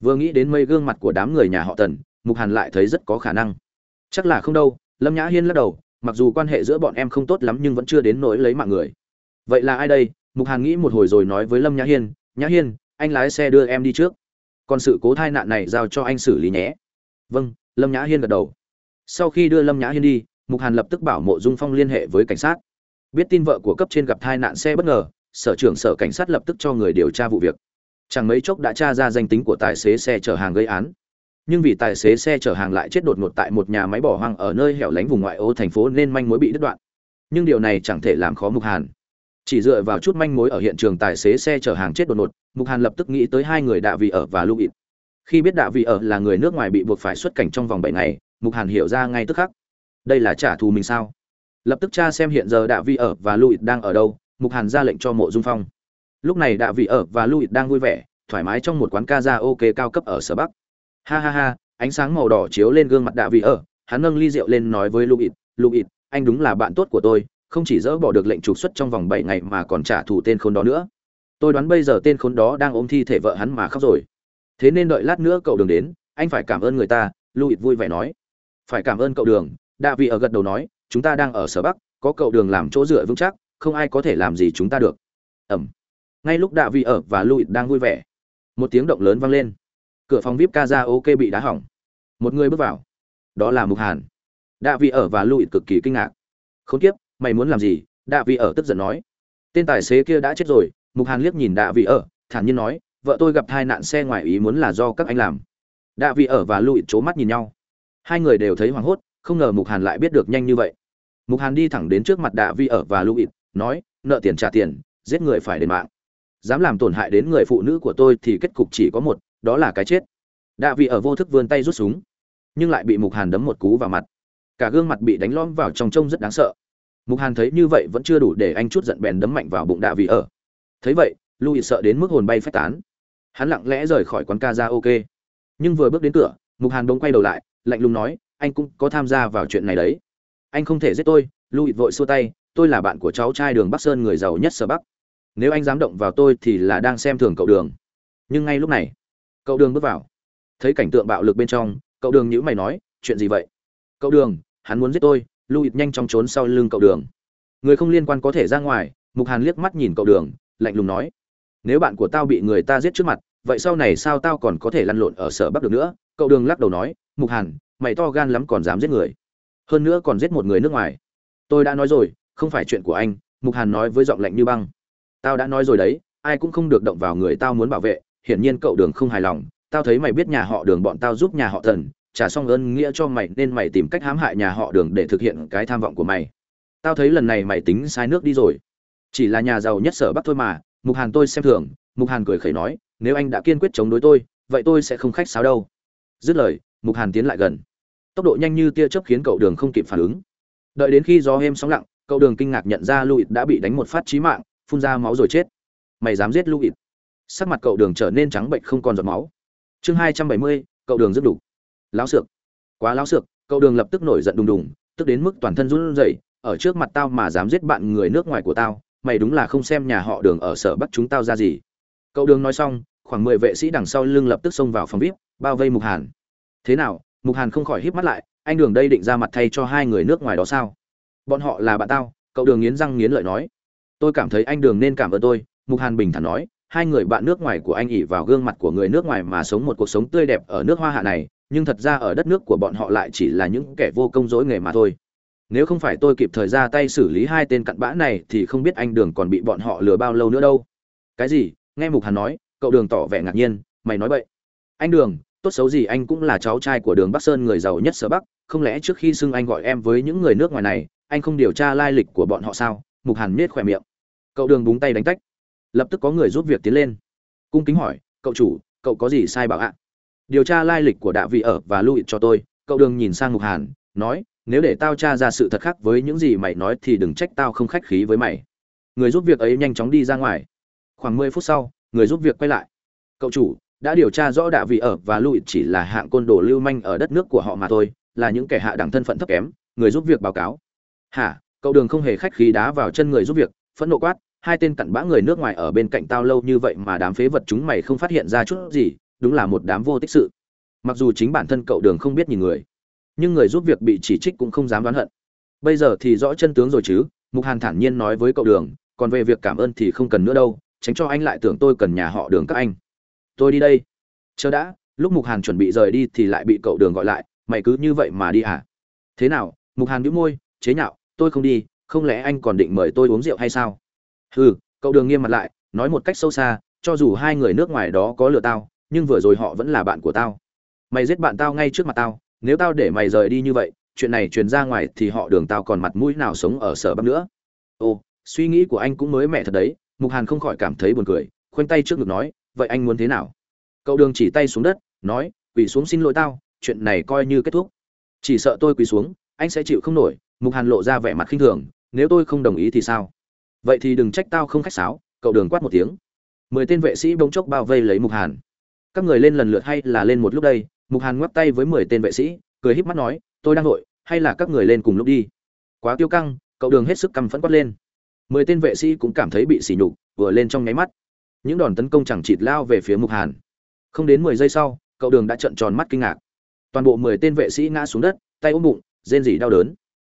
Vừa nghĩ đến mây gương mặt của đám người nhà họ tần, mục hàn lại thấy rất có khả năng. Chắc là không đâu, lâm nhã hiên lắc đầu, mặc dù quan hệ giữa bọn em không tốt lắm nhưng vẫn chưa đến nỗi lấy mạng người. Vậy là ai đây? Mục hàn nghĩ một hồi rồi nói với lâm nhã hiên nhã hiên, anh lái xe đưa em đi trước. Còn sự cố thai nạn này giao cho anh xử lý nhé. Vâng lâm nhã hiên gật đầu. Sau khi đưa lâm nhã hiên đi, mục hàn lập tức bảo mộ dung phong liên hệ với cảnh sát biết tin vợ của cấp trên gặp tai nạn xe bất ngờ, sở trưởng sở cảnh sát lập tức cho người điều tra vụ việc. Chẳng mấy chốc đã tra ra danh tính của tài xế xe chở hàng gây án. Nhưng vì tài xế xe chở hàng lại chết đột ngột tại một nhà máy bỏ hoang ở nơi hẻo lánh vùng ngoại ô thành phố nên manh mối bị đứt đoạn. Nhưng điều này chẳng thể làm khó mục hàn. Chỉ dựa vào chút manh mối ở hiện trường tài xế xe chở hàng chết đột ngột, mục hàn lập tức nghĩ tới hai người đạ vị ở và lưu ịt khi biết đạ vị ở là người nước ngoài bị buộc phải xuất cảnh trong vòng bảy ngày, mục hàn hiểu ra ngay tức khắc. Đây là trả thù mình sao? Lập tức cha xem hiện giờ đạ vị ở và louis đang ở đâu, mục hàn ra lệnh cho mộ dung phong. Lúc này đạ vị ở và louis đang vui vẻ, thoải mái trong một quán ca ra ok cao cấp ở sở bắc. Ha ha ha, ánh sáng màu đỏ chiếu lên gương mặt đạ vị ở, hắn nâng ly rượu lên nói với louis louis anh đúng là bạn tốt của tôi, không chỉ dỡ bỏ được lệnh trục xuất trong vòng bảy ngày mà còn trả thù tên khốn đó nữa. Tôi đoán bây giờ tên khốn đó đang ôm thi thể vợ hắn mà khóc rồi. Thế nên đợi lát nữa cậu đường đến, anh phải cảm ơn người ta louis vui vẻ nói. Phải cảm ơn cậu đường, đạ vị ở gật đầu nói chúng ta đang ở sở bắc, có cậu đường làm chỗ dựa vững chắc, không ai có thể làm gì chúng ta được. Ẩm. Ngay lúc đạ vị ở và lụi đang vui vẻ, một tiếng động lớn vang lên. Cửa phòng vip ca ra ok bị đá hỏng. Một người bước vào. Đó là mục hàn. Đạ vị ở và lụi cực kỳ kinh ngạc. Không tiếp mày muốn làm gì? Đạ vị ở tức giận nói. Tên tài xế kia đã chết rồi, mục hàn liếc nhìn đạ vị ở, thản nhiên nói, vợ tôi gặp hai nạn xe ngoài ý muốn là do các anh làm. Đạ vị ở và lụi c mắt nhìn nhau. Hai người đều thấy hoảng hốt không ngờ mục hàn lại biết được nhanh như vậy. Mục hàn đi thẳng đến trước mặt đạ Vi ở và Lưu Ít, nói nợ tiền trả tiền giết người phải đền mạng. Dám làm tổn hại đến người phụ nữ của tôi thì kết cục chỉ có một đó là cái chết. Đạ vị ở vô thức vươn tay rút súng nhưng lại bị mục hàn đấm một cú vào mặt. Cả gương mặt bị đánh lõm vào trong trông rất đáng sợ. Mục hàn thấy như vậy vẫn chưa đủ để anh chút giận bèn đấm mạnh vào bụng đạ vị ở. Thấy vậy louis sợ đến mức hồn bay phách tán. Hắn lặng lẽ rời khỏi quán ca ra ok. Nhưng vừa bước đến cửa mục hàn bỗng quay đầu lại lạnh lùng nói anh cũng có tham gia vào chuyện này đấy. Anh không thể giết tôi, louis vội xua tay, tôi là bạn của cháu trai đường bắc sơn người giàu nhất sở bắc. Nếu anh dám động vào tôi thì là đang xem thường cậu đường. Nhưng ngay lúc này, cậu đường bước vào. Thấy cảnh tượng bạo lực bên trong, cậu đường nhữ mày nói, chuyện gì vậy? Cậu đường, hắn muốn giết tôi. Louis nhanh chóng trốn sau lưng cậu đường. Người không liên quan có thể ra ngoài, mục hàn liếc mắt nhìn cậu đường, lạnh lùng nói, nếu bạn của tao bị người ta giết trước mặt, vậy sau này sao tao còn có thể lăn lộn ở sở bắc được nữa? Cậu đường lắc đầu nói, mục hàn mày to gan lắm còn dám giết người. Hơn nữa còn giết một người nước ngoài. Tôi đã nói rồi, không phải chuyện của anh, mục hàn nói với giọng lạnh như băng. Tao đã nói rồi đấy, ai cũng không được động vào người tao muốn bảo vệ, hiển nhiên cậu đường không hài lòng. Tao thấy mày biết nhà họ đường bọn tao giúp nhà họ thần, trả xong ơn nghĩa cho mày nên mày tìm cách hãm hại nhà họ đường để thực hiện cái tham vọng của mày. Tao thấy lần này mày tính sai nước đi rồi. Chỉ là nhà giàu nhất sở bắc thôi mà, mục hàn tôi xem thường. Mục hàn cười khẩy nói, nếu anh đã kiên quyết chống đối tôi, vậy tôi sẽ không khách sáo đâu. Dứt lời, mục hàn tiến lại gần tốc độ nhanh như tia chớp khiến cậu đường không kịp phản ứng. Đợi đến khi gió êm sóng lặng, cậu đường kinh ngạc nhận ra lụi đã bị đánh một phát chí mạng, phun ra máu rồi chết. Mày dám giết lụi sắc mặt cậu đường trở nên trắng bệnh không còn giọt máu. Chương hai trăm bảy mươi, cậu đường rất đủ. Láo xược quá láo xược cậu đường lập tức nổi giận đùng đùng, tức đến mức toàn thân run rẩy, ở trước mặt tao mà dám giết bạn người nước ngoài của tao, mày đúng là không xem nhà họ đường ở sở bắc chúng tao ra gì. Cậu đường nói xong, khoảng mười vệ sĩ đằng sau lưng lập tức xông vào phòng vip bao vây mục hàn. Thế nào mục hàn không khỏi híp mắt lại, anh đường đây định ra mặt thay cho hai người nước ngoài đó sao? Bọn họ là bạn tao, cậu đường nghiến răng nghiến lợi nói. Tôi cảm thấy anh đường nên cảm ơn tôi, mục hàn bình thản nói. Hai người bạn nước ngoài của anh ỉ vào gương mặt của người nước ngoài mà sống một cuộc sống tươi đẹp ở nước hoa hạ này, nhưng thật ra ở đất nước của bọn họ lại chỉ là những kẻ vô công dối nghề mà thôi. Nếu không phải tôi kịp thời ra tay xử lý hai tên cặn bã này thì không biết anh đường còn bị bọn họ lừa bao lâu nữa đâu. Cái gì? Nghe mục hàn nói, cậu đường tỏ vẻ ngạc nhiên, mày nói vậy anh đường tốt xấu gì anh cũng là cháu trai của đường bắc sơn, người giàu nhất sở bắc. Không lẽ trước khi xưng anh gọi em với những người nước ngoài này, anh không điều tra lai lịch của bọn họ sao? Mục hàn miết khỏe miệng. Cậu đường búng tay đánh tách. Lập tức có người giúp việc tiến lên. Cung kính hỏi, cậu chủ, cậu có gì sai bảo ạ? Điều tra lai lịch của đạ vị ở và lưu cho tôi. Cậu đường nhìn sang mục hàn, nói, nếu để tao tra ra sự thật khác với những gì mày nói thì đừng trách tao không khách khí với mày. Người giúp việc ấy nhanh chóng đi ra ngoài. Khoảng mười phút sau, người giúp việc quay lại. Cậu chủ đã điều tra rõ đạ vị ở và lụi chỉ là hạng côn đồ lưu manh ở đất nước của họ mà thôi, là những kẻ hạ đẳng thân phận thấp kém, người giúp việc báo cáo. Hả, cậu đường không hề khách khí đá vào chân người giúp việc, phẫn nộ quát, hai tên cặn bã người nước ngoài ở bên cạnh tao lâu như vậy mà đám phế vật chúng mày không phát hiện ra chút gì, đúng là một đám vô tích sự. Mặc dù chính bản thân cậu đường không biết nhìn người, nhưng người giúp việc bị chỉ trích cũng không dám đoán hận. Bây giờ thì rõ chân tướng rồi chứ, mục hàn thản nhiên nói với cậu đường, còn về việc cảm ơn thì không cần nữa đâu, tránh cho anh lại tưởng tôi cần nhà họ đường các anh tôi đi đây. Chờ đã, lúc mục hàn chuẩn bị rời đi thì lại bị cậu đường gọi lại, mày cứ như vậy mà đi à thế nào, mục hàn nhíu môi, chế nhạo, tôi không đi, không lẽ anh còn định mời tôi uống rượu hay sao? Hừ, cậu đường nghiêm mặt lại, nói một cách sâu xa, cho dù hai người nước ngoài đó có lừa tao, nhưng vừa rồi họ vẫn là bạn của tao. Mày giết bạn tao ngay trước mặt tao, nếu tao để mày rời đi như vậy, chuyện này truyền ra ngoài thì họ đường tao còn mặt mũi nào sống ở sở bắc nữa? Ồ, suy nghĩ của anh cũng mới mẹ thật đấy, mục hàn không khỏi cảm thấy buồn cười, khoanh tay trước ngực nói vậy anh muốn thế nào? Cậu đường chỉ tay xuống đất, nói, quỳ xuống xin lỗi tao, chuyện này coi như kết thúc. Chỉ sợ tôi quỳ xuống, anh sẽ chịu không nổi, mục hàn lộ ra vẻ mặt khinh thường, nếu tôi không đồng ý thì sao? Vậy thì đừng trách tao không khách sáo, cậu đường quát một tiếng. Mười tên vệ sĩ bỗng chốc bao vây lấy mục hàn. Các người lên lần lượt hay là lên một lúc đây? Mục hàn ngoắc tay với mười tên vệ sĩ, cười híp mắt nói, tôi đang nội hay là các người lên cùng lúc đi? Quá tiêu căng, cậu đường hết sức căm phẫn quát lên. Mười tên vệ sĩ cũng cảm thấy bị sỉ nhục, vừa lên trong nháy mắt những đòn tấn công chẳng chịt lao về phía mục hàn. Không đến mười giây sau, cậu đường đã trợn tròn mắt kinh ngạc. Toàn bộ mười tên vệ sĩ ngã xuống đất, tay ôm bụng, rên rỉ đau đớn.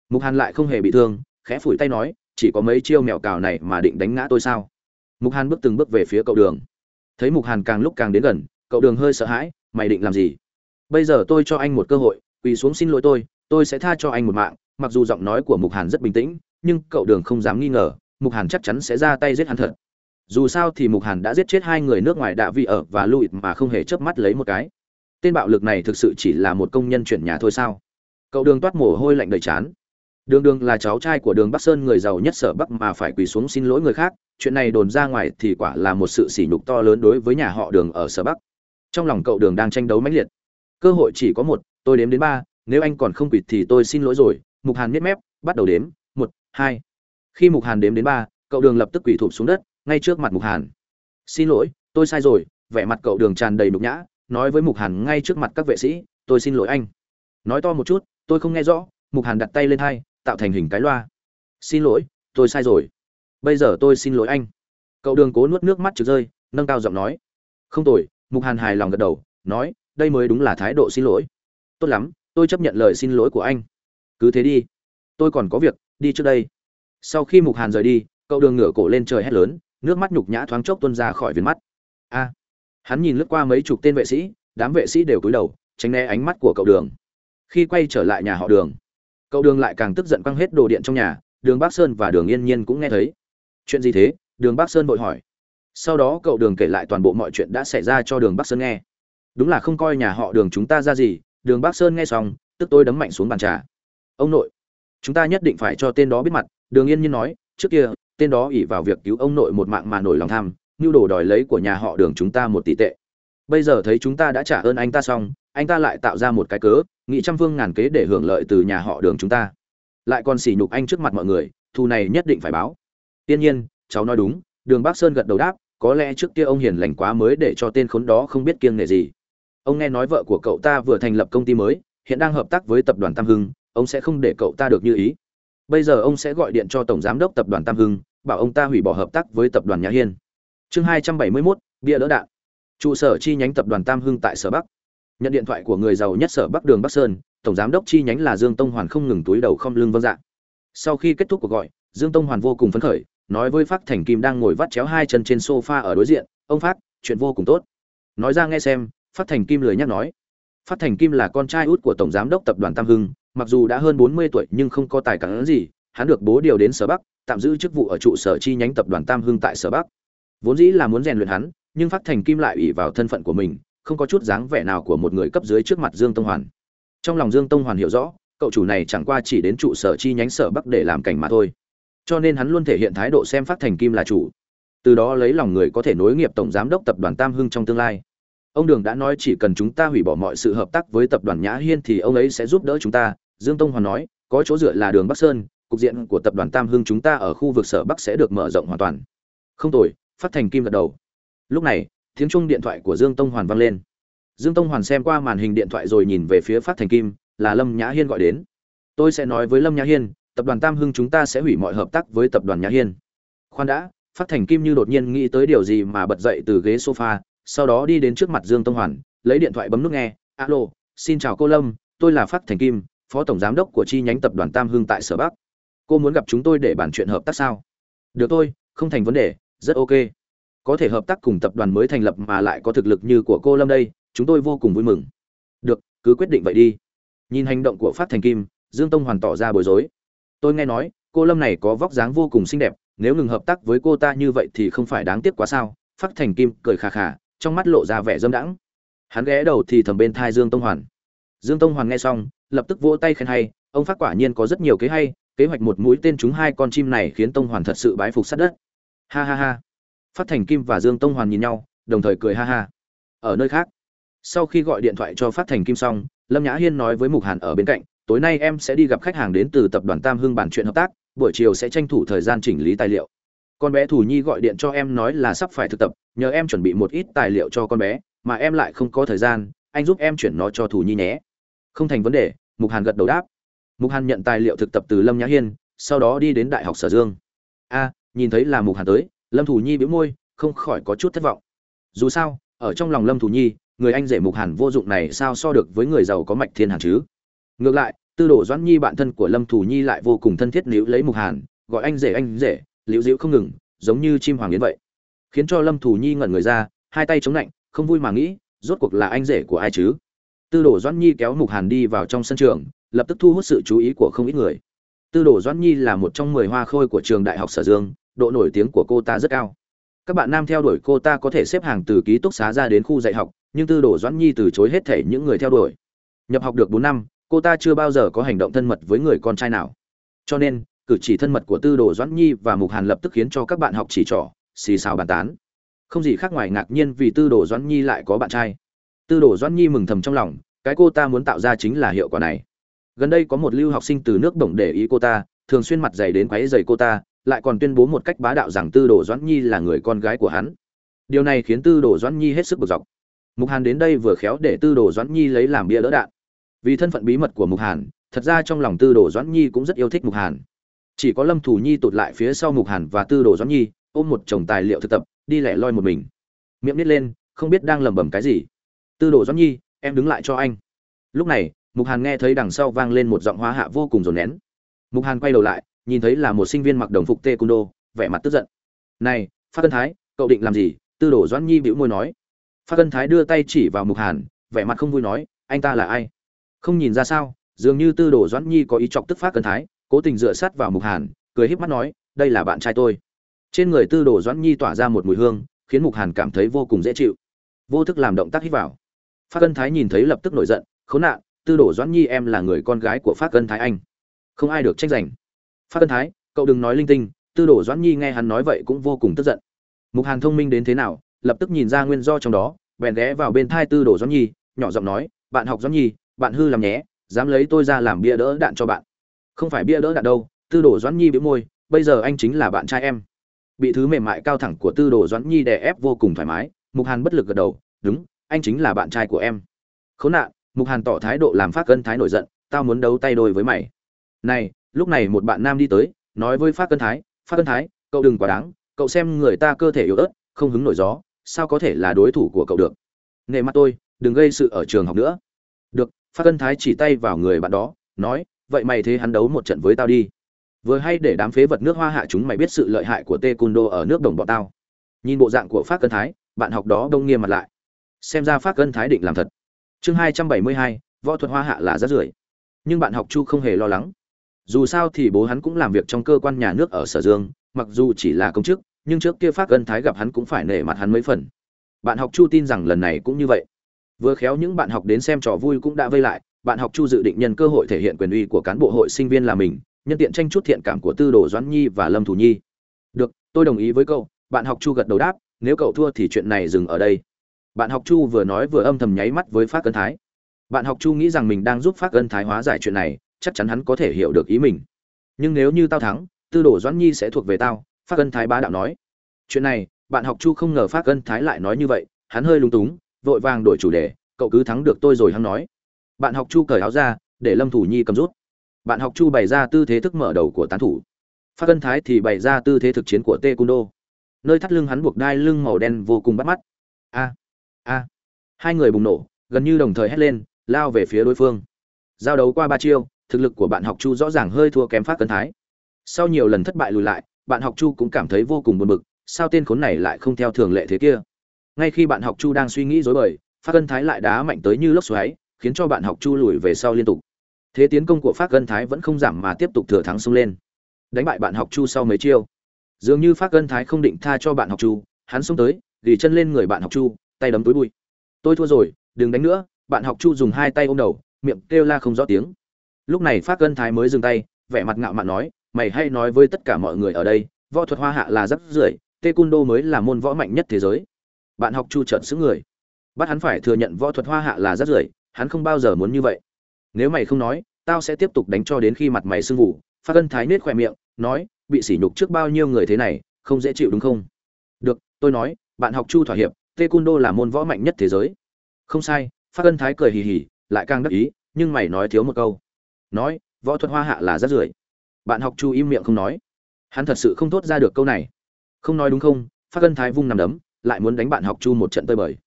Mục hàn lại không hề bị thương, khẽ phủi tay nói, chỉ có mấy chiêu mèo cào này mà định đánh ngã tôi sao? Mục hàn bước từng bước về phía cậu đường. Thấy mục hàn càng lúc càng đến gần, cậu đường hơi sợ hãi, mày định làm gì? Bây giờ tôi cho anh một cơ hội, quỳ xuống xin lỗi tôi tôi sẽ tha cho anh một mạng. Mặc dù giọng nói của mục hàn rất bình tĩnh, nhưng cậu đường không dám nghi ngờ, mục hàn chắc chắn sẽ ra tay giết hắn thật dù sao thì mục hàn đã giết chết hai người nước ngoài đạ vị ở và louis mà không hề chớp mắt lấy một cái. Tên bạo lực này thực sự chỉ là một công nhân chuyển nhà thôi sao? Cậu đường toát mồ hôi lạnh đầy chán. Đường đường là cháu trai của đường bắc sơn, người giàu nhất sở bắc mà phải quỳ xuống xin lỗi người khác. Chuyện này đồn ra ngoài thì quả là một sự sỉ nhục to lớn đối với nhà họ đường ở sở bắc. Trong lòng cậu đường đang tranh đấu mãnh liệt. Cơ hội chỉ có một, tôi đếm đến ba, nếu anh còn không quỳ thì tôi xin lỗi rồi. Mục hàn nhếch mép, bắt đầu đếm, một, hai. Khi mục hàn đếm đến ba, cậu đường lập tức quỳ thụp xuống đất ngay trước mặt mục hàn. Xin lỗi, tôi sai rồi, vẻ mặt cậu đường tràn đầy nhục nhã, nói với mục hàn ngay trước mặt các vệ sĩ, tôi xin lỗi anh. Nói to một chút, tôi không nghe rõ, mục hàn đặt tay lên hai, tạo thành hình cái loa. Xin lỗi, tôi sai rồi. Bây giờ tôi xin lỗi anh. Cậu đường cố nuốt nước mắt trực rơi, nâng cao giọng nói. Không tội mục hàn hài lòng gật đầu, nói, đây mới đúng là thái độ xin lỗi. Tốt lắm, tôi chấp nhận lời xin lỗi của anh. Cứ thế đi. Tôi còn có việc, đi trước đây. Sau khi mục hàn rời đi, cậu đường ngửa cổ lên trời hét lớn nước mắt nhục nhã thoáng chốc tuôn ra khỏi viền mắt. A, hắn nhìn lướt qua mấy chục tên vệ sĩ, đám vệ sĩ đều cúi đầu, tránh né ánh mắt của cậu đường. Khi quay trở lại nhà họ đường, cậu đường lại càng tức giận quăng hết đồ điện trong nhà, đường bắc sơn và đường yên nhiên cũng nghe thấy. Chuyện gì thế? Đường bắc sơn vội hỏi. Sau đó cậu đường kể lại toàn bộ mọi chuyện đã xảy ra cho đường bắc sơn nghe. Đúng là không coi nhà họ đường chúng ta ra gì, đường bắc sơn nghe xong, tức tôi đấm mạnh xuống bàn trà. Ông nội, chúng ta nhất định phải cho tên đó biết mặt, đường yên nhiên nói, trước kia tên đó ỷ vào việc cứu ông nội một mạng mà nổi lòng tham, nhu đồ đòi lấy của nhà họ đường chúng ta một tỷ tệ. Bây giờ thấy chúng ta đã trả ơn anh ta xong, anh ta lại tạo ra một cái cớ, nghị trăm phương ngàn kế để hưởng lợi từ nhà họ đường chúng ta. Lại còn sỉ nhục anh trước mặt mọi người, thù này nhất định phải báo. Tiên nhiên, cháu nói đúng, đường bắc sơn gật đầu đáp, có lẽ trước kia ông hiền lành quá mới để cho tên khốn đó không biết kiêng nể gì. Ông nghe nói vợ của cậu ta vừa thành lập công ty mới, hiện đang hợp tác với tập đoàn tam hưng, ông sẽ không để cậu ta được như ý bây giờ ông sẽ gọi điện cho tổng giám đốc tập đoàn tam hưng, bảo ông ta hủy bỏ hợp tác với tập đoàn nhã hiên. Chương hai trăm bảy mươi mốt, bia đỡ đạn. Trụ sở chi nhánh tập đoàn tam hưng tại sở bắc. Nhận điện thoại của người giàu nhất sở bắc đường bắc sơn, tổng giám đốc chi nhánh là dương tông hoàn không ngừng túi đầu không lưng vâng dạ. Sau khi kết thúc cuộc gọi, dương tông hoàn vô cùng phấn khởi, nói với phát thành kim đang ngồi vắt chéo hai chân trên sofa ở đối diện, ông phát chuyện vô cùng tốt. Nói ra nghe xem phát thành kim lười nhắc nói phát thành kim là con trai út của tổng giám đốc tập đoàn tam hưng, mặc dù đã hơn bốn mươi tuổi nhưng không có tài cán gì, hắn được bố điều đến sở bắc, tạm giữ chức vụ ở trụ sở chi nhánh tập đoàn tam hưng tại sở bắc. Vốn dĩ là muốn rèn luyện hắn, nhưng phát thành kim lại ủy vào thân phận của mình, không có chút dáng vẻ nào của một người cấp dưới trước mặt dương tông hoàn. Trong lòng dương tông hoàn hiểu rõ, cậu chủ này chẳng qua chỉ đến trụ sở chi nhánh sở bắc để làm cảnh mà thôi. Cho nên hắn luôn thể hiện thái độ xem phát thành kim là chủ. Từ đó lấy lòng người có thể nối nghiệp tổng giám đốc tập đoàn tam hưng trong tương lai ông đường đã nói chỉ cần chúng ta hủy bỏ mọi sự hợp tác với tập đoàn nhã hiên thì ông ấy sẽ giúp đỡ chúng ta, dương tông hoàn nói, có chỗ dựa là đường bắc sơn, cục diện của tập đoàn tam hưng chúng ta ở khu vực sở bắc sẽ được mở rộng hoàn toàn. Không tồi, phát thành kim gật đầu. Lúc này, tiếng chuông điện thoại của dương tông hoàn vang lên. Dương tông hoàn xem qua màn hình điện thoại rồi nhìn về phía phát thành kim, là lâm nhã hiên gọi đến. Tôi sẽ nói với lâm nhã hiên, tập đoàn tam hưng chúng ta sẽ hủy mọi hợp tác với tập đoàn nhã hiên. Khoan đã, phát thành kim như đột nhiên nghĩ tới điều gì mà bật dậy từ ghế sofa sau đó đi đến trước mặt dương tông hoàn, lấy điện thoại bấm nút nghe, alo, xin chào cô lâm, tôi là phát thành kim, phó tổng giám đốc của chi nhánh tập đoàn tam hưng tại sở bắc. Cô muốn gặp chúng tôi để bàn chuyện hợp tác sao? Được tôi không thành vấn đề, rất ok. Có thể hợp tác cùng tập đoàn mới thành lập mà lại có thực lực như của cô lâm đây, chúng tôi vô cùng vui mừng. Được, cứ quyết định vậy đi. Nhìn hành động của phát thành kim, dương tông hoàn tỏ ra bối rối. Tôi nghe nói, cô lâm này có vóc dáng vô cùng xinh đẹp, nếu ngừng hợp tác với cô ta như vậy thì không phải đáng tiếc quá sao? Phát thành kim cười khà khà trong mắt lộ ra vẻ dâm đãng. Hắn ghé đầu thì thầm bên thai dương tông hoàn. Dương tông hoàn nghe xong, lập tức vỗ tay khen hay, ông phát quả nhiên có rất nhiều kế hay, kế hoạch một mũi tên chúng hai con chim này khiến tông hoàn thật sự bái phục sát đất. Ha ha ha. Phát thành kim và dương tông hoàn nhìn nhau, đồng thời cười ha ha. Ở nơi khác, sau khi gọi điện thoại cho phát thành kim xong, lâm nhã hiên nói với mục hàn ở bên cạnh, tối nay em sẽ đi gặp khách hàng đến từ tập đoàn tam hưng bản chuyện hợp tác, buổi chiều sẽ tranh thủ thời gian chỉnh lý tài liệu con bé thủ nhi gọi điện cho em nói là sắp phải thực tập, nhờ em chuẩn bị một ít tài liệu cho con bé, mà em lại không có thời gian, anh giúp em chuyển nó cho thủ nhi nhé. Không thành vấn đề, mục hàn gật đầu đáp. Mục hàn nhận tài liệu thực tập từ lâm nhã hiên, sau đó đi đến đại học sở dương. A, nhìn thấy là mục hàn tới, lâm thủ nhi bĩu môi, không khỏi có chút thất vọng. Dù sao, ở trong lòng lâm thủ nhi, người anh rể mục hàn vô dụng này sao so được với người giàu có mạch thiên hàn chứ? Ngược lại, tư đồ doãn nhi bạn thân của lâm thủ nhi lại vô cùng thân thiết níu lấy mục hàn, gọi anh rể anh rể liễu diễu không ngừng, giống như chim hoàng yến vậy. Khiến cho lâm thủ nhi ngẩn người ra, hai tay chống lạnh, không vui mà nghĩ, rốt cuộc là anh rể của ai chứ? Tư đồ doãn nhi kéo mục hàn đi vào trong sân trường, lập tức thu hút sự chú ý của không ít người. Tư đồ doãn nhi là một trong mười hoa khôi của trường đại học sở dương, độ nổi tiếng của cô ta rất cao. Các bạn nam theo đuổi cô ta có thể xếp hàng từ ký túc xá ra đến khu dạy học, nhưng tư đồ doãn nhi từ chối hết thể những người theo đuổi. Nhập học được bốn năm, cô ta chưa bao giờ có hành động thân mật với người con trai nào. Cho nên cử chỉ thân mật của tư đồ doãn nhi và mục hàn lập tức khiến cho các bạn học chỉ trỏ, xì xào bàn tán. Không gì khác ngoài ngạc nhiên vì tư đồ doãn nhi lại có bạn trai. Tư đồ doãn nhi mừng thầm trong lòng, cái cô ta muốn tạo ra chính là hiệu quả này. Gần đây có một lưu học sinh từ nước bổng để ý cô ta, thường xuyên mặt dày đến quấy dày cô ta, lại còn tuyên bố một cách bá đạo rằng tư đồ doãn nhi là người con gái của hắn. Điều này khiến tư đồ doãn nhi hết sức bực dọc. Mục hàn đến đây vừa khéo để tư đồ doãn nhi lấy làm bia đỡ đạn. Vì thân phận bí mật của mục hàn, thật ra trong lòng tư đồ doãn nhi cũng rất yêu thích mục hàn chỉ có lâm thủ nhi tụt lại phía sau mục hàn và tư đồ doãn nhi, ôm một chồng tài liệu thực tập, đi lẻ loi một mình. Miệng nít lên, không biết đang lẩm bẩm cái gì. Tư đồ doãn nhi, em đứng lại cho anh. Lúc này, mục hàn nghe thấy đằng sau vang lên một giọng hóa hạ vô cùng rồn nén. Mục hàn quay đầu lại, nhìn thấy là một sinh viên mặc đồng phục tê cung đô vẻ mặt tức giận. Này, phát cân thái, cậu định làm gì? Tư đồ doãn nhi bĩu môi nói. Phát cân thái đưa tay chỉ vào mục hàn, vẻ mặt không vui nói, anh ta là ai? Không nhìn ra sao, dường như tư đồ doãn nhi có ý chọc tức phát cân thái cố tình dựa sát vào mục hàn, cười híp mắt nói, đây là bạn trai tôi. Trên người tư đồ doãn nhi tỏa ra một mùi hương, khiến mục hàn cảm thấy vô cùng dễ chịu. Vô thức làm động tác hít vào. Phát cân thái nhìn thấy lập tức nổi giận, khốn nạn, tư đồ doãn nhi em là người con gái của phát cân thái anh. Không ai được tranh giành. Phát cân thái, cậu đừng nói linh tinh. Tư đồ doãn nhi nghe hắn nói vậy cũng vô cùng tức giận. Mục hàn thông minh đến thế nào, lập tức nhìn ra nguyên do trong đó, bèn ghé vào bên thai tư đồ doãn nhi, nhỏ giọng nói, bạn học doãn nhi, bạn hư làm nhé, dám lấy tôi ra làm bia đỡ đạn cho bạn không phải bia đỡ đạn đâu, tư đồ doãn nhi bĩu môi, bây giờ anh chính là bạn trai em. Bị thứ mềm mại cao thẳng của tư đồ doãn nhi đè ép vô cùng thoải mái, mục hàn bất lực gật đầu, đúng, anh chính là bạn trai của em. Khốn nạn. Mục hàn tỏ thái độ làm phát cân thái nổi giận, tao muốn đấu tay đôi với mày. Này, lúc này một bạn nam đi tới, nói với phát cân thái, phát cân thái, cậu đừng quá đáng, cậu xem người ta cơ thể yếu ớt, không hứng nổi gió, sao có thể là đối thủ của cậu được? Nề mặt tôi, đừng gây sự ở trường học nữa. Được. Phát cân thái chỉ tay vào người bạn đó, nói vậy mày thế hắn đấu một trận với tao đi. Vừa hay để đám phế vật nước hoa hạ chúng mày biết sự lợi hại của tê cun đô ở nước đồng bọn tao. Nhìn bộ dạng của phát cân thái, bạn học đó đông nghiêm mặt lại. Xem ra phát cân thái định làm thật. Chương hai trăm bảy mươi hai, võ thuật hoa hạ là rất rưởi. Nhưng bạn học chu không hề lo lắng. Dù sao thì bố hắn cũng làm việc trong cơ quan nhà nước ở sở dương, mặc dù chỉ là công chức, nhưng trước kia phát cân thái gặp hắn cũng phải nể mặt hắn mấy phần. Bạn học chu tin rằng lần này cũng như vậy. Vừa khéo những bạn học đến xem trò vui cũng đã vây lại bạn học chu dự định nhân cơ hội thể hiện quyền uy của cán bộ hội sinh viên là mình, nhân tiện tranh chút thiện cảm của tư đồ doãn nhi và lâm thủ nhi. Được, tôi đồng ý với cậu, bạn học chu gật đầu đáp, nếu cậu thua thì chuyện này dừng ở đây. Bạn học chu vừa nói vừa âm thầm nháy mắt với phát cân thái. Bạn học chu nghĩ rằng mình đang giúp phát cân thái hóa giải chuyện này, chắc chắn hắn có thể hiểu được ý mình. Nhưng nếu như tao thắng, tư đồ doãn nhi sẽ thuộc về tao, phát cân thái bá đạo nói. Chuyện này, bạn học chu không ngờ phát cân thái lại nói như vậy, hắn hơi lung túng, vội vàng đổi chủ đề, cậu cứ thắng được tôi rồi hắn nói bạn học chu cởi áo ra, để lâm thủ nhi cầm rút. Bạn học chu bày ra tư thế thức mở đầu của tán thủ. Phát cân thái thì bày ra tư thế thực chiến của tê cung đô nơi thắt lưng hắn buộc đai lưng màu đen vô cùng bắt mắt. A a. Hai người bùng nổ, gần như đồng thời hét lên, lao về phía đối phương. Giao đấu qua ba chiêu, thực lực của bạn học chu rõ ràng hơi thua kém phát cân thái. Sau nhiều lần thất bại lùi lại, bạn học chu cũng cảm thấy vô cùng buồn bực, sao tên khốn này lại không theo thường lệ thế kia? Ngay khi bạn học chu đang suy nghĩ dối bời phát cân thái lại đá mạnh tới như lốc xoáy khiến cho bạn học chu lùi về sau liên tục. Thế tiến công của phát cân thái vẫn không giảm mà tiếp tục thừa thắng xông lên. Đánh bại bạn học chu sau mấy chiêu. Dường như phát cân thái không định tha cho bạn học chu, hắn xông tới gỉ chân lên người bạn học chu, tay đấm túi bụi. Tôi thua rồi, đừng đánh nữa. Bạn học chu dùng hai tay ôm đầu, miệng kêu la không rõ tiếng. Lúc này phát cân thái mới dừng tay, vẻ mặt ngạo mạn nói, mày hay nói với tất cả mọi người ở đây, võ thuật hoa hạ là rất rưởi tê cung đô mới là môn võ mạnh nhất thế giới. Bạn học chu trợn xứ người. Bắt hắn phải thừa nhận võ thuật hoa hạ là rất rưởi hắn không bao giờ muốn như vậy. Nếu mày không nói, tao sẽ tiếp tục đánh cho đến khi mặt mày sưng vụ phát cân thái nết khỏe miệng, nói, bị sỉ nhục trước bao nhiêu người thế này, không dễ chịu đúng không? Được, tôi nói, bạn học chu thỏa hiệp tê đô là môn võ mạnh nhất thế giới. Không sai phát cân thái cười hì hì, lại càng đắc ý, nhưng mày nói thiếu một câu. Nói, võ thuật hoa hạ là rất rưởi. Bạn học chu im miệng không nói. Hắn thật sự không thốt ra được câu này. Không nói đúng không phát cân thái vung nằm đấm, lại muốn đánh bạn học chu một trận tơi bời.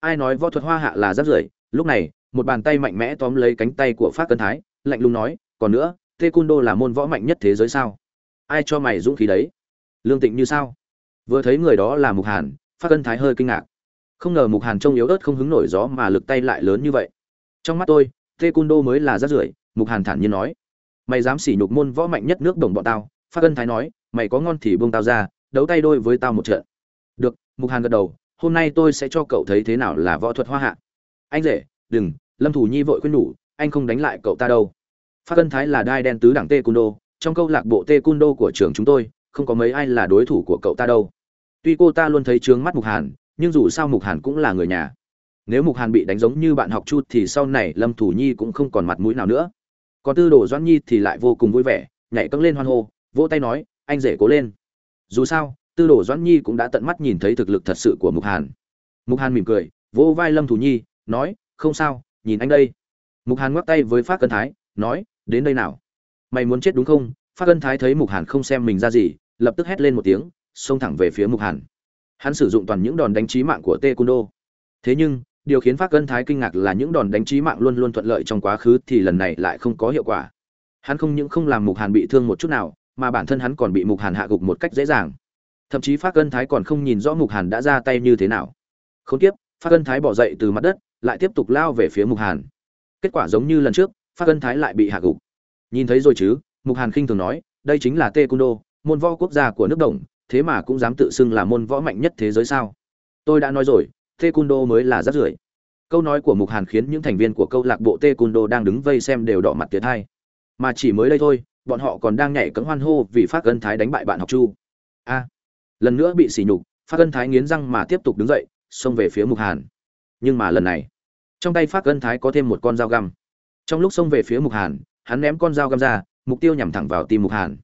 Ai nói võ thuật hoa hạ là rất rưởi, lúc này một bàn tay mạnh mẽ tóm lấy cánh tay của phát cân thái, lạnh lùng nói, còn nữa, taekwondo là môn võ mạnh nhất thế giới sao? Ai cho mày dũng khí đấy? Lương tịnh như sao? Vừa thấy người đó là mục hàn, phát cân thái hơi kinh ngạc. Không ngờ mục hàn trông yếu ớt không hứng nổi gió mà lực tay lại lớn như vậy. Trong mắt tôi, taekwondo mới là rác rưởi, mục hàn thản nhiên nói. Mày dám sỉ nhục môn võ mạnh nhất nước đồng bọn tao. Phát cân thái nói, mày có ngon thì buông tao ra, đấu tay đôi với tao một trận. Được, mục hàn gật đầu, hôm nay tôi sẽ cho cậu thấy thế nào là võ thuật hoa hạ. Anh rể, đừng lâm thủ nhi vội khuyên nhủ, anh không đánh lại cậu ta đâu. Phát ân thái là đai đen tứ đẳng tê cung trong câu lạc bộ tê cung của trường chúng tôi, không có mấy ai là đối thủ của cậu ta đâu. Tuy cô ta luôn thấy trướng mắt mục hàn, nhưng dù sao mục hàn cũng là người nhà. Nếu mục hàn bị đánh giống như bạn học chu thì sau này lâm thủ nhi cũng không còn mặt mũi nào nữa. Còn tư đồ doãn nhi thì lại vô cùng vui vẻ, nhảy cấng lên hoan hô, vỗ tay nói, anh rể cố lên. Dù sao, tư đồ doãn nhi cũng đã tận mắt nhìn thấy thực lực thật sự của mục hàn. Mục hàn mỉm cười, vỗ vai lâm thủ nhi, nói, không sao nhìn anh đây. Mục hàn ngoắc tay với phát cân thái, nói, đến đây nào. Mày muốn chết đúng không? Phát cân thái thấy mục hàn không xem mình ra gì, lập tức hét lên một tiếng, xông thẳng về phía mục hàn. Hắn sử dụng toàn những đòn đánh trí mạng của tê cung đô thế nhưng, điều khiến phát cân thái kinh ngạc là những đòn đánh trí mạng luôn luôn thuận lợi trong quá khứ thì lần này lại không có hiệu quả. Hắn không những không làm mục hàn bị thương một chút nào, mà bản thân hắn còn bị mục hàn hạ gục một cách dễ dàng. Thậm chí phát cân thái còn không nhìn rõ mục hàn đã ra tay như thế nào. Không tiếp phát cân thái bỏ dậy từ mặt đất lại tiếp tục lao về phía mục hàn. Kết quả giống như lần trước, phát cân thái lại bị hạ gục. Nhìn thấy rồi chứ, mục hàn khinh thường nói, đây chính là tê cung đô môn võ quốc gia của nước đồng, thế mà cũng dám tự xưng là môn võ mạnh nhất thế giới sao? Tôi đã nói rồi tê cung đô mới là rát rưởi. Câu nói của mục hàn khiến những thành viên của câu lạc bộ tê cung đô đang đứng vây xem đều đỏ mặt tiến hai. Mà chỉ mới đây thôi, bọn họ còn đang nhảy cẫng hoan hô vì phát cân thái đánh bại bạn học chu. A! Lần nữa bị sỉ nhục, phát cân thái nghiến răng mà tiếp tục đứng dậy, xông về phía mục hàn. Nhưng mà lần này trong tay phát cân thái có thêm một con dao găm. Trong lúc xông về phía mục hàn, hắn ném con dao găm ra, mục tiêu nhằm thẳng vào tim mục hàn.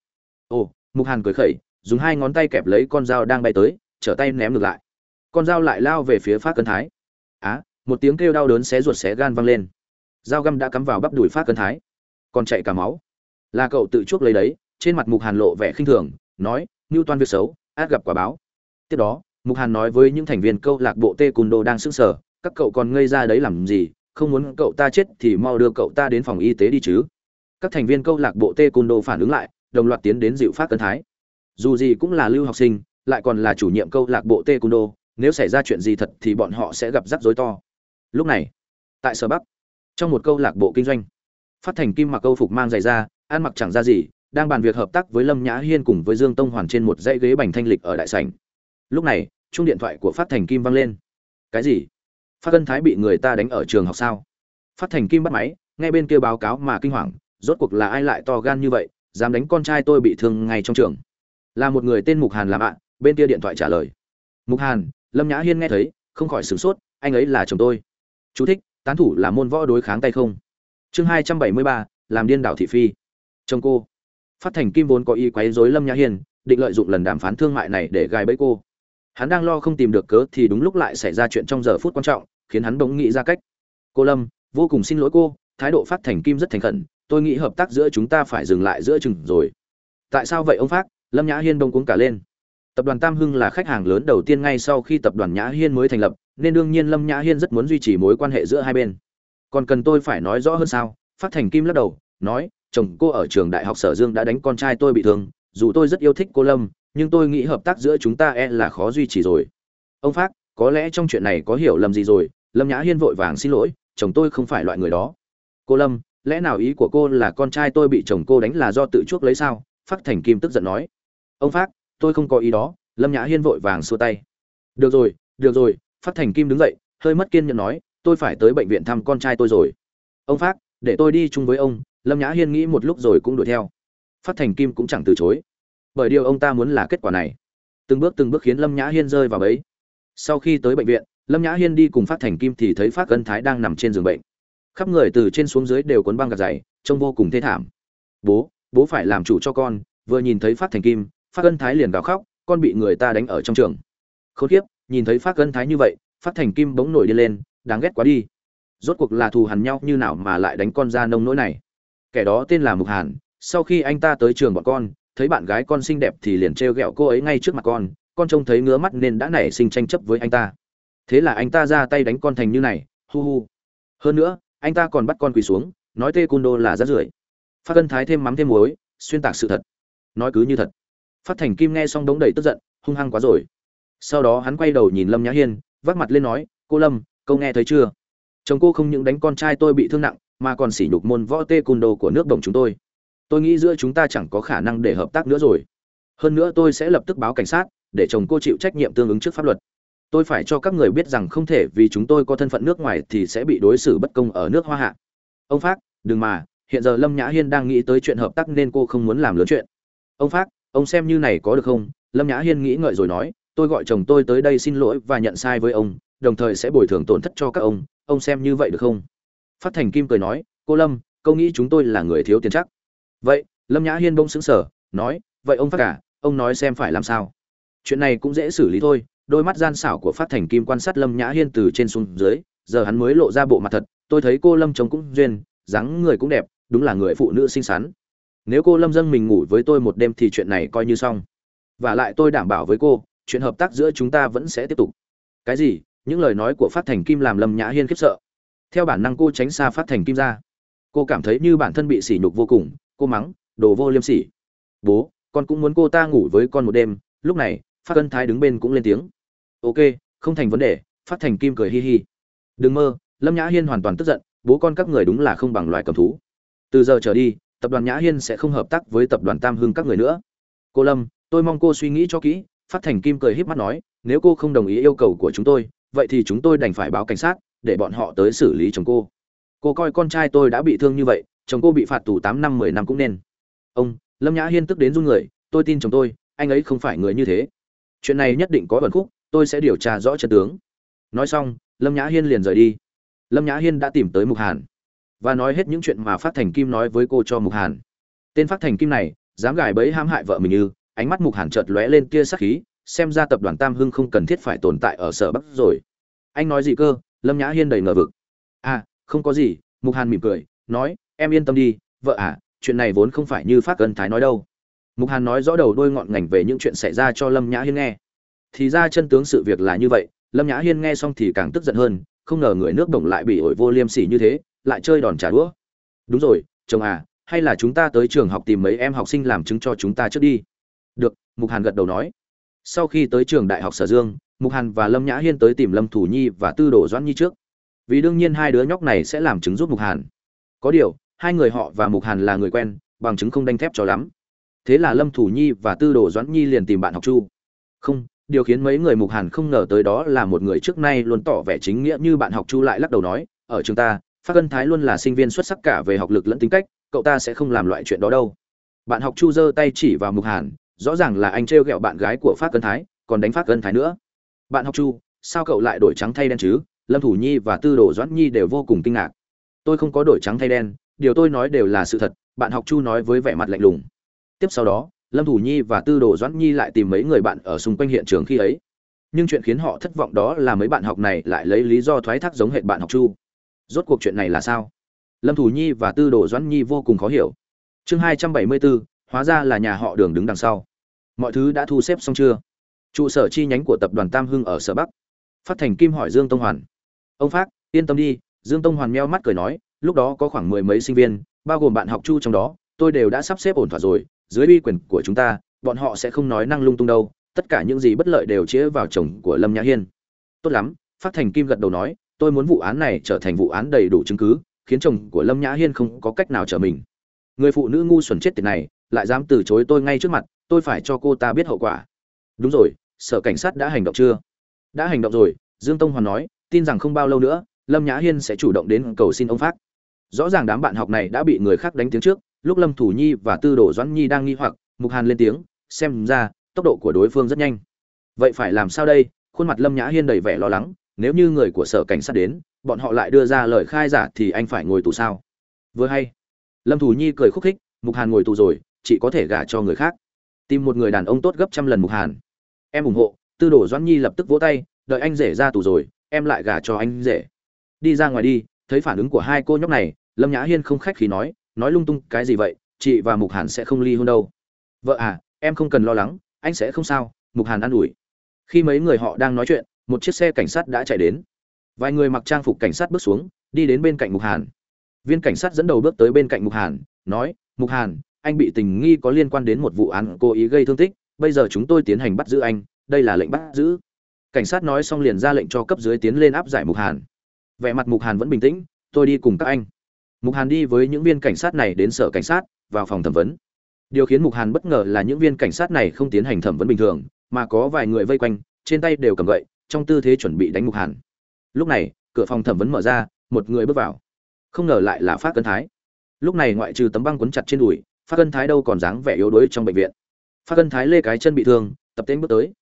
Ồ, mục hàn cười khẩy, dùng hai ngón tay kẹp lấy con dao đang bay tới, trở tay ném ngược lại. Con dao lại lao về phía phát cân thái. Á, một tiếng kêu đau đớn xé ruột xé gan văng lên. Dao găm đã cắm vào bắp đùi phát cân thái. Còn chạy cả máu. Là cậu tự chuốc lấy đấy, trên mặt mục hàn lộ vẻ khinh thường, nói ngưu toan việc xấu, át gặp quả báo. Tiếp đó, mục hàn nói với những thành viên câu lạc bộ tê cùn đồ đang sững sờ các cậu còn ngây ra đấy làm gì, không muốn cậu ta chết thì mau đưa cậu ta đến phòng y tế đi chứ. Các thành viên câu lạc bộ tê côn đồ phản ứng lại, đồng loạt tiến đến dịu phát cân thái. Dù gì cũng là lưu học sinh, lại còn là chủ nhiệm câu lạc bộ tê côn đồ nếu xảy ra chuyện gì thật thì bọn họ sẽ gặp rắc rối to. Lúc này, tại sở bắc, trong một câu lạc bộ kinh doanh, phát thành kim mặc câu phục mang giày ra, ăn mặc chẳng ra gì, đang bàn việc hợp tác với lâm nhã hiên cùng với dương tông hoàn trên một dãy ghế bành thanh lịch ở đại sảnh. Lúc này chung điện thoại của phát thành kim vang lên. Cái gì? Phát cân thái bị người ta đánh ở trường học sao? Phát thành kim bắt máy, nghe bên kia báo cáo mà kinh hoàng, rốt cuộc là ai lại to gan như vậy, dám đánh con trai tôi bị thương ngay trong trường. Là một người tên mục hàn làm ạ, bên kia điện thoại trả lời. Mục hàn, lâm nhã hiên nghe thấy, không khỏi sửng sốt, anh ấy là chồng tôi. Chú thích, tán thủ là môn võ đối kháng tay không? Chương hai trăm bảy mươi ba, làm điên đảo thị phi. Chồng cô. Phát thành kim vốn có ý quấy rối lâm nhã hiên, định lợi dụng lần đàm phán thương mại này để gài bẫy cô hắn đang lo không tìm được cớ thì đúng lúc lại xảy ra chuyện trong giờ phút quan trọng, khiến hắn bỗng nghĩ ra cách. Cô lâm, vô cùng xin lỗi cô, thái độ phát thành kim rất thành khẩn, tôi nghĩ hợp tác giữa chúng ta phải dừng lại giữa chừng rồi. Tại sao vậy ông phát? Lâm nhã hiên đông cuống cả lên. Tập đoàn tam hưng là khách hàng lớn đầu tiên ngay sau khi tập đoàn nhã hiên mới thành lập, nên đương nhiên lâm nhã hiên rất muốn duy trì mối quan hệ giữa hai bên. Còn cần tôi phải nói rõ hơn sao? Phát thành kim lắc đầu, nói, chồng cô ở trường đại học sở dương đã đánh con trai tôi bị thương, dù tôi rất yêu thích cô lâm nhưng tôi nghĩ hợp tác giữa chúng ta e là khó duy trì rồi. Ông phát có lẽ trong chuyện này có hiểu lầm gì rồi, lâm nhã hiên vội vàng xin lỗi, chồng tôi không phải loại người đó. Cô lâm, lẽ nào ý của cô là con trai tôi bị chồng cô đánh là do tự chuốc lấy sao? Phát thành kim tức giận nói. Ông phát tôi không có ý đó, lâm nhã hiên vội vàng xua tay. Được rồi được rồi phát thành kim đứng dậy, hơi mất kiên nhẫn nói, tôi phải tới bệnh viện thăm con trai tôi rồi. Ông phát để tôi đi chung với ông, lâm nhã hiên nghĩ một lúc rồi cũng đuổi theo. Phát thành kim cũng chẳng từ chối bởi điều ông ta muốn là kết quả này. Từng bước từng bước khiến lâm nhã hiên rơi vào bẫy. Sau khi tới bệnh viện, lâm nhã hiên đi cùng phát thành kim thì thấy phát ân thái đang nằm trên giường bệnh. Khắp người từ trên xuống dưới đều cuốn băng gạt dày, trông vô cùng thê thảm. Bố bố phải làm chủ cho con. Vừa nhìn thấy phát thành kim, phát ân thái liền gào khóc, con bị người ta đánh ở trong trường. Khốn kiếp, nhìn thấy phát ân thái như vậy, phát thành kim bỗng nổi đi lên, đáng ghét quá đi. Rốt cuộc là thù hằn nhau như nào mà lại đánh con ra nông nỗi này? Kẻ đó tên là mục hàn, sau khi anh ta tới trường bọn con thấy bạn gái con xinh đẹp thì liền trêu ghẹo cô ấy ngay trước mặt con con trông thấy ngứa mắt nên đã nảy sinh tranh chấp với anh ta. Thế là anh ta ra tay đánh con thành như này, hu hu. Hơn nữa, anh ta còn bắt con quỳ xuống, nói tê cun đô là rát rưởi. Phát cân thái thêm mắm thêm muối, xuyên tạc sự thật. Nói cứ như thật. Phát thành kim nghe xong đống đầy tức giận, hung hăng quá rồi. Sau đó hắn quay đầu nhìn lâm nhã hiên, vác mặt lên nói, cô lâm câu nghe thấy chưa? Chồng cô không những đánh con trai tôi bị thương nặng, mà còn sỉ nhục môn võ tê cun đô của nước đồng chúng tôi tôi nghĩ giữa chúng ta chẳng có khả năng để hợp tác nữa rồi. Hơn nữa tôi sẽ lập tức báo cảnh sát để chồng cô chịu trách nhiệm tương ứng trước pháp luật. Tôi phải cho các người biết rằng không thể vì chúng tôi có thân phận nước ngoài thì sẽ bị đối xử bất công ở nước hoa hạ. Ông Phát, đừng mà hiện giờ lâm nhã hiên đang nghĩ tới chuyện hợp tác nên cô không muốn làm lớn chuyện. Ông Phát, ông xem như này có được không? Lâm nhã hiên nghĩ ngợi rồi nói tôi gọi chồng tôi tới đây xin lỗi và nhận sai với ông đồng thời sẽ bồi thường tổn thất cho các ông. Ông xem như vậy được không? Phát thành kim cười nói cô lâm câu nghĩ chúng tôi là người thiếu tiền chắc vậy, lâm nhã hiên bông xứng sở nói, vậy ông phát cả ông nói xem phải làm sao? Chuyện này cũng dễ xử lý thôi, đôi mắt gian xảo của phát thành kim quan sát lâm nhã hiên từ trên xuống dưới, giờ hắn mới lộ ra bộ mặt thật, tôi thấy cô lâm trông cũng duyên, dáng người cũng đẹp, đúng là người phụ nữ xinh xắn. Nếu cô lâm dâng mình ngủ với tôi một đêm thì chuyện này coi như xong. Và lại tôi đảm bảo với cô, chuyện hợp tác giữa chúng ta vẫn sẽ tiếp tục. Cái gì? Những lời nói của phát thành kim làm lâm nhã hiên khiếp sợ. Theo bản năng cô tránh xa phát thành kim ra. Cô cảm thấy như bản thân bị sỉ nhục vô cùng cô mắng, đồ vô liêm sỉ. Bố, con cũng muốn cô ta ngủ với con một đêm, lúc này, phát cân thái đứng bên cũng lên tiếng. Ok, không thành vấn đề, phát thành kim cười hi hi. Đừng mơ, lâm nhã hiên hoàn toàn tức giận, bố con các người đúng là không bằng loài cầm thú. Từ giờ trở đi, tập đoàn nhã hiên sẽ không hợp tác với tập đoàn tam hưng các người nữa. Cô lâm, tôi mong cô suy nghĩ cho kỹ, phát thành kim cười híp mắt nói, nếu cô không đồng ý yêu cầu của chúng tôi, vậy thì chúng tôi đành phải báo cảnh sát, để bọn họ tới xử lý chồng cô. Cô coi con trai tôi đã bị thương như vậy chồng cô bị phạt tù tám năm, mười năm cũng nên. Ông, lâm nhã hiên tức đến run người, tôi tin chồng tôi, anh ấy không phải người như thế. Chuyện này nhất định có bẩn khúc, tôi sẽ điều tra rõ chân tướng. Nói xong, lâm nhã hiên liền rời đi. Lâm nhã hiên đã tìm tới mục hàn và nói hết những chuyện mà phát thành kim nói với cô cho mục hàn. Tên phát thành kim này, dám gài bẫy hãm hại vợ mình như, ánh mắt mục hàn chợt lóe lên tia sắc khí, xem ra tập đoàn tam hưng không cần thiết phải tồn tại ở sở bắc rồi. Anh nói gì cơ? Lâm nhã hiên đầy ngờ vực. À không có gì. Mục hàn mỉm cười, nói em yên tâm đi, vợ à chuyện này vốn không phải như phát cân thái nói đâu. Mục hàn nói rõ đầu đôi ngọn ngành về những chuyện xảy ra cho lâm nhã hiên nghe. Thì ra chân tướng sự việc là như vậy, lâm nhã hiên nghe xong thì càng tức giận hơn, không ngờ người nước đồng lại bị ổi vô liêm sỉ như thế, lại chơi đòn trả đũa. Đúng rồi, chồng à hay là chúng ta tới trường học tìm mấy em học sinh làm chứng cho chúng ta trước đi. Được, mục hàn gật đầu nói. Sau khi tới trường đại học sở dương, mục hàn và lâm nhã hiên tới tìm lâm thủ nhi và tư đồ doãn nhi trước. Vì đương nhiên hai đứa nhóc này sẽ làm chứng giúp mục hàn. Có điều hai người họ và mục hàn là người quen, bằng chứng không đanh thép cho lắm. Thế là lâm thủ nhi và tư đồ doãn nhi liền tìm bạn học chu. Không, điều khiến mấy người mục hàn không ngờ tới đó là một người trước nay luôn tỏ vẻ chính nghĩa như bạn học chu lại lắc đầu nói, ở trường ta phát cân thái luôn là sinh viên xuất sắc cả về học lực lẫn tính cách, cậu ta sẽ không làm loại chuyện đó đâu. Bạn học chu giơ tay chỉ vào mục hàn, rõ ràng là anh trêu ghẹo bạn gái của phát cân thái, còn đánh phát cân thái nữa. Bạn học chu, sao cậu lại đổi trắng thay đen chứ? Lâm thủ nhi và tư đồ doãn nhi đều vô cùng kinh ngạc. Tôi không có đổi trắng thay đen điều tôi nói đều là sự thật, bạn học chu nói với vẻ mặt lạnh lùng. Tiếp sau đó, lâm thủ nhi và tư đồ doãn nhi lại tìm mấy người bạn ở xung quanh hiện trường khi ấy. Nhưng chuyện khiến họ thất vọng đó là mấy bạn học này lại lấy lý do thoái thác giống hệ bạn học chu. Rốt cuộc chuyện này là sao? Lâm thủ nhi và tư đồ doãn nhi vô cùng khó hiểu. Chương hai trăm bảy mươi bốn hóa ra là nhà họ đường đứng đằng sau. Mọi thứ đã thu xếp xong chưa? Trụ sở chi nhánh của tập đoàn tam hưng ở sở bắc. Phát thành kim hỏi dương tông hoàn. Ông phát, yên tâm đi, dương tông hoàn meo mắt cười nói lúc đó có khoảng mười mấy sinh viên, bao gồm bạn học chu trong đó, tôi đều đã sắp xếp ổn thỏa rồi, dưới uy quyền của chúng ta, bọn họ sẽ không nói năng lung tung đâu, tất cả những gì bất lợi đều chĩa vào chồng của lâm nhã hiên. Tốt lắm, phát thành kim gật đầu nói, tôi muốn vụ án này trở thành vụ án đầy đủ chứng cứ, khiến chồng của lâm nhã hiên không có cách nào trở mình. Người phụ nữ ngu xuẩn chết tiệt này, lại dám từ chối tôi ngay trước mặt, tôi phải cho cô ta biết hậu quả. Đúng rồi, sở cảnh sát đã hành động chưa? Đã hành động rồi, dương tông hoàn nói, tin rằng không bao lâu nữa, lâm nhã hiên sẽ chủ động đến cầu xin ông phát rõ ràng đám bạn học này đã bị người khác đánh tiếng trước, lúc lâm thủ nhi và tư đồ doãn nhi đang nghi hoặc, mục hàn lên tiếng, xem ra, tốc độ của đối phương rất nhanh. Vậy phải làm sao đây? Khuôn mặt lâm nhã hiên đầy vẻ lo lắng, nếu như người của sở cảnh sát đến, bọn họ lại đưa ra lời khai giả thì anh phải ngồi tù sao? Vừa hay. Lâm thủ nhi cười khúc khích, mục hàn ngồi tù rồi chỉ có thể gả cho người khác. Tìm một người đàn ông tốt gấp trăm lần mục hàn. Em ủng hộ, tư đồ doãn nhi lập tức vỗ tay, đợi anh rể ra tù rồi, em lại gả cho anh rể. Đi ra ngoài đi, thấy phản ứng của hai cô nhóc này lâm nhã hiên không khách khí nói nói lung tung, cái gì vậy? Chị và mục hàn sẽ không ly hôn đâu. Vợ à em không cần lo lắng, anh sẽ không sao. Mục hàn an ủi. Khi mấy người họ đang nói chuyện, một chiếc xe cảnh sát đã chạy đến. Vài người mặc trang phục cảnh sát bước xuống, đi đến bên cạnh mục hàn. Viên cảnh sát dẫn đầu bước tới bên cạnh mục hàn, nói, mục hàn, anh bị tình nghi có liên quan đến một vụ án cố ý gây thương tích, bây giờ chúng tôi tiến hành bắt giữ anh, đây là lệnh bắt giữ. Cảnh sát nói xong liền ra lệnh cho cấp dưới tiến lên áp giải mục hàn. Vẻ mặt mục hàn vẫn bình tĩnh, tôi đi cùng các anh mục hàn đi với những viên cảnh sát này đến sở cảnh sát, vào phòng thẩm vấn. Điều khiến mục hàn bất ngờ là những viên cảnh sát này không tiến hành thẩm vấn bình thường, mà có vài người vây quanh, trên tay đều cầm gậy, trong tư thế chuẩn bị đánh mục hàn. Lúc này, cửa phòng thẩm vấn mở ra, một người bước vào. Không ngờ lại là phát cân thái. Lúc này ngoại trừ tấm băng quấn chặt trên đùi, phát cân thái đâu còn dáng vẻ yếu đuối trong bệnh viện. Phát cân thái lê cái chân bị thương, tập tên bước tới.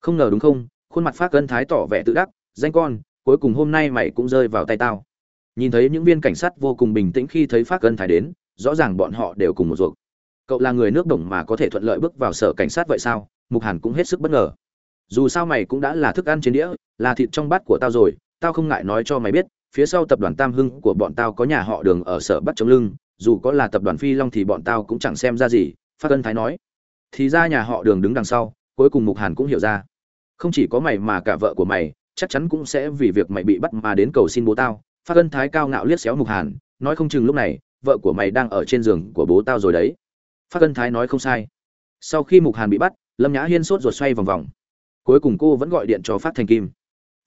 Không ngờ đúng không, khuôn mặt phát cân thái tỏ vẻ tự đắc, danh con, cuối cùng hôm nay mày cũng rơi vào tay tao nhìn thấy những viên cảnh sát vô cùng bình tĩnh khi thấy phát cân thái đến, rõ ràng bọn họ đều cùng một ruột. Cậu là người nước đồng mà có thể thuận lợi bước vào sở cảnh sát vậy sao? Mục hàn cũng hết sức bất ngờ. Dù sao mày cũng đã là thức ăn trên đĩa, là thịt trong bát của tao rồi, tao không ngại nói cho mày biết, phía sau tập đoàn tam hưng của bọn tao có nhà họ đường ở sở bắt chống lưng, dù có là tập đoàn phi long thì bọn tao cũng chẳng xem ra gì phát cân thái nói. Thì ra nhà họ đường đứng đằng sau, cuối cùng mục hàn cũng hiểu ra. Không chỉ có mày mà cả vợ của mày, chắc chắn cũng sẽ vì việc mày bị bắt mà đến cầu xin bố tao phát cân thái cao ngạo liếc xéo mục hàn, nói không chừng lúc này, vợ của mày đang ở trên giường của bố tao rồi đấy. Phát cân thái nói không sai. Sau khi mục hàn bị bắt, lâm nhã hiên sốt ruột xoay vòng vòng. Cuối cùng cô vẫn gọi điện cho phát thành kim.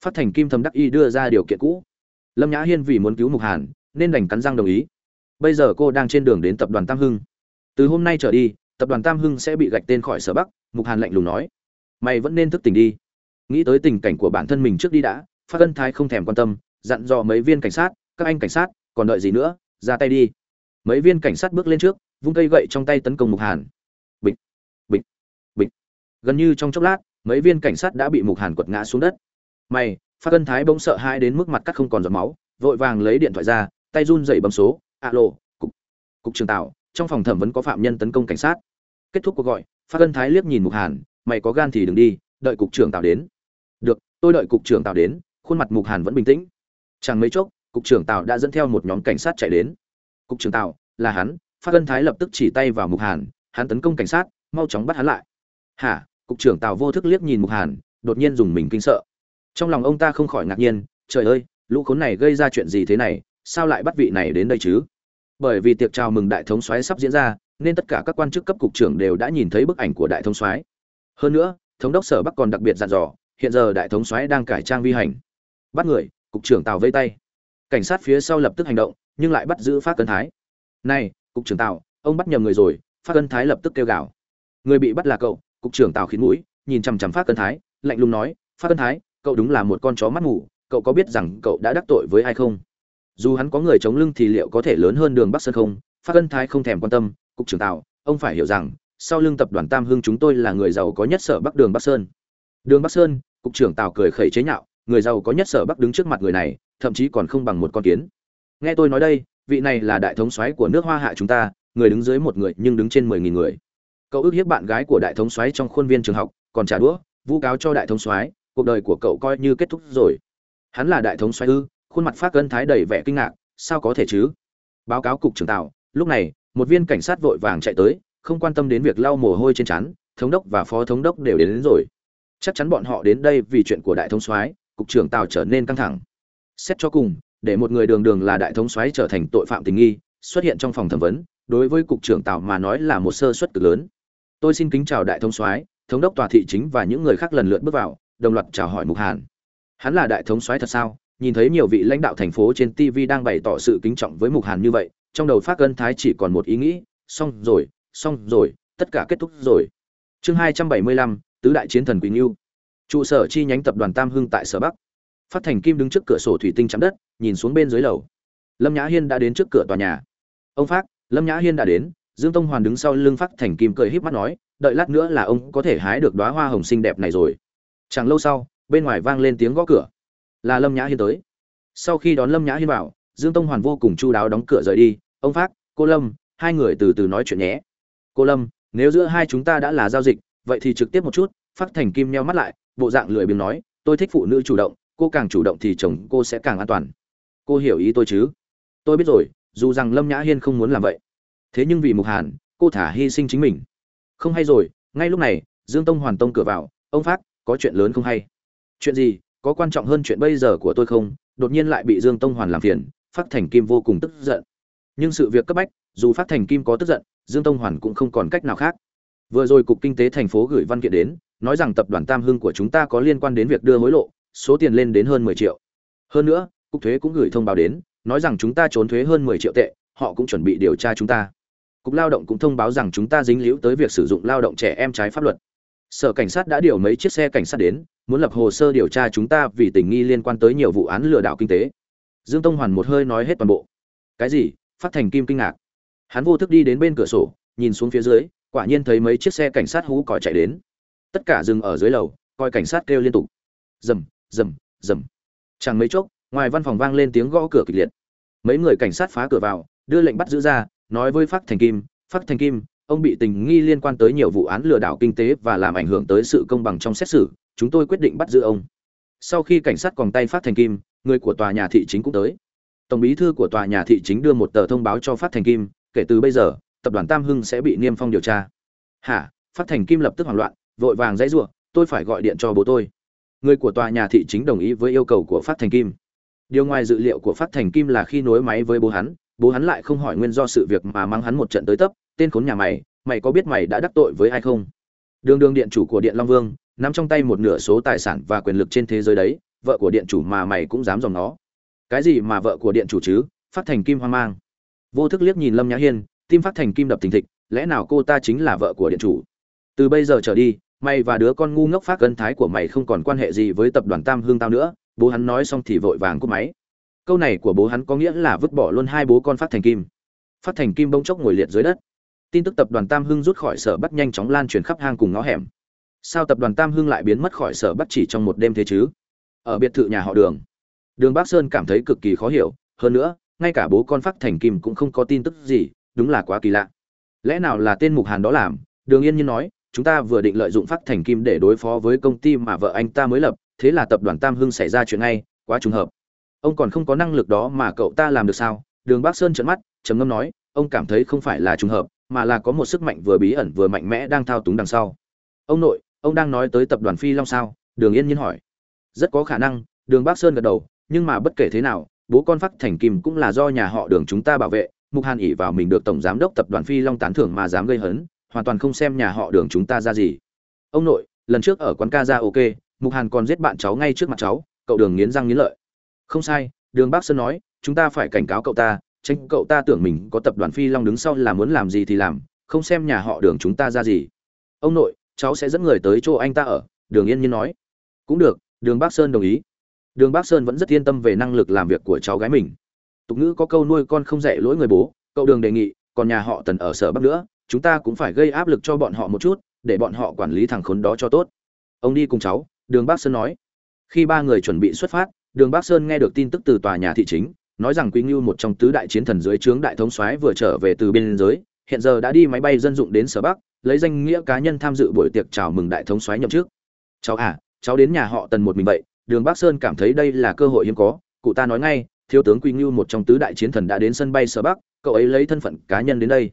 Phát thành kim thầm đắc y đưa ra điều kiện cũ. Lâm nhã hiên vì muốn cứu mục hàn, nên đành cắn răng đồng ý. Bây giờ cô đang trên đường đến tập đoàn tam hưng. Từ hôm nay trở đi, tập đoàn tam hưng sẽ bị gạch tên khỏi sở bắc, mục hàn lạnh lùng nói. Mày vẫn nên thức tỉnh đi. Nghĩ tới tình cảnh của bản thân mình trước đi đã phát cân thái không thèm quan tâm dặn dò mấy viên cảnh sát, các anh cảnh sát, còn đợi gì nữa? Ra tay đi. Mấy viên cảnh sát bước lên trước, vung cây gậy trong tay tấn công mục hàn. Bịch bịch bịch. Gần như trong chốc lát, mấy viên cảnh sát đã bị mục hàn quật ngã xuống đất. Mày, phát cân thái bỗng sợ hãi đến mức mặt cắt không còn giọt máu, vội vàng lấy điện thoại ra, tay run dậy bấm số, alo, cục cục trường tạo trong phòng thẩm vấn có phạm nhân tấn công cảnh sát. Kết thúc cuộc gọi, phát cân thái liếc nhìn mục hàn, mày có gan thì đừng đi, đợi cục trưởng tạo đến. Được, tôi đợi cục trưởng tạo đến. Khuôn mặt mục hàn vẫn bình tĩnh chẳng mấy chốc, cục trưởng Tào đã dẫn theo một nhóm cảnh sát chạy đến. Cục trưởng Tào, là hắn phát cân thái lập tức chỉ tay vào mục hàn, hắn tấn công cảnh sát, mau chóng bắt hắn lại. Hả? Cục trưởng tào vô thức liếc nhìn mục hàn, đột nhiên dùng mình kinh sợ. Trong lòng ông ta không khỏi ngạc nhiên, trời ơi, lũ khốn này gây ra chuyện gì thế này, sao lại bắt vị này đến đây chứ? Bởi vì tiệc chào mừng đại thống soái sắp diễn ra, nên tất cả các quan chức cấp cục trưởng đều đã nhìn thấy bức ảnh của đại thống soái. Hơn nữa, thống đốc sở bắc còn đặc biệt dặn dò, hiện giờ đại thống soái đang cải trang vi hành. Bắt người cục trưởng tào vây tay. Cảnh sát phía sau lập tức hành động, nhưng lại bắt giữ phát cân thái. Này, cục trưởng tào, ông bắt nhầm người rồi, phát cân thái lập tức kêu gào. Người bị bắt là cậu, cục trưởng tào khiến mũi, nhìn chằm chằm phát cân thái, lạnh lùng nói, phát cân thái, cậu đúng là một con chó mắt ngủ cậu có biết rằng cậu đã đắc tội với ai không? Dù hắn có người chống lưng thì liệu có thể lớn hơn đường bắc sơn không? Phát cân thái không thèm quan tâm, cục trưởng tào, ông phải hiểu rằng, sau lưng tập đoàn tam hưng chúng tôi là người giàu có nhất sở bắc đường bắc sơn. Đường bắc sơn? cục trưởng tào cười khẩy chế nhạo người giàu có nhất sở bắc đứng trước mặt người này thậm chí còn không bằng một con kiến. Nghe tôi nói đây vị này là đại thống soái của nước hoa hạ chúng ta người đứng dưới một người nhưng đứng trên mười nghìn người. Cậu ước hiếp bạn gái của đại thống soái trong khuôn viên trường học còn trả đũa vu cáo cho đại thống soái cuộc đời của cậu coi như kết thúc rồi. Hắn là đại thống soái ư khuôn mặt phát cân thái đầy vẻ kinh ngạc sao có thể chứ? Báo cáo cục trưởng tạo lúc này một viên cảnh sát vội vàng chạy tới không quan tâm đến việc lau mồ hôi trên trán thống đốc và phó thống đốc đều đến, đến rồi. Chắc chắn bọn họ đến đây vì chuyện của đại thống soái cục trưởng tào trở nên căng thẳng. Xét cho cùng, để một người đường đường là đại thống soái trở thành tội phạm tình nghi, xuất hiện trong phòng thẩm vấn, đối với cục trưởng tào mà nói là một sơ suất cực lớn. Tôi xin kính chào đại thống soái, thống đốc tòa thị chính và những người khác lần lượt bước vào, đồng loạt chào hỏi mục hàn. Hắn là đại thống soái thật sao? Nhìn thấy nhiều vị lãnh đạo thành phố trên tv đang bày tỏ sự kính trọng với mục hàn như vậy, trong đầu phát ân thái chỉ còn một ý nghĩ, xong rồi xong rồi, tất cả kết thúc rồi. Chương hai trăm bảy mươi lăm, tứ đại chiến thần quỳnh yêu trụ sở chi nhánh tập đoàn tam hưng tại sở bắc. Phát thành kim đứng trước cửa sổ thủy tinh chạm đất, nhìn xuống bên dưới lầu. Lâm nhã hiên đã đến trước cửa tòa nhà. Ông phát, lâm nhã hiên đã đến, dương tông hoàn đứng sau lưng phát thành kim cười híp mắt nói, đợi lát nữa là ông có thể hái được đóa hoa hồng xinh đẹp này rồi. Chẳng lâu sau, bên ngoài vang lên tiếng gõ cửa. Là lâm nhã hiên tới. Sau khi đón lâm nhã hiên vào, dương tông hoàn vô cùng chu đáo đóng cửa rời đi. Ông phát, cô lâm, hai người từ từ nói chuyện nhé. Cô lâm, nếu giữa hai chúng ta đã là giao dịch, vậy thì trực tiếp một chút. Phát thành kim nheo mắt lại bộ dạng lười biếng nói, tôi thích phụ nữ chủ động, cô càng chủ động thì chồng cô sẽ càng an toàn. Cô hiểu ý tôi chứ? Tôi biết rồi, dù rằng lâm nhã hiên không muốn làm vậy. Thế nhưng vì mục hàn, cô thả hy sinh chính mình. Không hay rồi, ngay lúc này, dương tông hoàn tông cửa vào, ông phát, có chuyện lớn không hay? Chuyện gì, có quan trọng hơn chuyện bây giờ của tôi không? Đột nhiên lại bị dương tông hoàn làm phiền, phát thành kim vô cùng tức giận. Nhưng sự việc cấp bách, dù phát thành kim có tức giận, dương tông hoàn cũng không còn cách nào khác. Vừa rồi cục kinh tế thành phố gửi văn kiện đến nói rằng tập đoàn tam hưng của chúng ta có liên quan đến việc đưa hối lộ, số tiền lên đến hơn mười triệu. Hơn nữa, cục thuế cũng gửi thông báo đến, nói rằng chúng ta trốn thuế hơn mười triệu tệ, họ cũng chuẩn bị điều tra chúng ta. Cục lao động cũng thông báo rằng chúng ta dính líu tới việc sử dụng lao động trẻ em trái pháp luật. Sở cảnh sát đã điều mấy chiếc xe cảnh sát đến, muốn lập hồ sơ điều tra chúng ta vì tình nghi liên quan tới nhiều vụ án lừa đảo kinh tế. Dương tông hoàn một hơi nói hết toàn bộ. Cái gì? Phát thành kim kinh ngạc. Hắn vô thức đi đến bên cửa sổ, nhìn xuống phía dưới, quả nhiên thấy mấy chiếc xe cảnh sát hú còi chạy đến tất cả dừng ở dưới lầu, coi cảnh sát kêu liên tục. Rầm rầm rầm chẳng mấy chốc, ngoài văn phòng vang lên tiếng gõ cửa kịch liệt. Mấy người cảnh sát phá cửa vào, đưa lệnh bắt giữ ra, nói với phát thành kim phát thành kim, ông bị tình nghi liên quan tới nhiều vụ án lừa đảo kinh tế và làm ảnh hưởng tới sự công bằng trong xét xử, chúng tôi quyết định bắt giữ ông. Sau khi cảnh sát còn tay phát thành kim, người của tòa nhà thị chính cũng tới. Tổng bí thư của tòa nhà thị chính đưa một tờ thông báo cho phát thành kim, kể từ bây giờ, tập đoàn tam hưng sẽ bị niêm phong điều tra. Hả? Phát thành kim lập tức hoảng loạn vội vàng dãy rủa, tôi phải gọi điện cho bố tôi. Người của tòa nhà thị chính đồng ý với yêu cầu của phát thành kim. Điều ngoài dự liệu của phát thành kim là khi nối máy với bố hắn bố hắn lại không hỏi nguyên do sự việc mà mang hắn một trận tới tấp tên khốn nhà mày mày có biết mày đã đắc tội với ai không? Đường đường điện chủ của điện long vương nắm trong tay một nửa số tài sản và quyền lực trên thế giới đấy vợ của điện chủ mà mày cũng dám dòng nó. Cái gì mà vợ của điện chủ chứ? Phát thành kim hoang mang. Vô thức liếc nhìn lâm nhã hiên tim phát thành kim đập thình thịch lẽ nào cô ta chính là vợ của điện chủ? Từ bây giờ trở đi mày và đứa con ngu ngốc phát gân thái của mày không còn quan hệ gì với tập đoàn tam hương tao nữa, bố hắn nói xong thì vội vàng cúp máy. Câu này của bố hắn có nghĩa là vứt bỏ luôn hai bố con phát thành kim. Phát thành kim bỗng chốc ngồi liệt dưới đất. Tin tức tập đoàn tam hưng rút khỏi sở bắt nhanh chóng lan truyền khắp hang cùng ngõ hẻm. Sao tập đoàn tam hưng lại biến mất khỏi sở bắt chỉ trong một đêm thế chứ? Ở biệt thự nhà họ đường. Đường bắc sơn cảm thấy cực kỳ khó hiểu, hơn nữa, ngay cả bố con phát thành kim cũng không có tin tức gì, đúng là quá kỳ lạ. Lẽ nào là tên mục hàn đó làm? Đường yên nhiên nói chúng ta vừa định lợi dụng phát thành kim để đối phó với công ty mà vợ anh ta mới lập, thế là tập đoàn tam hưng xảy ra chuyện ngay, quá trùng hợp. Ông còn không có năng lực đó mà cậu ta làm được sao? Đường bắc sơn trợn mắt, trầm ngâm nói, ông cảm thấy không phải là trùng hợp, mà là có một sức mạnh vừa bí ẩn vừa mạnh mẽ đang thao túng đằng sau. Ông nội, ông đang nói tới tập đoàn phi long sao? Đường yên nhiên hỏi. Rất có khả năng, đường bắc sơn gật đầu, nhưng mà bất kể thế nào, bố con phát thành kim cũng là do nhà họ đường chúng ta bảo vệ, mục hàn ỉ vào mình được tổng giám đốc tập đoàn phi long tán thưởng mà dám gây hấn hoàn toàn không xem nhà họ đường chúng ta ra gì. Ông nội, lần trước ở quán ca ra ok, mục hàn còn giết bạn cháu ngay trước mặt cháu, cậu đường nghiến răng nghiến lợi. Không sai, đường bắc sơn nói, chúng ta phải cảnh cáo cậu ta, tránh cậu ta tưởng mình có tập đoàn phi long đứng sau là muốn làm gì thì làm, không xem nhà họ đường chúng ta ra gì. Ông nội, cháu sẽ dẫn người tới chỗ anh ta ở, đường yên nhiên nói. Cũng được, đường bắc sơn đồng ý. Đường bắc sơn vẫn rất yên tâm về năng lực làm việc của cháu gái mình. Tục ngữ có câu nuôi con không dạy lỗi người bố, cậu đường đề nghị, còn nhà họ tần ở sở bắc nữa chúng ta cũng phải gây áp lực cho bọn họ một chút, để bọn họ quản lý thằng khốn đó cho tốt. Ông đi cùng cháu, đường bắc sơn nói. Khi ba người chuẩn bị xuất phát, đường bắc sơn nghe được tin tức từ tòa nhà thị chính, nói rằng quý ngưu một trong tứ đại chiến thần dưới trướng đại thống soái vừa trở về từ biên giới, hiện giờ đã đi máy bay dân dụng đến sở bắc, lấy danh nghĩa cá nhân tham dự buổi tiệc chào mừng đại thống soái nhậm chức. Cháu à cháu đến nhà họ tần một mình vậy, đường bắc sơn cảm thấy đây là cơ hội hiếm có, cụ ta nói ngay, thiếu tướng quý ngưu một trong tứ đại chiến thần đã đến sân bay sở bắc, cậu ấy lấy thân phận cá nhân đến đây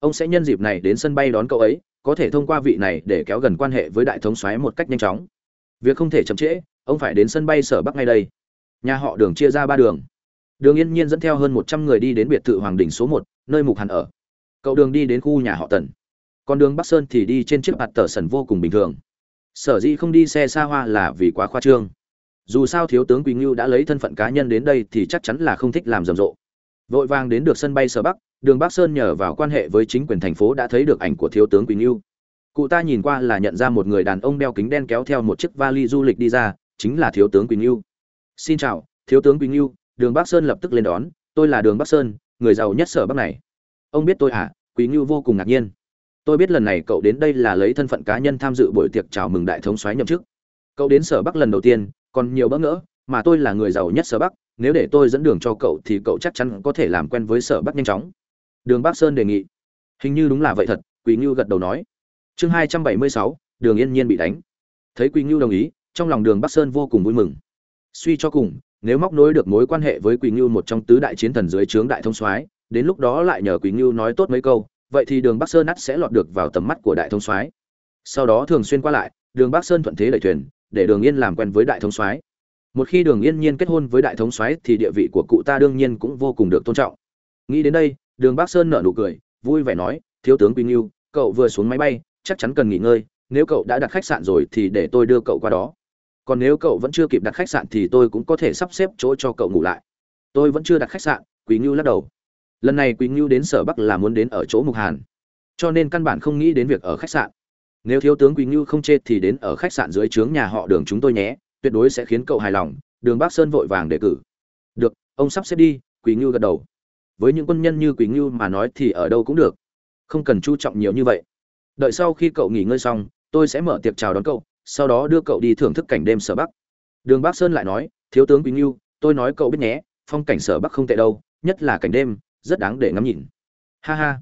ông sẽ nhân dịp này đến sân bay đón cậu ấy, có thể thông qua vị này để kéo gần quan hệ với đại thống soái một cách nhanh chóng. Việc không thể chậm trễ, ông phải đến sân bay sở bắc ngay đây. Nhà họ đường chia ra ba đường. Đường yên nhiên dẫn theo hơn một trăm người đi đến biệt thự hoàng đình số một, nơi mục hàn ở. Cậu đường đi đến khu nhà họ tần. Còn đường bắc sơn thì đi trên chiếc mặt tờ sần vô cùng bình thường. Sở dĩ không đi xe xa hoa là vì quá khoa trương. Dù sao thiếu tướng Quỳnh ngưu đã lấy thân phận cá nhân đến đây thì chắc chắn là không thích làm rầm rộ. Vội vàng đến được sân bay sở bắc đường bắc sơn nhờ vào quan hệ với chính quyền thành phố đã thấy được ảnh của thiếu tướng quỳnh ngưu cụ ta nhìn qua là nhận ra một người đàn ông đeo kính đen kéo theo một chiếc vali du lịch đi ra, chính là thiếu tướng quỳnh ngưu xin chào, thiếu tướng quỳnh ngưu đường bắc sơn lập tức lên đón, tôi là đường bắc sơn, người giàu nhất sở bắc này. Ông biết tôi à quỳnh ngưu vô cùng ngạc nhiên. Tôi biết lần này cậu đến đây là lấy thân phận cá nhân tham dự buổi tiệc chào mừng đại thống soái nhậm chức. Cậu đến sở bắc lần đầu tiên, còn nhiều bỡ ngỡ, mà tôi là người giàu nhất sở bắc, nếu để tôi dẫn đường cho cậu thì cậu chắc chắn có thể làm quen với sở bắc nhanh chóng đường bắc sơn đề nghị. Hình như đúng là vậy thật quý ngưu gật đầu nói. Chương hai trăm bảy mươi sáu, đường yên nhiên bị đánh. Thấy quý ngưu đồng ý, trong lòng đường bắc sơn vô cùng vui mừng. Suy cho cùng, nếu móc nối được mối quan hệ với quỳ ngưu một trong tứ đại chiến thần dưới trướng đại thông soái, đến lúc đó lại nhờ quý ngưu nói tốt mấy câu, vậy thì đường bắc sơn ắt sẽ lọt được vào tầm mắt của đại thông soái. Sau đó thường xuyên qua lại, đường bắc sơn thuận thế đẩy thuyền, để đường yên làm quen với đại thông soái. Một khi đường yên nhiên kết hôn với đại thống soái thì địa vị của cụ ta đương nhiên cũng vô cùng được tôn trọng. Nghĩ đến đây đường bắc sơn nở nụ cười, vui vẻ nói, thiếu tướng quý ngưu, cậu vừa xuống máy bay, chắc chắn cần nghỉ ngơi, nếu cậu đã đặt khách sạn rồi thì để tôi đưa cậu qua đó. Còn nếu cậu vẫn chưa kịp đặt khách sạn thì tôi cũng có thể sắp xếp chỗ cho cậu ngủ lại. Tôi vẫn chưa đặt khách sạn quý ngưu lắc đầu. Lần này quý ngưu đến sở bắc là muốn đến ở chỗ mục hàn. Cho nên căn bản không nghĩ đến việc ở khách sạn. Nếu thiếu tướng quý ngưu không chê thì đến ở khách sạn dưới trướng nhà họ đường chúng tôi nhé, tuyệt đối sẽ khiến cậu hài lòng, đường bắc sơn vội vàng đề cử. Được, ông sắp xếp đi quý ngưu gật đầu với những quân nhân như quý ngưu mà nói thì ở đâu cũng được. Không cần chú trọng nhiều như vậy. Đợi sau khi cậu nghỉ ngơi xong, tôi sẽ mở tiệc chào đón cậu, sau đó đưa cậu đi thưởng thức cảnh đêm sở bắc. Đường bắc sơn lại nói, thiếu tướng quý ngưu tôi nói cậu biết nhé, phong cảnh sở bắc không tệ đâu, nhất là cảnh đêm, rất đáng để ngắm nhìn. Ha ha.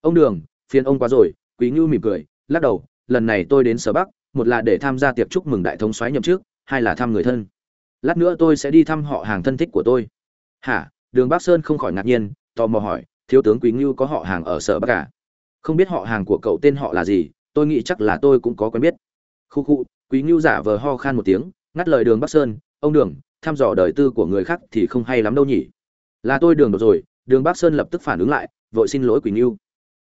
Ông đường, phiền ông quá rồi quý ngưu mỉm cười, lắc đầu, lần này tôi đến sở bắc, một là để tham gia tiệc chúc mừng đại thống soái nhậm chức, hai là thăm người thân. Lát nữa tôi sẽ đi thăm họ hàng thân thích của tôi. Hả? Đường bắc sơn không khỏi ngạc nhiên, tò mò hỏi, thiếu tướng quý ngưu có họ hàng ở sở bắc cả không biết họ hàng của cậu tên họ là gì, tôi nghĩ chắc là tôi cũng có quen biết. Khu khu. Quý ngưu giả vờ ho khan một tiếng, ngắt lời đường bắc sơn, ông đường, thăm dò đời tư của người khác thì không hay lắm đâu nhỉ. Là tôi đường đột rồi. Đường bắc sơn lập tức phản ứng lại, vội xin lỗi quý ngưu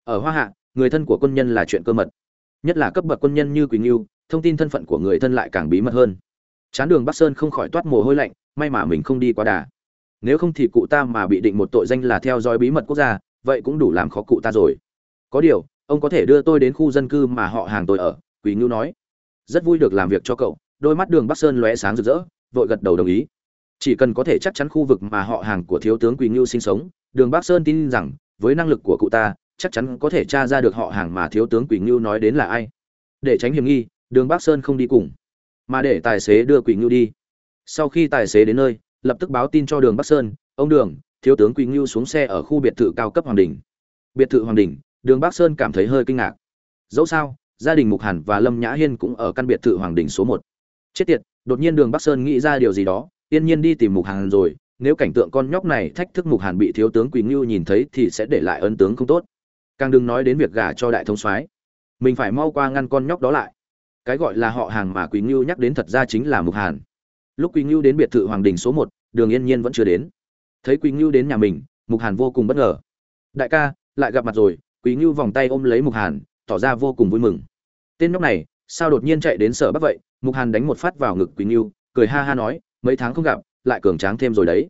ở hoa hạ, người thân của quân nhân là chuyện cơ mật, nhất là cấp bậc quân nhân như quý ngưu thông tin thân phận của người thân lại càng bí mật hơn. Chán đường bắc sơn không khỏi toát mồ hôi lạnh, may mà mình không đi qua đà nếu không thì cụ ta mà bị định một tội danh là theo dõi bí mật quốc gia, vậy cũng đủ làm khó cụ ta rồi. Có điều, ông có thể đưa tôi đến khu dân cư mà họ hàng tôi ở quý ngưu nói. Rất vui được làm việc cho cậu, đôi mắt đường bắc sơn lóe sáng rực rỡ, vội gật đầu đồng ý. Chỉ cần có thể chắc chắn khu vực mà họ hàng của thiếu tướng quý ngưu sinh sống, đường bắc sơn tin rằng, với năng lực của cụ ta, chắc chắn có thể tra ra được họ hàng mà thiếu tướng quý ngưu nói đến là ai. Để tránh hiểm nghi, đường bắc sơn không đi cùng, mà để tài xế đưa quỷ ngưu đi. Sau khi tài xế đến nơi lập tức báo tin cho đường bắc sơn, ông đường, thiếu tướng Quỳnh ngưu xuống xe ở khu biệt thự cao cấp hoàng đình. Biệt thự hoàng đình, đường bắc sơn cảm thấy hơi kinh ngạc. Dẫu sao, gia đình mục hàn và lâm nhã hiên cũng ở căn biệt thự hoàng đình số một. Chết tiệt, đột nhiên đường bắc sơn nghĩ ra điều gì đó, yên nhiên đi tìm mục hàn rồi, nếu cảnh tượng con nhóc này thách thức mục hàn bị thiếu tướng Quỳnh ngưu nhìn thấy thì sẽ để lại ấn tướng không tốt. Càng đừng nói đến việc gả cho đại thông soái, mình phải mau qua ngăn con nhóc đó lại. Cái gọi là họ hàng mà quý ngưu nhắc đến thật ra chính là mục hàn lúc Quỳnh ngưu đến biệt thự hoàng đình số một, đường yên nhiên vẫn chưa đến. Thấy Quỳnh ngưu đến nhà mình, mục hàn vô cùng bất ngờ. Đại ca, lại gặp mặt rồi, Quỳnh ngưu vòng tay ôm lấy mục hàn, tỏ ra vô cùng vui mừng. Tên nhóc này, sao đột nhiên chạy đến sở bắc vậy? Mục hàn đánh một phát vào ngực Quỳnh ngưu cười ha ha nói, mấy tháng không gặp, lại cường tráng thêm rồi đấy.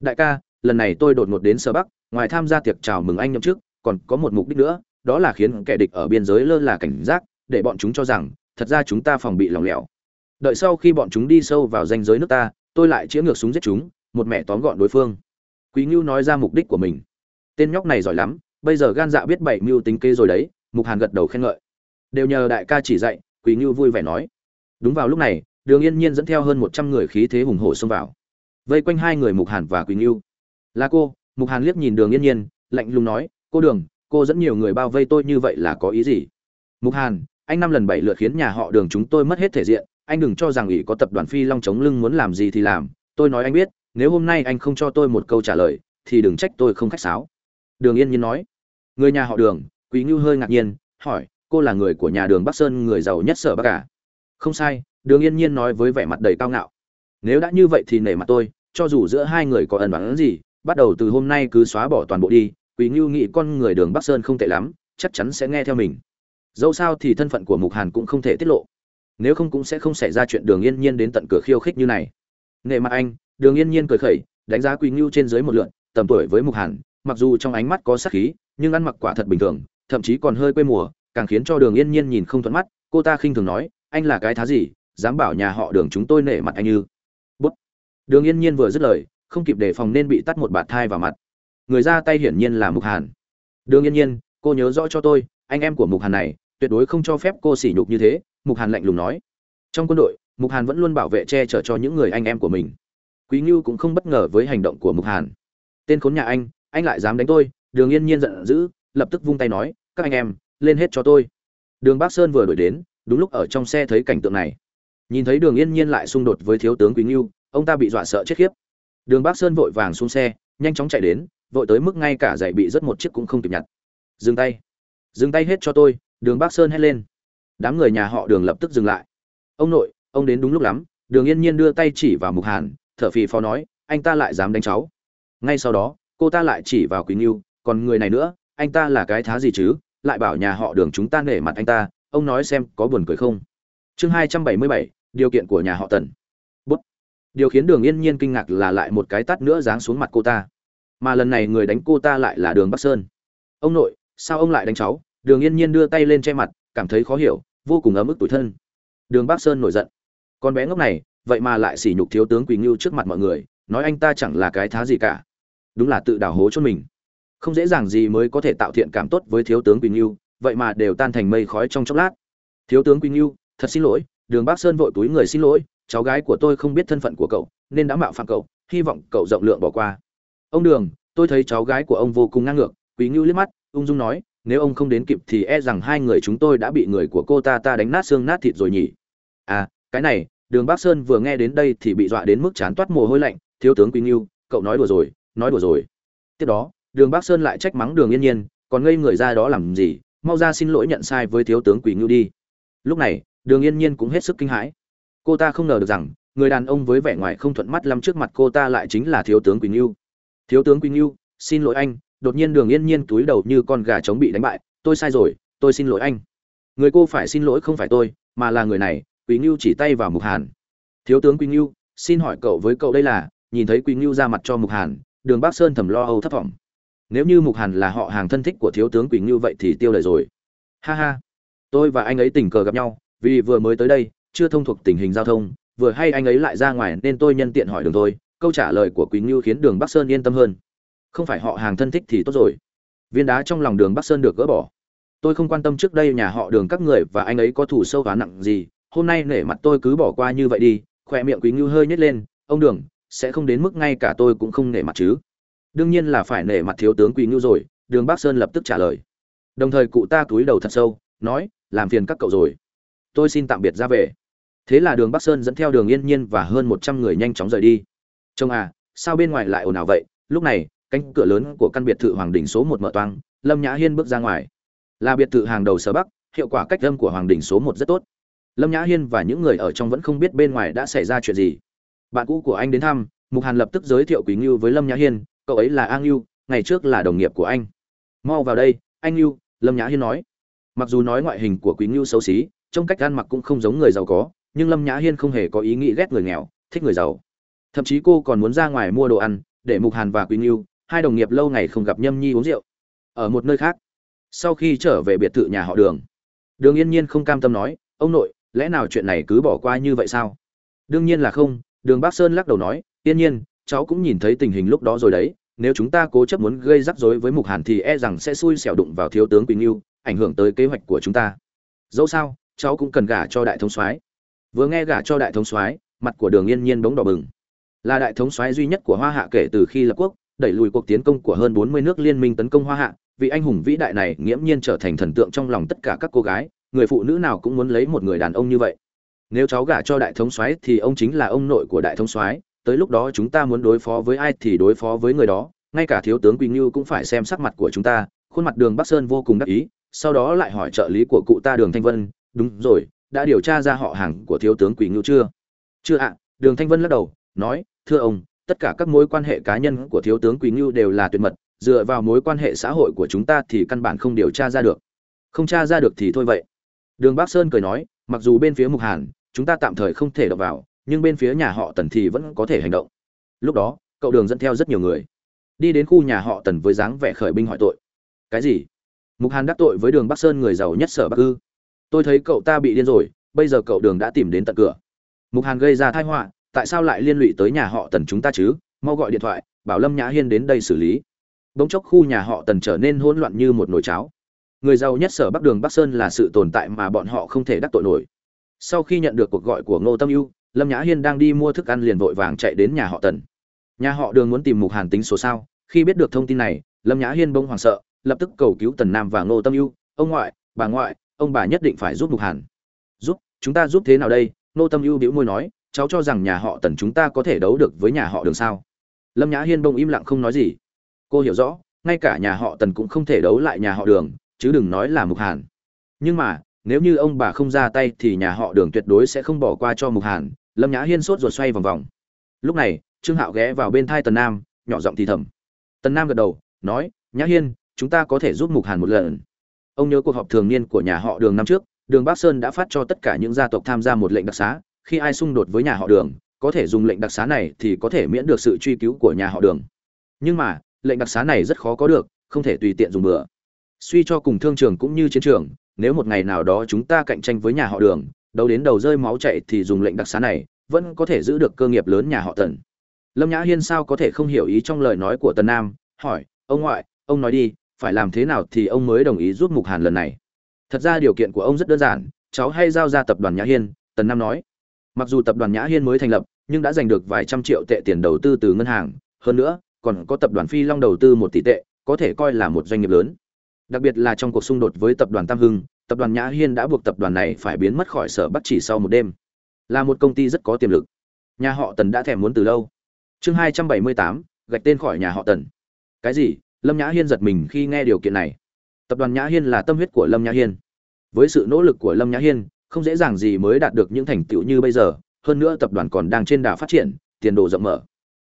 Đại ca, lần này tôi đột ngột đến sở bắc, ngoài tham gia tiệc chào mừng anh nhậm chức, còn có một mục đích nữa, đó là khiến kẻ địch ở biên giới lơ là cảnh giác, để bọn chúng cho rằng, thật ra chúng ta phòng bị lỏng lẻo đợi sau khi bọn chúng đi sâu vào danh giới nước ta, tôi lại chĩa ngược súng giết chúng, một mẹ tóm gọn đối phương. Quý ngưu nói ra mục đích của mình. Tên nhóc này giỏi lắm, bây giờ gan dạ biết bảy mưu tính kê rồi đấy, mục hàn gật đầu khen ngợi. Đều nhờ đại ca chỉ dạy, quý ngưu vui vẻ nói. Đúng vào lúc này, đường yên nhiên dẫn theo hơn một trăm người khí thế hùng hổ xông vào. Vây quanh hai người mục hàn và quý ngưu. Là cô. Mục hàn liếc nhìn đường yên nhiên, lạnh lùng nói, cô đường, cô dẫn nhiều người bao vây tôi như vậy là có ý gì? Mục hàn, anh năm lần bảy lượt khiến nhà họ đường chúng tôi mất hết thể diện anh đừng cho rằng ủy có tập đoàn phi long chống lưng muốn làm gì thì làm. Tôi nói anh biết, nếu hôm nay anh không cho tôi một câu trả lời, thì đừng trách tôi không khách sáo. Đường yên nhiên nói. Người nhà họ đường, quý ngưu hơi ngạc nhiên, hỏi, cô là người của nhà đường bắc sơn, người giàu nhất sở bắc cả không sai, đường yên nhiên nói với vẻ mặt đầy cao ngạo. Nếu đã như vậy thì nể mặt tôi, cho dù giữa hai người có ẩn đoán gì, bắt đầu từ hôm nay cứ xóa bỏ toàn bộ đi, quý ngưu nghĩ con người đường bắc sơn không tệ lắm, chắc chắn sẽ nghe theo mình. Dẫu sao thì thân phận của mục hàn cũng không thể tiết lộ nếu không cũng sẽ không xảy ra chuyện đường yên nhiên đến tận cửa khiêu khích như này. Nệ mặt anh, đường yên nhiên cười khẩy, đánh giá quỳ ngưu trên dưới một lượn, tầm tuổi với mục hàn, mặc dù trong ánh mắt có sắc khí, nhưng ăn mặc quả thật bình thường, thậm chí còn hơi quê mùa, càng khiến cho đường yên nhiên nhìn không thuận mắt. Cô ta khinh thường nói, anh là cái thá gì, dám bảo nhà họ đường chúng tôi nể mặt anh như bút. Đường yên nhiên vừa dứt lời, không kịp đề phòng nên bị tắt một bạt thai vào mặt. Người ra tay hiển nhiên là mục hàn. Đường yên nhiên, cô nhớ rõ cho tôi, anh em của mục hàn này tuyệt đối không cho phép cô sỉ nhục như thế, mục hàn lạnh lùng nói. Trong quân đội, mục hàn vẫn luôn bảo vệ che chở cho những người anh em của mình. Quý ngưu cũng không bất ngờ với hành động của mục hàn. Tên khốn nhà anh anh lại dám đánh tôi, đường yên nhiên giận dữ, lập tức vung tay nói, các anh em, lên hết cho tôi. Đường bắc sơn vừa đổi đến, đúng lúc ở trong xe thấy cảnh tượng này. Nhìn thấy đường yên nhiên lại xung đột với thiếu tướng quý ngưu, ông ta bị dọa sợ chết khiếp. Đường bắc sơn vội vàng xuống xe, nhanh chóng chạy đến, vội tới mức ngay cả giày bị rất một chiếc cũng không kịp nhặt. Dừng tay dừng tay hết cho tôi đường bắc sơn hét lên. Đám người nhà họ đường lập tức dừng lại. Ông nội, ông đến đúng lúc lắm, đường yên nhiên đưa tay chỉ vào mục hàn, thở phì phò nói, anh ta lại dám đánh cháu. Ngay sau đó, cô ta lại chỉ vào quý nghiêu còn người này nữa, anh ta là cái thá gì chứ? Lại bảo nhà họ đường chúng ta nể mặt anh ta, ông nói xem có buồn cười không? Chương hai trăm bảy mươi bảy, điều kiện của nhà họ tần. Bút. Điều khiến đường yên nhiên kinh ngạc là lại một cái tắt nữa giáng xuống mặt cô ta. Mà lần này người đánh cô ta lại là đường bắc sơn. Ông nội, sao ông lại đánh cháu? Đường yên nhiên đưa tay lên che mặt, cảm thấy khó hiểu, vô cùng ấm ức tủi thân. Đường bắc sơn nổi giận. Con bé ngốc này, vậy mà lại sỉ nhục thiếu tướng quỳ ngưu trước mặt mọi người, nói anh ta chẳng là cái thá gì cả. Đúng là tự đào hố cho mình. Không dễ dàng gì mới có thể tạo thiện cảm tốt với thiếu tướng quỳ ngưu, vậy mà đều tan thành mây khói trong chốc lát. Thiếu tướng quỳ ngưu, thật xin lỗi, đường bắc sơn vội túi người xin lỗi, cháu gái của tôi không biết thân phận của cậu, nên đã mạo phạm cậu, hy vọng cậu rộng lượng bỏ qua. Ông đường, tôi thấy cháu gái của ông vô cùng ngang ngược quý ngưu liếc mắt, ung dung nói nếu ông không đến kịp thì e rằng hai người chúng tôi đã bị người của cô ta ta đánh nát xương nát thịt rồi nhỉ? À cái này đường bắc sơn vừa nghe đến đây thì bị dọa đến mức chán toát mồ hôi lạnh. Thiếu tướng quý Yêu, cậu nói đùa rồi nói đùa rồi. Tiếp đó đường bắc sơn lại trách mắng đường yên nhiên còn ngây người ra đó làm gì? Mau ra xin lỗi nhận sai với thiếu tướng Quỳnh Yêu đi. Lúc này đường yên nhiên cũng hết sức kinh hãi. Cô ta không ngờ được rằng người đàn ông với vẻ ngoài không thuận mắt lắm trước mặt cô ta lại chính là thiếu tướng Quỳnh Yêu. thiếu tướng Quỳnh Yêu, xin lỗi anh đột nhiên đường yên nhiên túi đầu như con gà trống bị đánh bại, tôi sai rồi, tôi xin lỗi anh. Người cô phải xin lỗi không phải tôi, mà là người này quý ngưu chỉ tay vào mục hàn. Thiếu tướng quý ngưu, xin hỏi cậu với cậu đây là, nhìn thấy quý ngưu ra mặt cho mục hàn, đường bắc sơn thầm lo âu thấp vọng nếu như mục hàn là họ hàng thân thích của thiếu tướng quý ngưu vậy thì tiêu lời rồi. Ha ha, tôi và anh ấy tình cờ gặp nhau, vì vừa mới tới đây, chưa thông thuộc tình hình giao thông, vừa hay anh ấy lại ra ngoài nên tôi nhân tiện hỏi đường thôi, câu trả lời của quý ngưu khiến đường bắc sơn yên tâm hơn không phải họ hàng thân thích thì tốt rồi. Viên đá trong lòng đường bắc sơn được gỡ bỏ. Tôi không quan tâm trước đây nhà họ đường các người và anh ấy có thủ sâu và nặng gì. Hôm nay nể mặt tôi cứ bỏ qua như vậy đi. Khoe miệng quý ngưu hơi nhét lên. Ông đường, sẽ không đến mức ngay cả tôi cũng không nể mặt chứ? Đương nhiên là phải nể mặt thiếu tướng quý ngưu rồi, đường bắc sơn lập tức trả lời. Đồng thời cụ ta cúi đầu thật sâu, nói, làm phiền các cậu rồi. Tôi xin tạm biệt ra về. Thế là đường bắc sơn dẫn theo đường yên nhiên và hơn một trăm người nhanh chóng rời đi. Trông à sao bên ngoài lại ồn ào vậy? Lúc này cánh cửa lớn của căn biệt thự hoàng đỉnh số một mở toang, lâm nhã hiên bước ra ngoài. Là biệt thự hàng đầu sở bắc, hiệu quả cách âm của hoàng đỉnh số một rất tốt. Lâm nhã hiên và những người ở trong vẫn không biết bên ngoài đã xảy ra chuyện gì. Bạn cũ của anh đến thăm, mục hàn lập tức giới thiệu quý ngưu với lâm nhã hiên, cậu ấy là an ngưu ngày trước là đồng nghiệp của anh. Mau vào đây, anh ngưu lâm nhã hiên nói. Mặc dù nói ngoại hình của quý ngưu xấu xí trong cách ăn mặc cũng không giống người giàu có, nhưng lâm nhã hiên không hề có ý nghĩ ghét người nghèo, thích người giàu. Thậm chí cô còn muốn ra ngoài mua đồ ăn, để mục hàn và quý ngưu hai đồng nghiệp lâu ngày không gặp nhâm nhi uống rượu. Ở một nơi khác, sau khi trở về biệt thự nhà họ đường đường yên nhiên không cam tâm nói, ông nội, lẽ nào chuyện này cứ bỏ qua như vậy sao? Đương nhiên là không, đường bắc sơn lắc đầu nói, yên nhiên, cháu cũng nhìn thấy tình hình lúc đó rồi đấy, nếu chúng ta cố chấp muốn gây rắc rối với mục hàn thì e rằng sẽ xui xẻo đụng vào thiếu tướng quỳnh yêu, ảnh hưởng tới kế hoạch của chúng ta. Dẫu sao, cháu cũng cần gả cho đại thống soái. Vừa nghe gả cho đại thống soái, mặt của đường yên nhiên bỗng đỏ bừng. Là đại thống soái duy nhất của hoa hạ kể từ khi lập quốc đẩy lùi cuộc tiến công của hơn 40 nước liên minh tấn công Hoa Hạ, vị anh hùng vĩ đại này nghiễm nhiên trở thành thần tượng trong lòng tất cả các cô gái, người phụ nữ nào cũng muốn lấy một người đàn ông như vậy. Nếu cháu gả cho đại thống soái thì ông chính là ông nội của đại thống soái, tới lúc đó chúng ta muốn đối phó với ai thì đối phó với người đó, ngay cả thiếu tướng Quỳnh Như cũng phải xem sắc mặt của chúng ta. Khuôn mặt Đường Bắc Sơn vô cùng đắc ý, sau đó lại hỏi trợ lý của cụ ta Đường Thanh Vân, đúng rồi, đã điều tra ra họ hàng của thiếu tướng Quỳnh Như chưa? Chưa ạ, Đường Thanh Vân lắc đầu, nói, thưa ông, tất cả các mối quan hệ cá nhân của thiếu tướng Quỳ Ngưu đều là tuyệt mật, dựa vào mối quan hệ xã hội của chúng ta thì căn bản không điều tra ra được. Không tra ra được thì thôi vậy. Đường Bắc Sơn cười nói, mặc dù bên phía Mục Hàn, chúng ta tạm thời không thể đọc vào, nhưng bên phía nhà họ Tần thì vẫn có thể hành động. Lúc đó, cậu Đường dẫn theo rất nhiều người, đi đến khu nhà họ Tần với dáng vẻ khởi binh hỏi tội. Cái gì? Mục Hàn đắc tội với Đường Bắc Sơn người giàu nhất sở Bắc ư? Tôi thấy cậu ta bị điên rồi, bây giờ cậu Đường đã tìm đến tận cửa. Mục Hàn gây ra tai họa, tại sao lại liên lụy tới nhà họ tần chúng ta chứ? Mau gọi điện thoại, bảo lâm nhã hiên đến đây xử lý. Bỗng chốc khu nhà họ tần trở nên hỗn loạn như một nồi cháo. Người giàu nhất sở bắc đường bắc sơn là sự tồn tại mà bọn họ không thể đắc tội nổi. Sau khi nhận được cuộc gọi của ngô tâm ưu, lâm nhã hiên đang đi mua thức ăn liền vội vàng chạy đến nhà họ tần. Nhà họ đường muốn tìm mục hàn tính số sao? Khi biết được thông tin này, lâm nhã hiên bông hoảng sợ, lập tức cầu cứu tần nam và ngô tâm ưu. Ông ngoại, bà ngoại, ông bà nhất định phải giúp mục hàn. Giúp, chúng ta giúp thế nào đây? Ngô tâm ưu đĩu môi nói cháu cho rằng nhà họ tần chúng ta có thể đấu được với nhà họ đường sao? Lâm nhã hiên bông im lặng không nói gì. Cô hiểu rõ, ngay cả nhà họ tần cũng không thể đấu lại nhà họ đường, chứ đừng nói là mục hàn. Nhưng mà, nếu như ông bà không ra tay thì nhà họ đường tuyệt đối sẽ không bỏ qua cho mục hàn, lâm nhã hiên sốt ruột xoay vòng vòng. Lúc này, trương hạo ghé vào bên thai tần nam, nhỏ giọng thì thầm. Tần nam gật đầu, nói, nhã hiên, chúng ta có thể giúp mục hàn một lần. Ông nhớ cuộc họp thường niên của nhà họ đường năm trước, đường bắc sơn đã phát cho tất cả những gia tộc tham gia một lệnh đặc xá khi ai xung đột với nhà họ đường, có thể dùng lệnh đặc xá này thì có thể miễn được sự truy cứu của nhà họ đường. Nhưng mà, lệnh đặc xá này rất khó có được, không thể tùy tiện dùng bừa. Suy cho cùng thương trường cũng như chiến trường, nếu một ngày nào đó chúng ta cạnh tranh với nhà họ đường, đầu đến đầu rơi máu chạy thì dùng lệnh đặc xá này vẫn có thể giữ được cơ nghiệp lớn nhà họ tần. Lâm nhã hiên sao có thể không hiểu ý trong lời nói của tần nam, hỏi, ông ngoại, ông nói đi, phải làm thế nào thì ông mới đồng ý giúp mục hàn lần này? Thật ra điều kiện của ông rất đơn giản, cháu hay giao ra tập đoàn nhã hiên, tần nam nói mặc dù tập đoàn nhã hiên mới thành lập, nhưng đã giành được vài trăm triệu tệ tiền đầu tư từ ngân hàng. Hơn nữa, còn có tập đoàn phi long đầu tư một tỷ tệ, có thể coi là một doanh nghiệp lớn. Đặc biệt là trong cuộc xung đột với tập đoàn tam hưng, tập đoàn nhã hiên đã buộc tập đoàn này phải biến mất khỏi sở Bắc chỉ sau một đêm. Là một công ty rất có tiềm lực. Nhà họ tần đã thèm muốn từ lâu. Chương hai trăm bảy mươi tám, gạch tên khỏi nhà họ tần. Cái gì? Lâm nhã hiên giật mình khi nghe điều kiện này. Tập đoàn nhã hiên là tâm huyết của lâm nhã hiên. Với sự nỗ lực của lâm nhã hiên không dễ dàng gì mới đạt được những thành tựu như bây giờ, hơn nữa tập đoàn còn đang trên đà phát triển, tiền đồ rộng mở.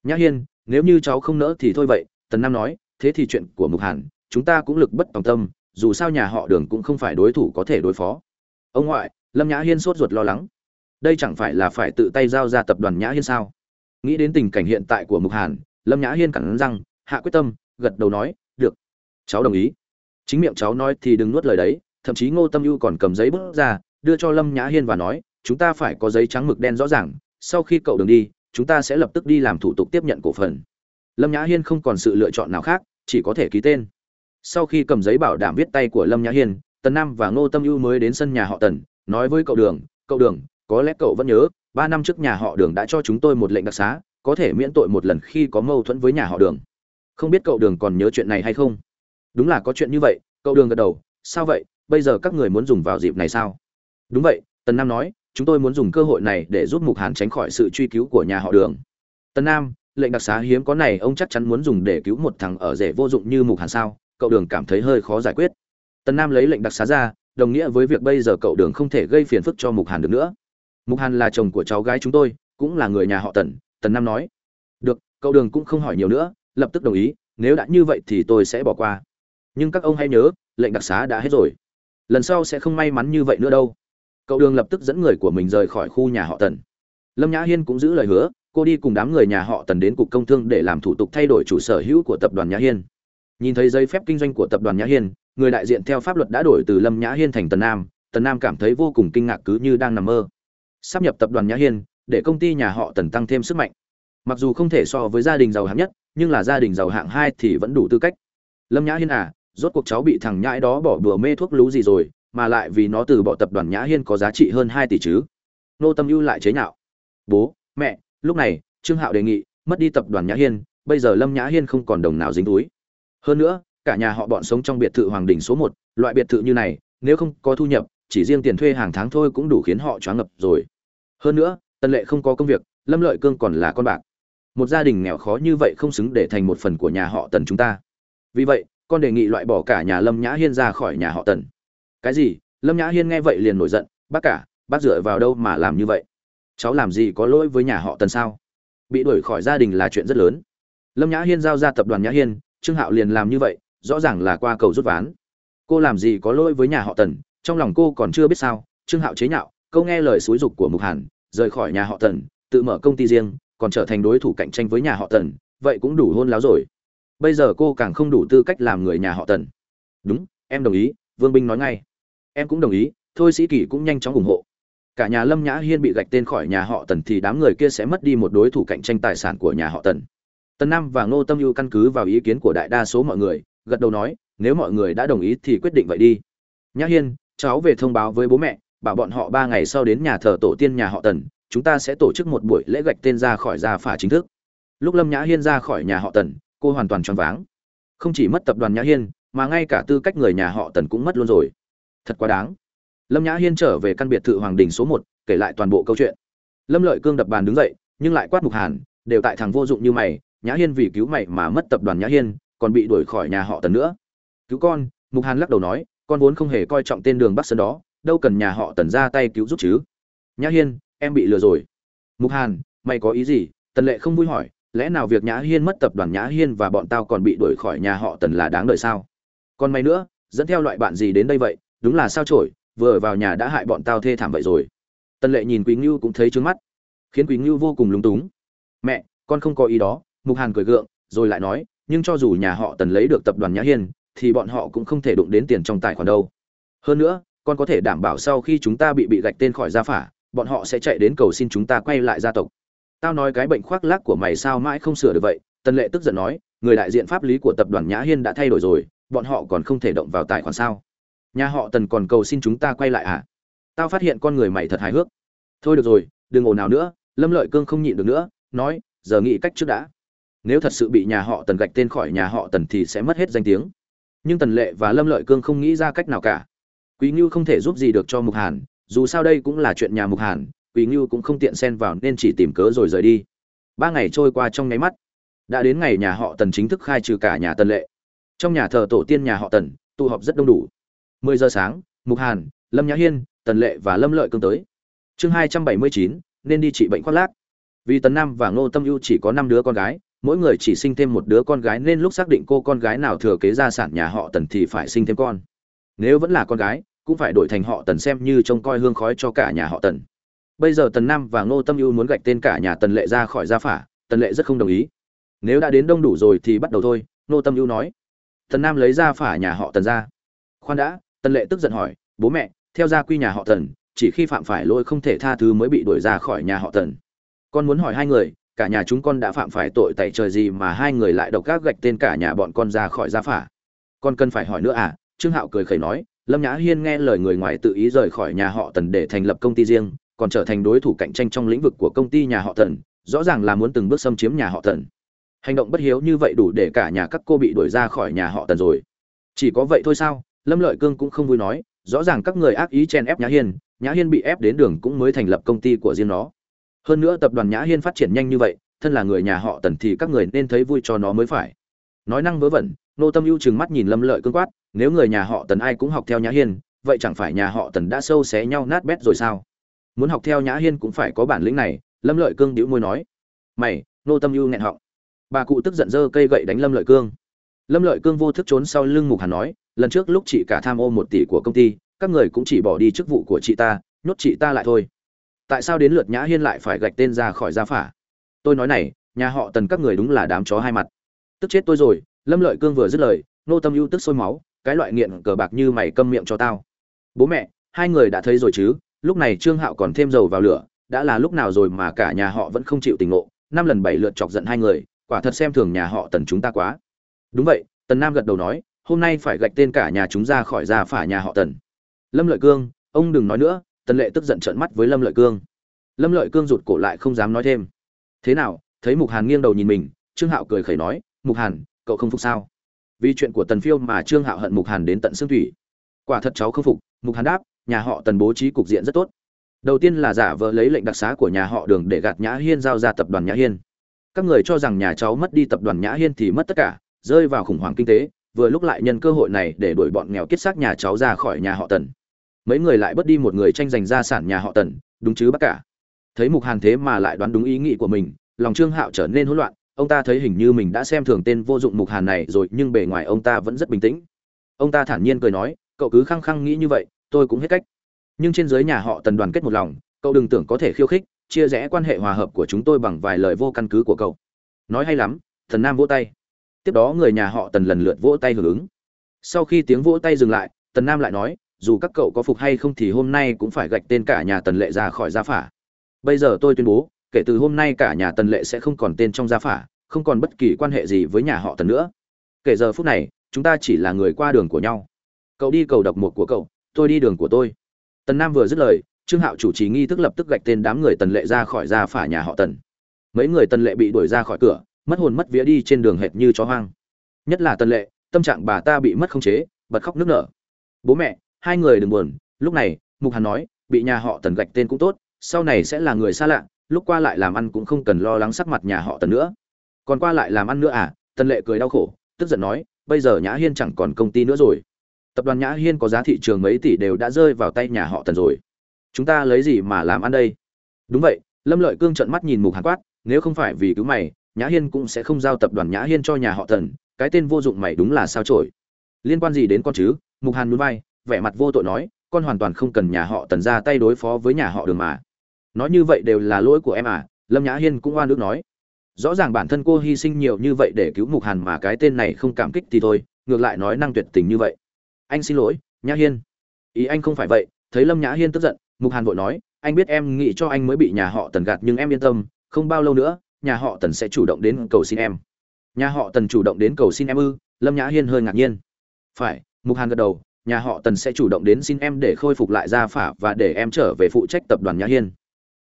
Nhã hiên, nếu như cháu không nỡ thì thôi vậy, tần nam nói, thế thì chuyện của mục hàn, chúng ta cũng lực bất tòng tâm, dù sao nhà họ đường cũng không phải đối thủ có thể đối phó. Ông ngoại, lâm nhã hiên sốt ruột lo lắng. Đây chẳng phải là phải tự tay giao ra tập đoàn nhã hiên sao? Nghĩ đến tình cảnh hiện tại của mục hàn, lâm nhã hiên cắn răng, hạ quyết tâm, gật đầu nói, được, cháu đồng ý. Chính miệng cháu nói thì đừng nuốt lời đấy, thậm chí ngô tâm ưu còn cầm giấy bút ra đưa cho lâm nhã hiên và nói, chúng ta phải có giấy trắng mực đen rõ ràng, sau khi cậu đường đi, chúng ta sẽ lập tức đi làm thủ tục tiếp nhận cổ phần. Lâm nhã hiên không còn sự lựa chọn nào khác, chỉ có thể ký tên. Sau khi cầm giấy bảo đảm viết tay của lâm nhã hiên, tần nam và ngô tâm ưu mới đến sân nhà họ tần, nói với cậu đường cậu đường, có lẽ cậu vẫn nhớ, ba năm trước nhà họ đường đã cho chúng tôi một lệnh đặc xá, có thể miễn tội một lần khi có mâu thuẫn với nhà họ đường. Không biết cậu đường còn nhớ chuyện này hay không? Đúng là có chuyện như vậy, cậu đường gật đầu, sao vậy? Bây giờ các người muốn dùng vào dịp này sao? Đúng vậy, tần nam nói, chúng tôi muốn dùng cơ hội này để giúp mục hàn tránh khỏi sự truy cứu của nhà họ đường. Tần nam, lệnh đặc xá hiếm có này ông chắc chắn muốn dùng để cứu một thằng ở rể vô dụng như mục hàn sao? Cậu đường cảm thấy hơi khó giải quyết. Tần nam lấy lệnh đặc xá ra, đồng nghĩa với việc bây giờ cậu đường không thể gây phiền phức cho mục hàn được nữa. Mục hàn là chồng của cháu gái chúng tôi, cũng là người nhà họ tần tần nam nói. Được, cậu đường cũng không hỏi nhiều nữa, lập tức đồng ý, nếu đã như vậy thì tôi sẽ bỏ qua. Nhưng các ông hãy nhớ, lệnh đặc xá đã hết rồi. Lần sau sẽ không may mắn như vậy nữa đâu cậu đường lập tức dẫn người của mình rời khỏi khu nhà họ tần. Lâm nhã hiên cũng giữ lời hứa, cô đi cùng đám người nhà họ tần đến cục công thương để làm thủ tục thay đổi chủ sở hữu của tập đoàn nhã hiên. Nhìn thấy giấy phép kinh doanh của tập đoàn nhã hiên, người đại diện theo pháp luật đã đổi từ lâm nhã hiên thành tần nam tần nam cảm thấy vô cùng kinh ngạc cứ như đang nằm mơ. Sắp nhập tập đoàn nhã hiên, để công ty nhà họ tần tăng thêm sức mạnh. Mặc dù không thể so với gia đình giàu hạng nhất, nhưng là gia đình giàu hạng hai thì vẫn đủ tư cách. Lâm nhã hiên à rốt cuộc cháu bị thằng nhãi đó bỏ bừa mê thuốc lú gì rồi mà lại vì nó từ bỏ tập đoàn nhã hiên có giá trị hơn hai tỷ chứ. Nô tâm ưu lại chế nhạo. Bố, mẹ, lúc này, trương hạo đề nghị, mất đi tập đoàn nhã hiên, bây giờ lâm nhã hiên không còn đồng nào dính túi. Hơn nữa, cả nhà họ bọn sống trong biệt thự hoàng đình số một, loại biệt thự như này, nếu không có thu nhập, chỉ riêng tiền thuê hàng tháng thôi cũng đủ khiến họ choáng ngập rồi. Hơn nữa tân lệ không có công việc, lâm lợi cương còn là con bạc. Một gia đình nghèo khó như vậy không xứng để thành một phần của nhà họ tần chúng ta. Vì vậy, con đề nghị loại bỏ cả nhà lâm nhã hiên ra khỏi nhà họ tần cái gì? Lâm nhã hiên nghe vậy liền nổi giận, bác cả, bác dựa vào đâu mà làm như vậy? Cháu làm gì có lỗi với nhà họ tần sao? Bị đuổi khỏi gia đình là chuyện rất lớn. Lâm nhã hiên giao ra tập đoàn nhã hiên, trương hạo liền làm như vậy, rõ ràng là qua cầu rút ván. Cô làm gì có lỗi với nhà họ tần, trong lòng cô còn chưa biết sao? Trương hạo chế nhạo, câu nghe lời xúi dục của mục hàn, rời khỏi nhà họ tần, tự mở công ty riêng, còn trở thành đối thủ cạnh tranh với nhà họ tần, vậy cũng đủ hôn láo rồi. Bây giờ cô càng không đủ tư cách làm người nhà họ tần. Đúng, em đồng ý, vương binh nói ngay em cũng đồng ý, thôi sĩ kỳ cũng nhanh chóng ủng hộ. Cả nhà lâm nhã hiên bị gạch tên khỏi nhà họ tần thì đám người kia sẽ mất đi một đối thủ cạnh tranh tài sản của nhà họ tần. Tần nam và ngô tâm ưu căn cứ vào ý kiến của đại đa số mọi người, gật đầu nói, nếu mọi người đã đồng ý thì quyết định vậy đi. Nhã hiên, cháu về thông báo với bố mẹ, bảo bọn họ ba ngày sau đến nhà thờ tổ tiên nhà họ tần, chúng ta sẽ tổ chức một buổi lễ gạch tên ra khỏi gia phả chính thức. Lúc lâm nhã hiên ra khỏi nhà họ tần, cô hoàn toàn choáng váng. Không chỉ mất tập đoàn nhã hiên, mà ngay cả tư cách người nhà họ tần cũng mất luôn rồi thật quá đáng. Lâm nhã hiên trở về căn biệt thự hoàng đình số một, kể lại toàn bộ câu chuyện. Lâm lợi cương đập bàn đứng dậy, nhưng lại quát mục hàn, đều tại thằng vô dụng như mày, nhã hiên vì cứu mày mà mất tập đoàn nhã hiên, còn bị đuổi khỏi nhà họ tần nữa. Cứu con, mục hàn lắc đầu nói, con vốn không hề coi trọng tên đường bắc sơn đó, đâu cần nhà họ tần ra tay cứu giúp chứ. Nhã hiên, em bị lừa rồi. Mục hàn, mày có ý gì? Tần lệ không vui hỏi, lẽ nào việc nhã hiên mất tập đoàn nhã hiên và bọn tao còn bị đuổi khỏi nhà họ tần là đáng đời sao? Còn mày nữa, dẫn theo loại bạn gì đến đây vậy? Đúng là sao trổi vừa vào nhà đã hại bọn tao thê thảm vậy rồi. Tần lệ nhìn quý ngưu cũng thấy trướng mắt. Khiến quý ngưu vô cùng lúng túng. Mẹ, con không có ý đó, mục hàn cười gượng, rồi lại nói, nhưng cho dù nhà họ tần lấy được tập đoàn nhã hiên, thì bọn họ cũng không thể đụng đến tiền trong tài khoản đâu. Hơn nữa, con có thể đảm bảo sau khi chúng ta bị bị gạch tên khỏi gia phả, bọn họ sẽ chạy đến cầu xin chúng ta quay lại gia tộc. Tao nói cái bệnh khoác lác của mày sao mãi không sửa được vậy? Tần lệ tức giận nói, người đại diện pháp lý của tập đoàn nhã hiên đã thay đổi rồi, bọn họ còn không thể động vào tài khoản sao? Nhà họ tần còn cầu xin chúng ta quay lại à? Tao phát hiện con người mày thật hài hước. Thôi được rồi, đừng ồn nào nữa, lâm lợi cương không nhịn được nữa, nói, giờ nghĩ cách trước đã. Nếu thật sự bị nhà họ tần gạch tên khỏi nhà họ tần thì sẽ mất hết danh tiếng. Nhưng tần lệ và lâm lợi cương không nghĩ ra cách nào cả. Quý ngưu không thể giúp gì được cho mục hàn, dù sao đây cũng là chuyện nhà mục hàn, quý ngưu cũng không tiện xen vào nên chỉ tìm cớ rồi rời đi. Ba ngày trôi qua trong nháy mắt. Đã đến ngày nhà họ tần chính thức khai trừ cả nhà tần lệ. Trong nhà thờ tổ tiên nhà họ tần, tụ họp rất đông đủ mười giờ sáng, mục hàn, lâm nhã hiên, tần lệ và lâm lợi cương tới. Chương hai trăm bảy mươi chín, nên đi trị bệnh khoác lác. Vì tần nam và ngô tâm ưu chỉ có năm đứa con gái, mỗi người chỉ sinh thêm một đứa con gái nên lúc xác định cô con gái nào thừa kế gia sản nhà họ tần thì phải sinh thêm con. Nếu vẫn là con gái, cũng phải đổi thành họ tần xem như trông coi hương khói cho cả nhà họ tần. Bây giờ tần nam và ngô tâm ưu muốn gạch tên cả nhà tần lệ ra khỏi gia phả, tần lệ rất không đồng ý. Nếu đã đến đông đủ rồi thì bắt đầu thôi, ngô tâm ưu nói. Tần nam lấy ra phả nhà họ tần ra. Khoan đã tần lệ tức giận hỏi, bố mẹ, theo gia quy nhà họ tần, chỉ khi phạm phải lỗi không thể tha thứ mới bị đuổi ra khỏi nhà họ tần? Con muốn hỏi hai người, cả nhà chúng con đã phạm phải tội tại trời gì mà hai người lại độc gác gạch tên cả nhà bọn con ra khỏi gia phả? Con cần phải hỏi nữa à? Trương hạo cười khẩy nói, lâm nhã hiên nghe lời người ngoài tự ý rời khỏi nhà họ tần để thành lập công ty riêng, còn trở thành đối thủ cạnh tranh trong lĩnh vực của công ty nhà họ tần, rõ ràng là muốn từng bước xâm chiếm nhà họ tần. Hành động bất hiếu như vậy đủ để cả nhà các cô bị đuổi ra khỏi nhà họ tần rồi. Chỉ có vậy thôi sao? Lâm lợi cương cũng không vui nói, rõ ràng các người ác ý chen ép nhã hiên nhã hiên bị ép đến đường cũng mới thành lập công ty của riêng nó. Hơn nữa tập đoàn nhã hiên phát triển nhanh như vậy, thân là người nhà họ tần thì các người nên thấy vui cho nó mới phải. Nói năng vớ vẩn, nô tâm ưu chừng mắt nhìn lâm lợi cương quát, nếu người nhà họ tần ai cũng học theo nhã hiên, vậy chẳng phải nhà họ tần đã sâu xé nhau nát bét rồi sao? Muốn học theo nhã hiên cũng phải có bản lĩnh này, lâm lợi cương đĩu môi nói. Mày, nô tâm ưu nghẹn họng. Bà cụ tức giận dơ cây gậy đánh lâm lợi cương. Lâm lợi cương vô thức trốn sau lưng mục hàn nói lần trước lúc chị cả tham ô một tỷ của công ty, các người cũng chỉ bỏ đi chức vụ của chị ta, nhốt chị ta lại thôi. Tại sao đến lượt nhã hiên lại phải gạch tên ra khỏi gia phả? Tôi nói này, nhà họ tần các người đúng là đám chó hai mặt. Tức chết tôi rồi, lâm lợi cương vừa dứt lời, nô tâm ưu tức sôi máu, cái loại nghiện cờ bạc như mày câm miệng cho tao. Bố mẹ, hai người đã thấy rồi chứ, lúc này trương hạo còn thêm dầu vào lửa, đã là lúc nào rồi mà cả nhà họ vẫn không chịu tình ngộ, năm lần bảy lượt chọc giận hai người, quả thật xem thường nhà họ tần chúng ta quá. Đúng vậy, tần nam gật đầu nói hôm nay phải gạch tên cả nhà chúng ra khỏi gia phả nhà họ tần. Lâm lợi cương, ông đừng nói nữa, tần lệ tức giận trợn mắt với lâm lợi cương. Lâm lợi cương rụt cổ lại không dám nói thêm. Thế nào, thấy mục hàn nghiêng đầu nhìn mình, trương hạo cười khẩy nói, mục hàn, cậu không phục sao? Vì chuyện của tần phiêu mà trương hạo hận mục hàn đến tận xương thủy. Quả thật cháu không phục, mục hàn đáp, nhà họ tần bố trí cục diện rất tốt. Đầu tiên là giả vờ lấy lệnh đặc xá của nhà họ đường để gạt nhã hiên giao ra tập đoàn nhã hiên. Các người cho rằng nhà cháu mất đi tập đoàn nhã hiên thì mất tất cả, rơi vào khủng hoảng kinh tế vừa lúc lại nhân cơ hội này để đuổi bọn nghèo kết xác nhà cháu ra khỏi nhà họ tần. Mấy người lại bớt đi một người tranh giành gia sản nhà họ tần, đúng chứ bác cả? Thấy mục hàn thế mà lại đoán đúng ý nghĩ của mình, lòng trương hạo trở nên hỗn loạn, ông ta thấy hình như mình đã xem thường tên vô dụng mục hàn này rồi, nhưng bề ngoài ông ta vẫn rất bình tĩnh. Ông ta thản nhiên cười nói, cậu cứ khăng khăng nghĩ như vậy, tôi cũng hết cách. Nhưng trên dưới nhà họ tần đoàn kết một lòng, cậu đừng tưởng có thể khiêu khích, chia rẽ quan hệ hòa hợp của chúng tôi bằng vài lời vô căn cứ của cậu. Nói hay lắm, thần nam vỗ tay tiếp đó người nhà họ tần lần lượt vỗ tay hưởng ứng. Sau khi tiếng vỗ tay dừng lại, tần nam lại nói, dù các cậu có phục hay không thì hôm nay cũng phải gạch tên cả nhà tần lệ ra khỏi gia phả. Bây giờ tôi tuyên bố, kể từ hôm nay cả nhà tần lệ sẽ không còn tên trong gia phả, không còn bất kỳ quan hệ gì với nhà họ tần nữa. Kể giờ phút này, chúng ta chỉ là người qua đường của nhau. Cậu đi cầu độc một của cậu, tôi đi đường của tôi. Tần nam vừa dứt lời, trương hạo chủ trì nghi thức lập tức gạch tên đám người tần lệ ra khỏi gia phả nhà họ tần. Mấy người tần lệ bị đuổi ra khỏi cửa mất hồn mất vía đi trên đường hệt như chó hoang. Nhất là Tân lệ, tâm trạng bà ta bị mất khống chế, bật khóc nức nở. Bố mẹ, hai người đừng buồn, lúc này, mục hàn nói, bị nhà họ tần gạch tên cũng tốt, sau này sẽ là người xa lạ, lúc qua lại làm ăn cũng không cần lo lắng sắc mặt nhà họ tần nữa. Còn qua lại làm ăn nữa à? Tần lệ cười đau khổ, tức giận nói, bây giờ nhã hiên chẳng còn công ty nữa rồi. Tập đoàn nhã hiên có giá thị trường mấy tỷ đều đã rơi vào tay nhà họ tần rồi. Chúng ta lấy gì mà làm ăn đây? Đúng vậy. Lâm lợi cương trợn mắt nhìn mục hàn quát, nếu không phải vì cứu mày nhã hiên cũng sẽ không giao tập đoàn nhã hiên cho nhà họ tần cái tên vô dụng mày đúng là sao trổi liên quan gì đến con chứ? Mục hàn núi vai, vẻ mặt vô tội nói, con hoàn toàn không cần nhà họ tần ra tay đối phó với nhà họ đường mà. Nói như vậy đều là lỗi của em à? Lâm nhã hiên cũng oan ước nói. Rõ ràng bản thân cô hy sinh nhiều như vậy để cứu mục hàn mà cái tên này không cảm kích thì thôi, ngược lại nói năng tuyệt tình như vậy. Anh xin lỗi, nhã hiên. Ý anh không phải vậy, thấy lâm nhã hiên tức giận, mục hàn vội nói, anh biết em nghĩ cho anh mới bị nhà họ tần gạt nhưng em yên tâm, không bao lâu nữa nhà họ tần sẽ chủ động đến cầu xin em. Nhà họ tần chủ động đến cầu xin em ư? Lâm nhã hiên hơi ngạc nhiên. Phải, mục hàn gật đầu, nhà họ tần sẽ chủ động đến xin em để khôi phục lại gia phả và để em trở về phụ trách tập đoàn nhã hiên.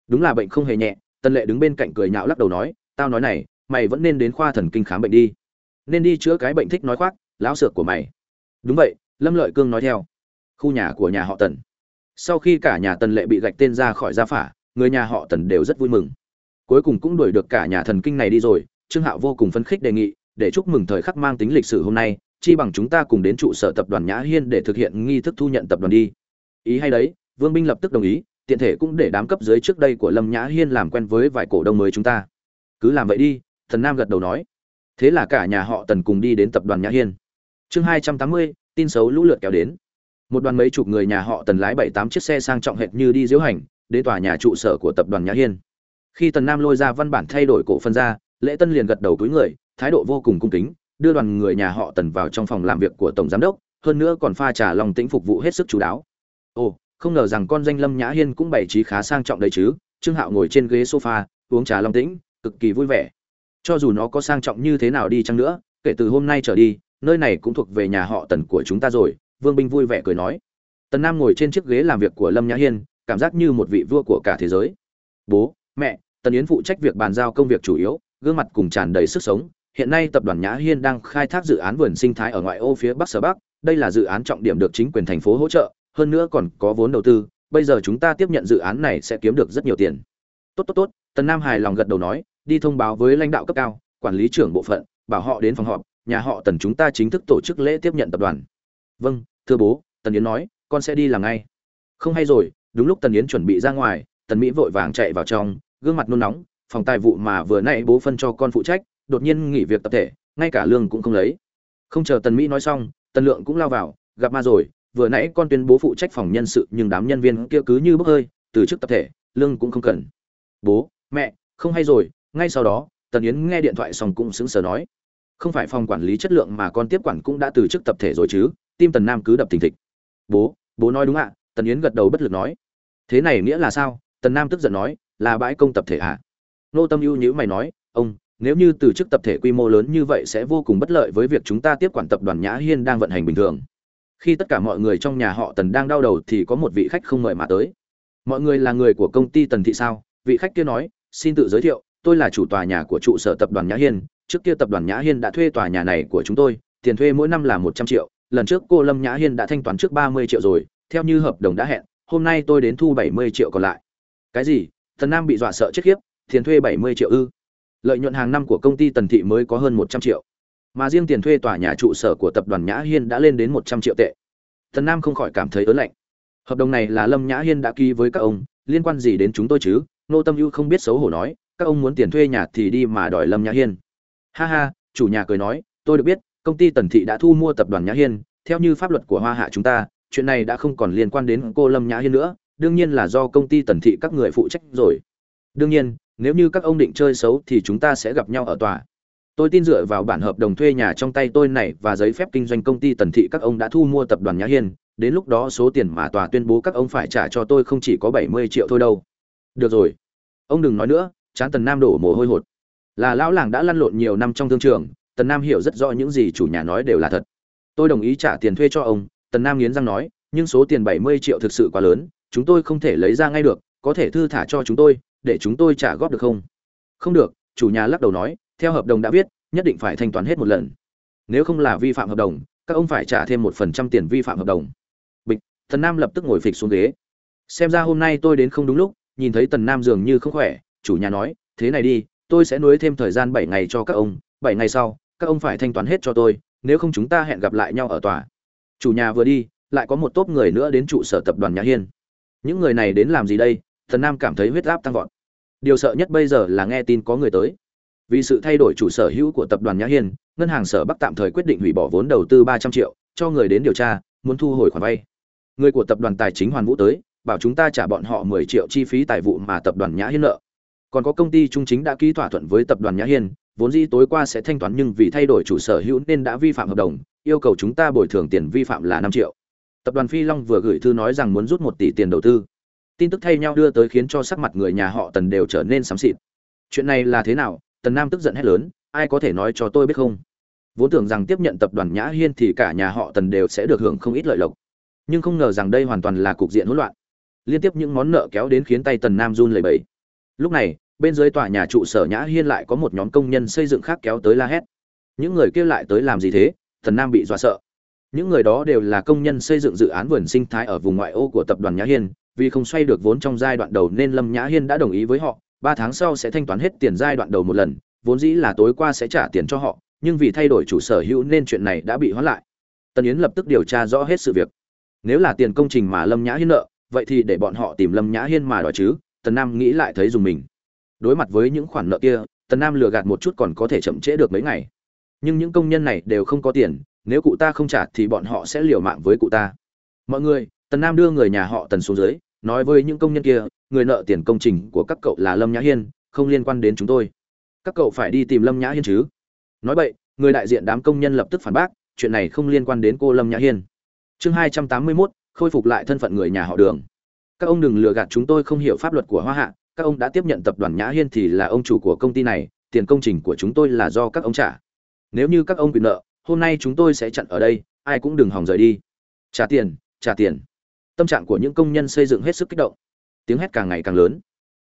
Đúng là bệnh không hề nhẹ, tần lệ đứng bên cạnh cười nhạo lắc đầu nói, tao nói này, mày vẫn nên đến khoa thần kinh khám bệnh đi. Nên đi chữa cái bệnh thích nói khoác, lão sược của mày. Đúng vậy, lâm lợi cương nói theo. Khu nhà của nhà họ tần. Sau khi cả nhà tần lệ bị gạch tên ra khỏi gia phả, người nhà họ tần đều rất vui mừng cuối cùng cũng đuổi được cả nhà thần kinh này đi rồi, trương hạo vô cùng phấn khích đề nghị, để chúc mừng thời khắc mang tính lịch sử hôm nay, chi bằng chúng ta cùng đến trụ sở tập đoàn nhã hiên để thực hiện nghi thức thu nhận tập đoàn đi. Ý hay đấy, vương binh lập tức đồng ý, tiện thể cũng để đám cấp dưới trước đây của lâm nhã hiên làm quen với vài cổ đông mới chúng ta. Cứ làm vậy đi, thần nam gật đầu nói. Thế là cả nhà họ tần cùng đi đến tập đoàn nhã hiên. Chương hai trăm tám mươi, tin xấu lũ lượt kéo đến. Một đoàn mấy chục người nhà họ tần lái bảy tám chiếc xe sang trọng hệt như đi diễu hành, đến tòa nhà trụ sở của tập đoàn nhã hiên khi tần nam lôi ra văn bản thay đổi cổ phân ra, lễ tân liền gật đầu túi người, thái độ vô cùng cung kính, đưa đoàn người nhà họ tần vào trong phòng làm việc của tổng giám đốc, hơn nữa còn pha trà lòng tĩnh phục vụ hết sức chú đáo. Ồ, không ngờ rằng con danh lâm nhã hiên cũng bày trí khá sang trọng đấy chứ, trương hạo ngồi trên ghế sofa, uống trà long tĩnh, cực kỳ vui vẻ. Cho dù nó có sang trọng như thế nào đi chăng nữa, kể từ hôm nay trở đi, nơi này cũng thuộc về nhà họ tần của chúng ta rồi, vương binh vui vẻ cười nói. Tần nam ngồi trên chiếc ghế làm việc của lâm nhã hiên, cảm giác như một vị vua của cả thế giới. Bố, mẹ tần yến phụ trách việc bàn giao công việc chủ yếu, gương mặt cùng tràn đầy sức sống. Hiện nay tập đoàn nhã hiên đang khai thác dự án vườn sinh thái ở ngoại ô phía bắc sở bắc. Đây là dự án trọng điểm được chính quyền thành phố hỗ trợ, hơn nữa còn có vốn đầu tư. Bây giờ chúng ta tiếp nhận dự án này sẽ kiếm được rất nhiều tiền. Tốt tốt tốt, tần nam hài lòng gật đầu nói, đi thông báo với lãnh đạo cấp cao, quản lý trưởng bộ phận, bảo họ đến phòng họp, nhà họ tần chúng ta chính thức tổ chức lễ tiếp nhận tập đoàn. Vâng thưa bố, tần yến nói, con sẽ đi làm ngay. Không hay rồi, đúng lúc tần yến chuẩn bị ra ngoài, tần mỹ vội vàng chạy vào trong gương mặt nôn nóng, phòng tài vụ mà vừa nãy bố phân cho con phụ trách, đột nhiên nghỉ việc tập thể, ngay cả lương cũng không lấy. Không chờ tần mỹ nói xong, tần lượng cũng lao vào, gặp ma rồi, vừa nãy con tuyên bố phụ trách phòng nhân sự nhưng đám nhân viên kia cứ như bốc hơi, từ chức tập thể, lương cũng không cần. Bố, mẹ, không hay rồi, ngay sau đó, tần yến nghe điện thoại xong cũng sững sờ nói, không phải phòng quản lý chất lượng mà con tiếp quản cũng đã từ chức tập thể rồi chứ tim tần nam cứ đập thình thịch. Bố bố nói đúng ạ, tần yến gật đầu bất lực nói. Thế này nghĩa là sao? Tần nam tức giận nói là bãi công tập thể ạ à? nô tâm ưu nhữ mày nói, ông, nếu như từ chức tập thể quy mô lớn như vậy sẽ vô cùng bất lợi với việc chúng ta tiếp quản tập đoàn nhã hiên đang vận hành bình thường. Khi tất cả mọi người trong nhà họ tần đang đau đầu thì có một vị khách không mời mà tới. Mọi người là người của công ty tần thị sao? Vị khách kia nói, xin tự giới thiệu, tôi là chủ tòa nhà của trụ sở tập đoàn nhã hiên. Trước kia tập đoàn nhã hiên đã thuê tòa nhà này của chúng tôi, tiền thuê mỗi năm là một trăm triệu. Lần trước cô lâm nhã hiên đã thanh toán trước ba mươi triệu rồi, theo như hợp đồng đã hẹn, hôm nay tôi đến thu bảy mươi triệu còn lại. Cái gì? Tần nam bị dọa sợ chết khiếp, tiền thuê bảy mươi triệu ư. Lợi nhuận hàng năm của công ty tần thị mới có hơn một trăm triệu. Mà riêng tiền thuê tòa nhà trụ sở của tập đoàn nhã hiên đã lên đến một trăm triệu tệ. Tần nam không khỏi cảm thấy ớn lạnh. Hợp đồng này là lâm nhã hiên đã ký với các ông, liên quan gì đến chúng tôi chứ? Nô tâm ưu không biết xấu hổ nói, các ông muốn tiền thuê nhà thì đi mà đòi lâm nhã hiên. Ha ha, chủ nhà cười nói, tôi được biết, công ty tần thị đã thu mua tập đoàn nhã hiên, theo như pháp luật của hoa hạ chúng ta, chuyện này đã không còn liên quan đến cô lâm nhã hiên nữa đương nhiên là do công ty tần thị các người phụ trách rồi. Đương nhiên, nếu như các ông định chơi xấu thì chúng ta sẽ gặp nhau ở tòa. Tôi tin dựa vào bản hợp đồng thuê nhà trong tay tôi này và giấy phép kinh doanh công ty tần thị các ông đã thu mua tập đoàn nhã hiên. Đến lúc đó số tiền mà tòa tuyên bố các ông phải trả cho tôi không chỉ có bảy mươi triệu thôi đâu. Được rồi. Ông đừng nói nữa, chán tần nam đổ mồ hôi hột. Là lão làng đã lăn lộn nhiều năm trong thương trường, tần nam hiểu rất rõ những gì chủ nhà nói đều là thật. Tôi đồng ý trả tiền thuê cho ông, tần nam nghiến răng nói, nhưng số tiền bảy mươi triệu thực sự quá lớn chúng tôi không thể lấy ra ngay được, có thể thư thả cho chúng tôi, để chúng tôi trả góp được không? Không được, chủ nhà lắc đầu nói, theo hợp đồng đã viết, nhất định phải thanh toán hết một lần. Nếu không là vi phạm hợp đồng, các ông phải trả thêm một phần trăm tiền vi phạm hợp đồng. Bịch thần nam lập tức ngồi phịch xuống ghế. Xem ra hôm nay tôi đến không đúng lúc, nhìn thấy tần nam dường như không khỏe, chủ nhà nói, thế này đi, tôi sẽ nuối thêm thời gian bảy ngày cho các ông, bảy ngày sau, các ông phải thanh toán hết cho tôi, nếu không chúng ta hẹn gặp lại nhau ở tòa. Chủ nhà vừa đi, lại có một tốp người nữa đến trụ sở tập đoàn nhà hiên những người này đến làm gì đây? Thần nam cảm thấy huyết áp tăng vọt. Điều sợ nhất bây giờ là nghe tin có người tới. Vì sự thay đổi chủ sở hữu của tập đoàn nhã hiên, ngân hàng sở bắc tạm thời quyết định hủy bỏ vốn đầu tư ba trăm triệu, cho người đến điều tra, muốn thu hồi khoản vay. Người của tập đoàn tài chính hoàn vũ tới, bảo chúng ta trả bọn họ mười triệu chi phí tài vụ mà tập đoàn nhã hiên nợ. Còn có công ty trung chính đã ký thỏa thuận với tập đoàn nhã hiên, vốn dĩ tối qua sẽ thanh toán nhưng vì thay đổi chủ sở hữu nên đã vi phạm hợp đồng, yêu cầu chúng ta bồi thường tiền vi phạm là năm triệu tập đoàn phi long vừa gửi thư nói rằng muốn rút một tỷ tiền đầu tư. Tin tức thay nhau đưa tới khiến cho sắc mặt người nhà họ tần đều trở nên xám xịt. Chuyện này là thế nào? Tần nam tức giận hét lớn, ai có thể nói cho tôi biết không? Vốn tưởng rằng tiếp nhận tập đoàn nhã hiên thì cả nhà họ tần đều sẽ được hưởng không ít lợi lộc. Nhưng không ngờ rằng đây hoàn toàn là cục diện hỗn loạn. Liên tiếp những món nợ kéo đến khiến tay tần nam run lẩy bẩy. Lúc này, bên dưới tòa nhà trụ sở nhã hiên lại có một nhóm công nhân xây dựng khác kéo tới la hét. Những người kia lại tới làm gì thế? Tần nam bị dọa sợ những người đó đều là công nhân xây dựng dự án vườn sinh thái ở vùng ngoại ô của tập đoàn nhã hiên. Vì không xoay được vốn trong giai đoạn đầu nên lâm nhã hiên đã đồng ý với họ. Ba tháng sau sẽ thanh toán hết tiền giai đoạn đầu một lần. Vốn dĩ là tối qua sẽ trả tiền cho họ, nhưng vì thay đổi chủ sở hữu nên chuyện này đã bị hoãn lại. Tần yến lập tức điều tra rõ hết sự việc. Nếu là tiền công trình mà lâm nhã hiên nợ, vậy thì để bọn họ tìm lâm nhã hiên mà đòi chứ, tần nam nghĩ lại thấy dùng mình. Đối mặt với những khoản nợ kia, tần nam lừa gạt một chút còn có thể chậm trễ được mấy ngày. Nhưng những công nhân này đều không có tiền nếu cụ ta không trả thì bọn họ sẽ liều mạng với cụ ta. Mọi người, tần nam đưa người nhà họ tần xuống dưới, nói với những công nhân kia, người nợ tiền công trình của các cậu là lâm nhã hiên, không liên quan đến chúng tôi. Các cậu phải đi tìm lâm nhã hiên chứ? Nói vậy, người đại diện đám công nhân lập tức phản bác, chuyện này không liên quan đến cô lâm nhã hiên. Chương hai trăm tám mươi mốt, khôi phục lại thân phận người nhà họ đường. Các ông đừng lừa gạt chúng tôi không hiểu pháp luật của hoa hạ, các ông đã tiếp nhận tập đoàn nhã hiên thì là ông chủ của công ty này, tiền công trình của chúng tôi là do các ông trả. Nếu như các ông bị nợ hôm nay chúng tôi sẽ chặn ở đây, ai cũng đừng hòng rời đi. Trả tiền trả tiền. Tâm trạng của những công nhân xây dựng hết sức kích động. Tiếng hét càng ngày càng lớn.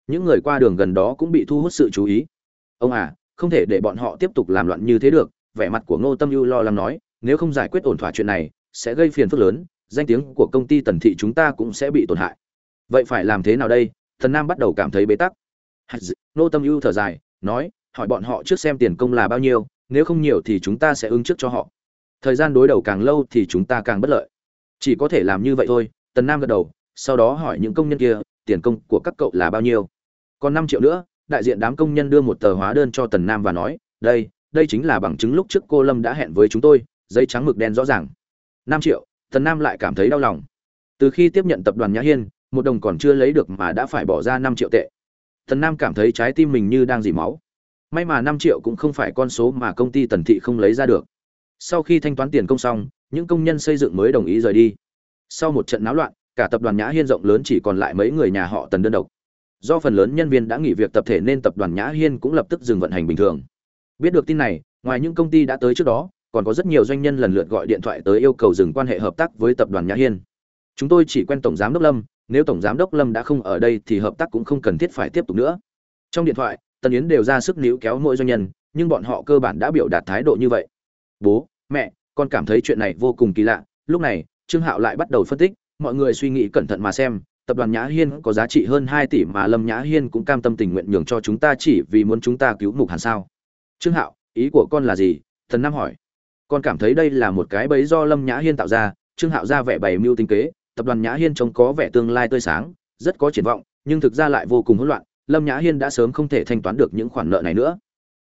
Những người qua đường gần đó cũng bị thu hút sự chú ý. Ông à không thể để bọn họ tiếp tục làm loạn như thế được, vẻ mặt của ngô tâm ưu lo lắng nói, nếu không giải quyết ổn thỏa chuyện này, sẽ gây phiền phức lớn, danh tiếng của công ty tần thị chúng ta cũng sẽ bị tổn hại. Vậy phải làm thế nào đây? Thần nam bắt đầu cảm thấy bế tắc. Ngô tâm ưu thở dài, nói, hỏi bọn họ trước xem tiền công là bao nhiêu nếu không nhiều thì chúng ta sẽ ứng trước cho họ. Thời gian đối đầu càng lâu thì chúng ta càng bất lợi. Chỉ có thể làm như vậy thôi, tần nam gật đầu, sau đó hỏi những công nhân kia, tiền công của các cậu là bao nhiêu? Còn năm triệu nữa, đại diện đám công nhân đưa một tờ hóa đơn cho tần nam và nói, đây đây chính là bằng chứng lúc trước cô lâm đã hẹn với chúng tôi, giấy trắng mực đen rõ ràng. Năm triệu, tần nam lại cảm thấy đau lòng. Từ khi tiếp nhận tập đoàn nhã hiên, một đồng còn chưa lấy được mà đã phải bỏ ra năm triệu tệ. Tần nam cảm thấy trái tim mình như đang dỉ máu may mà năm triệu cũng không phải con số mà công ty tần thị không lấy ra được. Sau khi thanh toán tiền công xong, những công nhân xây dựng mới đồng ý rời đi. Sau một trận náo loạn, cả tập đoàn nhã hiên rộng lớn chỉ còn lại mấy người nhà họ tần đơn độc. Do phần lớn nhân viên đã nghỉ việc tập thể nên tập đoàn nhã hiên cũng lập tức dừng vận hành bình thường. Biết được tin này, ngoài những công ty đã tới trước đó, còn có rất nhiều doanh nhân lần lượt gọi điện thoại tới yêu cầu dừng quan hệ hợp tác với tập đoàn nhã hiên. Chúng tôi chỉ quen tổng giám đốc lâm, nếu tổng giám đốc lâm đã không ở đây thì hợp tác cũng không cần thiết phải tiếp tục nữa. Trong điện thoại tần yến đều ra sức níu kéo mỗi doanh nhân, nhưng bọn họ cơ bản đã biểu đạt thái độ như vậy. Bố, mẹ, con cảm thấy chuyện này vô cùng kỳ lạ. Lúc này, trương hạo lại bắt đầu phân tích, mọi người suy nghĩ cẩn thận mà xem, tập đoàn nhã hiên có giá trị hơn hai tỷ mà lâm nhã hiên cũng cam tâm tình nguyện nhường cho chúng ta chỉ vì muốn chúng ta cứu mục hàn sao? Trương hạo, ý của con là gì? Thần nam hỏi. Con cảm thấy đây là một cái bẫy do lâm nhã hiên tạo ra. Trương hạo ra vẻ bày mưu tinh kế, tập đoàn nhã hiên trông có vẻ tương lai tươi sáng, rất có triển vọng, nhưng thực ra lại vô cùng hỗn loạn lâm nhã hiên đã sớm không thể thanh toán được những khoản nợ này nữa.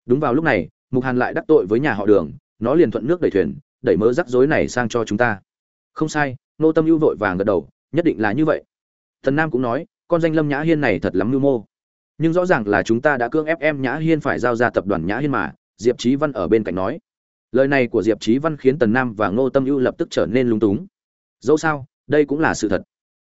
Đúng vào lúc này, mục hàn lại đắc tội với nhà họ đường, nó liền thuận nước đẩy thuyền, đẩy mớ rắc rối này sang cho chúng ta. Không sai nô tâm ưu vội vàng gật đầu, nhất định là như vậy. Thần nam cũng nói, con danh lâm nhã hiên này thật lắm mưu mô. Nhưng rõ ràng là chúng ta đã cưỡng ép em nhã hiên phải giao ra tập đoàn nhã hiên mà, diệp trí văn ở bên cạnh nói. Lời này của diệp trí văn khiến tần nam và ngô tâm ưu lập tức trở nên lung túng. Dẫu sao, đây cũng là sự thật.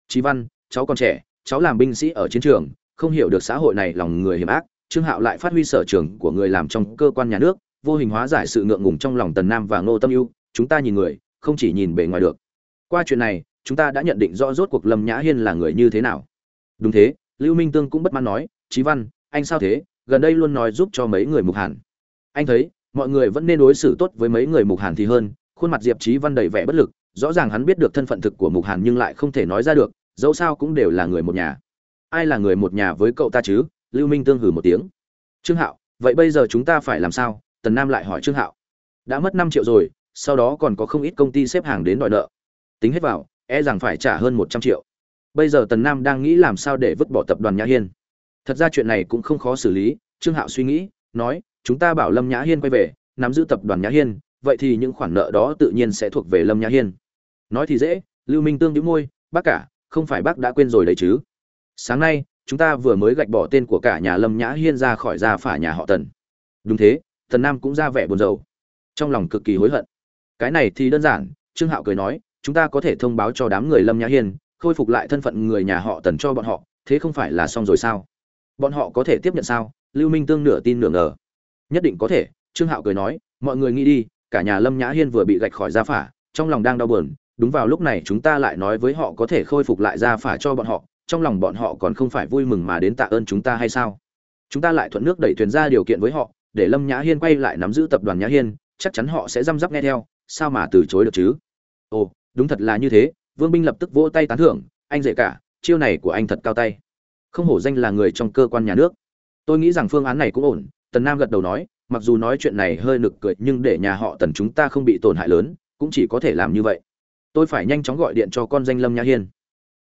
Trí văn, cháu còn trẻ, cháu làm binh sĩ ở chiến trường không hiểu được xã hội này lòng người hiểm ác, trương hạo lại phát huy sở trường của người làm trong cơ quan nhà nước, vô hình hóa giải sự ngượng ngùng trong lòng tần nam và ngô tâm ưu, chúng ta nhìn người, không chỉ nhìn bề ngoài được. Qua chuyện này, chúng ta đã nhận định rõ rốt cuộc lâm nhã hiên là người như thế nào. Đúng thế, lưu minh tương cũng bất mãn nói trí văn, anh sao thế? Gần đây luôn nói giúp cho mấy người mục hàn. Anh thấy, mọi người vẫn nên đối xử tốt với mấy người mục hàn thì hơn, khuôn mặt diệp trí văn đầy vẻ bất lực, rõ ràng hắn biết được thân phận thực của mục hàn nhưng lại không thể nói ra được, dẫu sao cũng đều là người một nhà ai là người một nhà với cậu ta chứ? Lưu minh tương hử một tiếng. Trương hạo, vậy bây giờ chúng ta phải làm sao? Tần nam lại hỏi trương hạo. Đã mất năm triệu rồi, sau đó còn có không ít công ty xếp hàng đến đòi nợ. Tính hết vào e rằng phải trả hơn một trăm triệu. Bây giờ tần nam đang nghĩ làm sao để vứt bỏ tập đoàn nhã hiên. Thật ra chuyện này cũng không khó xử lý, trương hạo suy nghĩ, nói, chúng ta bảo lâm nhã hiên quay về, nắm giữ tập đoàn nhã hiên, vậy thì những khoản nợ đó tự nhiên sẽ thuộc về lâm nhã hiên. Nói thì dễ, lưu minh tương đĩu môi, bác cả, không phải bác đã quên rồi đấy chứ sáng nay, chúng ta vừa mới gạch bỏ tên của cả nhà lâm nhã hiên ra khỏi gia phả nhà họ tần. Đúng thế, tần nam cũng ra vẻ buồn rầu. Trong lòng cực kỳ hối hận. Cái này thì đơn giản, trương hạo cười nói, chúng ta có thể thông báo cho đám người lâm nhã hiên, khôi phục lại thân phận người nhà họ tần cho bọn họ, thế không phải là xong rồi sao? Bọn họ có thể tiếp nhận sao? Lưu minh tương nửa tin nửa ngờ. Nhất định có thể, trương hạo cười nói, mọi người nghĩ đi, cả nhà lâm nhã hiên vừa bị gạch khỏi gia phả, trong lòng đang đau buồn, đúng vào lúc này chúng ta lại nói với họ có thể khôi phục lại gia phả cho bọn họ trong lòng bọn họ còn không phải vui mừng mà đến tạ ơn chúng ta hay sao? Chúng ta lại thuận nước đẩy thuyền ra điều kiện với họ, để lâm nhã hiên quay lại nắm giữ tập đoàn nhã hiên, chắc chắn họ sẽ răm rắp nghe theo, sao mà từ chối được chứ? Ồ, đúng thật là như thế, vương binh lập tức vỗ tay tán thưởng, anh dễ cả, chiêu này của anh thật cao tay. Không hổ danh là người trong cơ quan nhà nước. Tôi nghĩ rằng phương án này cũng ổn, tần nam gật đầu nói, mặc dù nói chuyện này hơi nực cười, nhưng để nhà họ tần chúng ta không bị tổn hại lớn, cũng chỉ có thể làm như vậy. Tôi phải nhanh chóng gọi điện cho con danh lâm nhã hiên.